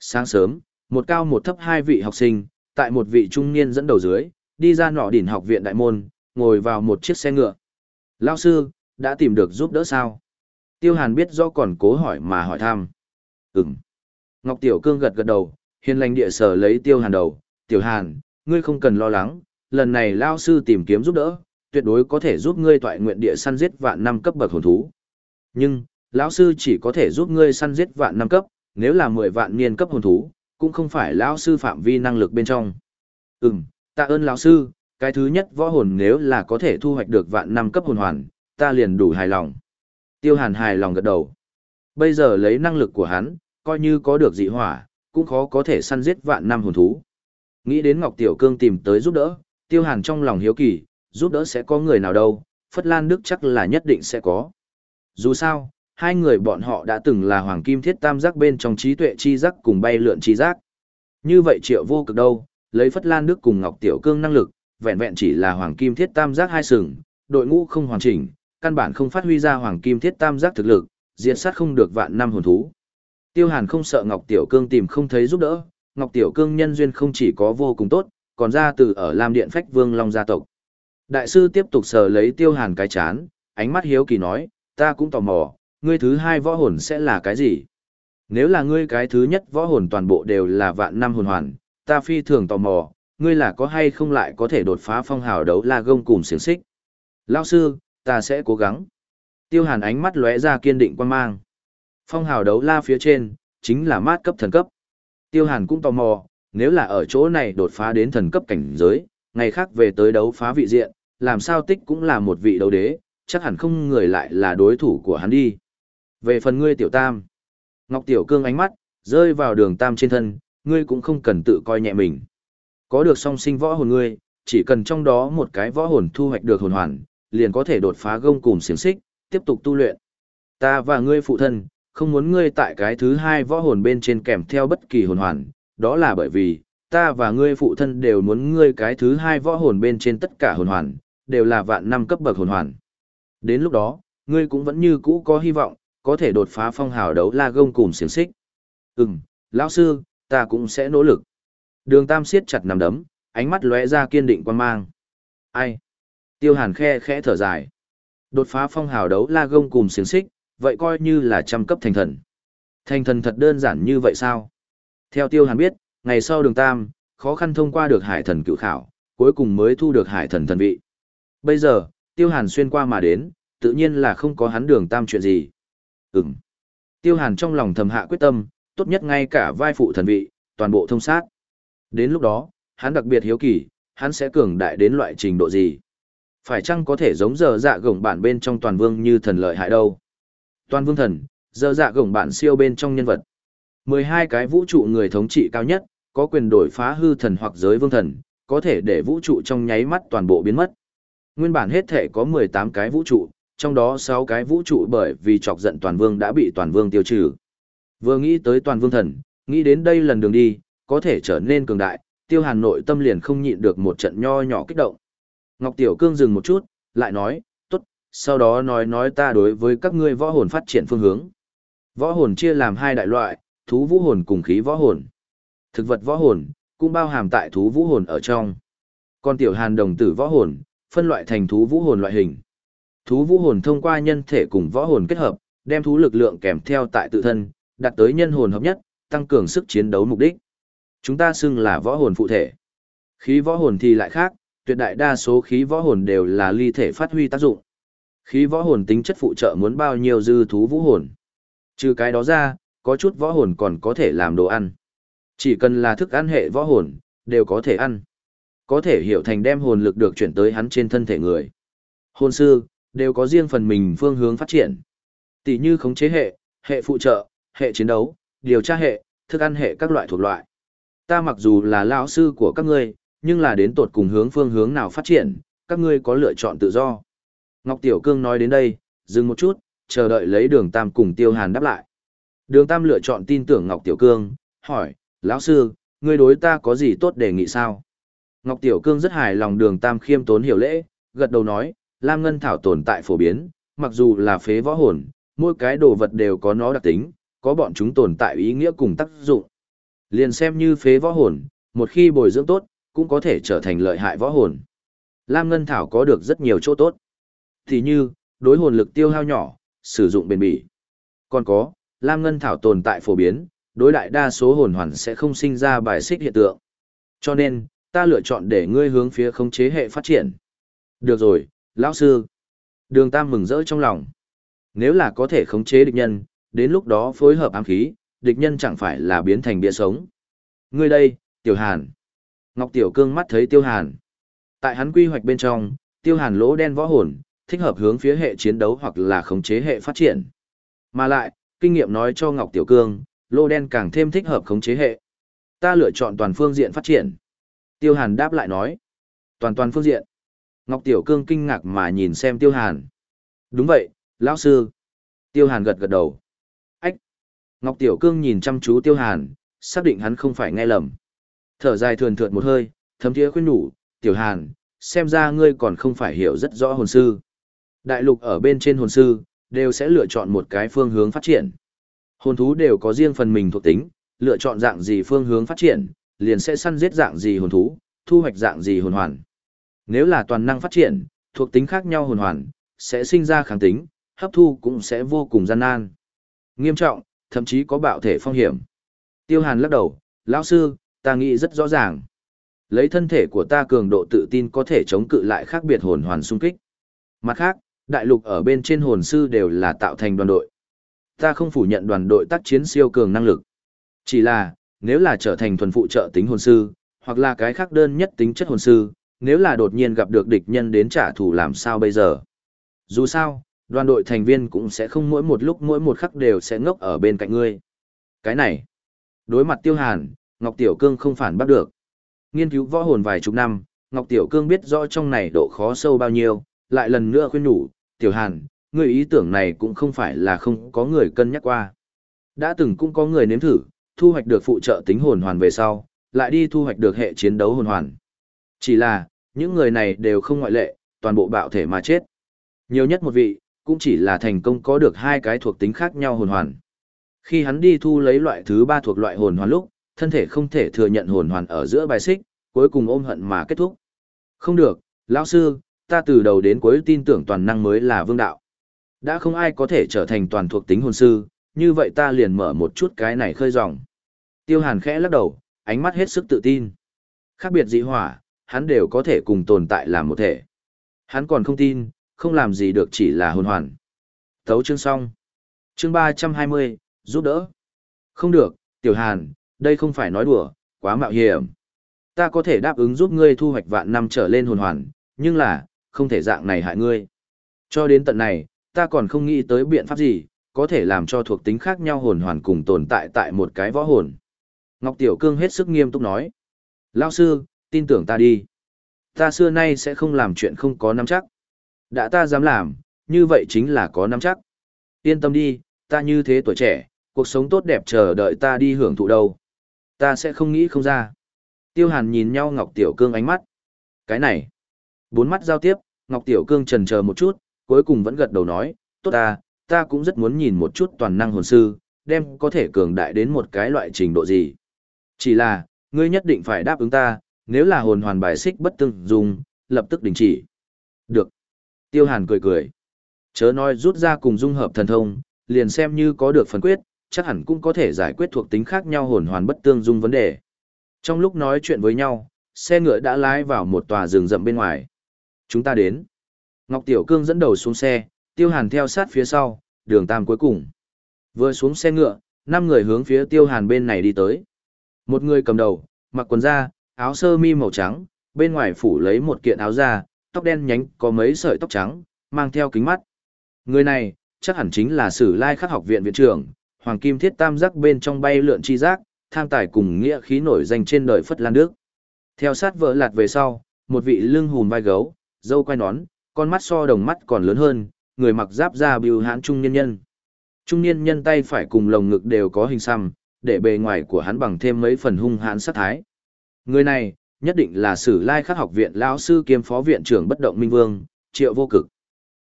Sáng sớm, một cao một thấp hai vị học sinh, tại một vị trung niên dẫn đầu dưới, đi ra nọ đỉnh học viện đại môn, ngồi vào một chiếc xe ngựa. Lao sư, đã tìm được giúp đỡ sao? Tiêu Hàn biết do còn cố hỏi mà hỏi thăm. Ừm. Ngọc Tiểu Cương gật gật đầu, hiền lành địa sở lấy Tiêu Hàn đầu. Tiểu Hàn, ngươi không cần lo lắng, lần này Lao sư tìm kiếm giúp đỡ, tuyệt đối có thể giúp ngươi toại nguyện địa săn giết vạn năm cấp bậc hồn thú. Nhưng, lão sư chỉ có thể giúp ngươi săn giết vạn năm cấp, nếu là 10 vạn niên cấp hồn thú, cũng không phải lão sư phạm vi năng lực bên trong. Ừm, tạ ơn lão sư, cái thứ nhất võ hồn nếu là có thể thu hoạch được vạn năm cấp hồn hoàn, ta liền đủ hài lòng. Tiêu Hàn hài lòng gật đầu. Bây giờ lấy năng lực của hắn, coi như có được dị hỏa, cũng khó có thể săn giết vạn năm hồn thú. Nghĩ đến Ngọc Tiểu Cương tìm tới giúp đỡ, Tiêu Hàn trong lòng hiếu kỳ, giúp đỡ sẽ có người nào đâu, Phất Lan Đức chắc là nhất định sẽ có. Dù sao, hai người bọn họ đã từng là hoàng kim thiết tam giác bên trong trí tuệ chi giác cùng bay lượn chi giác. Như vậy triệu vô cực đâu, lấy Phất Lan Đức cùng Ngọc Tiểu Cương năng lực, vẹn vẹn chỉ là hoàng kim thiết tam giác hai sừng, đội ngũ không hoàn chỉnh, căn bản không phát huy ra hoàng kim thiết tam giác thực lực, diệt sát không được vạn năm hồn thú. Tiêu Hàn không sợ Ngọc Tiểu Cương tìm không thấy giúp đỡ, Ngọc Tiểu Cương nhân duyên không chỉ có vô cùng tốt, còn ra từ ở Lam Điện Phách Vương Long gia tộc. Đại sư tiếp tục sờ lấy tiêu hàn cái chán, ánh mắt hiếu kỳ nói, ta cũng tò mò, ngươi thứ hai võ hồn sẽ là cái gì? Nếu là ngươi cái thứ nhất võ hồn toàn bộ đều là vạn năm hồn hoàn, ta phi thường tò mò, ngươi là có hay không lại có thể đột phá phong hào đấu la gông cùng xiềng xích. Lao sư, ta sẽ cố gắng. Tiêu hàn ánh mắt lóe ra kiên định quan mang. Phong hào đấu la phía trên, chính là mát cấp thần cấp. Tiêu hàn cũng tò mò, nếu là ở chỗ này đột phá đến thần cấp cảnh giới, ngày khác về tới đấu phá vị diện, làm sao tích cũng là một vị đấu đế, chắc hẳn không người lại là đối thủ của hắn đi. Về phần ngươi tiểu tam, Ngọc Tiểu Cương ánh mắt, rơi vào đường tam trên thân, ngươi cũng không cần tự coi nhẹ mình. Có được song sinh võ hồn ngươi, chỉ cần trong đó một cái võ hồn thu hoạch được hồn hoàn, liền có thể đột phá gông cùng xiềng xích, tiếp tục tu luyện. Ta và ngươi phụ thân, không muốn ngươi tại cái thứ hai võ hồn bên trên kèm theo bất kỳ hồn hoàn, đó là bởi vì, ta và ngươi phụ thân đều muốn ngươi cái thứ hai võ hồn bên trên tất cả hồn hoàn, đều là vạn năm cấp bậc hồn hoàn. Đến lúc đó, ngươi cũng vẫn như cũ có hy vọng, có thể đột phá phong hào đấu la gông cùng xiềng xích. Ừm, lão sư, ta cũng sẽ nỗ lực. Đường Tam siết chặt nằm đấm, ánh mắt lóe ra kiên định quan mang. Ai? Tiêu Hàn khe khẽ thở dài. Đột phá phong hào đấu la gông cùng xiềng xích, vậy coi như là trăm cấp thành thần. Thành thần thật đơn giản như vậy sao? Theo Tiêu Hàn biết, ngày sau đường Tam, khó khăn thông qua được hải thần cựu khảo, cuối cùng mới thu được hải thần thần vị. Bây giờ, Tiêu Hàn xuyên qua mà đến, tự nhiên là không có hắn đường Tam chuyện gì. Ừm. Tiêu Hàn trong lòng thầm hạ quyết tâm, tốt nhất ngay cả vai phụ thần vị, toàn bộ thông sát. Đến lúc đó, hắn đặc biệt hiếu kỳ, hắn sẽ cường đại đến loại trình độ gì? Phải chăng có thể giống giờ dạ gồng bản bên trong toàn vương như thần lợi hại đâu? Toàn vương thần, giờ dạ gồng bản siêu bên trong nhân vật. 12 cái vũ trụ người thống trị cao nhất, có quyền đổi phá hư thần hoặc giới vương thần, có thể để vũ trụ trong nháy mắt toàn bộ biến mất. Nguyên bản hết thể có 18 cái vũ trụ, trong đó 6 cái vũ trụ bởi vì chọc giận toàn vương đã bị toàn vương tiêu trừ. Vừa nghĩ tới toàn vương thần, nghĩ đến đây lần đường đi, có thể trở nên cường đại, tiêu hàn nội tâm liền không nhịn được một trận nho nhỏ kích động. Ngọc Tiểu Cương dừng một chút, lại nói, tốt, sau đó nói nói ta đối với các ngươi võ hồn phát triển phương hướng. Võ hồn chia làm hai đại loại, thú vũ hồn cùng khí võ hồn. Thực vật võ hồn, cũng bao hàm tại thú vũ hồn ở trong. Còn tiểu hàn đồng tử võ hồn, phân loại thành thú vũ hồn loại hình. Thú vũ hồn thông qua nhân thể cùng võ hồn kết hợp, đem thú lực lượng kèm theo tại tự thân, đạt tới nhân hồn hợp nhất, tăng cường sức chiến đấu mục đích. Chúng ta xưng là võ hồn phụ thể. Khí võ hồn thì lại khác, tuyệt đại đa số khí võ hồn đều là ly thể phát huy tác dụng. Khí võ hồn tính chất phụ trợ muốn bao nhiêu dư thú vũ hồn. Trừ cái đó ra, có chút võ hồn còn có thể làm đồ ăn. Chỉ cần là thức ăn hệ võ hồn, đều có thể ăn. Có thể hiểu thành đem hồn lực được chuyển tới hắn trên thân thể người. Hồn sư, đều có riêng phần mình phương hướng phát triển. Tỷ như khống chế hệ, hệ phụ trợ, hệ chiến đấu, điều tra hệ, thức ăn hệ các loại thuộc loại. Ta mặc dù là lão sư của các ngươi, nhưng là đến tột cùng hướng phương hướng nào phát triển, các ngươi có lựa chọn tự do. Ngọc Tiểu Cương nói đến đây, dừng một chút, chờ đợi lấy đường Tam cùng Tiêu Hàn đáp lại. Đường Tam lựa chọn tin tưởng Ngọc Tiểu Cương, hỏi, lão sư, ngươi đối ta có gì tốt đề nghị sao? Ngọc Tiểu Cương rất hài lòng đường Tam khiêm tốn hiểu lễ, gật đầu nói, Lam Ngân Thảo tồn tại phổ biến, mặc dù là phế võ hồn, mỗi cái đồ vật đều có nó đặc tính, có bọn chúng tồn tại ý nghĩa cùng tác dụng. Liền xem như phế võ hồn, một khi bồi dưỡng tốt, cũng có thể trở thành lợi hại võ hồn. Lam Ngân Thảo có được rất nhiều chỗ tốt. Thì như, đối hồn lực tiêu hao nhỏ, sử dụng bền bỉ. Còn có, Lam Ngân Thảo tồn tại phổ biến, đối đại đa số hồn hoàn sẽ không sinh ra bài xích hiện tượng. Cho nên, ta lựa chọn để ngươi hướng phía khống chế hệ phát triển. Được rồi, lão sư. Đường Tam mừng rỡ trong lòng. Nếu là có thể khống chế địch nhân, đến lúc đó phối hợp ám khí, địch nhân chẳng phải là biến thành bia sống. Ngươi đây, Tiểu Hàn. Ngọc Tiểu Cương mắt thấy Tiêu Hàn. Tại hắn quy hoạch bên trong, Tiêu Hàn lỗ đen võ hồn, thích hợp hướng phía hệ chiến đấu hoặc là khống chế hệ phát triển. Mà lại, kinh nghiệm nói cho Ngọc Tiểu Cương, lỗ đen càng thêm thích hợp khống chế hệ. Ta lựa chọn toàn phương diện phát triển. Tiêu Hàn đáp lại nói. Toàn toàn phương diện. Ngọc Tiểu Cương kinh ngạc mà nhìn xem Tiêu Hàn. Đúng vậy, lão sư. Tiêu Hàn gật gật đầu. Ách. Ngọc Tiểu Cương nhìn chăm chú Tiêu Hàn, xác định hắn không phải nghe lầm. Thở dài thườn thượt một hơi, thấm thiế khuyên nhủ, Tiểu Hàn, xem ra ngươi còn không phải hiểu rất rõ hồn sư. Đại lục ở bên trên hồn sư, đều sẽ lựa chọn một cái phương hướng phát triển. Hồn thú đều có riêng phần mình thuộc tính, lựa chọn dạng gì phương hướng phát triển, liền sẽ săn giết dạng gì hồn thú, thu hoạch dạng gì hồn hoàn. Nếu là toàn năng phát triển, thuộc tính khác nhau hồn hoàn, sẽ sinh ra kháng tính, hấp thu cũng sẽ vô cùng gian nan. Nghiêm trọng, thậm chí có bạo thể phong hiểm. Tiêu Hàn lắc đầu, lão sư, ta nghĩ rất rõ ràng. Lấy thân thể của ta cường độ tự tin có thể chống cự lại khác biệt hồn hoàn xung kích. Mặt khác, đại lục ở bên trên hồn sư đều là tạo thành đoàn đội. Ta không phủ nhận đoàn đội tác chiến siêu cường năng lực. Chỉ là, nếu là trở thành thuần phụ trợ tính hồn sư, hoặc là cái khác đơn nhất tính chất hồn sư, nếu là đột nhiên gặp được địch nhân đến trả thù làm sao bây giờ. Dù sao, đoàn đội thành viên cũng sẽ không mỗi một lúc mỗi một khắc đều sẽ ngốc ở bên cạnh ngươi. Cái này, đối mặt tiêu hàn, Ngọc Tiểu Cương không phản bắt được. Nghiên cứu võ hồn vài chục năm, Ngọc Tiểu Cương biết rõ trong này độ khó sâu bao nhiêu, lại lần nữa khuyên nhủ, Tiểu Hàn, người ý tưởng này cũng không phải là không có người cân nhắc qua. Đã từng cũng có người nếm thử, thu hoạch được phụ trợ tính hồn hoàn về sau, lại đi thu hoạch được hệ chiến đấu hồn hoàn. Chỉ là, những người này đều không ngoại lệ, toàn bộ bạo thể mà chết. Nhiều nhất một vị, cũng chỉ là thành công có được hai cái thuộc tính khác nhau hồn hoàn. Khi hắn đi thu lấy loại thứ ba thuộc loại hồn hoàn lúc, thân thể không thể thừa nhận hồn hoàn ở giữa bài xích, cuối cùng ôm hận mà kết thúc. Không được, lão sư, ta từ đầu đến cuối tin tưởng toàn năng mới là vương đạo. Đã không ai có thể trở thành toàn thuộc tính hồn sư, như vậy ta liền mở một chút cái này khơi dòng. Tiêu hàn khẽ lắc đầu, ánh mắt hết sức tự tin. Khác biệt dị hỏa, hắn đều có thể cùng tồn tại làm một thể. Hắn còn không tin, không làm gì được chỉ là hồn hoàn. Thấu chương xong. Chương 320, giúp đỡ. Không được, tiểu hàn, đây không phải nói đùa, quá mạo hiểm. Ta có thể đáp ứng giúp ngươi thu hoạch vạn năm trở lên hồn hoàn, nhưng là, không thể dạng này hại ngươi. Cho đến tận này, ta còn không nghĩ tới biện pháp gì, có thể làm cho thuộc tính khác nhau hồn hoàn cùng tồn tại tại một cái võ hồn. Ngọc Tiểu Cương hết sức nghiêm túc nói. Lao sư, tin tưởng ta đi. Ta xưa nay sẽ không làm chuyện không có nắm chắc. Đã ta dám làm, như vậy chính là có nắm chắc. Yên tâm đi, ta như thế tuổi trẻ, cuộc sống tốt đẹp chờ đợi ta đi hưởng thụ đâu. Ta sẽ không nghĩ không ra. Tiêu Hàn nhìn nhau Ngọc Tiểu Cương ánh mắt. Cái này. Bốn mắt giao tiếp, Ngọc Tiểu Cương trần chờ một chút, cuối cùng vẫn gật đầu nói, tốt ta, ta cũng rất muốn nhìn một chút toàn năng hồn sư, đem có thể cường đại đến một cái loại trình độ gì. Chỉ là, ngươi nhất định phải đáp ứng ta, nếu là hồn hoàn bài xích bất tương dùng, lập tức đình chỉ. Được. Tiêu Hàn cười cười. Chớ nói rút ra cùng dung hợp thần thông, liền xem như có được phần quyết, chắc hẳn cũng có thể giải quyết thuộc tính khác nhau hồn hoàn bất tương dung vấn đề. Trong lúc nói chuyện với nhau, xe ngựa đã lái vào một tòa rừng rậm bên ngoài. Chúng ta đến. Ngọc Tiểu Cương dẫn đầu xuống xe, Tiêu Hàn theo sát phía sau, đường tam cuối cùng. Vừa xuống xe ngựa, năm người hướng phía Tiêu Hàn bên này đi tới. Một người cầm đầu, mặc quần da, áo sơ mi màu trắng, bên ngoài phủ lấy một kiện áo da, tóc đen nhánh có mấy sợi tóc trắng, mang theo kính mắt. Người này, chắc hẳn chính là Sử Lai Khắc học viện viện trưởng, Hoàng Kim Thiết Tam giác bên trong bay lượn chi giác, tham tài cùng nghĩa khí nổi danh trên đời Phất Lan Đức. Theo sát vợ lạt về sau, một vị lưng hùm vai gấu, dâu quai nón, con mắt so đồng mắt còn lớn hơn, người mặc giáp da bưu hãn trung niên nhân. Trung niên nhân tay phải cùng lồng ngực đều có hình xăm, để bề ngoài của hắn bằng thêm mấy phần hung hãn sát thái. Người này, nhất định là Sử Lai Khắc học viện lão sư kiêm phó viện trưởng bất động minh vương, Triệu Vô Cực.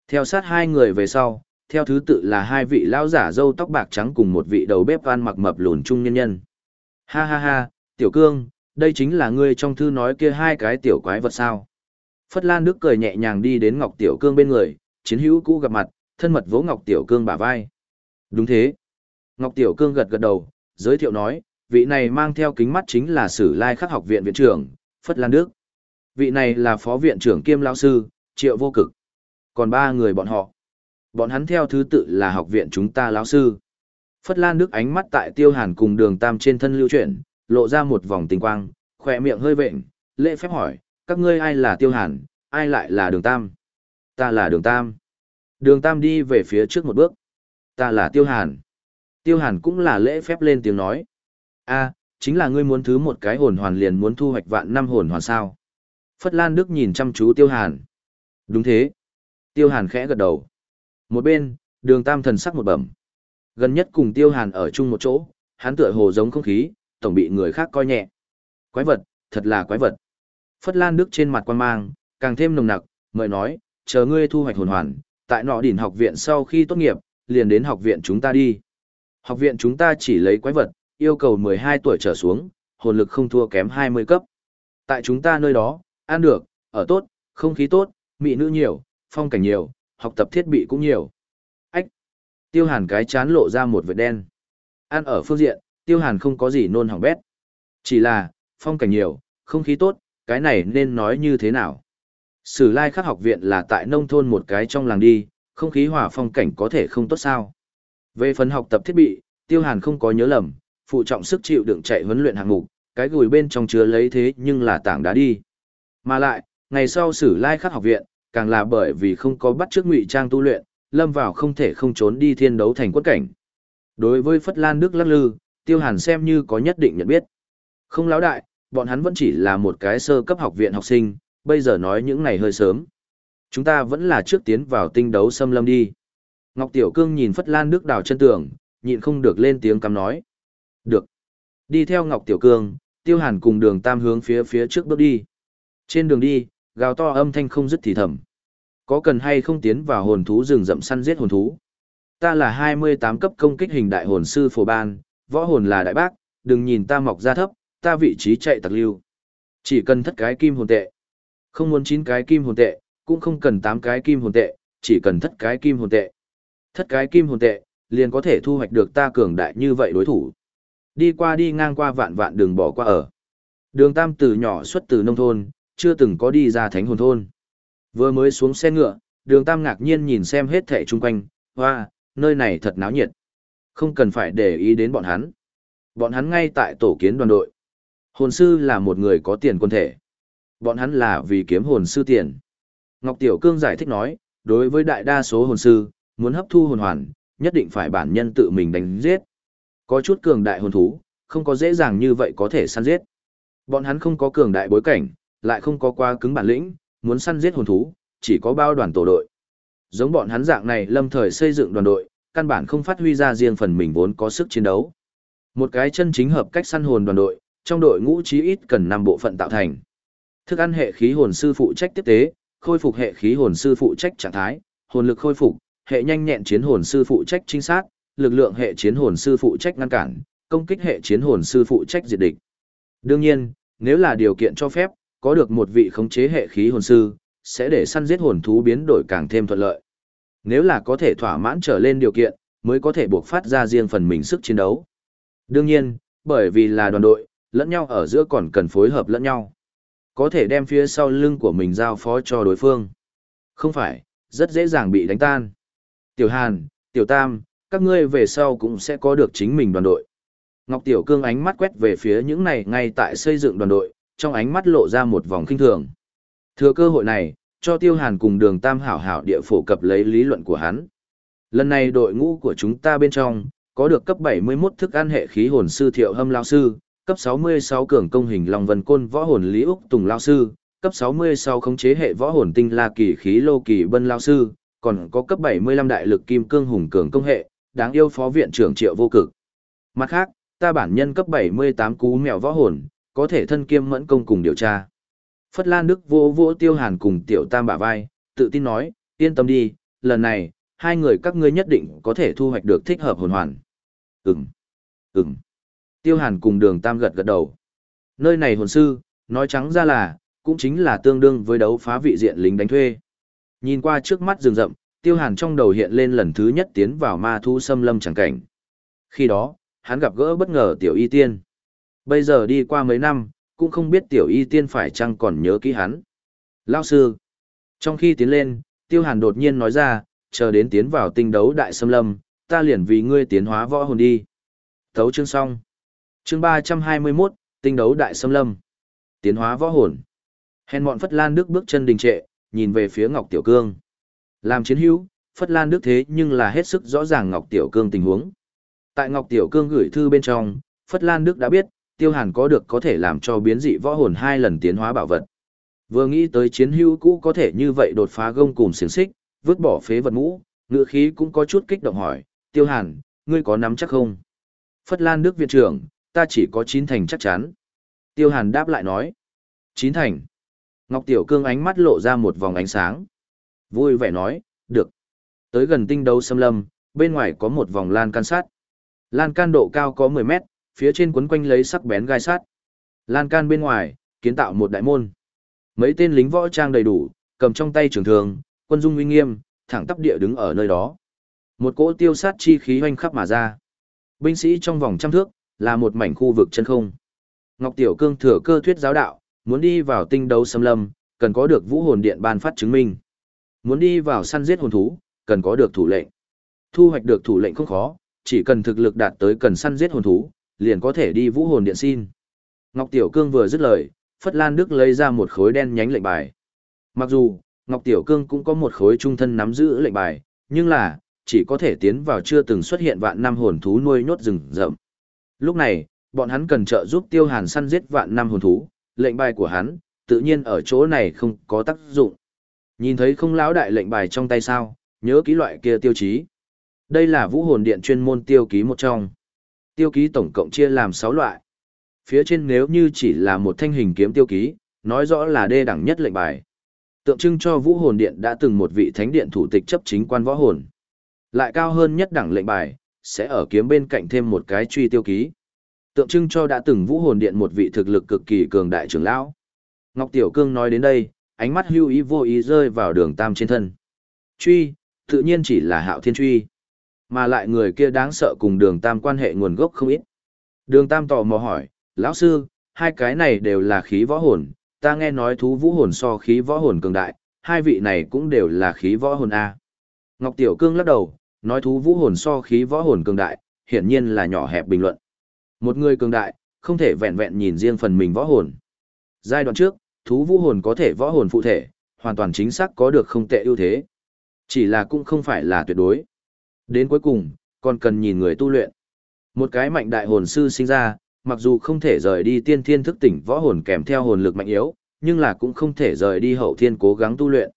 Theo sát hai người về sau, theo thứ tự là hai vị lão giả râu tóc bạc trắng cùng một vị đầu bếp ăn mặc mập lùn trung nhân nhân. Ha ha ha, Tiểu Cương, đây chính là ngươi trong thư nói kia hai cái tiểu quái vật sao. Phất Lan Đức cười nhẹ nhàng đi đến Ngọc Tiểu Cương bên người, chiến hữu cũ gặp mặt, thân mật vỗ Ngọc Tiểu Cương bả vai. Đúng thế. Ngọc Tiểu Cương gật gật đầu, giới thiệu nói, vị này mang theo kính mắt chính là Sử Lai Khắc học viện viện trưởng, Phất Lan Đức. Vị này là phó viện trưởng kiêm lão sư, Triệu Vô Cực. Còn ba người bọn họ. Bọn hắn theo thứ tự là học viện chúng ta lão sư. Phất Lan Đức ánh mắt tại Tiêu Hàn cùng Đường Tam trên thân lưu chuyển, lộ ra một vòng tình quang, khỏe miệng hơi vện, lễ phép hỏi, các ngươi ai là Tiêu Hàn, ai lại là Đường Tam? Ta là Đường Tam. Đường Tam đi về phía trước một bước. Ta là Tiêu Hàn. Tiêu Hàn cũng là lễ phép lên tiếng nói. a chính là ngươi muốn thứ một cái hồn hoàn liền muốn thu hoạch vạn năm hồn hoàn sao. Phất Lan Đức nhìn chăm chú Tiêu Hàn. Đúng thế. Tiêu Hàn khẽ gật đầu. Một bên, đường tam thần sắc một bẩm. Gần nhất cùng Tiêu Hàn ở chung một chỗ, hắn tựa hồ giống không khí, tổng bị người khác coi nhẹ. Quái vật, thật là quái vật. Phất Lan Đức trên mặt quan mang, càng thêm nồng nặc, mời nói, chờ ngươi thu hoạch hồn hoàn, tại nọ đỉnh học viện sau khi tốt nghiệp, liền đến học viện chúng ta đi. Học viện chúng ta chỉ lấy quái vật, yêu cầu 12 tuổi trở xuống, hồn lực không thua kém 20 cấp. Tại chúng ta nơi đó, ăn được, ở tốt, không khí tốt, mỹ nữ nhiều, phong cảnh nhiều, học tập thiết bị cũng nhiều. Ách! Tiêu hàn cái chán lộ ra một vệt đen. Ăn ở phương diện, tiêu hàn không có gì nôn hỏng bét. Chỉ là, phong cảnh nhiều, không khí tốt, cái này nên nói như thế nào? Sử lai khắc học viện là tại nông thôn một cái trong làng đi, không khí hòa phong cảnh có thể không tốt sao. Về phần học tập thiết bị, tiêu hàn không có nhớ lầm, phụ trọng sức chịu đựng chạy huấn luyện hạng mục, cái gùi bên trong chứa lấy thế nhưng là tảng đá đi. Mà lại, ngày sau sử lai khắc học viện, càng là bởi vì không có bắt trước ngụy trang tu luyện, lâm vào không thể không trốn đi thiên đấu thành quất cảnh. Đối với Phất Lan Đức Lắc Lư, Tiêu Hàn xem như có nhất định nhận biết. Không lão đại, bọn hắn vẫn chỉ là một cái sơ cấp học viện học sinh, bây giờ nói những này hơi sớm. Chúng ta vẫn là trước tiến vào tinh đấu xâm lâm đi. Ngọc Tiểu Cương nhìn Phất Lan Đức đào chân tường, nhịn không được lên tiếng cắm nói. Được. Đi theo Ngọc Tiểu Cương, Tiêu Hàn cùng đường tam hướng phía phía trước bước đi. Trên đường đi, gào to âm thanh không dứt thì thầm. Có cần hay không tiến vào hồn thú rừng rậm săn giết hồn thú? Ta là 28 cấp công kích hình đại hồn sư phổ ban, võ hồn là đại bác, đừng nhìn ta mọc ra thấp, ta vị trí chạy tặc lưu. Chỉ cần thất cái kim hồn tệ. Không muốn chín cái kim hồn tệ, cũng không cần tám cái kim hồn tệ, chỉ cần thất cái kim hồn tệ. Thất cái kim hồn tệ, liền có thể thu hoạch được ta cường đại như vậy đối thủ. Đi qua đi ngang qua vạn vạn đường bỏ qua ở. Đường Tam từ nhỏ xuất từ nông thôn, chưa từng có đi ra thánh hồn thôn. Vừa mới xuống xe ngựa, đường Tam ngạc nhiên nhìn xem hết thẻ chung quanh, hoa, nơi này thật náo nhiệt. Không cần phải để ý đến bọn hắn. Bọn hắn ngay tại tổ kiến đoàn đội. Hồn sư là một người có tiền quân thể. Bọn hắn là vì kiếm hồn sư tiền. Ngọc Tiểu Cương giải thích nói, đối với đại đa số hồn sư, muốn hấp thu hồn hoàn, nhất định phải bản nhân tự mình đánh giết. Có chút cường đại hồn thú, không có dễ dàng như vậy có thể săn giết. Bọn hắn không có cường đại bối cảnh, lại không có qua cứng bản lĩnh, muốn săn giết hồn thú, chỉ có bao đoàn tổ đội. Giống bọn hắn dạng này lâm thời xây dựng đoàn đội, căn bản không phát huy ra riêng phần mình vốn có sức chiến đấu. Một cái chân chính hợp cách săn hồn đoàn đội, trong đội ngũ chí ít cần 5 bộ phận tạo thành. Thức ăn hệ khí hồn sư phụ trách tiếp tế, khôi phục hệ khí hồn sư phụ trách trạng thái, hồn lực khôi phục, hệ nhanh nhẹn chiến hồn sư phụ trách trinh sát, lực lượng hệ chiến hồn sư phụ trách ngăn cản, công kích hệ chiến hồn sư phụ trách diệt địch. Đương nhiên, nếu là điều kiện cho phép, có được một vị khống chế hệ khí hồn sư, sẽ để săn giết hồn thú biến đổi càng thêm thuận lợi. Nếu là có thể thỏa mãn trở lên điều kiện, mới có thể buộc phát ra riêng phần mình sức chiến đấu. Đương nhiên, bởi vì là đoàn đội, lẫn nhau ở giữa còn cần phối hợp lẫn nhau. Có thể đem phía sau lưng của mình giao phó cho đối phương. Không phải, rất dễ dàng bị đánh tan. Tiểu Hàn, Tiểu Tam, các ngươi về sau cũng sẽ có được chính mình đoàn đội. Ngọc Tiểu Cương ánh mắt quét về phía những này ngay tại xây dựng đoàn đội, trong ánh mắt lộ ra một vòng kinh thường. Thừa cơ hội này, cho Tiêu Hàn cùng đường Tam hảo hảo địa phổ cập lấy lý luận của hắn. Lần này đội ngũ của chúng ta bên trong, có được cấp 71 thức ăn hệ khí hồn sư Thiệu Hâm Lao Sư, cấp 66 cường công hình Long Vân Côn võ hồn Lý Úc Tùng Lao Sư, cấp 66 khống chế hệ võ hồn tinh La Kỳ khí Lô Kỳ Bân Lao Sư, còn có cấp 75 đại lực kim cương hùng cường công hệ, đáng yêu phó viện trưởng Triệu Vô Cực. Mặt khác, ta bản nhân cấp 78 cú mèo võ hồn, có thể thân kiêm mẫn công cùng điều tra. Phất Lan Đức vô vô tiêu hàn cùng tiểu tam bả vai, tự tin nói, yên tâm đi, lần này, hai người các ngươi nhất định có thể thu hoạch được thích hợp hồn hoàn. Ừm, ừm. Tiêu hàn cùng đường tam gật gật đầu. Nơi này hồn sư, nói trắng ra là, cũng chính là tương đương với đấu phá vị diện lính đánh thuê. Nhìn qua trước mắt rừng rậm, tiêu hàn trong đầu hiện lên lần thứ nhất tiến vào ma thu xâm lâm chẳng cảnh. Khi đó, hắn gặp gỡ bất ngờ tiểu y tiên. Bây giờ đi qua mấy năm, cũng không biết tiểu y tiên phải chăng còn nhớ kỹ hắn. Lao sư. Trong khi tiến lên, tiêu hàn đột nhiên nói ra, chờ đến tiến vào tinh đấu đại xâm lâm, ta liền vì ngươi tiến hóa võ hồn đi. Thấu chương xong. Chương ba trăm hai mươi 321, tinh đấu đại xâm lâm. Tiến hóa võ hồn. Hèn mọn Phất Lan Đức bước chân đình trệ, nhìn về phía Ngọc Tiểu Cương. Làm chiến hữu, Phất Lan Đức thế nhưng là hết sức rõ ràng Ngọc Tiểu Cương tình huống. Tại Ngọc Tiểu Cương gửi thư bên trong, Phất Lan Đức đã biết, Tiêu Hàn có được có thể làm cho biến dị võ hồn hai lần tiến hóa bảo vật. Vừa nghĩ tới chiến hữu cũ có thể như vậy đột phá gông cùng xiềng xích, vứt bỏ phế vật mũ, ngựa khí cũng có chút kích động hỏi, Tiêu Hàn, ngươi có nắm chắc không? Phất Lan Đức viện trưởng, ta chỉ có chín thành chắc chắn. Tiêu Hàn đáp lại nói, chín thành. Ngọc Tiểu Cương ánh mắt lộ ra một vòng ánh sáng. Vui vẻ nói, được. Tới gần tinh đấu xâm lâm, bên ngoài có một vòng lan can sát. Lan can độ cao có 10 mét, phía trên quấn quanh lấy sắc bén gai sắt. Lan can bên ngoài, kiến tạo một đại môn. Mấy tên lính võ trang đầy đủ, cầm trong tay trường thường, quân dung uy nghiêm, thẳng tắp địa đứng ở nơi đó. Một cỗ tiêu sát chi khí hoanh khắp mà ra. Binh sĩ trong vòng trăm thước, là một mảnh khu vực chân không. Ngọc Tiểu Cương thừa cơ thuyết giáo đạo, muốn đi vào tinh đấu xâm lâm, cần có được vũ hồn điện ban phát chứng minh. Muốn đi vào săn giết hồn thú, cần có được thủ lệnh. Thu hoạch được thủ lệnh không khó, chỉ cần thực lực đạt tới cần săn giết hồn thú, liền có thể đi vũ hồn điện xin. Ngọc Tiểu Cương vừa dứt lời, Phất Lan Đức lấy ra một khối đen nhánh lệnh bài. Mặc dù, Ngọc Tiểu Cương cũng có một khối trung thân nắm giữ lệnh bài, nhưng là, chỉ có thể tiến vào chưa từng xuất hiện vạn năm hồn thú nuôi nhốt rừng rậm. Lúc này, bọn hắn cần trợ giúp Tiêu Hàn săn giết vạn năm hồn thú, lệnh bài của hắn, tự nhiên ở chỗ này không có tác dụng. Nhìn thấy không lão đại lệnh bài trong tay sao, nhớ ký loại kia tiêu chí. Đây là vũ hồn điện chuyên môn tiêu ký một trong. Tiêu ký tổng cộng chia làm 6 loại. Phía trên nếu như chỉ là một thanh hình kiếm tiêu ký, nói rõ là đê đẳng nhất lệnh bài. Tượng trưng cho vũ hồn điện đã từng một vị thánh điện thủ tịch chấp chính quan võ hồn. Lại cao hơn nhất đẳng lệnh bài, sẽ ở kiếm bên cạnh thêm một cái truy tiêu ký. Tượng trưng cho đã từng vũ hồn điện một vị thực lực cực kỳ cường đại trưởng lão. Ngọc Tiểu Cương nói đến đây, ánh mắt hưu ý vô ý rơi vào đường tam trên thân. Truy, tự nhiên chỉ là hạo thiên truy. Mà lại người kia đáng sợ cùng đường tam quan hệ nguồn gốc không ít. Đường tam tò mò hỏi, lão sư, hai cái này đều là khí võ hồn, ta nghe nói thú vũ hồn so khí võ hồn cường đại, hai vị này cũng đều là khí võ hồn A. Ngọc Tiểu Cương lắc đầu, nói thú vũ hồn so khí võ hồn cường đại, hiển nhiên là nhỏ hẹp bình luận. Một người cường đại, không thể vẹn vẹn nhìn riêng phần mình võ hồn. Giai đoạn trước, thú vũ hồn có thể võ hồn phụ thể, hoàn toàn chính xác có được không tệ ưu thế. Chỉ là cũng không phải là tuyệt đối. Đến cuối cùng, còn cần nhìn người tu luyện. Một cái mạnh đại hồn sư sinh ra, mặc dù không thể rời đi tiên thiên thức tỉnh võ hồn kèm theo hồn lực mạnh yếu, nhưng là cũng không thể rời đi hậu thiên cố gắng tu luyện.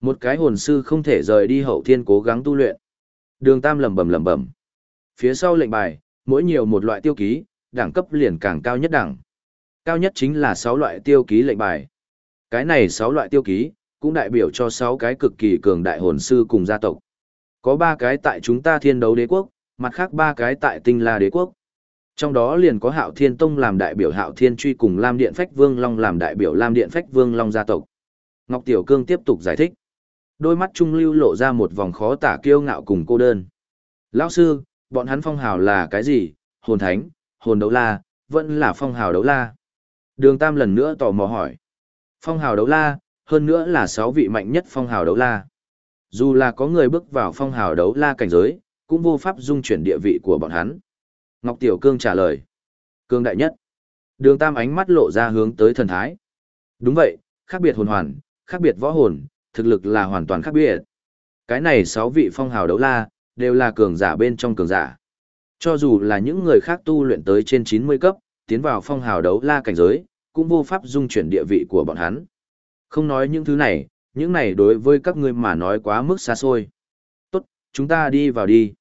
Một cái hồn sư không thể rời đi hậu thiên cố gắng tu luyện. Đường Tam lẩm bẩm lẩm bẩm. Phía sau lệnh bài, mỗi nhiều một loại tiêu ký, đẳng cấp liền càng cao nhất đẳng. Cao nhất chính là 6 loại tiêu ký lệnh bài. Cái này 6 loại tiêu ký, cũng đại biểu cho 6 cái cực kỳ cường đại hồn sư cùng gia tộc. Có 3 cái tại chúng ta thiên đấu đế quốc, mặt khác 3 cái tại tinh la đế quốc. Trong đó liền có Hạo Thiên Tông làm đại biểu Hạo Thiên Truy cùng Lam Điện Phách Vương Long làm đại biểu Lam Điện Phách Vương Long gia tộc. Ngọc Tiểu Cương tiếp tục giải thích. Đôi mắt trung lưu lộ ra một vòng khó tả kiêu ngạo cùng cô đơn. Lão sư, bọn hắn phong hào là cái gì? Hồn thánh, hồn đấu la, vẫn là phong hào đấu la. Đường Tam lần nữa tò mò hỏi. Phong hào đấu la, hơn nữa là sáu vị mạnh nhất phong hào đấu la. Dù là có người bước vào phong hào đấu la cảnh giới, cũng vô pháp dung chuyển địa vị của bọn hắn. Ngọc Tiểu Cương trả lời. Cương đại nhất. Đường Tam ánh mắt lộ ra hướng tới thần thái. Đúng vậy, khác biệt hồn hoàn, khác biệt võ hồn, thực lực là hoàn toàn khác biệt. Cái này sáu vị phong hào đấu la, đều là cường giả bên trong cường giả. Cho dù là những người khác tu luyện tới trên 90 cấp, tiến vào phong hào đấu la cảnh giới, cũng vô pháp dung chuyển địa vị của bọn hắn. Không nói những thứ này, những này đối với các ngươi mà nói quá mức xa xôi. Tốt, chúng ta đi vào đi.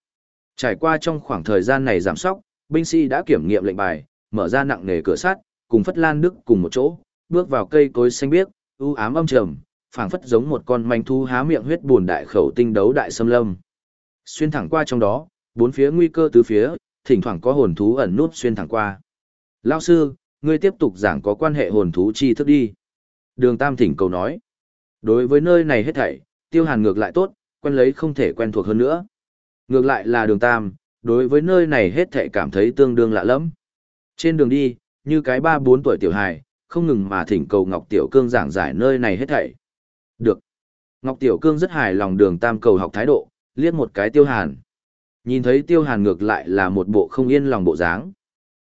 Trải qua trong khoảng thời gian này giảm sóc, binh sĩ đã kiểm nghiệm lệnh bài, mở ra nặng nề cửa sắt, cùng Phất Lan Đức cùng một chỗ, bước vào cây cối xanh biếc, u ám âm trầm, phảng phất giống một con manh thu há miệng huyết buồn đại khẩu tinh đấu đại xâm lâm. Xuyên thẳng qua trong đó, bốn phía nguy cơ tứ phía, thỉnh thoảng có hồn thú ẩn nút xuyên thẳng qua. Lão sư, ngươi tiếp tục giảng có quan hệ hồn thú chi thức đi. Đường Tam thỉnh cầu nói. Đối với nơi này hết thảy, tiêu hàn ngược lại tốt, quen lấy không thể quen thuộc hơn nữa. Ngược lại là đường Tam, đối với nơi này hết thảy cảm thấy tương đương lạ lẫm Trên đường đi, như cái ba bốn tuổi tiểu hài, không ngừng mà thỉnh cầu Ngọc Tiểu Cương giảng giải nơi này hết thảy. Được. Ngọc Tiểu Cương rất hài lòng đường Tam cầu học thái độ, liếc một cái tiêu hàn. Nhìn thấy tiêu hàn ngược lại là một bộ không yên lòng bộ dáng.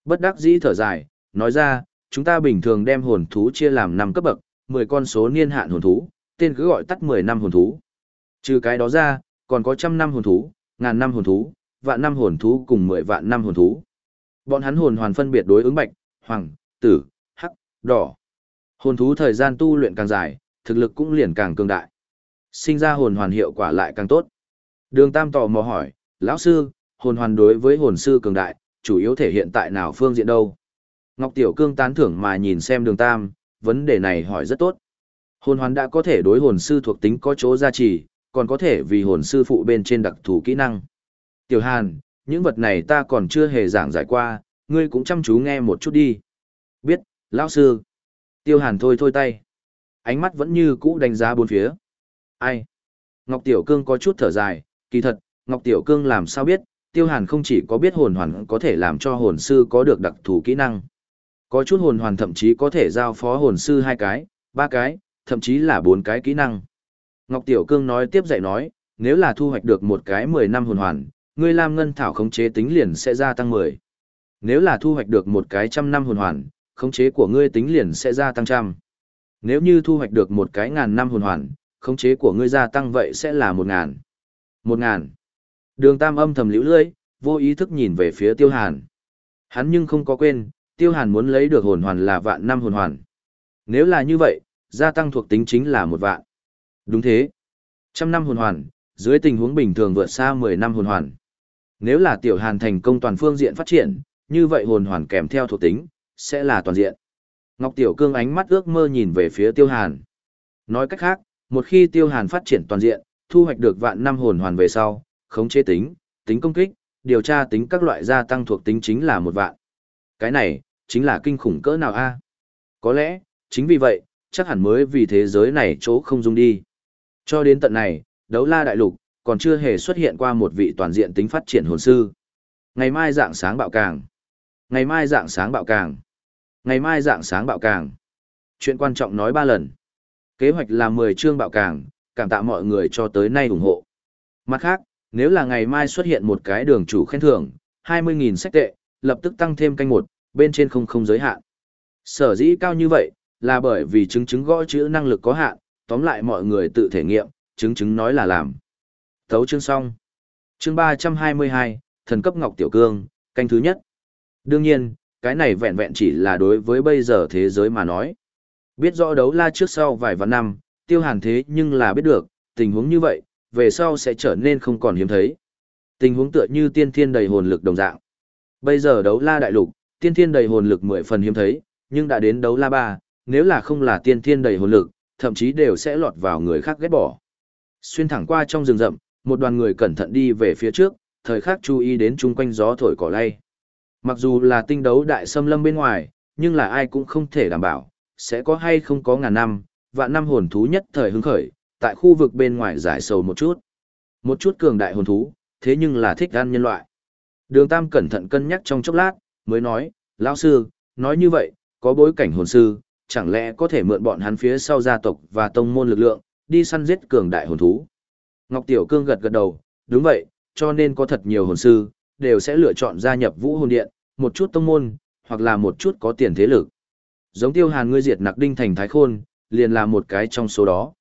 Bất đắc dĩ thở dài, nói ra, chúng ta bình thường đem hồn thú chia làm năm cấp bậc, 10 con số niên hạn hồn thú, tên cứ gọi tắt 10 năm hồn thú. Trừ cái đó ra, còn có trăm năm hồn thú, ngàn năm hồn thú, vạn năm hồn thú cùng 10 vạn năm hồn thú. Bọn hắn hồn hoàn phân biệt đối ứng bạch, hoàng, tử, hắc, đỏ. Hồn thú thời gian tu luyện càng dài, thực lực cũng liền càng cường đại. Sinh ra hồn hoàn hiệu quả lại càng tốt. Đường Tam tò mò hỏi, lão sư, hồn hoàn đối với hồn sư cường đại, chủ yếu thể hiện tại nào phương diện đâu? Ngọc Tiểu Cương tán thưởng mà nhìn xem đường Tam, vấn đề này hỏi rất tốt. Hồn hoàn đã có thể đối hồn sư thuộc tính có chỗ gia trì, còn có thể vì hồn sư phụ bên trên đặc thù kỹ năng. Tiểu Hàn, những vật này ta còn chưa hề giảng giải qua, ngươi cũng chăm chú nghe một chút đi. Biết, lão sư. Tiêu Hàn thôi thôi tay. ánh mắt vẫn như cũ đánh giá bốn phía. Ai? Ngọc Tiểu Cương có chút thở dài, kỳ thật, Ngọc Tiểu Cương làm sao biết, Tiêu Hàn không chỉ có biết hồn hoàn có thể làm cho hồn sư có được đặc thù kỹ năng. Có chút hồn hoàn thậm chí có thể giao phó hồn sư hai cái, ba cái, thậm chí là bốn cái kỹ năng. Ngọc Tiểu Cương nói tiếp dạy nói, nếu là thu hoạch được một cái 10 năm hồn hoàn, ngươi làm ngân thảo khống chế tính liền sẽ gia tăng 10. Nếu là thu hoạch được một cái trăm năm hồn hoàn, khống chế của ngươi tính liền sẽ gia tăng trăm. Nếu như thu hoạch được một cái ngàn năm hồn hoàn, khống chế của ngươi gia tăng vậy sẽ là một ngàn. Một ngàn. Đường Tam âm thầm liễu lưỡi, vô ý thức nhìn về phía Tiêu Hàn. Hắn nhưng không có quên, Tiêu Hàn muốn lấy được hồn hoàn là vạn năm hồn hoàn. Nếu là như vậy, gia tăng thuộc tính chính là một vạn. Đúng thế. Trăm năm hồn hoàn, dưới tình huống bình thường vượt xa 10 năm hồn hoàn. Nếu là Tiểu Hàn thành công toàn phương diện phát triển, như vậy hồn hoàn kèm theo thuộc tính, sẽ là toàn diện. Ngọc Tiểu Cương ánh mắt ước mơ nhìn về phía Tiêu Hàn. Nói cách khác, một khi Tiêu Hàn phát triển toàn diện, thu hoạch được vạn năm hồn hoàn về sau, khống chế tính, tính công kích, điều tra tính các loại gia tăng thuộc tính chính là một vạn. Cái này, chính là kinh khủng cỡ nào a? Có lẽ, chính vì vậy, chắc hẳn mới vì thế giới này chỗ không dung đi. Cho đến tận này, đấu la đại lục, còn chưa hề xuất hiện qua một vị toàn diện tính phát triển hồn sư. Ngày mai dạng sáng bạo càng. Ngày mai dạng sáng bạo càng. Ngày mai dạng sáng bạo càng. Chuyện quan trọng nói ba lần. Kế hoạch là 10 chương bạo càng, cảm tạ mọi người cho tới nay ủng hộ. Mặt khác, nếu là ngày mai xuất hiện một cái đường chủ khen thưởng, 20.000 sách tệ, lập tức tăng thêm canh một, bên trên không không giới hạn. Sở dĩ cao như vậy, là bởi vì chứng chứng gõ chữ năng lực có hạn, tóm lại mọi người tự thể nghiệm, chứng chứng nói là làm. Thấu chương xong. Chương 322, thần cấp Ngọc Tiểu Cương, canh thứ nhất. Đương nhiên, cái này vẹn vẹn chỉ là đối với bây giờ thế giới mà nói. Biết rõ đấu la trước sau vài vạn năm, tiêu hàn thế nhưng là biết được, tình huống như vậy, về sau sẽ trở nên không còn hiếm thấy. Tình huống tựa như tiên thiên đầy hồn lực đồng dạng. Bây giờ đấu la đại lục, tiên thiên đầy hồn lực mười phần hiếm thấy, nhưng đã đến đấu la ba, nếu là không là tiên thiên đầy hồn lực, thậm chí đều sẽ lọt vào người khác ghét bỏ. Xuyên thẳng qua trong rừng rậm, một đoàn người cẩn thận đi về phía trước, thời khắc chú ý đến chung quanh gió thổi cỏ lay. Mặc dù là tinh đấu đại xâm lâm bên ngoài, nhưng là ai cũng không thể đảm bảo, sẽ có hay không có ngàn năm, vạn năm hồn thú nhất thời hứng khởi, tại khu vực bên ngoài giải sầu một chút. Một chút cường đại hồn thú, thế nhưng là thích ăn nhân loại. Đường Tam cẩn thận cân nhắc trong chốc lát, mới nói, lão sư, nói như vậy, có bối cảnh hồn sư, chẳng lẽ có thể mượn bọn hắn phía sau gia tộc và tông môn lực lượng, đi săn giết cường đại hồn thú. Ngọc Tiểu Cương gật gật đầu, đúng vậy, cho nên có thật nhiều hồn sư, đều sẽ lựa chọn gia nhập vũ hồn điện, một chút tông môn, hoặc là một chút có tiền thế lực. Giống tiêu hàn ngươi diệt nặc đinh thành thái khôn, liền là một cái trong số đó.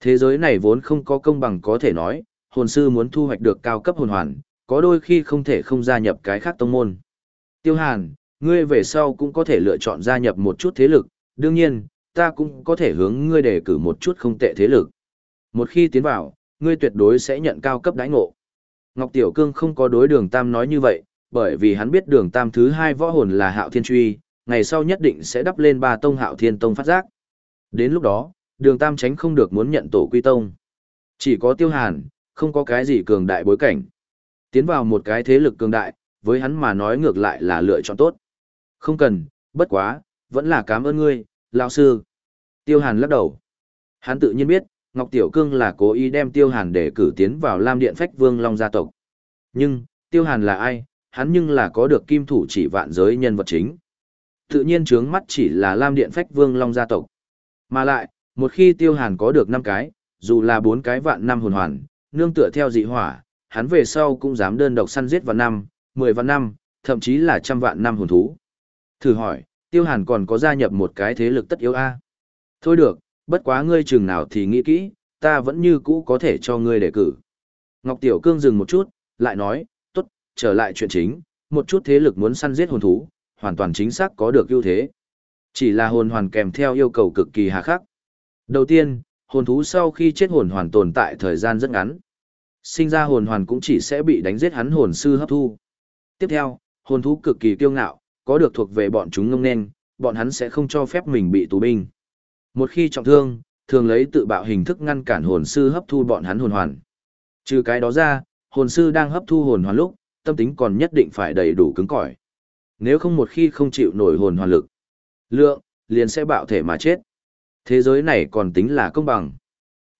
Thế giới này vốn không có công bằng có thể nói, hồn sư muốn thu hoạch được cao cấp hồn hoàn, có đôi khi không thể không gia nhập cái khác tông môn. Tiêu hàn, ngươi về sau cũng có thể lựa chọn gia nhập một chút thế lực, đương nhiên, ta cũng có thể hướng ngươi đề cử một chút không tệ thế lực. Một khi tiến vào, ngươi tuyệt đối sẽ nhận cao cấp đãi ngộ. Ngọc Tiểu Cương không có đối đường Tam nói như vậy, bởi vì hắn biết đường Tam thứ hai võ hồn là Hạo Thiên Truy, ngày sau nhất định sẽ đắp lên ba tông Hạo Thiên Tông phát giác. Đến lúc đó, đường Tam tránh không được muốn nhận tổ quy tông. Chỉ có Tiêu Hàn, không có cái gì cường đại bối cảnh. Tiến vào một cái thế lực cường đại, với hắn mà nói ngược lại là lựa chọn tốt. Không cần, bất quá, vẫn là cảm ơn ngươi, lão sư. Tiêu Hàn lắc đầu. Hắn tự nhiên biết, Ngọc Tiểu Cương là cố ý đem Tiêu Hàn để cử tiến vào Lam Điện Phách Vương Long gia tộc. Nhưng, Tiêu Hàn là ai, hắn nhưng là có được kim thủ chỉ vạn giới nhân vật chính. Tự nhiên trướng mắt chỉ là Lam Điện Phách Vương Long gia tộc. Mà lại, một khi Tiêu Hàn có được 5 cái, dù là 4 cái vạn năm hồn hoàn, nương tựa theo dị hỏa, hắn về sau cũng dám đơn độc săn giết vào năm, 10 vạn năm, thậm chí là trăm vạn năm hồn thú. Thử hỏi, Tiêu Hàn còn có gia nhập một cái thế lực tất yếu a? Thôi được, bất quá ngươi chừng nào thì nghĩ kỹ, ta vẫn như cũ có thể cho ngươi đề cử. Ngọc Tiểu Cương dừng một chút, lại nói, tốt, trở lại chuyện chính, một chút thế lực muốn săn giết hồn thú, hoàn toàn chính xác có được ưu thế. Chỉ là hồn hoàn kèm theo yêu cầu cực kỳ hà khắc. Đầu tiên, hồn thú sau khi chết hồn hoàn tồn tại thời gian rất ngắn. Sinh ra hồn hoàn cũng chỉ sẽ bị đánh giết hắn hồn sư hấp thu. Tiếp theo, hồn thú cực kỳ kiêu ngạo, có được thuộc về bọn chúng ngông nên, bọn hắn sẽ không cho phép mình bị tù binh. Một khi trọng thương, thường lấy tự bạo hình thức ngăn cản hồn sư hấp thu bọn hắn hồn hoàn. Trừ cái đó ra, hồn sư đang hấp thu hồn hoàn lúc, tâm tính còn nhất định phải đầy đủ cứng cỏi. Nếu không một khi không chịu nổi hồn hoàn lực, lượng, liền sẽ bạo thể mà chết. Thế giới này còn tính là công bằng.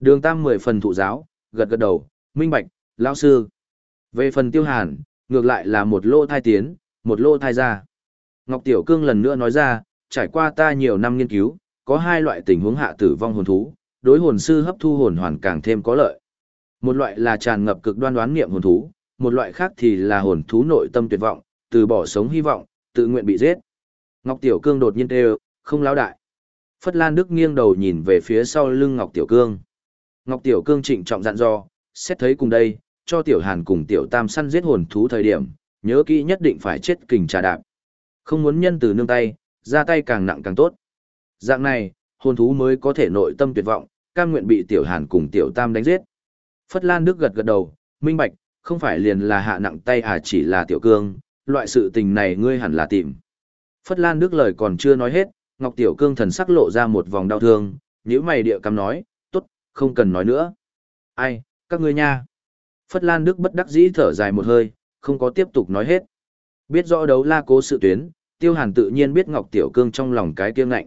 Đường Tam mười phần thụ giáo, gật gật đầu, minh bạch, lão sư. Về phần tiêu hàn, ngược lại là một lô thai tiến, một lô thai ra. Ngọc Tiểu Cương lần nữa nói ra, trải qua ta nhiều năm nghiên cứu, có hai loại tình huống hạ tử vong hồn thú, đối hồn sư hấp thu hồn hoàn càng thêm có lợi. Một loại là tràn ngập cực đoan đoán niệm hồn thú, một loại khác thì là hồn thú nội tâm tuyệt vọng, từ bỏ sống hy vọng, tự nguyện bị giết. Ngọc Tiểu Cương đột nhiên kêu, không lão đại. Phất Lan Đức nghiêng đầu nhìn về phía sau lưng Ngọc Tiểu Cương. Ngọc Tiểu Cương trịnh trọng dặn dò, xét thấy cùng đây, cho Tiểu Hàn cùng Tiểu Tam săn giết hồn thú thời điểm, nhớ kỹ nhất định phải chết kình trà đạp. Không muốn nhân từ nương tay, ra tay càng nặng càng tốt. Dạng này, hồn thú mới có thể nội tâm tuyệt vọng, cam nguyện bị Tiểu Hàn cùng Tiểu Tam đánh giết. Phất Lan Đức gật gật đầu, minh bạch, không phải liền là hạ nặng tay à chỉ là Tiểu Cương, loại sự tình này ngươi hẳn là tìm. Phất Lan Đức lời còn chưa nói hết, Ngọc Tiểu Cương thần sắc lộ ra một vòng đau thương, nhíu mày địa cắm nói, tốt, không cần nói nữa. Ai, các ngươi nha. Phất Lan Đức bất đắc dĩ thở dài một hơi, không có tiếp tục nói hết. Biết rõ đấu la cố sự tuyến, Tiêu Hàn tự nhiên biết Ngọc Tiểu Cương trong lòng cái kiêng ngạnh.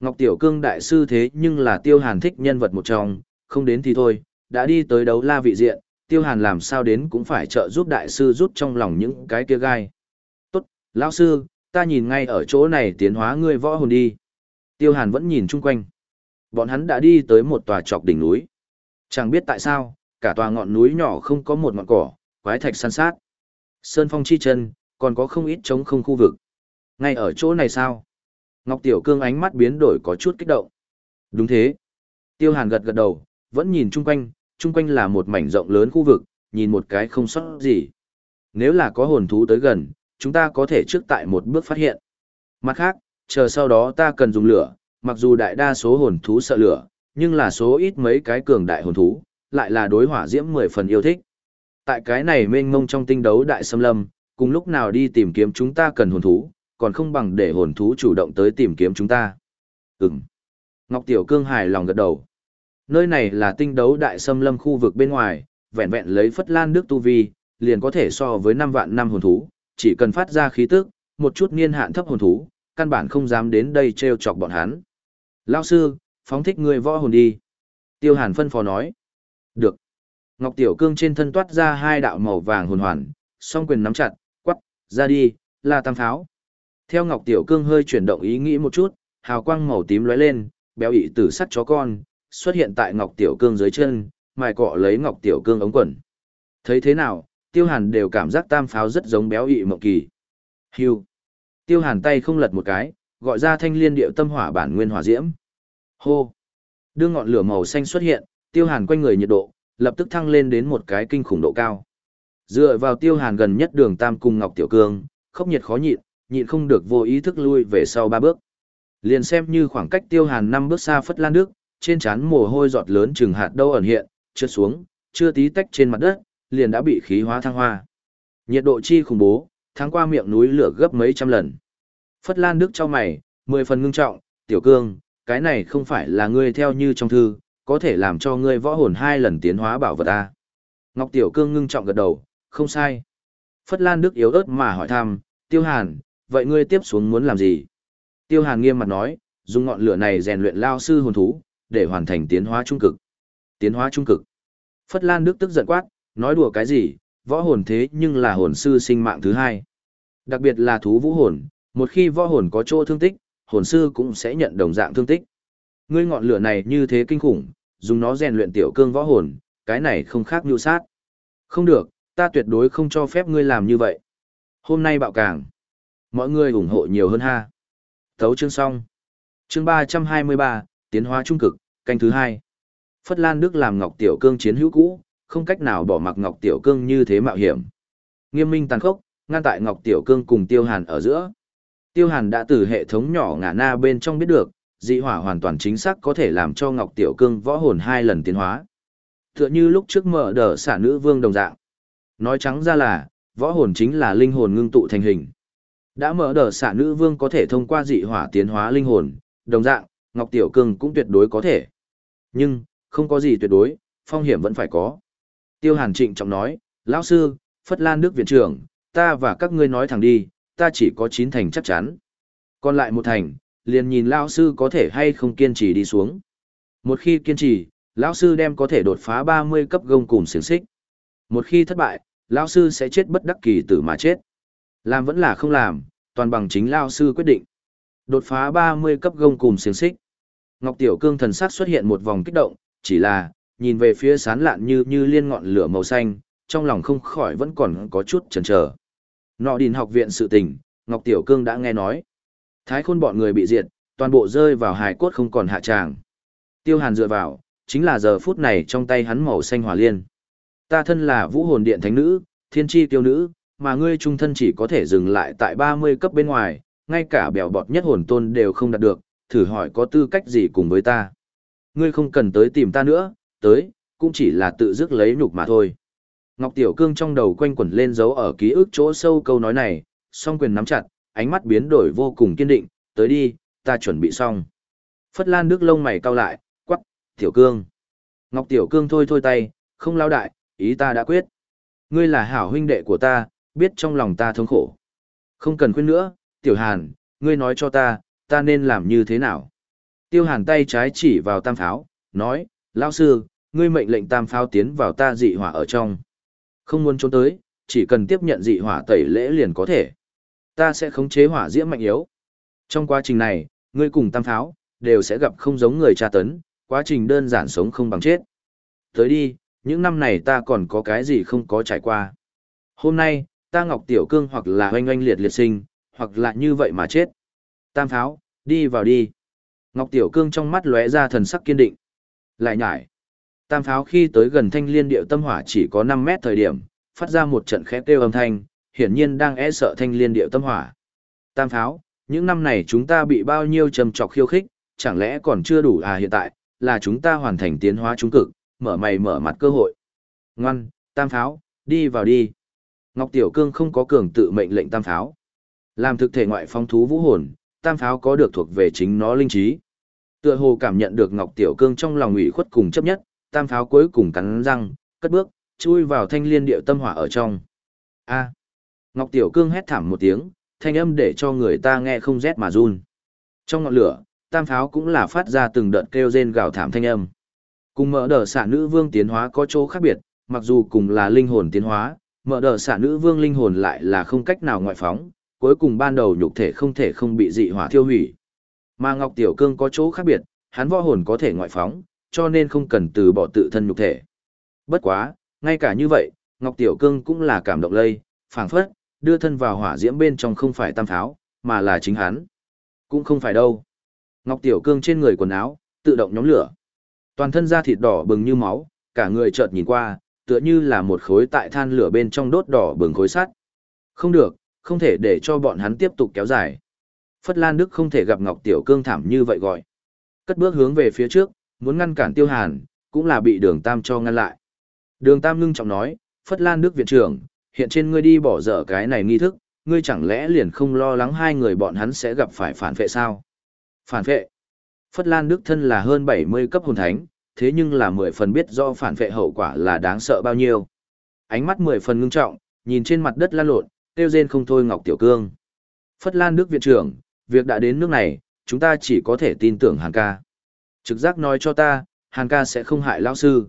Ngọc Tiểu Cương đại sư thế nhưng là Tiêu Hàn thích nhân vật một trong, không đến thì thôi, đã đi tới đấu la vị diện, Tiêu Hàn làm sao đến cũng phải trợ giúp đại sư rút trong lòng những cái kia gai. Tốt, lão sư, ta nhìn ngay ở chỗ này tiến hóa ngươi võ hồn đi. Tiêu Hàn vẫn nhìn chung quanh. Bọn hắn đã đi tới một tòa trọc đỉnh núi. Chẳng biết tại sao, cả tòa ngọn núi nhỏ không có một ngọn cỏ, quái thạch săn sát. Sơn phong chi chân, còn có không ít trống không khu vực. Ngay ở chỗ này sao? Ngọc Tiểu Cương ánh mắt biến đổi có chút kích động. Đúng thế. Tiêu Hàn gật gật đầu, vẫn nhìn chung quanh, chung quanh là một mảnh rộng lớn khu vực, nhìn một cái không sót gì. Nếu là có hồn thú tới gần, chúng ta có thể trước tại một bước phát hiện. Mặt khác, chờ sau đó ta cần dùng lửa, mặc dù đại đa số hồn thú sợ lửa, nhưng là số ít mấy cái cường đại hồn thú, lại là đối hỏa diễm mười phần yêu thích. Tại cái này mênh mông trong tinh đấu đại xâm lâm, cùng lúc nào đi tìm kiếm chúng ta cần hồn thú, còn không bằng để hồn thú chủ động tới tìm kiếm chúng ta. Ừm. Ngọc Tiểu Cương hài lòng gật đầu. Nơi này là tinh đấu đại xâm lâm khu vực bên ngoài, vẹn vẹn lấy phất lan nước tu vi, liền có thể so với 5 vạn năm hồn thú, chỉ cần phát ra khí tức, một chút niên hạn thấp hồn thú, căn bản không dám đến đây trêu chọc bọn hắn. Lao sư, phóng thích người võ hồn đi. Tiêu Hàn phân phó nói. Được. Ngọc Tiểu Cương trên thân toát ra hai đạo màu vàng hồn hoàn, song quyền nắm chặt, quắc, ra đi, là tam pháo. Theo Ngọc Tiểu Cương hơi chuyển động ý nghĩ một chút, hào quang màu tím lóe lên, béo ị tử sắt chó con, xuất hiện tại Ngọc Tiểu Cương dưới chân, mài cọ lấy Ngọc Tiểu Cương ống quần. Thấy thế nào, Tiêu Hàn đều cảm giác tam pháo rất giống béo ị mộng kỳ. Hưu. Tiêu Hàn tay không lật một cái, gọi ra thanh liên điệu tâm hỏa bản nguyên hỏa diễm. Hô. Đưa ngọn lửa màu xanh xuất hiện, Tiêu Hàn quanh người nhiệt độ, lập tức thăng lên đến một cái kinh khủng độ cao. Dựa vào Tiêu Hàn gần nhất đường tam cùng Ngọc Tiểu Cương, khốc nhiệt khó nhịn, nhịn không được vô ý thức lui về sau ba bước. Liền xem như khoảng cách Tiêu Hàn năm bước xa phất lan nước, trên trán mồ hôi giọt lớn chừng hạt đâu ẩn hiện, trượt xuống, chưa tí tách trên mặt đất, liền đã bị khí hóa thăng hoa. Nhiệt độ chi khủng bố, tháng qua miệng núi lửa gấp mấy trăm lần. Phất Lan Đức cho mày, mười phần ngưng trọng, tiểu cương, cái này không phải là ngươi theo như trong thư, có thể làm cho ngươi võ hồn hai lần tiến hóa bảo vật ta. Ngọc Tiểu Cương ngưng trọng gật đầu, không sai. Phất Lan Đức yếu ớt mà hỏi thăm, Tiêu Hàn, vậy ngươi tiếp xuống muốn làm gì? Tiêu Hàn nghiêm mặt nói, dùng ngọn lửa này rèn luyện lao sư hồn thú, để hoàn thành tiến hóa trung cực. Tiến hóa trung cực. Phất Lan Đức tức giận quát, nói đùa cái gì, võ hồn thế nhưng là hồn sư sinh mạng thứ hai. Đặc biệt là thú vũ hồn, một khi võ hồn có chỗ thương tích, hồn sư cũng sẽ nhận đồng dạng thương tích. Ngươi ngọn lửa này như thế kinh khủng, dùng nó rèn luyện tiểu cương võ hồn, cái này không khác nhu sát. Không được, ta tuyệt đối không cho phép ngươi làm như vậy. Hôm nay bạo càng. Mọi người ủng hộ nhiều hơn ha. Thấu chương xong. Chương 323, tiến hóa trung cực, canh thứ hai. Phất Lan Đức làm Ngọc Tiểu Cương chiến hữu cũ, không cách nào bỏ mặc Ngọc Tiểu Cương như thế mạo hiểm. Nghiêm minh tàn khốc, ngăn tại Ngọc Tiểu Cương cùng Tiêu Hàn ở giữa. Tiêu Hàn đã từ hệ thống nhỏ ngả na bên trong biết được, dị hỏa hoàn toàn chính xác có thể làm cho Ngọc Tiểu Cương võ hồn hai lần tiến hóa. Tựa như lúc trước mở đờ xả nữ vương đồng dạng. Nói trắng ra là, võ hồn chính là linh hồn ngưng tụ thành hình. Đã mở đờ xả nữ vương có thể thông qua dị hỏa tiến hóa linh hồn, đồng dạng, Ngọc Tiểu Cương cũng tuyệt đối có thể. Nhưng, không có gì tuyệt đối, phong hiểm vẫn phải có. Tiêu Hàn trịnh trọng nói, lão sư, Phất Lan Đức viện trưởng, ta và các ngươi nói thẳng đi, ta chỉ có chín thành chắc chắn. Còn lại một thành, liền nhìn lão sư có thể hay không kiên trì đi xuống. Một khi kiên trì, lão sư đem có thể đột phá 30 cấp gông cùng xiềng xích. Một khi thất bại, lão sư sẽ chết bất đắc kỳ tử mà chết. Làm vẫn là không làm, toàn bằng chính lão sư quyết định. Đột phá 30 cấp gông cùng xiềng xích. Ngọc Tiểu Cương thần sắc xuất hiện một vòng kích động, chỉ là, nhìn về phía sán lạn như như liên ngọn lửa màu xanh, trong lòng không khỏi vẫn còn có chút chần chờ. Nọ đình học viện sự tình, Ngọc Tiểu Cương đã nghe nói. Thái khôn bọn người bị diệt, toàn bộ rơi vào hài cốt không còn hạ tràng. Tiêu Hàn dựa vào, chính là giờ phút này trong tay hắn màu xanh hỏa liên. Ta thân là vũ hồn điện thánh nữ, thiên tri tiêu nữ, mà ngươi trung thân chỉ có thể dừng lại tại 30 cấp bên ngoài, ngay cả bèo bọt nhất hồn tôn đều không đạt được, thử hỏi có tư cách gì cùng với ta. Ngươi không cần tới tìm ta nữa, tới, cũng chỉ là tự dứt lấy nhục mà thôi. Ngọc Tiểu Cương trong đầu quanh quẩn lên dấu ở ký ức chỗ sâu câu nói này, song quyền nắm chặt, ánh mắt biến đổi vô cùng kiên định, tới đi, ta chuẩn bị xong. Phất Lan Đức lông mày cau lại, quắc, Tiểu Cương. Ngọc Tiểu Cương thôi thôi tay, không lao đại, ý ta đã quyết. Ngươi là hảo huynh đệ của ta, biết trong lòng ta thống khổ. Không cần khuyên nữa, Tiểu Hàn, ngươi nói cho ta, ta nên làm như thế nào? Tiêu Hàn tay trái chỉ vào tam pháo, nói, lão sư, ngươi mệnh lệnh tam pháo tiến vào ta dị hỏa ở trong. Không muốn trốn tới, chỉ cần tiếp nhận dị hỏa tẩy lễ liền có thể. Ta sẽ khống chế hỏa diễm mạnh yếu. Trong quá trình này, ngươi cùng tam pháo, đều sẽ gặp không giống người tra tấn, quá trình đơn giản sống không bằng chết. Tới đi, những năm này ta còn có cái gì không có trải qua. Hôm nay, ta Ngọc Tiểu Cương hoặc là oanh oanh liệt liệt sinh, hoặc là như vậy mà chết. Tam pháo, đi vào đi. Ngọc Tiểu Cương trong mắt lóe ra thần sắc kiên định. Lại nhải. Tam pháo khi tới gần thanh liên điệu tâm hỏa chỉ có 5 mét thời điểm, phát ra một trận khẽ kêu âm thanh, hiển nhiên đang e sợ thanh liên điệu tâm hỏa. Tam pháo, những năm này chúng ta bị bao nhiêu trầm trọc khiêu khích, chẳng lẽ còn chưa đủ à hiện tại, là chúng ta hoàn thành tiến hóa trung cực, mở mày mở mặt cơ hội. Ngoan, tam pháo, đi vào đi. Ngọc Tiểu Cương không có cường tự mệnh lệnh tam pháo. Làm thực thể ngoại phong thú vũ hồn, tam pháo có được thuộc về chính nó linh trí. Tựa hồ cảm nhận được Ngọc Tiểu Cương trong lòng ủy khuất cùng chấp nhất, tam pháo cuối cùng cắn răng, cất bước, chui vào thanh liên điệu tâm hỏa ở trong. A. Ngọc Tiểu Cương hét thảm một tiếng, thanh âm để cho người ta nghe không rét mà run. Trong ngọn lửa, tam pháo cũng là phát ra từng đợt kêu rên gào thảm thanh âm. Cùng mở đờ xạ nữ vương tiến hóa có chỗ khác biệt, mặc dù cùng là linh hồn tiến hóa, mở đờ xạ nữ vương linh hồn lại là không cách nào ngoại phóng, cuối cùng ban đầu nhục thể không thể không bị dị hỏa thiêu hủy. Mà Ngọc Tiểu Cương có chỗ khác biệt, hắn võ hồn có thể ngoại phóng, cho nên không cần từ bỏ tự thân nhục thể. Bất quá, ngay cả như vậy, Ngọc Tiểu Cương cũng là cảm động lây, phảng phất, đưa thân vào hỏa diễm bên trong không phải tam pháo, mà là chính hắn. Cũng không phải đâu. Ngọc Tiểu Cương trên người quần áo, tự động nhóm lửa. Toàn thân da thịt đỏ bừng như máu, cả người chợt nhìn qua, tựa như là một khối tại than lửa bên trong đốt đỏ bừng khối sắt. Không được, không thể để cho bọn hắn tiếp tục kéo dài. Phất Lan Đức không thể gặp Ngọc Tiểu Cương thảm như vậy gọi. Cất bước hướng về phía trước, muốn ngăn cản Tiêu Hàn, cũng là bị Đường Tam cho ngăn lại. Đường Tam ngưng trọng nói, Phất Lan Đức viện trưởng, hiện trên ngươi đi bỏ dở cái này nghi thức, ngươi chẳng lẽ liền không lo lắng hai người bọn hắn sẽ gặp phải phản vệ sao? Phản vệ? Phất Lan Đức thân là hơn 70 cấp hồn thánh, thế nhưng là 10 phần biết do phản vệ hậu quả là đáng sợ bao nhiêu. Ánh mắt 10 phần ngưng trọng, nhìn trên mặt đất lan lộn, tiêu rên không thôi Ngọc Tiểu Cương. Phất Lan Đức viện trưởng, việc đã đến nước này, chúng ta chỉ có thể tin tưởng Hàn ca. Trực giác nói cho ta, Hàn ca sẽ không hại lão sư.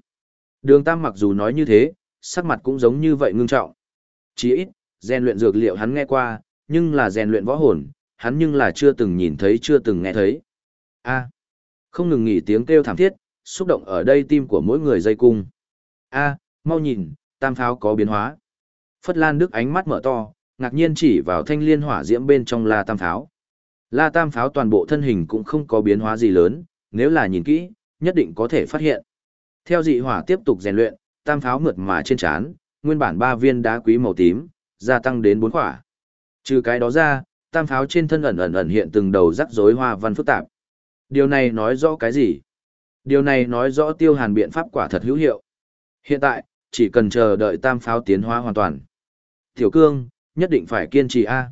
Đường Tam mặc dù nói như thế, sắc mặt cũng giống như vậy ngưng trọng. Chỉ ít, rèn luyện dược liệu hắn nghe qua, nhưng là rèn luyện võ hồn, hắn nhưng là chưa từng nhìn thấy chưa từng nghe thấy. A. không ngừng nghỉ tiếng kêu thảm thiết, xúc động ở đây tim của mỗi người dây cung. A, mau nhìn, tam pháo có biến hóa. Phất Lan Đức ánh mắt mở to, ngạc nhiên chỉ vào thanh liên hỏa diễm bên trong la tam pháo. La tam pháo toàn bộ thân hình cũng không có biến hóa gì lớn, nếu là nhìn kỹ, nhất định có thể phát hiện. Theo dị hỏa tiếp tục rèn luyện, tam pháo mượt mà trên trán, nguyên bản ba viên đá quý màu tím, gia tăng đến bốn quả. Trừ cái đó ra, tam pháo trên thân ẩn ẩn ẩn hiện từng đầu rắc rối hoa văn phức tạp. Điều này nói rõ cái gì? Điều này nói rõ tiêu hàn biện pháp quả thật hữu hiệu. Hiện tại, chỉ cần chờ đợi tam pháo tiến hóa hoàn toàn. Tiểu cương, nhất định phải kiên trì A.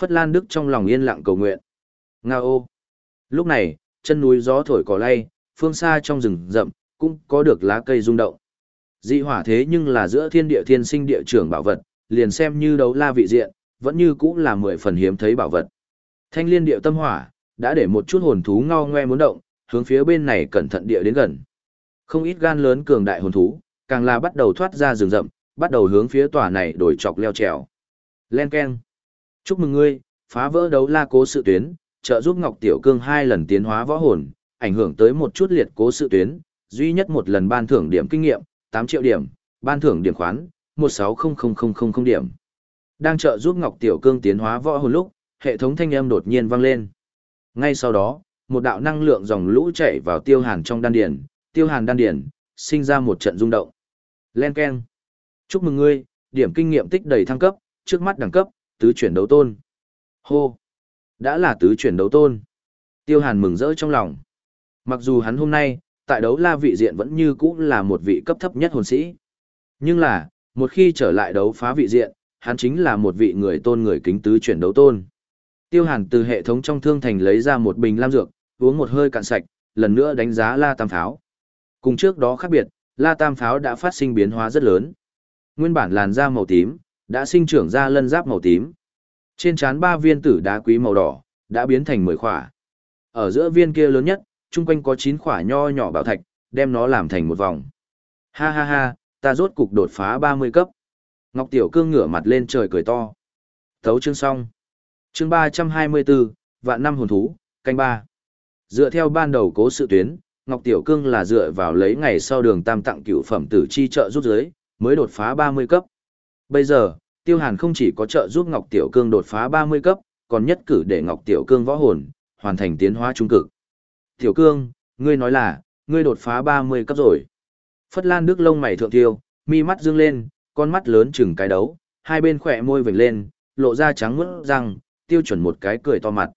Phất Lan Đức trong lòng yên lặng cầu nguyện. Nga ô. Lúc này, chân núi gió thổi cỏ lay, phương xa trong rừng rậm, cũng có được lá cây rung động. Dị hỏa thế nhưng là giữa thiên địa thiên sinh địa trưởng bảo vật, liền xem như đấu la vị diện, vẫn như cũng là mười phần hiếm thấy bảo vật. Thanh liên điệu tâm hỏa, đã để một chút hồn thú ngao ngoe muốn động, hướng phía bên này cẩn thận địa đến gần. Không ít gan lớn cường đại hồn thú, càng là bắt đầu thoát ra rừng rậm, bắt đầu hướng phía tòa này đổi chọc leo trèo. Len keng. Chúc mừng ngươi, phá vỡ đấu la cố sự tuyến, trợ giúp Ngọc Tiểu Cương hai lần tiến hóa võ hồn, ảnh hưởng tới một chút liệt cố sự tuyến, duy nhất một lần ban thưởng điểm kinh nghiệm, 8 triệu điểm, ban thưởng điểm khoán, 1600000 điểm. Đang trợ giúp Ngọc Tiểu Cương tiến hóa võ hồn lúc, hệ thống thanh âm đột nhiên vang lên. Ngay sau đó, một đạo năng lượng dòng lũ chảy vào tiêu hàn trong đan điển, tiêu hàn đan điển, sinh ra một trận rung động. Len Ken. Chúc mừng ngươi, điểm kinh nghiệm tích đầy thăng cấp, trước mắt đẳng cấp, tứ chuyển đấu tôn. Hô. Đã là tứ chuyển đấu tôn. Tiêu hàn mừng rỡ trong lòng. Mặc dù hắn hôm nay, tại đấu la vị diện vẫn như cũ là một vị cấp thấp nhất hồn sĩ. Nhưng là, một khi trở lại đấu phá vị diện, hắn chính là một vị người tôn người kính tứ chuyển đấu tôn. Tiêu hàn từ hệ thống trong thương thành lấy ra một bình lam dược, uống một hơi cạn sạch, lần nữa đánh giá la tam pháo. Cùng trước đó khác biệt, la tam pháo đã phát sinh biến hóa rất lớn. Nguyên bản làn da màu tím, đã sinh trưởng ra lân giáp màu tím. Trên trán ba viên tử đá quý màu đỏ, đã biến thành mười khỏa. Ở giữa viên kia lớn nhất, chung quanh có chín khỏa nho nhỏ bảo thạch, đem nó làm thành một vòng. Ha ha ha, ta rốt cục đột phá 30 cấp. Ngọc Tiểu Cương ngửa mặt lên trời cười to. Thấu chương xong. Chương 324, vạn năm hồn thú, canh ba. Dựa theo ban đầu cố sự tuyến, Ngọc Tiểu Cương là dựa vào lấy ngày sau đường tam tặng cửu phẩm tử chi trợ rút giới, mới đột phá 30 cấp. Bây giờ, Tiêu Hàn không chỉ có trợ giúp Ngọc Tiểu Cương đột phá 30 cấp, còn nhất cử để Ngọc Tiểu Cương võ hồn, hoàn thành tiến hóa trung cực. Tiểu Cương, ngươi nói là, ngươi đột phá 30 cấp rồi. Phất Lan Đức lông mày thượng tiêu, mi mắt dương lên, con mắt lớn chừng cái đấu, hai bên khỏe môi vểnh lên, lộ ra trắng mướt răng, tiêu chuẩn một cái cười to mặt.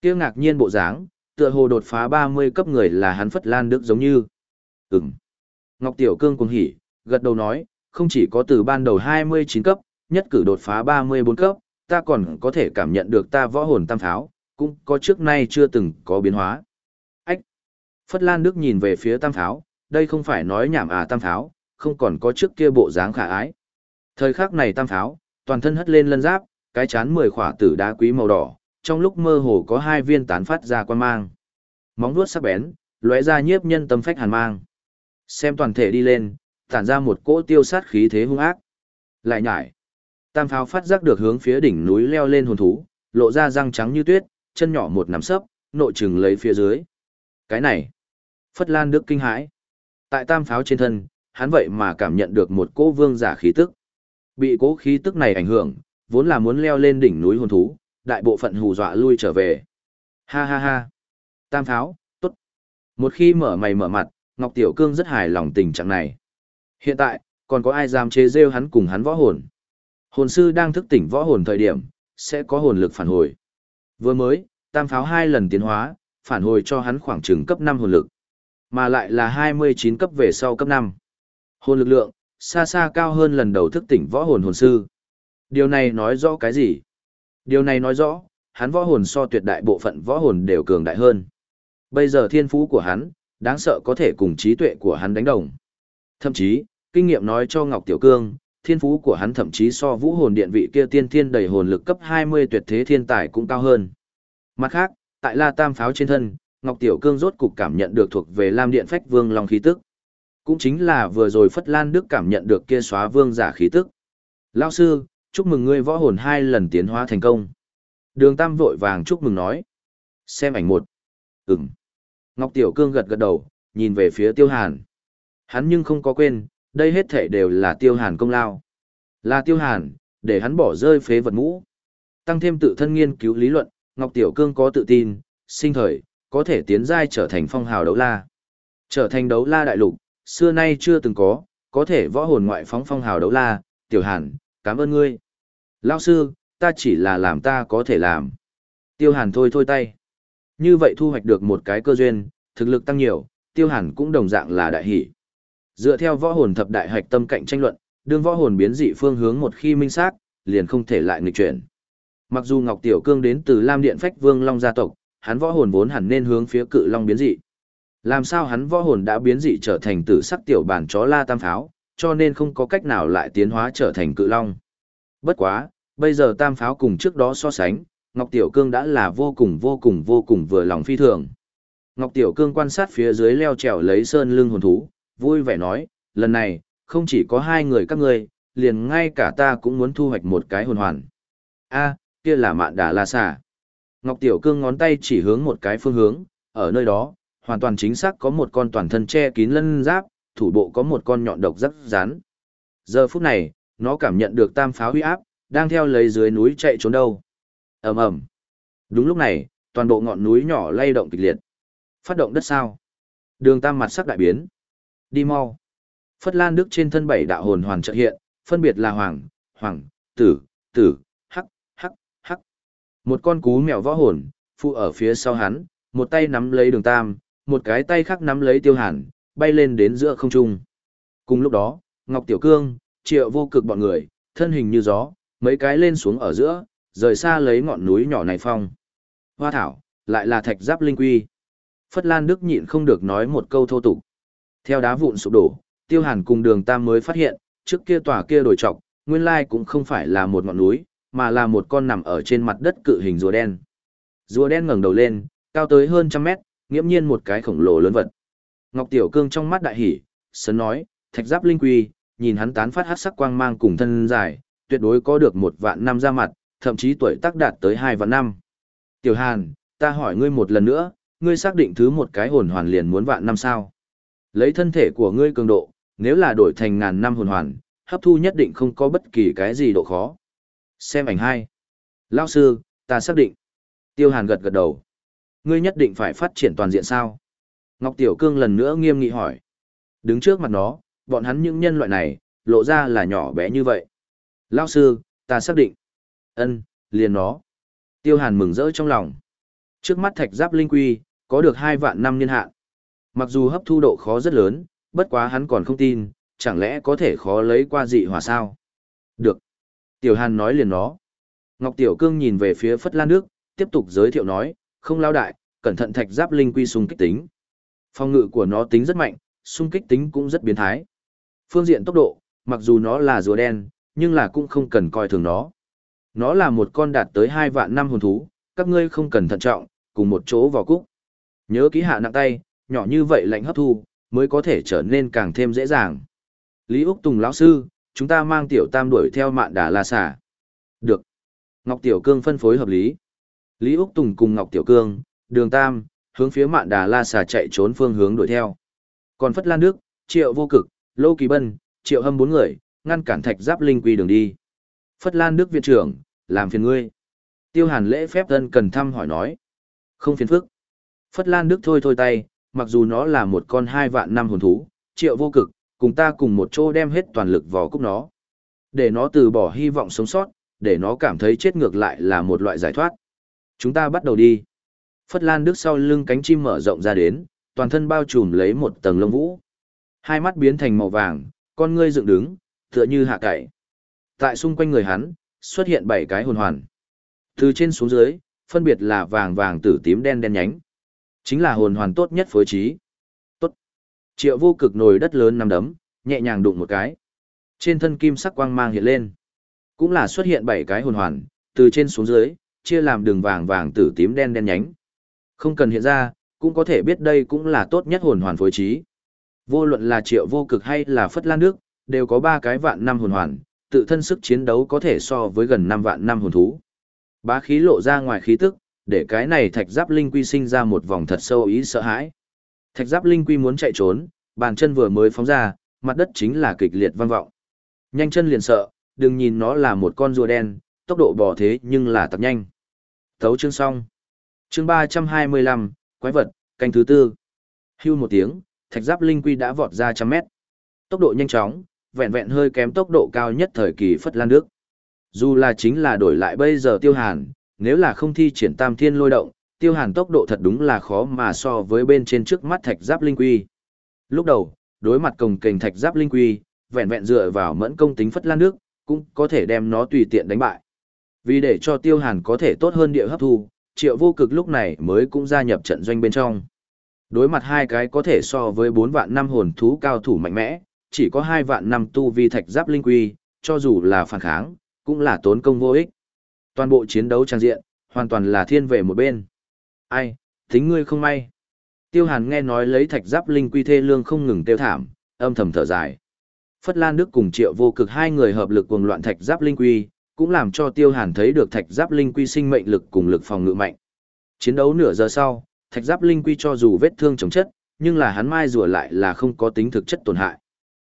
Tiêu ngạc nhiên bộ dáng, tựa hồ đột phá 30 cấp người là hắn Phất Lan Đức giống như. Ừm. Ngọc Tiểu Cương cùng hỉ, gật đầu nói, không chỉ có từ ban đầu 29 cấp, nhất cử đột phá 34 cấp, ta còn có thể cảm nhận được ta võ hồn tam pháo, cũng có trước nay chưa từng có biến hóa. Ách! Phất Lan Đức nhìn về phía tam pháo, đây không phải nói nhảm à tam pháo, không còn có trước kia bộ dáng khả ái. Thời khắc này tam pháo, toàn thân hất lên lân giáp, cái chán mười khỏa tử đá quý màu đỏ, trong lúc mơ hồ có hai viên tán phát ra quan mang. Móng vuốt sắc bén, lóe ra nhiếp nhân tâm phách hàn mang. Xem toàn thể đi lên, tản ra một cỗ tiêu sát khí thế hung ác. Lại nhải. Tam pháo phát giác được hướng phía đỉnh núi leo lên hồn thú, lộ ra răng trắng như tuyết, chân nhỏ một nắm sấp, nội trừng lấy phía dưới. Cái này. Phất Lan Đức kinh hãi. Tại tam pháo trên thân, hắn vậy mà cảm nhận được một cỗ vương giả khí tức. Bị cỗ khí tức này ảnh hưởng, vốn là muốn leo lên đỉnh núi hồn thú, đại bộ phận hù dọa lui trở về. Ha ha ha. Tam pháo, tốt. Một khi mở mày mở mặt, Ngọc Tiểu Cương rất hài lòng tình trạng này. Hiện tại, còn có ai dám chế rêu hắn cùng hắn võ hồn. Hồn sư đang thức tỉnh võ hồn thời điểm, sẽ có hồn lực phản hồi. Vừa mới, tam pháo hai lần tiến hóa, phản hồi cho hắn khoảng chừng cấp 5 hồn lực. Mà lại là 29 cấp về sau cấp 5. Hồn lực lượng, xa xa cao hơn lần đầu thức tỉnh võ hồn hồn sư. Điều này nói rõ cái gì? Điều này nói rõ, hắn võ hồn so tuyệt đại bộ phận võ hồn đều cường đại hơn. Bây giờ thiên phú của hắn, đáng sợ có thể cùng trí tuệ của hắn đánh đồng. Thậm chí, kinh nghiệm nói cho Ngọc Tiểu Cương, thiên phú của hắn thậm chí so vũ hồn điện vị kia tiên thiên đầy hồn lực cấp 20 tuyệt thế thiên tài cũng cao hơn. Mặt khác, tại La Tam pháo trên thân, Ngọc Tiểu Cương rốt cục cảm nhận được thuộc về Lam Điện Phách Vương Long khí tức. Cũng chính là vừa rồi Phất Lan Đức cảm nhận được kia xóa vương giả khí tức. Lao sư, chúc mừng ngươi võ hồn hai lần tiến hóa thành công. Đường Tam vội vàng chúc mừng nói. Xem ảnh một. Ừm. Ngọc Tiểu Cương gật gật đầu, nhìn về phía Tiêu Hàn. Hắn nhưng không có quên, đây hết thể đều là Tiêu Hàn công lao. Là Tiêu Hàn, để hắn bỏ rơi phế vật mũ. Tăng thêm tự thân nghiên cứu lý luận, Ngọc Tiểu Cương có tự tin, sinh thời, có thể tiến giai trở thành phong hào đấu la. Trở thành đấu la đại lục, xưa nay chưa từng có, có thể võ hồn ngoại phóng phong hào đấu la, Tiểu Hàn, cảm ơn ngươi. Lao sư, ta chỉ là làm ta có thể làm. Tiêu Hàn thôi thôi tay. Như vậy thu hoạch được một cái cơ duyên, thực lực tăng nhiều, Tiêu Hàn cũng đồng dạng là đại hỷ. Dựa theo võ hồn thập đại hạch tâm cạnh tranh luận, đương võ hồn biến dị phương hướng một khi minh xác, liền không thể lại nghịch chuyển. Mặc dù Ngọc Tiểu Cương đến từ Lam Điện Phách Vương Long gia tộc, hắn võ hồn vốn hẳn nên hướng phía Cự Long biến dị. Làm sao hắn võ hồn đã biến dị trở thành tử sắc tiểu bản chó La Tam Pháo, cho nên không có cách nào lại tiến hóa trở thành Cự Long. Bất quá, bây giờ Tam Pháo cùng trước đó so sánh, Ngọc Tiểu Cương đã là vô cùng vô cùng vô cùng vừa lòng phi thường. Ngọc Tiểu Cương quan sát phía dưới leo trèo lấy sơn lưng hồn thú, vui vẻ nói, lần này, không chỉ có hai người các ngươi, liền ngay cả ta cũng muốn thu hoạch một cái hồn hoàn. a kia là mạn đà la xà. Ngọc Tiểu Cương ngón tay chỉ hướng một cái phương hướng, ở nơi đó, hoàn toàn chính xác có một con toàn thân che kín lân giáp, thủ bộ có một con nhọn độc rất rán. Giờ phút này, nó cảm nhận được tam pháo huy áp, đang theo lấy dưới núi chạy trốn đâu. ầm ầm. Đúng lúc này, toàn bộ ngọn núi nhỏ lay động kịch liệt. Phát động đất sao. Đường tam mặt sắc đại biến. Đi mau. Phất Lan Đức trên thân bảy đạo hồn hoàn trợ hiện, phân biệt là hoàng, hoàng, tử, tử, hắc, hắc, hắc. Một con cú mèo võ hồn, phụ ở phía sau hắn, một tay nắm lấy đường tam, một cái tay khác nắm lấy tiêu hàn, bay lên đến giữa không trung. Cùng lúc đó, Ngọc Tiểu Cương, triệu vô cực bọn người, thân hình như gió, mấy cái lên xuống ở giữa, rời xa lấy ngọn núi nhỏ này phong. Hoa thảo, lại là thạch giáp linh quy. Phất Lan Đức nhịn không được nói một câu thô tục. Theo đá vụn sụp đổ, Tiêu Hàn cùng Đường Tam mới phát hiện, trước kia tòa kia đổi trọc, nguyên lai cũng không phải là một ngọn núi, mà là một con nằm ở trên mặt đất cự hình rùa đen. Rùa đen ngẩng đầu lên, cao tới hơn trăm mét, nghiễm nhiên một cái khổng lồ lớn vật. Ngọc Tiểu Cương trong mắt đại hỉ, sấn nói, thạch giáp linh quy, nhìn hắn tán phát hắc sắc quang mang cùng thân dài, tuyệt đối có được một vạn năm ra mặt, thậm chí tuổi tác đạt tới hai vạn năm. Tiểu Hàn, ta hỏi ngươi một lần nữa, ngươi xác định thứ một cái hồn hoàn liền muốn vạn năm sao? Lấy thân thể của ngươi cường độ, nếu là đổi thành ngàn năm hồn hoàn, hấp thu nhất định không có bất kỳ cái gì độ khó. Xem ảnh hai. Lao sư, ta xác định. Tiêu Hàn gật gật đầu. Ngươi nhất định phải phát triển toàn diện sao? Ngọc Tiểu Cương lần nữa nghiêm nghị hỏi. Đứng trước mặt nó, bọn hắn những nhân loại này, lộ ra là nhỏ bé như vậy. Lao sư, ta xác định. Ân, liền nó. Tiêu Hàn mừng rỡ trong lòng. Trước mắt thạch giáp linh quy, có được hai vạn năm niên hạn. Mặc dù hấp thu độ khó rất lớn, bất quá hắn còn không tin, chẳng lẽ có thể khó lấy qua dị hỏa sao? Được. Tiểu Hàn nói liền nó. Ngọc Tiểu Cương nhìn về phía Phất Lan Nước, tiếp tục giới thiệu nói, không lao đại, cẩn thận thạch giáp linh quy xung kích tính. Phong ngự của nó tính rất mạnh, xung kích tính cũng rất biến thái. Phương diện tốc độ, mặc dù nó là rùa đen, nhưng là cũng không cần coi thường nó. Nó là một con đạt tới hai vạn năm hồn thú, các ngươi không cần thận trọng, cùng một chỗ vào cúc. Nhớ ký hạ nặng tay, nhỏ như vậy lạnh hấp thu, mới có thể trở nên càng thêm dễ dàng. Lý Úc Tùng lão sư, chúng ta mang tiểu tam đuổi theo mạn đà la xả. Được. Ngọc Tiểu Cương phân phối hợp lý. Lý Úc Tùng cùng Ngọc Tiểu Cương, đường tam, hướng phía mạn đà la xà chạy trốn phương hướng đuổi theo. Còn Phất Lan Đức, Triệu Vô Cực, Lô Kỳ Bân, Triệu Hâm bốn người, ngăn cản thạch giáp linh quy đường đi. Phất Lan Đức viện trưởng, làm phiền ngươi. Tiêu Hàn lễ phép thân cần thăm hỏi nói. Không phiền phức. Phất Lan Đức thôi thôi tay, mặc dù nó là một con hai vạn năm hồn thú, triệu vô cực, cùng ta cùng một chỗ đem hết toàn lực vào cúc nó. Để nó từ bỏ hy vọng sống sót, để nó cảm thấy chết ngược lại là một loại giải thoát. Chúng ta bắt đầu đi. Phất Lan Đức sau lưng cánh chim mở rộng ra đến, toàn thân bao trùm lấy một tầng lông vũ. Hai mắt biến thành màu vàng, con ngươi dựng đứng, tựa như hạ cậy. Tại xung quanh người hắn, xuất hiện bảy cái hồn hoàn. Từ trên xuống dưới, phân biệt là vàng vàng tử tím đen đen nhánh. Chính là hồn hoàn tốt nhất phối trí. Tốt. Triệu vô cực nồi đất lớn nằm đấm, nhẹ nhàng đụng một cái. Trên thân kim sắc quang mang hiện lên. Cũng là xuất hiện bảy cái hồn hoàn, từ trên xuống dưới, chia làm đường vàng vàng tử tím đen đen nhánh. Không cần hiện ra, cũng có thể biết đây cũng là tốt nhất hồn hoàn phối trí. Vô luận là triệu vô cực hay là phất lan nước, đều có ba cái vạn năm hồn hoàn, tự thân sức chiến đấu có thể so với gần năm vạn năm hồn thú. Bá khí lộ ra ngoài khí tức, để cái này thạch giáp linh quy sinh ra một vòng thật sâu ý sợ hãi. Thạch giáp linh quy muốn chạy trốn, bàn chân vừa mới phóng ra, mặt đất chính là kịch liệt vang vọng. Nhanh chân liền sợ, đừng nhìn nó là một con rùa đen, tốc độ bò thế nhưng là tập nhanh. Thấu chương xong. Chương 325, quái vật, canh thứ tư. Hưu một tiếng, thạch giáp linh quy đã vọt ra trăm mét. Tốc độ nhanh chóng, vẹn vẹn hơi kém tốc độ cao nhất thời kỳ phất lan nước. Dù là chính là đổi lại bây giờ tiêu hàn, nếu là không thi triển tam thiên lôi động, tiêu hàn tốc độ thật đúng là khó mà so với bên trên trước mắt thạch giáp linh quy. Lúc đầu, đối mặt cồng kềnh thạch giáp linh quy, vẹn vẹn dựa vào mẫn công tính phất lan nước, cũng có thể đem nó tùy tiện đánh bại. Vì để cho tiêu hàn có thể tốt hơn địa hấp thu, triệu vô cực lúc này mới cũng gia nhập trận doanh bên trong. Đối mặt hai cái có thể so với 4 vạn năm hồn thú cao thủ mạnh mẽ, chỉ có 2 vạn năm tu vi thạch giáp linh quy, cho dù là phản kháng, cũng là tốn công vô ích. Toàn bộ chiến đấu trang diện, Hoàn toàn là thiên về một bên. Ai, tính ngươi không may. Tiêu Hàn nghe nói lấy thạch giáp linh quy thê lương không ngừng tiêu thảm, âm thầm thở dài. Phất Lan Đức cùng Triệu Vô Cực hai người hợp lực cuồng loạn thạch giáp linh quy, cũng làm cho Tiêu Hàn thấy được thạch giáp linh quy sinh mệnh lực cùng lực phòng ngự mạnh. Chiến đấu nửa giờ sau, thạch giáp linh quy cho dù vết thương chống chất, nhưng là hắn mai rùa lại là không có tính thực chất tổn hại.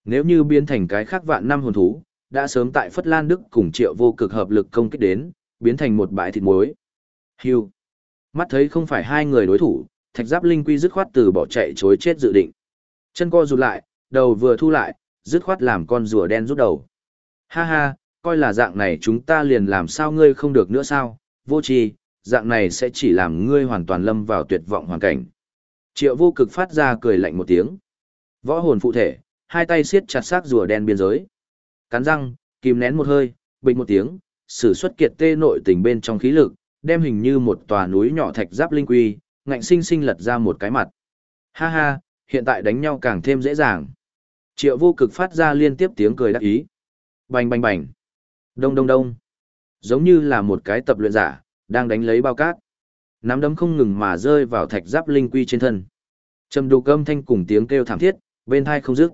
Nếu như biến thành cái khác vạn năm hồn thú, đã sớm tại Phất Lan Đức cùng Triệu Vô Cực hợp lực công kích đến, biến thành một bãi thịt muối. Hưu. Mắt thấy không phải hai người đối thủ, thạch giáp linh quy dứt khoát từ bỏ chạy chối chết dự định. Chân co rụt lại, đầu vừa thu lại, dứt khoát làm con rùa đen rút đầu. Ha ha, coi là dạng này chúng ta liền làm sao ngươi không được nữa sao, vô tri dạng này sẽ chỉ làm ngươi hoàn toàn lâm vào tuyệt vọng hoàn cảnh. Triệu vô cực phát ra cười lạnh một tiếng. Võ hồn phụ thể, hai tay siết chặt xác rùa đen biên giới. Cắn răng, kìm nén một hơi, bình một tiếng, sử xuất kiệt tê nội tình bên trong khí lực, đem hình như một tòa núi nhỏ thạch giáp linh quy, ngạnh sinh sinh lật ra một cái mặt. Ha ha, hiện tại đánh nhau càng thêm dễ dàng. Triệu vô cực phát ra liên tiếp tiếng cười đắc ý. Bành bành bành. Đông đông đông. Giống như là một cái tập luyện giả, đang đánh lấy bao cát. Nắm đấm không ngừng mà rơi vào thạch giáp linh quy trên thân. Trầm đục âm thanh cùng tiếng kêu thảm thiết, bên thai không dứt.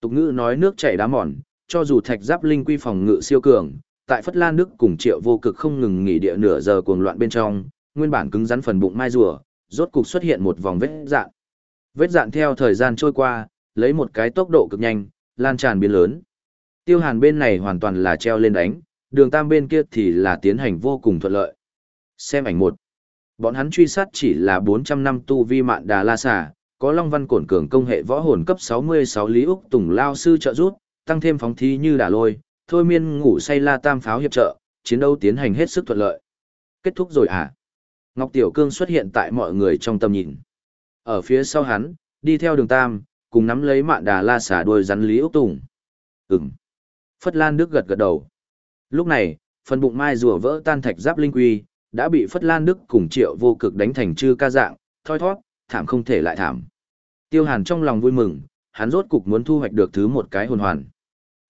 Tục ngữ nói nước chảy đá mòn, cho dù thạch giáp linh quy phòng ngự siêu cường, tại Phất Lan Đức cùng Triệu Vô Cực không ngừng nghỉ địa nửa giờ cuồng loạn bên trong, nguyên bản cứng rắn phần bụng mai rùa, rốt cục xuất hiện một vòng vết dạn. Vết dạn theo thời gian trôi qua, lấy một cái tốc độ cực nhanh, lan tràn biến lớn. Tiêu Hàn bên này hoàn toàn là treo lên đánh, đường tam bên kia thì là tiến hành vô cùng thuận lợi. Xem ảnh một. Bọn hắn truy sát chỉ là 400 năm tu vi mạn đà la xà, có Long Văn Cổn Cường công hệ võ hồn cấp 66 Lý Úc Tùng Lao Sư trợ rút, tăng thêm phóng thí như đà lôi, thôi miên ngủ say la tam pháo hiệp trợ, chiến đấu tiến hành hết sức thuận lợi. Kết thúc rồi à? Ngọc Tiểu Cương xuất hiện tại mọi người trong tầm nhìn. Ở phía sau hắn, đi theo đường tam, cùng nắm lấy mạn đà la xả đuôi rắn Lý Úc Tùng. Ừm. Phất Lan Đức gật gật đầu. Lúc này, phần bụng mai rùa vỡ tan thạch giáp linh quy, đã bị Phất Lan Đức cùng triệu vô cực đánh thành chư ca dạng, thoi thoát, thảm không thể lại thảm. Tiêu Hàn trong lòng vui mừng, hắn rốt cục muốn thu hoạch được thứ một cái hồn hoàn.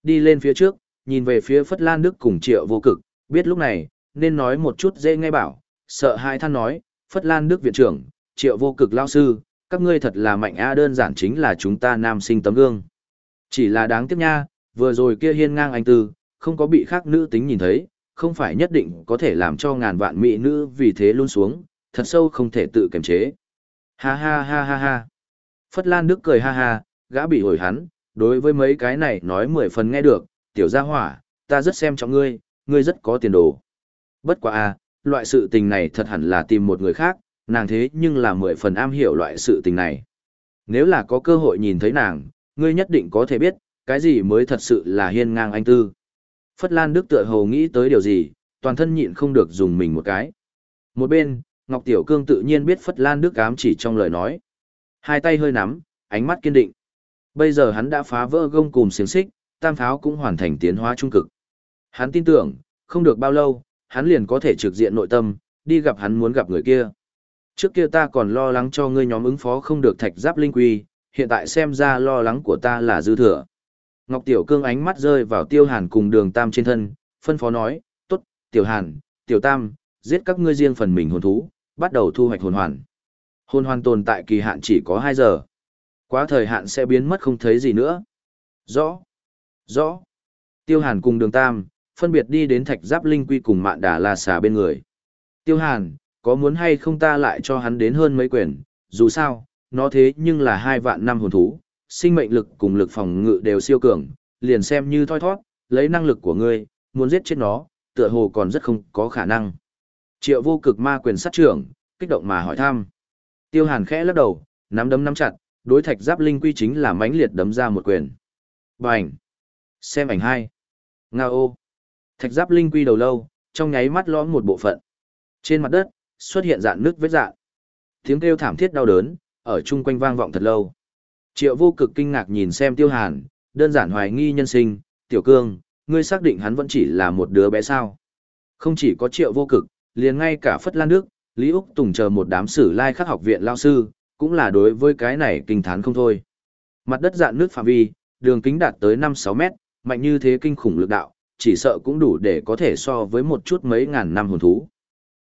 Đi lên phía trước, nhìn về phía Phất Lan Đức cùng triệu vô cực, biết lúc này, nên nói một chút dễ ngay bảo, sợ hai than nói, Phất Lan Đức viện trưởng, triệu vô cực lao sư, các ngươi thật là mạnh a đơn giản chính là chúng ta nam sinh tấm gương. Chỉ là đáng tiếc nha, vừa rồi kia hiên ngang anh tư, không có bị khác nữ tính nhìn thấy, không phải nhất định có thể làm cho ngàn vạn mỹ nữ vì thế luôn xuống, thật sâu không thể tự kiềm chế. Ha ha ha ha ha. Phất Lan Đức cười ha ha, gã bị hồi hắn, đối với mấy cái này nói mười phần nghe được, tiểu gia hỏa, ta rất xem trọng ngươi, ngươi rất có tiền đồ. Bất quá à, loại sự tình này thật hẳn là tìm một người khác, nàng thế nhưng là mười phần am hiểu loại sự tình này. Nếu là có cơ hội nhìn thấy nàng, ngươi nhất định có thể biết, cái gì mới thật sự là hiên ngang anh tư. Phất Lan Đức tựa hồ nghĩ tới điều gì, toàn thân nhịn không được dùng mình một cái. Một bên, Ngọc Tiểu Cương tự nhiên biết Phất Lan Đức ám chỉ trong lời nói. Hai tay hơi nắm, ánh mắt kiên định. Bây giờ hắn đã phá vỡ gông cùm xiềng xích, tam pháo cũng hoàn thành tiến hóa trung cực. Hắn tin tưởng, không được bao lâu, hắn liền có thể trực diện nội tâm, đi gặp hắn muốn gặp người kia. Trước kia ta còn lo lắng cho ngươi nhóm ứng phó không được thạch giáp linh quy, hiện tại xem ra lo lắng của ta là dư thừa. Ngọc Tiểu Cương ánh mắt rơi vào Tiêu Hàn cùng đường Tam trên thân, phân phó nói, tốt, Tiểu Hàn, Tiểu Tam, giết các ngươi riêng phần mình hồn thú, bắt đầu thu hoạch hồn hoàn. Hồn hoàn tồn tại kỳ hạn chỉ có 2 giờ. Quá thời hạn sẽ biến mất không thấy gì nữa. Rõ. Rõ. Tiêu Hàn cùng đường Tam, phân biệt đi đến thạch giáp linh quy cùng mạn đà la xà bên người. Tiêu Hàn, có muốn hay không ta lại cho hắn đến hơn mấy quyền, dù sao, nó thế nhưng là hai vạn năm hồn thú, sinh mệnh lực cùng lực phòng ngự đều siêu cường, liền xem như thoi thoát, lấy năng lực của ngươi, muốn giết chết nó, tựa hồ còn rất không có khả năng. Triệu vô cực ma quyền sát trưởng, kích động mà hỏi thăm. Tiêu Hàn khẽ lắc đầu, nắm đấm nắm chặt, đối thạch giáp linh quy chính là mãnh liệt đấm ra một quyền. Bành! Xem ảnh hai. Nga ô! Thạch giáp linh quy đầu lâu, trong nháy mắt lõm một bộ phận. Trên mặt đất, xuất hiện dạn nước vết dạn. Tiếng kêu thảm thiết đau đớn, ở chung quanh vang vọng thật lâu. Triệu vô cực kinh ngạc nhìn xem tiêu hàn, đơn giản hoài nghi nhân sinh, tiểu cương, ngươi xác định hắn vẫn chỉ là một đứa bé sao. Không chỉ có triệu vô cực, liền ngay cả Phất Lan Đức, Lý Úc Tùng chờ một đám sử lai khắc học viện lao sư, cũng là đối với cái này kinh thán không thôi. Mặt đất dạn nước phạm vi, đường kính đạt tới 5-6 mét, mạnh như thế kinh khủng lực đạo, chỉ sợ cũng đủ để có thể so với một chút mấy ngàn năm hồn thú.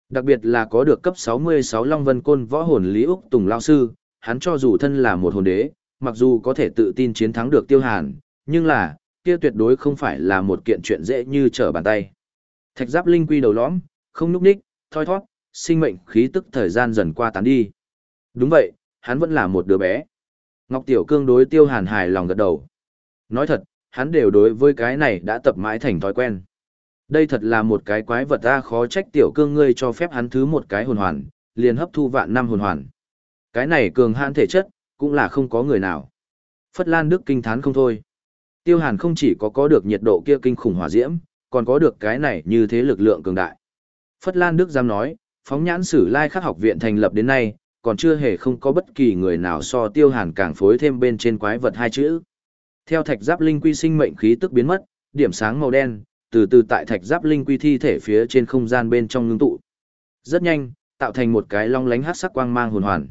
Đặc biệt là có được cấp 66 Long Vân Côn võ hồn Lý Úc Tùng Lao Sư, hắn cho dù thân là một hồn đế, mặc dù có thể tự tin chiến thắng được Tiêu Hàn, nhưng là, kia tuyệt đối không phải là một kiện chuyện dễ như trở bàn tay. Thạch giáp linh quy đầu lõm, không núp đích, thoi thoát, sinh mệnh khí tức thời gian dần qua tán đi. Đúng vậy, hắn vẫn là một đứa bé. Ngọc Tiểu Cương đối Tiêu Hàn hài lòng gật đầu. Nói thật, hắn đều đối với cái này đã tập mãi thành thói quen. Đây thật là một cái quái vật ta khó trách Tiểu Cương ngươi cho phép hắn thứ một cái hồn hoàn, liền hấp thu vạn năm hồn hoàn. Cái này cường hãn thể chất, cũng là không có người nào. Phất Lan Đức kinh thán không thôi. Tiêu Hàn không chỉ có có được nhiệt độ kia kinh khủng hỏa diễm, còn có được cái này như thế lực lượng cường đại. Phất Lan Đức dám nói, phóng nhãn sử lai khắc học viện thành lập đến nay, còn chưa hề không có bất kỳ người nào so Tiêu Hàn càng phối thêm bên trên quái vật hai chữ. Theo thạch giáp linh quy sinh mệnh khí tức biến mất, điểm sáng màu đen, từ từ tại thạch giáp linh quy thi thể phía trên không gian bên trong ngưng tụ. Rất nhanh, tạo thành một cái long lánh hát sắc quang mang hồn hoàn.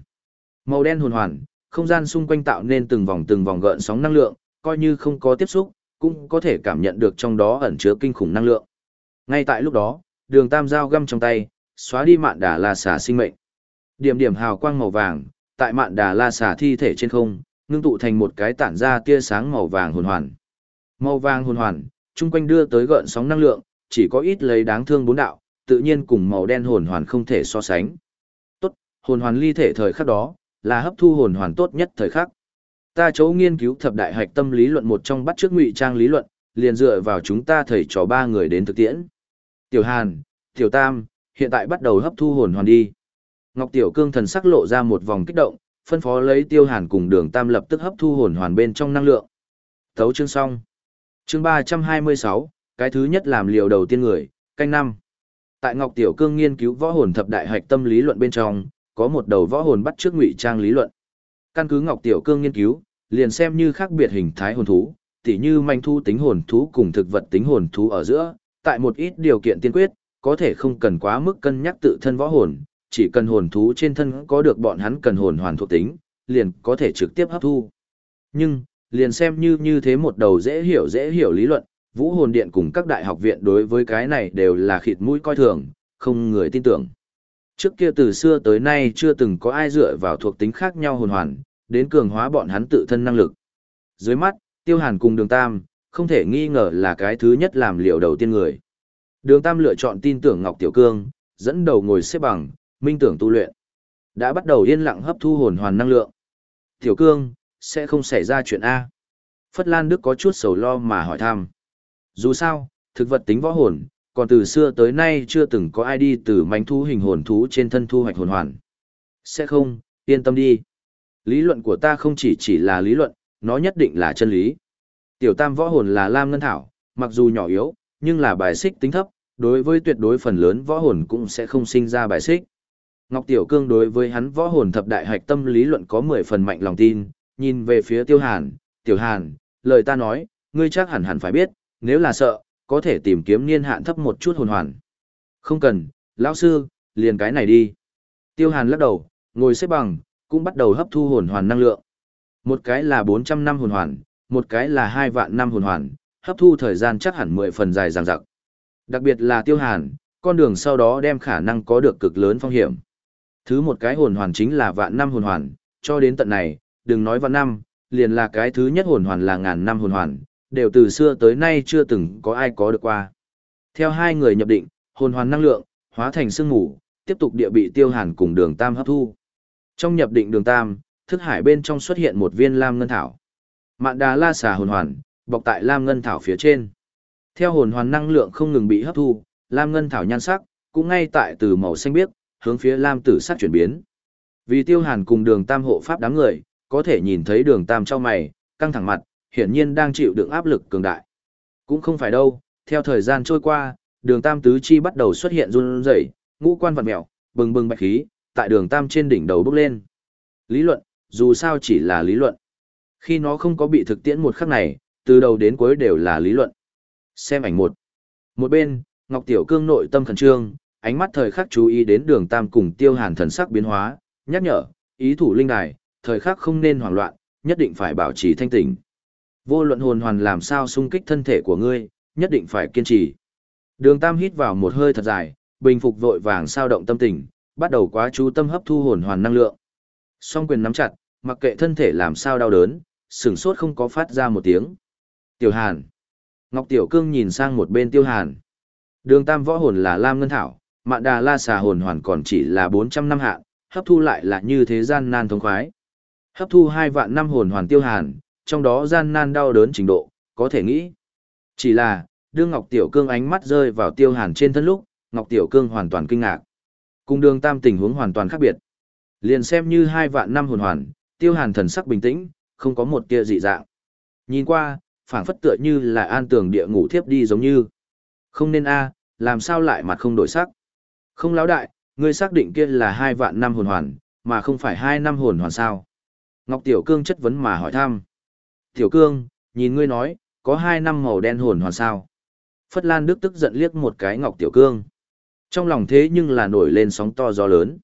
Màu đen hồn hoàn, không gian xung quanh tạo nên từng vòng từng vòng gợn sóng năng lượng, coi như không có tiếp xúc, cũng có thể cảm nhận được trong đó ẩn chứa kinh khủng năng lượng. Ngay tại lúc đó, đường tam dao găm trong tay, xóa đi mạn đà la xà sinh mệnh. Điểm điểm hào quang màu vàng, tại mạn đà la xà thi thể trên không, ngưng tụ thành một cái tản ra tia sáng màu vàng hồn hoàn. Màu vàng hồn hoàn, chung quanh đưa tới gợn sóng năng lượng, chỉ có ít lấy đáng thương bốn đạo, tự nhiên cùng màu đen hồn hoàn không thể so sánh. Tốt, hồn hoàn ly thể thời khắc đó, là hấp thu hồn hoàn tốt nhất thời khắc. Ta chỗ nghiên cứu thập đại hạch tâm lý luận một trong bắt trước ngụy trang lý luận, liền dựa vào chúng ta thầy trò ba người đến thực tiễn. Tiểu Hàn, Tiểu Tam, hiện tại bắt đầu hấp thu hồn hoàn đi. Ngọc Tiểu Cương thần sắc lộ ra một vòng kích động, phân phó lấy Tiêu Hàn cùng Đường Tam lập tức hấp thu hồn hoàn bên trong năng lượng. Thấu chương xong. Chương 326, cái thứ nhất làm liều đầu tiên người, canh năm. Tại Ngọc Tiểu Cương nghiên cứu võ hồn thập đại hạch tâm lý luận bên trong, có một đầu võ hồn bắt trước ngụy trang lý luận. Căn cứ Ngọc Tiểu Cương nghiên cứu, liền xem như khác biệt hình thái hồn thú, tỉ như manh thu tính hồn thú cùng thực vật tính hồn thú ở giữa, tại một ít điều kiện tiên quyết, có thể không cần quá mức cân nhắc tự thân võ hồn, chỉ cần hồn thú trên thân có được bọn hắn cần hồn hoàn thuộc tính, liền có thể trực tiếp hấp thu. Nhưng, liền xem như như thế một đầu dễ hiểu dễ hiểu lý luận, Vũ Hồn Điện cùng các đại học viện đối với cái này đều là khịt mũi coi thường, không người tin tưởng. Trước kia từ xưa tới nay chưa từng có ai dựa vào thuộc tính khác nhau hồn hoàn, đến cường hóa bọn hắn tự thân năng lực. Dưới mắt, Tiêu Hàn cùng Đường Tam, không thể nghi ngờ là cái thứ nhất làm liệu đầu tiên người. Đường Tam lựa chọn tin tưởng Ngọc Tiểu Cương, dẫn đầu ngồi xếp bằng, minh tưởng tu luyện. Đã bắt đầu yên lặng hấp thu hồn hoàn năng lượng. Tiểu Cương, sẽ không xảy ra chuyện A. Phất Lan Đức có chút sầu lo mà hỏi thăm. Dù sao, thực vật tính võ hồn, còn từ xưa tới nay chưa từng có ai đi từ mánh thu hình hồn thú trên thân thu hoạch hồn hoàn. Sẽ không, yên tâm đi. Lý luận của ta không chỉ chỉ là lý luận, nó nhất định là chân lý. Tiểu tam võ hồn là Lam Ngân Thảo, mặc dù nhỏ yếu, nhưng là bài xích tính thấp, đối với tuyệt đối phần lớn võ hồn cũng sẽ không sinh ra bài xích. Ngọc Tiểu Cương đối với hắn võ hồn thập đại hạch tâm lý luận có 10 phần mạnh lòng tin, nhìn về phía Tiêu Hàn, Tiểu Hàn, lời ta nói, ngươi chắc hẳn hẳn phải biết, nếu là sợ, có thể tìm kiếm niên hạn thấp một chút hồn hoàn. Không cần, lão sư, liền cái này đi. Tiêu Hàn lắc đầu, ngồi xếp bằng, cũng bắt đầu hấp thu hồn hoàn năng lượng. Một cái là 400 năm hồn hoàn, một cái là 2 vạn năm hồn hoàn, hấp thu thời gian chắc hẳn 10 phần dài dằng dặc. Đặc biệt là Tiêu Hàn, con đường sau đó đem khả năng có được cực lớn phong hiểm. Thứ một cái hồn hoàn chính là vạn năm hồn hoàn, cho đến tận này, đừng nói vạn năm, liền là cái thứ nhất hồn hoàn là ngàn năm hồn hoàn, đều từ xưa tới nay chưa từng có ai có được qua. Theo hai người nhập định, hồn hoàn năng lượng, hóa thành sương mù, tiếp tục địa bị tiêu hàn cùng đường tam hấp thu. Trong nhập định đường tam, thức hải bên trong xuất hiện một viên lam ngân thảo. Mạn đà la xà hồn hoàn, bọc tại lam ngân thảo phía trên. Theo hồn hoàn năng lượng không ngừng bị hấp thu, lam ngân thảo nhan sắc, cũng ngay tại từ màu xanh biếc, hướng phía lam tử sắc chuyển biến. Vì tiêu hàn cùng đường tam hộ pháp đám người, có thể nhìn thấy đường tam trong mày, căng thẳng mặt, hiển nhiên đang chịu đựng áp lực cường đại. Cũng không phải đâu, theo thời gian trôi qua, đường tam tứ chi bắt đầu xuất hiện run rẩy, ngũ quan vật mèo, bừng bừng bạch khí, tại đường tam trên đỉnh đầu bốc lên. Lý luận, dù sao chỉ là lý luận. Khi nó không có bị thực tiễn một khắc này, từ đầu đến cuối đều là lý luận. Xem ảnh một. Một bên, Ngọc Tiểu Cương nội tâm khẩn trương, ánh mắt thời khắc chú ý đến đường tam cùng tiêu hàn thần sắc biến hóa, nhắc nhở, ý thủ linh đài, thời khắc không nên hoảng loạn, nhất định phải bảo trì thanh tỉnh. Vô luận hồn hoàn làm sao xung kích thân thể của ngươi, nhất định phải kiên trì. Đường Tam hít vào một hơi thật dài, bình phục vội vàng sao động tâm tình, bắt đầu quá chú tâm hấp thu hồn hoàn năng lượng. Song quyền nắm chặt, mặc kệ thân thể làm sao đau đớn, sừng sốt không có phát ra một tiếng. Tiểu Hàn. Ngọc Tiểu Cương nhìn sang một bên Tiêu Hàn. Đường Tam võ hồn là Lam Ngân Thảo, Mạn Đà La xà hồn hoàn còn chỉ là 400 năm hạ, hấp thu lại là như thế gian nan thông khoái. Hấp thu hai vạn năm hồn hoàn Tiêu Hàn, trong đó gian nan đau đớn trình độ, có thể nghĩ. Chỉ là, đương Ngọc Tiểu Cương ánh mắt rơi vào Tiêu Hàn trên thân lúc, Ngọc Tiểu Cương hoàn toàn kinh ngạc. Cùng đường Tam tình huống hoàn toàn khác biệt. Liền xem như hai vạn năm hồn hoàn, Tiêu Hàn thần sắc bình tĩnh, không có một tia dị dạng. Nhìn qua, phảng phất tựa như là an tường địa ngủ thiếp đi giống như. Không nên a, làm sao lại mặt không đổi sắc? Không lão đại, ngươi xác định kia là hai vạn năm hồn hoàn, mà không phải hai năm hồn hoàn sao? Ngọc Tiểu Cương chất vấn mà hỏi thăm. Tiểu Cương, nhìn ngươi nói, có hai năm màu đen hồn hoàn sao? Phất Lan Đức tức giận liếc một cái Ngọc Tiểu Cương. Trong lòng thế nhưng là nổi lên sóng to gió lớn.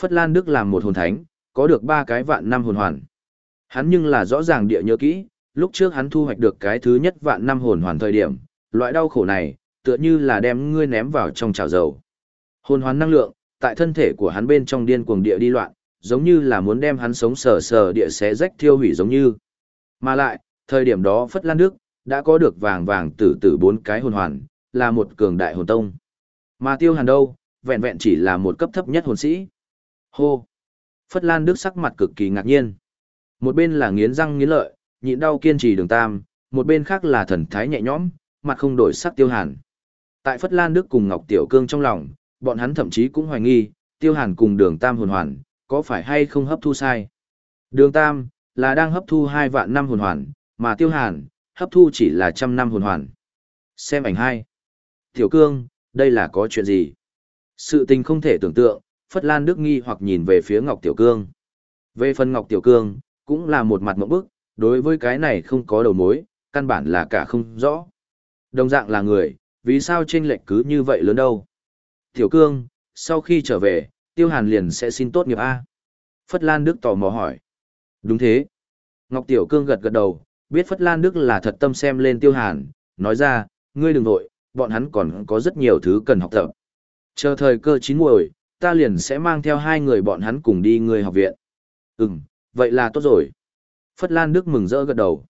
Phất Lan Đức làm một hồn thánh, có được ba cái vạn năm hồn hoàn. Hắn nhưng là rõ ràng địa nhớ kỹ, lúc trước hắn thu hoạch được cái thứ nhất vạn năm hồn hoàn thời điểm, loại đau khổ này, tựa như là đem ngươi ném vào trong chảo dầu. Hồn hoàn năng lượng, tại thân thể của hắn bên trong điên cuồng địa đi loạn, giống như là muốn đem hắn sống sờ sờ địa xé rách thiêu hủy giống như. Mà lại, thời điểm đó Phất Lan Đức, đã có được vàng vàng tử tử bốn cái hồn hoàn, là một cường đại hồn tông. Mà tiêu hàn đâu, vẹn vẹn chỉ là một cấp thấp nhất hồn sĩ. Hô! Phất Lan Đức sắc mặt cực kỳ ngạc nhiên. Một bên là nghiến răng nghiến lợi, nhịn đau kiên trì đường tam, một bên khác là thần thái nhẹ nhõm, mặt không đổi sắc tiêu hàn. Tại Phất Lan Đức cùng Ngọc Tiểu Cương trong lòng, bọn hắn thậm chí cũng hoài nghi, tiêu hàn cùng đường tam hồn hoàn, có phải hay không hấp thu sai. Đường tam, là đang hấp thu hai vạn năm hồn hoàn, mà tiêu hàn, hấp thu chỉ là trăm năm hồn hoàn. Xem ảnh hai. Tiểu Cương, đây là có chuyện gì? Sự tình không thể tưởng tượng, Phất Lan Đức nghi hoặc nhìn về phía Ngọc Tiểu Cương. Về phần Ngọc Tiểu Cương, cũng là một mặt mộng bức, đối với cái này không có đầu mối, căn bản là cả không rõ. Đồng dạng là người, vì sao chênh lệch cứ như vậy lớn đâu? Tiểu Cương, sau khi trở về, Tiêu Hàn liền sẽ xin tốt nghiệp A. Phất Lan Đức tò mò hỏi. Đúng thế. Ngọc Tiểu Cương gật gật đầu, biết Phất Lan Đức là thật tâm xem lên Tiêu Hàn, nói ra, ngươi đừng vội, bọn hắn còn có rất nhiều thứ cần học tập. Chờ thời cơ chín muồi, ta liền sẽ mang theo hai người bọn hắn cùng đi người học viện. Ừm, vậy là tốt rồi. Phất Lan Đức mừng rỡ gật đầu.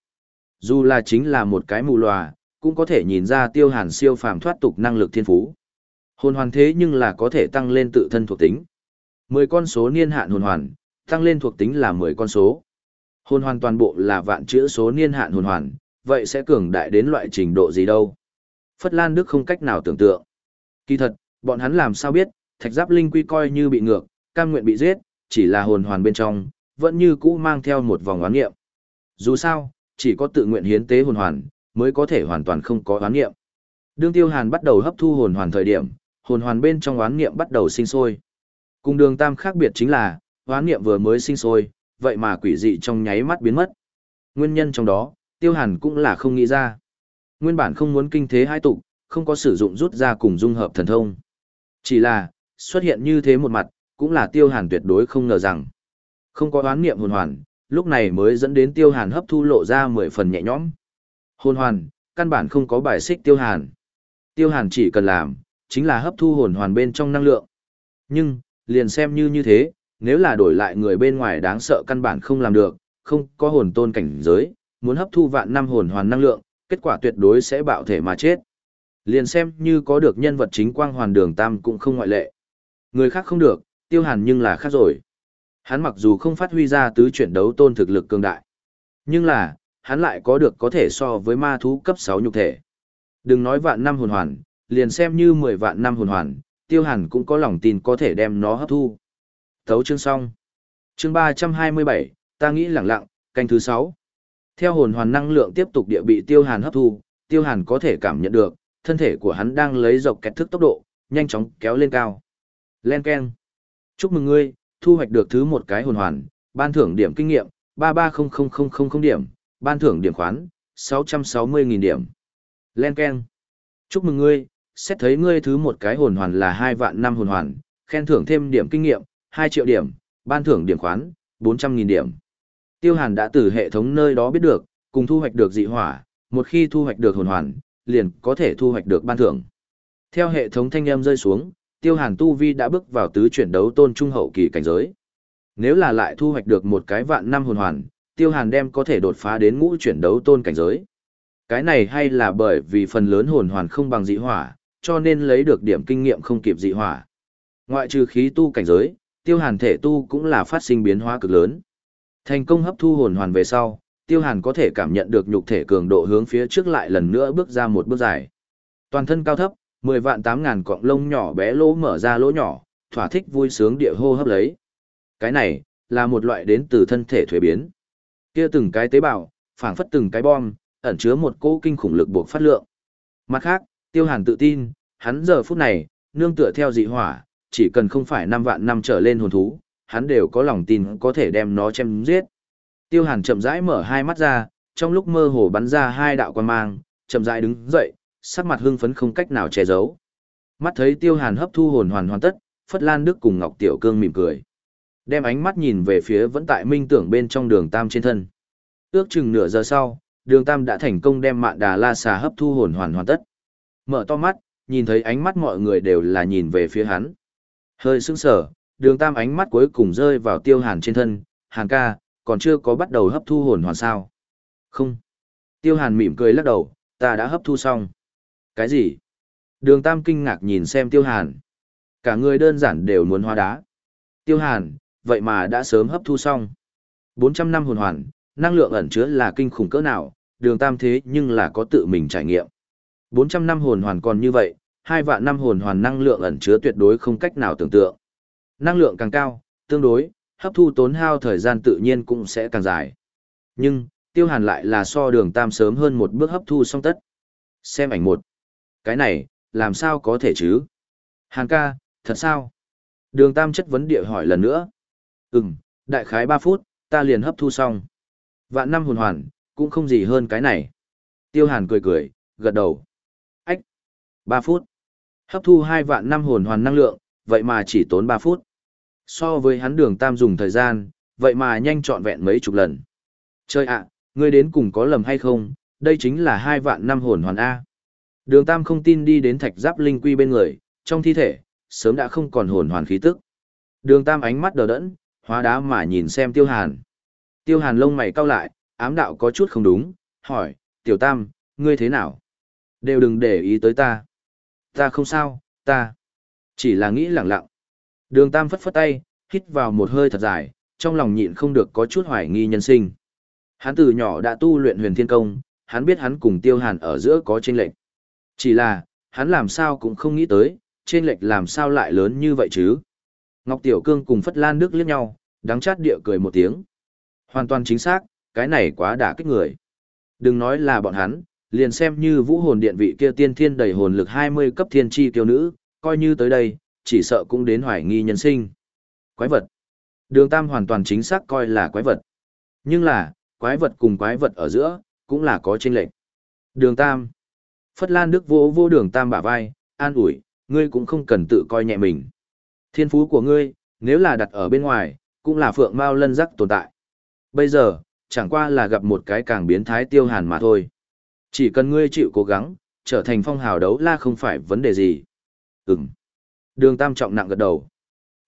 Dù là chính là một cái mù lòa, cũng có thể nhìn ra tiêu hàn siêu phàm thoát tục năng lực thiên phú. Hồn hoàn thế nhưng là có thể tăng lên tự thân thuộc tính. Mười con số niên hạn hồn hoàn, tăng lên thuộc tính là mười con số. Hồn hoàn toàn bộ là vạn chữ số niên hạn hồn hoàn, vậy sẽ cường đại đến loại trình độ gì đâu. Phất Lan Đức không cách nào tưởng tượng. Kỳ thật, bọn hắn làm sao biết, thạch giáp linh quy coi như bị ngược, cam nguyện bị giết, chỉ là hồn hoàn bên trong, vẫn như cũ mang theo một vòng oán nghiệm. Dù sao, chỉ có tự nguyện hiến tế hồn hoàn, mới có thể hoàn toàn không có oán nghiệm. Đương tiêu hàn bắt đầu hấp thu hồn hoàn thời điểm, hồn hoàn bên trong oán nghiệm bắt đầu sinh sôi. Cùng đường tam khác biệt chính là, oán nghiệm vừa mới sinh sôi, vậy mà quỷ dị trong nháy mắt biến mất. Nguyên nhân trong đó, tiêu hàn cũng là không nghĩ ra. Nguyên bản không muốn kinh thế hai tục, không có sử dụng rút ra cùng dung hợp thần thông. Chỉ là, xuất hiện như thế một mặt, cũng là tiêu hàn tuyệt đối không ngờ rằng. Không có oán niệm hồn hoàn, lúc này mới dẫn đến tiêu hàn hấp thu lộ ra mười phần nhẹ nhõm. Hồn hoàn, căn bản không có bài xích tiêu hàn. Tiêu hàn chỉ cần làm, chính là hấp thu hồn hoàn bên trong năng lượng. Nhưng, liền xem như như thế, nếu là đổi lại người bên ngoài đáng sợ căn bản không làm được, không có hồn tôn cảnh giới, muốn hấp thu vạn năm hồn hoàn năng lượng, kết quả tuyệt đối sẽ bạo thể mà chết. Liền xem như có được nhân vật chính quang hoàn đường tam cũng không ngoại lệ. Người khác không được, tiêu hàn nhưng là khác rồi. Hắn mặc dù không phát huy ra tứ chuyển đấu tôn thực lực cường đại, nhưng là, hắn lại có được có thể so với ma thú cấp 6 nhục thể. Đừng nói vạn năm hồn hoàn, liền xem như 10 vạn năm hồn hoàn, tiêu hàn cũng có lòng tin có thể đem nó hấp thu. Thấu chương xong. Chương 327, ta nghĩ lẳng lặng, canh thứ 6. Theo hồn hoàn năng lượng tiếp tục địa bị tiêu hàn hấp thu, tiêu hàn có thể cảm nhận được, thân thể của hắn đang lấy dọc kẹt thức tốc độ, nhanh chóng kéo lên cao. Len Ken. Chúc mừng ngươi, thu hoạch được thứ một cái hồn hoàn, ban thưởng điểm kinh nghiệm, 330000 điểm, ban thưởng điểm khoán, 660.000 điểm. Len Ken. Chúc mừng ngươi, xét thấy ngươi thứ một cái hồn hoàn là hai vạn năm hồn hoàn, khen thưởng thêm điểm kinh nghiệm, 2 triệu điểm, ban thưởng điểm khoán, 400.000 điểm. Tiêu Hàn đã từ hệ thống nơi đó biết được, cùng thu hoạch được dị hỏa, một khi thu hoạch được hồn hoàn, liền có thể thu hoạch được ban thưởng. Theo hệ thống thanh âm rơi xuống, Tiêu Hàn tu vi đã bước vào tứ chuyển đấu tôn trung hậu kỳ cảnh giới. Nếu là lại thu hoạch được một cái vạn năm hồn hoàn, Tiêu Hàn đem có thể đột phá đến ngũ chuyển đấu tôn cảnh giới. Cái này hay là bởi vì phần lớn hồn hoàn không bằng dị hỏa, cho nên lấy được điểm kinh nghiệm không kịp dị hỏa. Ngoại trừ khí tu cảnh giới, Tiêu Hàn thể tu cũng là phát sinh biến hóa cực lớn. Thành công hấp thu hồn hoàn về sau, Tiêu Hàn có thể cảm nhận được nhục thể cường độ hướng phía trước lại lần nữa bước ra một bước dài. Toàn thân cao thấp, 10 vạn 8 ngàn cọng lông nhỏ bé lỗ mở ra lỗ nhỏ, thỏa thích vui sướng địa hô hấp lấy. Cái này, là một loại đến từ thân thể thuế biến. Kia từng cái tế bào, phảng phất từng cái bom, ẩn chứa một cỗ kinh khủng lực buộc phát lượng. Mặt khác, Tiêu Hàn tự tin, hắn giờ phút này, nương tựa theo dị hỏa, chỉ cần không phải 5 vạn năm trở lên hồn thú, hắn đều có lòng tin có thể đem nó chém giết. Tiêu Hàn chậm rãi mở hai mắt ra, trong lúc mơ hồ bắn ra hai đạo quan mang, chậm rãi đứng dậy, sắc mặt hưng phấn không cách nào che giấu. Mắt thấy Tiêu Hàn hấp thu hồn hoàn hoàn tất, Phất Lan Đức cùng Ngọc Tiểu Cương mỉm cười. Đem ánh mắt nhìn về phía vẫn tại minh tưởng bên trong đường Tam trên thân. Ước chừng nửa giờ sau, đường Tam đã thành công đem mạn đà la xà hấp thu hồn hoàn hoàn tất. Mở to mắt, nhìn thấy ánh mắt mọi người đều là nhìn về phía hắn. Hơi sững sờ, đường Tam ánh mắt cuối cùng rơi vào Tiêu Hàn trên thân, Hàn ca, còn chưa có bắt đầu hấp thu hồn hoàn sao. Không. Tiêu Hàn mỉm cười lắc đầu, ta đã hấp thu xong. Cái gì? Đường Tam kinh ngạc nhìn xem Tiêu Hàn. Cả người đơn giản đều muốn hóa đá. Tiêu Hàn, vậy mà đã sớm hấp thu xong. 400 năm hồn hoàn, năng lượng ẩn chứa là kinh khủng cỡ nào, đường Tam thế nhưng là có tự mình trải nghiệm. 400 năm hồn hoàn còn như vậy, hai vạn năm hồn hoàn năng lượng ẩn chứa tuyệt đối không cách nào tưởng tượng. Năng lượng càng cao, tương đối, hấp thu tốn hao thời gian tự nhiên cũng sẽ càng dài. Nhưng, tiêu hàn lại là so đường tam sớm hơn một bước hấp thu xong tất. Xem ảnh một. Cái này, làm sao có thể chứ? Hàn ca, thật sao? Đường tam chất vấn địa hỏi lần nữa. Ừm, đại khái 3 phút, ta liền hấp thu xong. Vạn năm hồn hoàn, cũng không gì hơn cái này. Tiêu hàn cười cười, gật đầu. 3 phút. Hấp thu hai vạn năm hồn hoàn năng lượng, vậy mà chỉ tốn 3 phút. So với hắn đường tam dùng thời gian, vậy mà nhanh trọn vẹn mấy chục lần. Chơi ạ, ngươi đến cùng có lầm hay không, đây chính là hai vạn năm hồn hoàn A. Đường tam không tin đi đến thạch giáp linh quy bên người, trong thi thể, sớm đã không còn hồn hoàn khí tức. Đường tam ánh mắt đờ đẫn, hóa đá mà nhìn xem tiêu hàn. Tiêu hàn lông mày cau lại, ám đạo có chút không đúng, hỏi, tiểu tam, ngươi thế nào? Đều đừng để ý tới ta. Ta không sao, ta. Chỉ là nghĩ lẳng lặng. Đường Tam phất phất tay, hít vào một hơi thật dài, trong lòng nhịn không được có chút hoài nghi nhân sinh. Hắn từ nhỏ đã tu luyện huyền thiên công, hắn biết hắn cùng tiêu hàn ở giữa có chênh lệch. Chỉ là, hắn làm sao cũng không nghĩ tới, chênh lệch làm sao lại lớn như vậy chứ. Ngọc Tiểu Cương cùng Phất Lan Đức liếc nhau, đắng chát địa cười một tiếng. Hoàn toàn chính xác, cái này quá đả kích người. Đừng nói là bọn hắn, liền xem như vũ hồn điện vị kia tiên thiên đầy hồn lực 20 cấp thiên chi kiêu nữ, coi như tới đây, chỉ sợ cũng đến hoài nghi nhân sinh. Quái vật. Đường Tam hoàn toàn chính xác coi là quái vật. Nhưng là, quái vật cùng quái vật ở giữa, cũng là có chênh lệch. Đường Tam. Phất Lan Đức vô vô đường Tam bả vai, an ủi, ngươi cũng không cần tự coi nhẹ mình. Thiên phú của ngươi, nếu là đặt ở bên ngoài, cũng là phượng mao lân rắc tồn tại. Bây giờ, chẳng qua là gặp một cái càng biến thái tiêu hàn mà thôi. Chỉ cần ngươi chịu cố gắng, trở thành phong hào đấu la không phải vấn đề gì. Ừm. Đường Tam trọng nặng gật đầu.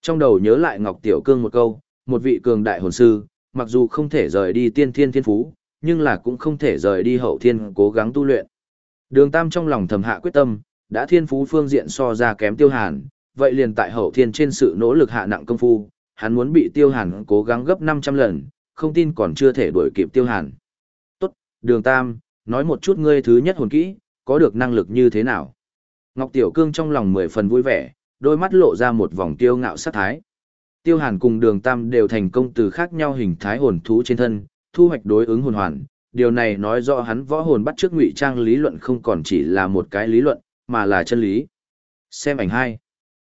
Trong đầu nhớ lại Ngọc Tiểu Cương một câu, một vị cường đại hồn sư, mặc dù không thể rời đi tiên thiên thiên phú, nhưng là cũng không thể rời đi hậu thiên cố gắng tu luyện. Đường Tam trong lòng thầm hạ quyết tâm, đã thiên phú phương diện so ra kém tiêu hàn, vậy liền tại hậu thiên trên sự nỗ lực hạ nặng công phu, hắn muốn bị tiêu hàn cố gắng gấp 500 lần, không tin còn chưa thể đuổi kịp tiêu hàn. Tốt, đường Tam, nói một chút ngươi thứ nhất hồn kỹ, có được năng lực như thế nào? Ngọc Tiểu Cương trong lòng mười phần vui vẻ, đôi mắt lộ ra một vòng tiêu ngạo sát thái. Tiêu Hàn cùng Đường Tam đều thành công từ khác nhau hình thái hồn thú trên thân, thu hoạch đối ứng hồn hoàn. Điều này nói rõ hắn võ hồn bắt trước ngụy trang lý luận không còn chỉ là một cái lý luận, mà là chân lý. Xem ảnh hai.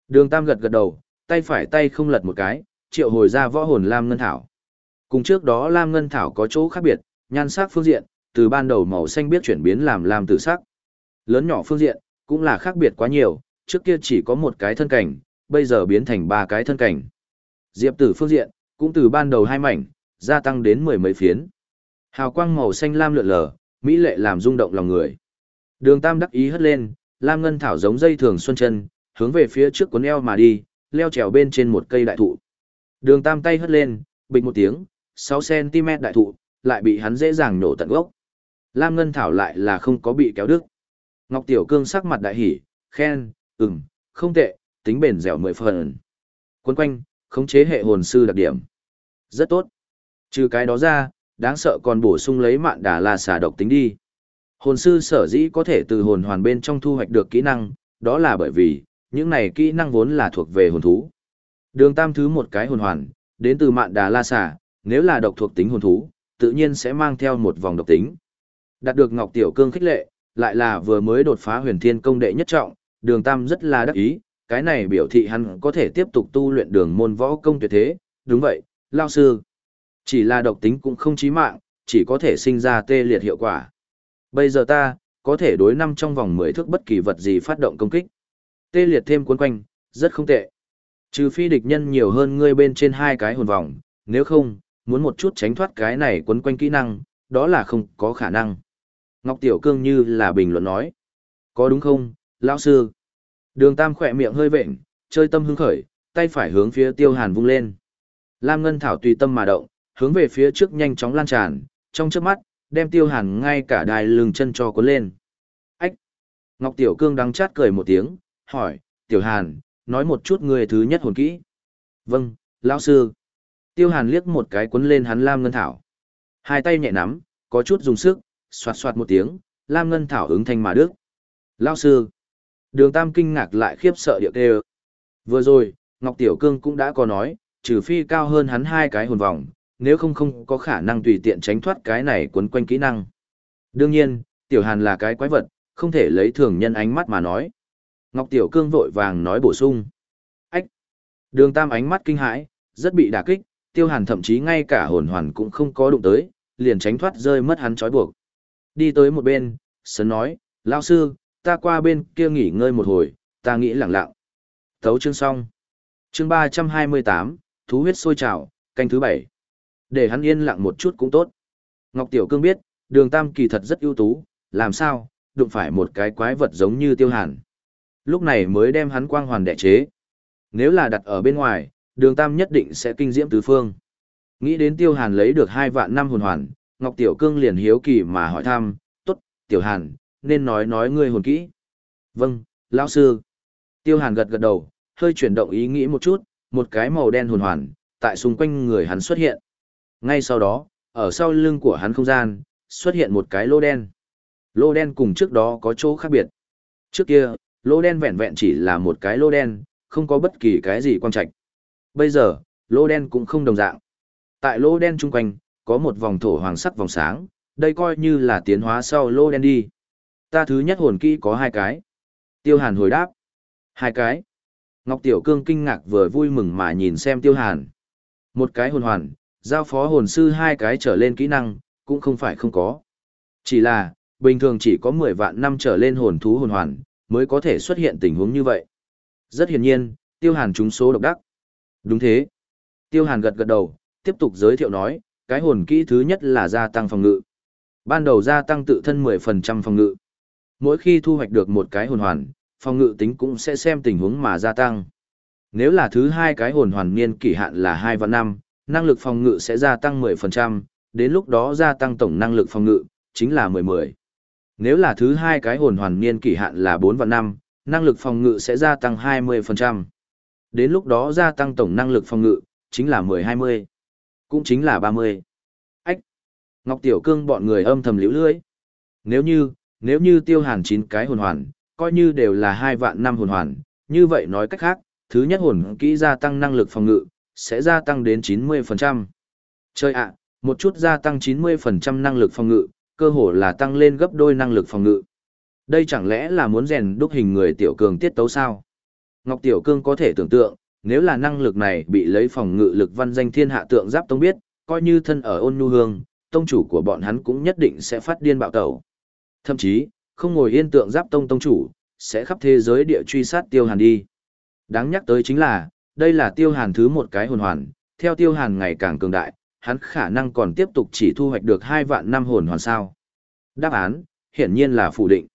Đường Tam gật gật đầu, tay phải tay không lật một cái, triệu hồi ra võ hồn Lam Ngân Thảo. Cùng trước đó Lam Ngân Thảo có chỗ khác biệt, nhan sắc phương diện, từ ban đầu màu xanh biết chuyển biến làm lam tử sắc. Lớn nhỏ phương diện, cũng là khác biệt quá nhiều, trước kia chỉ có một cái thân cảnh, bây giờ biến thành ba cái thân cảnh. Diệp tử phương diện, cũng từ ban đầu hai mảnh, gia tăng đến mười mấy phiến. Hào quang màu xanh lam lượn lờ, mỹ lệ làm rung động lòng người. Đường Tam đắc ý hất lên, lam ngân thảo giống dây thường xuân chân, hướng về phía trước cuốn eo mà đi, leo trèo bên trên một cây đại thụ. Đường tam tay hất lên, bịch một tiếng, 6cm đại thụ, lại bị hắn dễ dàng nổ tận gốc. Lam Ngân Thảo lại là không có bị kéo đứt. Ngọc Tiểu Cương sắc mặt đại hỉ, khen, ừm, không tệ, tính bền dẻo mười phần. Quân quanh, khống chế hệ hồn sư đặc điểm. Rất tốt. Trừ cái đó ra, đáng sợ còn bổ sung lấy mạn đà là xà độc tính đi. Hồn sư sở dĩ có thể từ hồn hoàn bên trong thu hoạch được kỹ năng, đó là bởi vì, những này kỹ năng vốn là thuộc về hồn thú. Đường tam thứ một cái hồn hoàn, đến từ mạn đà la xà, nếu là độc thuộc tính hồn thú, tự nhiên sẽ mang theo một vòng độc tính. Đạt được Ngọc Tiểu Cương khích lệ, lại là vừa mới đột phá huyền thiên công đệ nhất trọng, đường tam rất là đắc ý, cái này biểu thị hắn có thể tiếp tục tu luyện đường môn võ công tuyệt thế, đúng vậy, lao sư. Chỉ là độc tính cũng không chí mạng, chỉ có thể sinh ra tê liệt hiệu quả. Bây giờ ta, có thể đối năm trong vòng 10 thước bất kỳ vật gì phát động công kích. Tê liệt thêm cuốn quanh, rất không tệ. Trừ phi địch nhân nhiều hơn ngươi bên trên hai cái hồn vòng, nếu không, muốn một chút tránh thoát cái này quấn quanh kỹ năng, đó là không có khả năng. Ngọc Tiểu Cương như là bình luận nói. Có đúng không, lão sư? Đường Tam khỏe miệng hơi vệnh, chơi tâm hứng khởi, tay phải hướng phía Tiêu Hàn vung lên. Lam Ngân Thảo tùy tâm mà động, hướng về phía trước nhanh chóng lan tràn, trong chớp mắt, đem Tiêu Hàn ngay cả đài lưng chân cho cuốn lên. Ách! Ngọc Tiểu Cương đắng chát cười một tiếng, hỏi, Tiểu Hàn, nói một chút người thứ nhất hồn kỹ. Vâng, lão sư. Tiêu Hàn liếc một cái cuốn lên hắn Lam Ngân Thảo. Hai tay nhẹ nắm, có chút dùng sức, xoạt xoạt một tiếng, Lam Ngân Thảo ứng thanh mà đức. Lão sư. Đường Tam kinh ngạc lại khiếp sợ điệu kêu. Vừa rồi, Ngọc Tiểu Cương cũng đã có nói, trừ phi cao hơn hắn hai cái hồn vòng, nếu không không có khả năng tùy tiện tránh thoát cái này quấn quanh kỹ năng. Đương nhiên, Tiểu Hàn là cái quái vật, không thể lấy thường nhân ánh mắt mà nói. Ngọc Tiểu Cương vội vàng nói bổ sung. Ách! Đường Tam ánh mắt kinh hãi, rất bị đả kích, Tiêu Hàn thậm chí ngay cả hồn hoàn cũng không có đụng tới, liền tránh thoát rơi mất hắn trói buộc. Đi tới một bên, sấn nói, lao sư, ta qua bên kia nghỉ ngơi một hồi, ta nghĩ lặng lặng. Thấu chương xong. Chương 328, thú huyết sôi trào, canh thứ bảy. Để hắn yên lặng một chút cũng tốt. Ngọc Tiểu Cương biết, đường tam kỳ thật rất ưu tú, làm sao, đụng phải một cái quái vật giống như tiêu hàn. Lúc này mới đem hắn quang hoàn đẻ chế. Nếu là đặt ở bên ngoài, đường tam nhất định sẽ kinh diễm tứ phương. Nghĩ đến tiêu hàn lấy được hai vạn năm hồn hoàn, Ngọc Tiểu Cương liền hiếu kỳ mà hỏi thăm, tốt, Tiểu Hàn, nên nói nói ngươi hồn kỹ. Vâng, lão sư. Tiêu Hàn gật gật đầu, hơi chuyển động ý nghĩ một chút, một cái màu đen hồn hoàn, tại xung quanh người hắn xuất hiện. Ngay sau đó, ở sau lưng của hắn không gian, xuất hiện một cái lô đen. Lô đen cùng trước đó có chỗ khác biệt. Trước kia, lô đen vẹn vẹn chỉ là một cái lô đen, không có bất kỳ cái gì quan trọng. Bây giờ, lô đen cũng không đồng dạng. Tại lô đen chung quanh, có một vòng thổ hoàng sắc vòng sáng, đây coi như là tiến hóa sau lô đen đi. Ta thứ nhất hồn kỹ có hai cái. Tiêu Hàn hồi đáp. Hai cái. Ngọc Tiểu Cương kinh ngạc vừa vui mừng mà nhìn xem Tiêu Hàn. Một cái hồn hoàn, giao phó hồn sư hai cái trở lên kỹ năng, cũng không phải không có. Chỉ là, bình thường chỉ có 10 vạn năm trở lên hồn thú hồn hoàn, mới có thể xuất hiện tình huống như vậy. Rất hiển nhiên, Tiêu Hàn trúng số độc đắc. Đúng thế. Tiêu Hàn gật gật đầu, tiếp tục giới thiệu nói, cái hồn kỹ thứ nhất là gia tăng phòng ngự. Ban đầu gia tăng tự thân 10% phòng ngự. Mỗi khi thu hoạch được một cái hồn hoàn, phòng ngự tính cũng sẽ xem tình huống mà gia tăng. Nếu là thứ hai cái hồn hoàn niên kỷ hạn là 2 và 5, năng lực phòng ngự sẽ gia tăng 10%, đến lúc đó gia tăng tổng năng lực phòng ngự, chính là 10-10. Nếu là thứ hai cái hồn hoàn niên kỷ hạn là 4 và 5, năng lực phòng ngự sẽ gia tăng 20%. Đến lúc đó gia tăng tổng năng lực phòng ngự, chính là 10-20 cũng chính là 30. Ách! Ngọc Tiểu Cương bọn người âm thầm liễu lưỡi. Nếu như, nếu như tiêu hàn 9 cái hồn hoàn, coi như đều là 2 vạn năm hồn hoàn, như vậy nói cách khác, thứ nhất hồn kỹ gia tăng năng lực phòng ngự, sẽ gia tăng đến 90%. Chơi ạ, một chút gia tăng 90% năng lực phòng ngự, cơ hồ là tăng lên gấp đôi năng lực phòng ngự. Đây chẳng lẽ là muốn rèn đúc hình người tiểu cường tiết tấu sao? Ngọc Tiểu Cương có thể tưởng tượng, nếu là năng lực này bị lấy phòng ngự lực văn danh thiên hạ tượng giáp tông biết, coi như thân ở ôn nhu hương, tông chủ của bọn hắn cũng nhất định sẽ phát điên bạo tẩu. Thậm chí, không ngồi yên tượng giáp tông tông chủ, sẽ khắp thế giới địa truy sát tiêu hàn đi. Đáng nhắc tới chính là, đây là tiêu hàn thứ một cái hồn hoàn, theo tiêu hàn ngày càng cường đại, hắn khả năng còn tiếp tục chỉ thu hoạch được hai vạn năm hồn hoàn sao. Đáp án, hiển nhiên là phủ định.